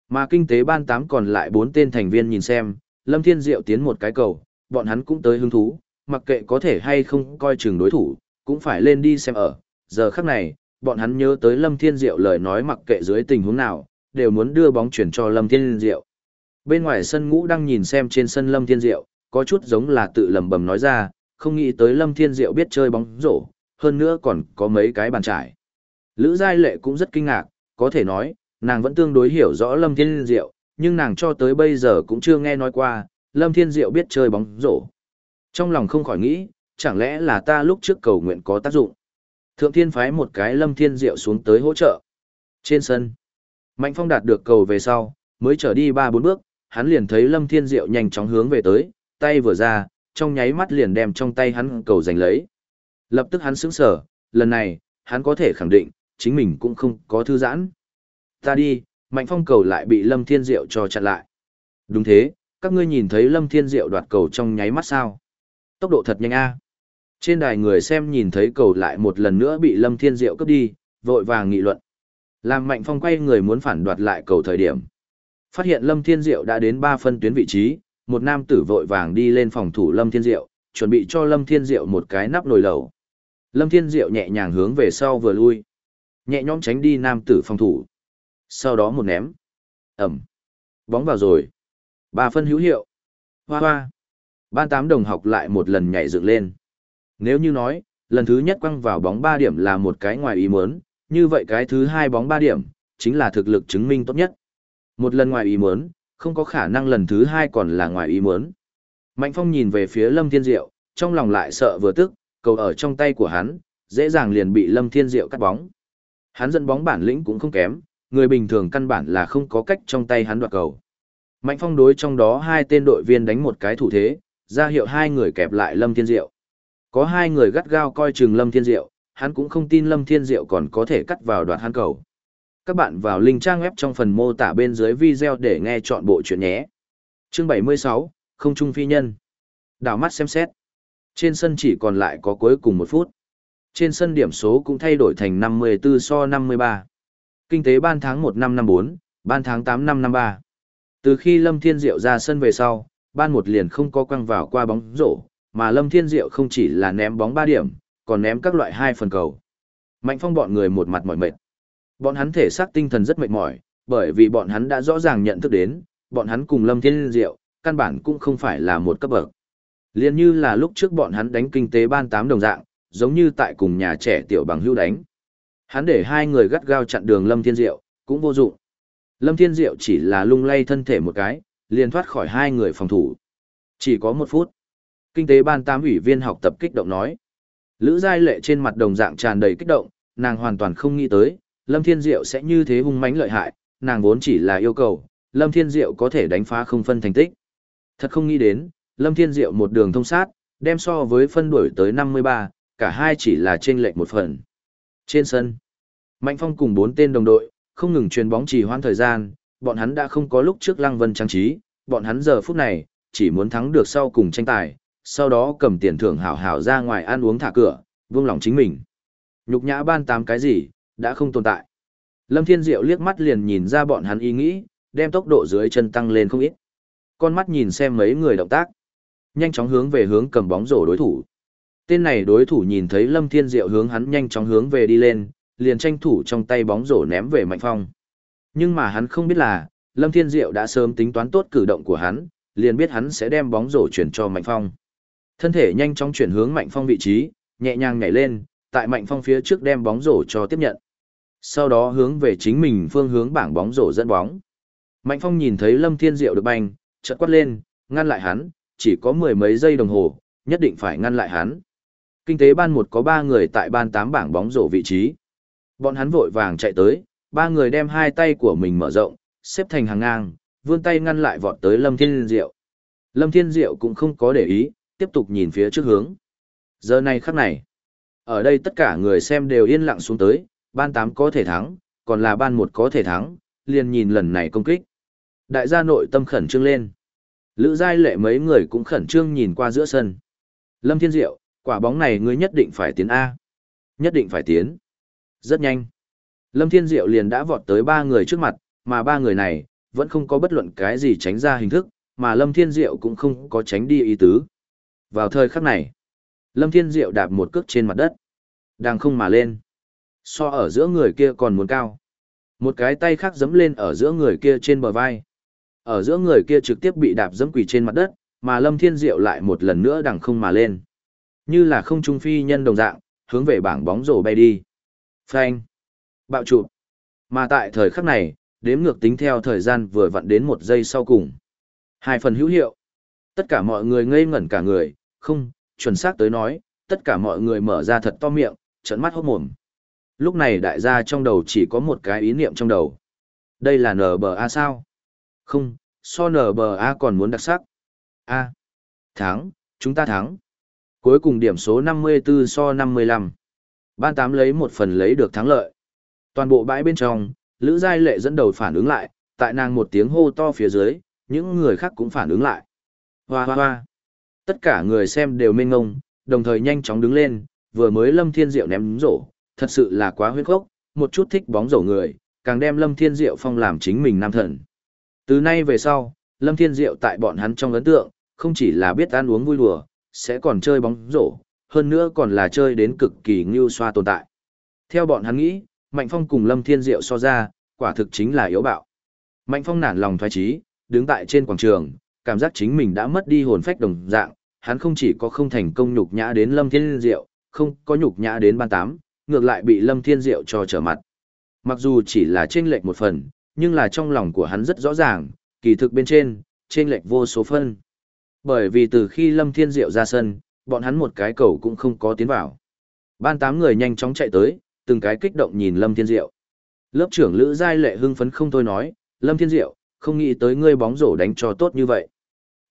Mà kinh tế ban tám còn lại bốn tên thành viên nhìn xem, Lâm Thiên Diệu tiến một cái cầu, bọn hắn cũng tới hứng thú, mặc kệ có thể hay không coi chừng đối thủ, cũng phải lên đi xem ở. Giờ khắc này, bọn hắn nhớ tới Lâm Thiên Diệu lời nói mặc kệ dưới tình huống nào, đều muốn đưa bóng chuyển cho Lâm Thiên Diệu. Bên ngoài sân ngũ đang nhìn xem trên sân Lâm Thiên Diệu, có chút giống là tự lầm bầm nói ra, không nghĩ tới Lâm Thiên Diệu biết chơi bóng rổ, hơn nữa còn có mấy cái bàn trải. Lữ Giai Lệ cũng rất kinh ngạc, có thể nói, nàng vẫn tương đối hiểu rõ Lâm Thiên Diệu, nhưng nàng cho tới bây giờ cũng chưa nghe nói qua, Lâm Thiên Diệu biết chơi bóng rổ. Trong lòng không khỏi nghĩ, chẳng lẽ là ta lúc trước cầu nguyện có tác dụng. Thượng Thiên phái một cái Lâm Thiên Diệu xuống tới hỗ trợ. Trên sân, Mạnh Phong đạt được cầu về sau, mới trở đi ba bốn bước, hắn liền thấy Lâm Thiên Diệu nhanh chóng hướng về tới, tay vừa ra, trong nháy mắt liền đem trong tay hắn cầu giành lấy. Lập tức hắn sững sờ, lần này, hắn có thể khẳng định, chính mình cũng không có thư giãn. Ta đi, Mạnh Phong cầu lại bị Lâm Thiên Diệu cho chặn lại. Đúng thế, các ngươi nhìn thấy Lâm Thiên Diệu đoạt cầu trong nháy mắt sao? Tốc độ thật nhanh a. Trên đài người xem nhìn thấy cầu lại một lần nữa bị Lâm Thiên Diệu cướp đi, vội vàng nghị luận. Làm Mạnh Phong quay người muốn phản đoạt lại cầu thời điểm. Phát hiện Lâm Thiên Diệu đã đến 3 phân tuyến vị trí, một nam tử vội vàng đi lên phòng thủ Lâm Thiên Diệu, chuẩn bị cho Lâm Thiên Diệu một cái nắp nồi lẩu. Lâm Thiên Diệu nhẹ nhàng hướng về sau vừa lui. Nhẹ nhõm tránh đi nam tử phòng thủ. Sau đó một ném. Ẩm. Bóng vào rồi. Ba phân hữu hiệu. Hoa hoa. Ban tám đồng học lại một lần nhảy dựng lên. Nếu như nói, lần thứ nhất quăng vào bóng ba điểm là một cái ngoài ý muốn, như vậy cái thứ hai bóng ba điểm, chính là thực lực chứng minh tốt nhất. Một lần ngoài ý muốn, không có khả năng lần thứ hai còn là ngoài ý muốn. Mạnh Phong nhìn về phía Lâm Thiên Diệu, trong lòng lại sợ vừa tức, cầu ở trong tay của hắn, dễ dàng liền bị Lâm Thiên Diệu cắt bóng. Hắn dẫn bóng bản lĩnh cũng không kém, người bình thường căn bản là không có cách trong tay hắn đoạt cầu. Mạnh Phong đối trong đó hai tên đội viên đánh một cái thủ thế, ra hiệu hai người kẹp lại Lâm Thiên Diệu. Có hai người gắt gao coi chừng Lâm Thiên Diệu, hắn cũng không tin Lâm Thiên Diệu còn có thể cắt vào đoạt hắn cầu. Các bạn vào link trang web trong phần mô tả bên dưới video để nghe chọn bộ chuyện nhé. Chương 76, Không Trung Phi Nhân Đảo mắt xem xét. Trên sân chỉ còn lại có cuối cùng một phút. Trên sân điểm số cũng thay đổi thành 54 so 53. Kinh tế ban tháng 1 năm 54, ban tháng 8 năm 53. Từ khi Lâm Thiên Diệu ra sân về sau, ban một liền không có quăng vào qua bóng rổ, mà Lâm Thiên Diệu không chỉ là ném bóng 3 điểm, còn ném các loại hai phần cầu. Mạnh phong bọn người một mặt mỏi mệt. Bọn hắn thể xác tinh thần rất mệt mỏi, bởi vì bọn hắn đã rõ ràng nhận thức đến, bọn hắn cùng Lâm Thiên Diệu, căn bản cũng không phải là một cấp bậc. Liên như là lúc trước bọn hắn đánh kinh tế ban tám đồng dạng, giống như tại cùng nhà trẻ tiểu bằng hưu đánh. Hắn để hai người gắt gao chặn đường Lâm Thiên Diệu, cũng vô dụng. Lâm Thiên Diệu chỉ là lung lay thân thể một cái, liền thoát khỏi hai người phòng thủ. Chỉ có một phút. Kinh tế ban tám ủy viên học tập kích động nói. Lữ Giai Lệ trên mặt đồng dạng tràn đầy kích động, nàng hoàn toàn không nghĩ tới, Lâm Thiên Diệu sẽ như thế hung mãnh lợi hại, nàng vốn chỉ là yêu cầu, Lâm Thiên Diệu có thể đánh phá không phân thành tích. Thật không nghĩ đến, Lâm Thiên Diệu một đường thông sát, đem so với phân đuổi tới 53, cả hai chỉ là trên lệch một phần. Trên sân, Mạnh Phong cùng bốn tên đồng đội, không ngừng truyền bóng trì hoãn thời gian, bọn hắn đã không có lúc trước Lăng Vân trang trí, bọn hắn giờ phút này, chỉ muốn thắng được sau cùng tranh tài, sau đó cầm tiền thưởng hảo hảo ra ngoài ăn uống thả cửa, vương lòng chính mình. Nhục nhã ban tám cái gì, đã không tồn tại. Lâm Thiên Diệu liếc mắt liền nhìn ra bọn hắn ý nghĩ, đem tốc độ dưới chân tăng lên không ít. Con mắt nhìn xem mấy người động tác, nhanh chóng hướng về hướng cầm bóng rổ đối thủ. Tên này đối thủ nhìn thấy Lâm Thiên Diệu hướng hắn nhanh chóng hướng về đi lên, liền tranh thủ trong tay bóng rổ ném về Mạnh Phong. Nhưng mà hắn không biết là, Lâm Thiên Diệu đã sớm tính toán tốt cử động của hắn, liền biết hắn sẽ đem bóng rổ chuyển cho Mạnh Phong. Thân thể nhanh chóng chuyển hướng Mạnh Phong vị trí, nhẹ nhàng nhảy lên, tại Mạnh Phong phía trước đem bóng rổ cho tiếp nhận. Sau đó hướng về chính mình phương hướng bảng bóng rổ dẫn bóng. Mạnh Phong nhìn thấy Lâm Thiên Diệu được banh, chợt quát lên, ngăn lại hắn, chỉ có mười mấy giây đồng hồ, nhất định phải ngăn lại hắn. Kinh tế ban một có ba người tại ban tám bảng bóng rổ vị trí. Bọn hắn vội vàng chạy tới, ba người đem hai tay của mình mở rộng, xếp thành hàng ngang, vươn tay ngăn lại vọt tới Lâm Thiên Diệu. Lâm Thiên Diệu cũng không có để ý, tiếp tục nhìn phía trước hướng. Giờ này khắc này, ở đây tất cả người xem đều yên lặng xuống tới, ban 8 có thể thắng, còn là ban 1 có thể thắng, liền nhìn lần này công kích. Đại gia nội tâm khẩn trương lên. Lữ giai lệ mấy người cũng khẩn trương nhìn qua giữa sân. Lâm Thiên Diệu, quả bóng này ngươi nhất định phải tiến A. Nhất định phải tiến. Rất nhanh. Lâm Thiên Diệu liền đã vọt tới ba người trước mặt, mà ba người này, vẫn không có bất luận cái gì tránh ra hình thức, mà Lâm Thiên Diệu cũng không có tránh đi ý tứ. Vào thời khắc này, Lâm Thiên Diệu đạp một cước trên mặt đất. Đang không mà lên. So ở giữa người kia còn muốn cao. Một cái tay khác giẫm lên ở giữa người kia trên bờ vai. Ở giữa người kia trực tiếp bị đạp giẫm quỳ trên mặt đất, mà Lâm Thiên Diệu lại một lần nữa đằng không mà lên. Như là không trung phi nhân đồng dạng, hướng về bảng bóng rổ bay đi. Phanh. Bạo trụ. Mà tại thời khắc này, đếm ngược tính theo thời gian vừa vặn đến một giây sau cùng. Hai phần hữu hiệu. Tất cả mọi người ngây ngẩn cả người, không, chuẩn xác tới nói, tất cả mọi người mở ra thật to miệng, trợn mắt hốt mồm. Lúc này đại gia trong đầu chỉ có một cái ý niệm trong đầu. Đây là NBA sao? Không, so NBA còn muốn đặc sắc. A. Thắng, chúng ta thắng. Cuối cùng điểm số 54 so 55. Ban 8 lấy một phần lấy được thắng lợi. Toàn bộ bãi bên trong, Lữ Giai Lệ dẫn đầu phản ứng lại, tại nàng một tiếng hô to phía dưới, những người khác cũng phản ứng lại. Hoa hoa hoa. Tất cả người xem đều mênh ngông, đồng thời nhanh chóng đứng lên, vừa mới Lâm Thiên Diệu ném rổ, thật sự là quá huyết khốc, một chút thích bóng rổ người, càng đem Lâm Thiên Diệu phong làm chính mình nam thần. Từ nay về sau, Lâm Thiên Diệu tại bọn hắn trong ấn tượng, không chỉ là biết ăn uống vui đùa, sẽ còn chơi bóng rổ, hơn nữa còn là chơi đến cực kỳ ngưu xoa tồn tại. Theo bọn hắn nghĩ, Mạnh Phong cùng Lâm Thiên Diệu so ra, quả thực chính là yếu bạo. Mạnh Phong nản lòng thoái trí, đứng tại trên quảng trường, cảm giác chính mình đã mất đi hồn phách đồng dạng, hắn không chỉ có không thành công nhục nhã đến Lâm Thiên Diệu, không có nhục nhã đến ban tám, ngược lại bị Lâm Thiên Diệu cho trở mặt. Mặc dù chỉ là trên lệch một phần, nhưng là trong lòng của hắn rất rõ ràng, kỳ thực bên trên, trên lệch vô số phân. Bởi vì từ khi Lâm Thiên Diệu ra sân, bọn hắn một cái cầu cũng không có tiến vào. Ban tám người nhanh chóng chạy tới, từng cái kích động nhìn Lâm Thiên Diệu. Lớp trưởng Lữ Giai Lệ hưng phấn không thôi nói, Lâm Thiên Diệu, không nghĩ tới ngươi bóng rổ đánh cho tốt như vậy.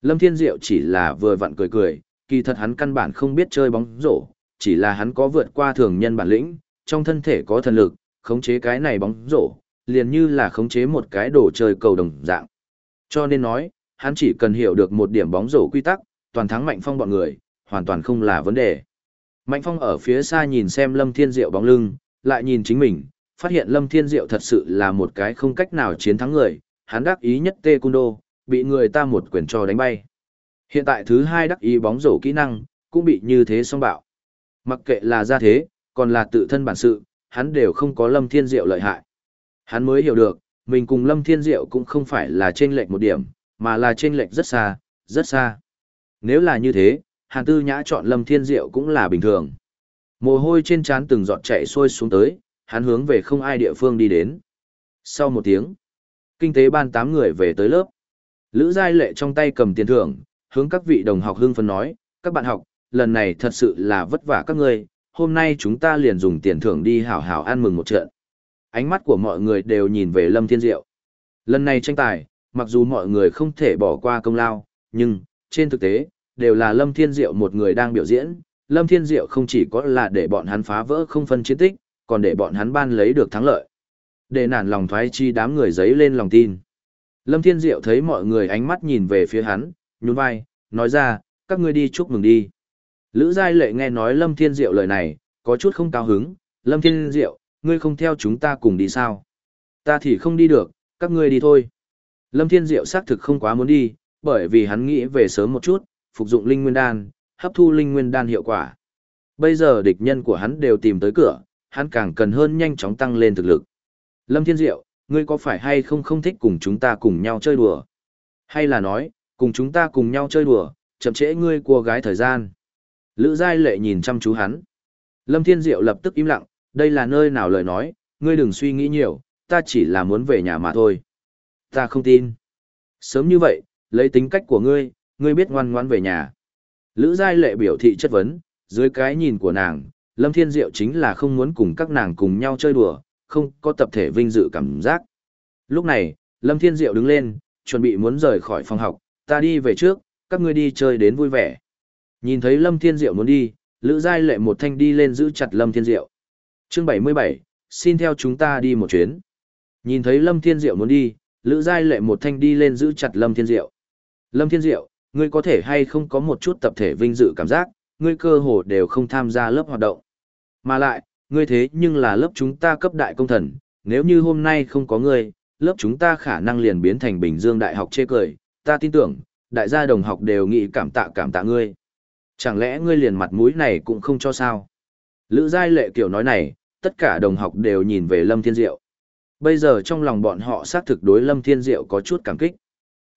Lâm Thiên Diệu chỉ là vừa vặn cười cười, kỳ thật hắn căn bản không biết chơi bóng rổ, chỉ là hắn có vượt qua thường nhân bản lĩnh, trong thân thể có thần lực, khống chế cái này bóng rổ, liền như là khống chế một cái đồ chơi cầu đồng dạng. Cho nên nói, hắn chỉ cần hiểu được một điểm bóng rổ quy tắc, toàn thắng Mạnh Phong bọn người, hoàn toàn không là vấn đề. Mạnh Phong ở phía xa nhìn xem Lâm Thiên Diệu bóng lưng, lại nhìn chính mình, phát hiện Lâm Thiên Diệu thật sự là một cái không cách nào chiến thắng người, hắn đắc ý nhất tê cung đô, bị người ta một quyền cho đánh bay. Hiện tại thứ hai đắc ý bóng rổ kỹ năng, cũng bị như thế song bạo. Mặc kệ là ra thế, còn là tự thân bản sự, hắn đều không có Lâm Thiên Diệu lợi hại. Hắn mới hiểu được, mình cùng Lâm Thiên Diệu cũng không phải là trên lệch một điểm, mà là trên lệch rất xa, rất xa. Nếu là như thế, Hàn Tư Nhã chọn Lâm Thiên Diệu cũng là bình thường. Mồ hôi trên trán từng giọt chạy xuôi xuống tới, hắn hướng về không ai địa phương đi đến. Sau một tiếng, kinh tế ban tám người về tới lớp. Lữ Giai Lệ trong tay cầm tiền thưởng, hướng các vị đồng học hưng phấn nói, các bạn học, lần này thật sự là vất vả các ngươi, hôm nay chúng ta liền dùng tiền thưởng đi hảo hảo ăn mừng một trận. Ánh mắt của mọi người đều nhìn về Lâm Thiên Diệu. Lần này tranh tài, mặc dù mọi người không thể bỏ qua công lao, nhưng, trên thực tế, đều là Lâm Thiên Diệu một người đang biểu diễn. Lâm Thiên Diệu không chỉ có là để bọn hắn phá vỡ không phân chiến tích, còn để bọn hắn ban lấy được thắng lợi. Để nản lòng thoái chi đám người giấy lên lòng tin. Lâm Thiên Diệu thấy mọi người ánh mắt nhìn về phía hắn, nhún vai, nói ra, các ngươi đi chúc mừng đi. Lữ Giai Lệ nghe nói Lâm Thiên Diệu lời này, có chút không cao hứng, Lâm Thiên Diệu, ngươi không theo chúng ta cùng đi sao? Ta thì không đi được, các ngươi đi thôi. Lâm Thiên Diệu xác thực không quá muốn đi, bởi vì hắn nghĩ về sớm một chút, phục dụng linh nguyên đan, hấp thu linh nguyên đan hiệu quả. Bây giờ địch nhân của hắn đều tìm tới cửa, hắn càng cần hơn nhanh chóng tăng lên thực lực. Lâm Thiên Diệu, ngươi có phải hay không không thích cùng chúng ta cùng nhau chơi đùa? Hay là nói, cùng chúng ta cùng nhau chơi đùa, chậm trễ ngươi cua gái thời gian? Lữ Giai Lệ nhìn chăm chú hắn. Lâm Thiên Diệu lập tức im lặng, đây là nơi nào lời nói, ngươi đừng suy nghĩ nhiều, ta chỉ là muốn về nhà mà thôi. Ta không tin. Sớm như vậy, lấy tính cách của ngươi, ngươi biết ngoan ngoãn về nhà. Lữ Giai Lệ biểu thị chất vấn, dưới cái nhìn của nàng, Lâm Thiên Diệu chính là không muốn cùng các nàng cùng nhau chơi đùa, không có tập thể vinh dự cảm giác. Lúc này, Lâm Thiên Diệu đứng lên, chuẩn bị muốn rời khỏi phòng học, ta đi về trước, các ngươi đi chơi đến vui vẻ. Nhìn thấy Lâm Thiên Diệu muốn đi, Lữ Giai Lệ một thanh đi lên giữ chặt Lâm Thiên Diệu. Chương 77, xin theo chúng ta đi một chuyến. Nhìn thấy Lâm Thiên Diệu muốn đi, Lữ Giai Lệ một thanh đi lên giữ chặt Lâm Thiên Diệu. Lâm Thiên Diệu, ngươi có thể hay không có một chút tập thể vinh dự cảm giác, ngươi cơ hồ đều không tham gia lớp hoạt động. Mà lại, ngươi thế nhưng là lớp chúng ta cấp đại công thần, nếu như hôm nay không có ngươi, lớp chúng ta khả năng liền biến thành Bình Dương Đại học chê cười, ta tin tưởng, đại gia đồng học đều nghĩ cảm tạ cảm tạ ngươi. Chẳng lẽ ngươi liền mặt mũi này cũng không cho sao? Lữ Giai Lệ kiểu nói này, tất cả đồng học đều nhìn về Lâm Thiên Diệu. Bây giờ trong lòng bọn họ xác thực đối Lâm Thiên Diệu có chút cảm kích.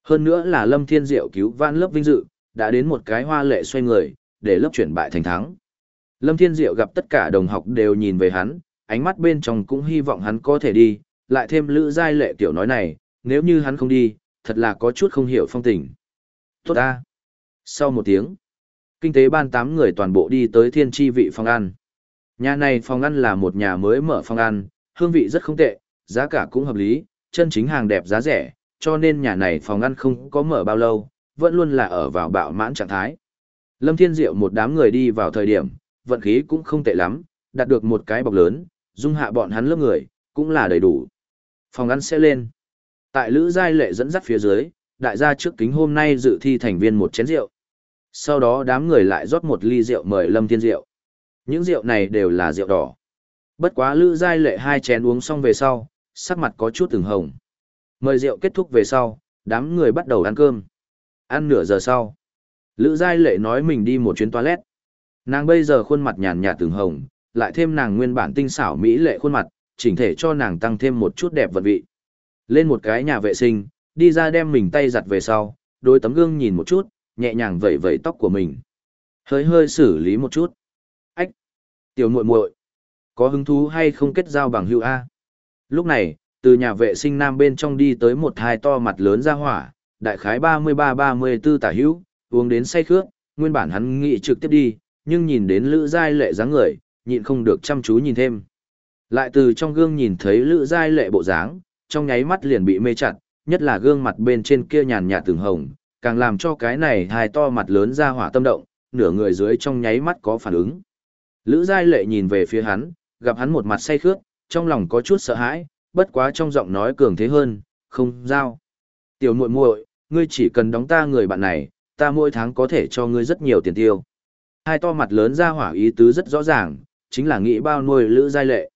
Hơn nữa là Lâm Thiên Diệu cứu vãn lớp vinh dự, đã đến một cái hoa lệ xoay người, để lớp chuyển bại thành thắng. Lâm Thiên Diệu gặp tất cả đồng học đều nhìn về hắn, ánh mắt bên trong cũng hy vọng hắn có thể đi, lại thêm Lữ Giai Lệ tiểu nói này, nếu như hắn không đi, thật là có chút không hiểu phong tình. Tốt ta. Sau một tiếng, kinh tế ban tám người toàn bộ đi tới thiên tri vị phòng ăn. Nhà này phòng ăn là một nhà mới mở phòng ăn, hương vị rất không tệ, giá cả cũng hợp lý, chân chính hàng đẹp giá rẻ, cho nên nhà này phòng ăn không có mở bao lâu, vẫn luôn là ở vào bạo mãn trạng thái. Lâm Thiên Diệu một đám người đi vào thời điểm, vận khí cũng không tệ lắm, đạt được một cái bọc lớn, dung hạ bọn hắn lớp người, cũng là đầy đủ. Phòng ăn sẽ lên. Tại Lữ Giai Lệ dẫn dắt phía dưới, đại gia trước kính hôm nay dự thi thành viên một chén rượu. Sau đó đám người lại rót một ly rượu mời Lâm Thiên Diệu. Những rượu này đều là rượu đỏ. Bất quá Lữ Giai Lệ hai chén uống xong về sau, sắc mặt có chút từng hồng. Mời rượu kết thúc về sau, đám người bắt đầu ăn cơm. Ăn nửa giờ sau. Lữ Giai Lệ nói mình đi một chuyến toilet. Nàng bây giờ khuôn mặt nhàn nhạt từng hồng, lại thêm nàng nguyên bản tinh xảo mỹ lệ khuôn mặt, chỉnh thể cho nàng tăng thêm một chút đẹp vật vị. Lên một cái nhà vệ sinh, đi ra đem mình tay giặt về sau, đôi tấm gương nhìn một chút, nhẹ nhàng vẩy vẩy tóc của mình. Hơi hơi xử lý một chút. Ách! Tiểu muội muội, có hứng thú hay không kết giao bằng hữu A? Lúc này, từ nhà vệ sinh nam bên trong đi tới một hai to mặt lớn ra hỏa, đại khái 33-34 tả hữu, uống đến say khước, nguyên bản hắn nghĩ trực tiếp đi, nhưng nhìn đến Lữ Giai Lệ dáng người, nhịn không được chăm chú nhìn thêm. Lại từ trong gương nhìn thấy Lữ Giai Lệ bộ dáng, trong nháy mắt liền bị mê chặt, nhất là gương mặt bên trên kia nhàn nhạt từng hồng, càng làm cho cái này hai to mặt lớn ra hỏa tâm động, nửa người dưới trong nháy mắt có phản ứng. Lữ Giai Lệ nhìn về phía hắn, gặp hắn một mặt say khước, trong lòng có chút sợ hãi, bất quá trong giọng nói cường thế hơn, không giao. Tiểu muội muội, ngươi chỉ cần đóng ta người bạn này, ta mỗi tháng có thể cho ngươi rất nhiều tiền tiêu. Hai to mặt lớn ra hỏa ý tứ rất rõ ràng, chính là nghĩ bao nuôi Lữ Giai Lệ.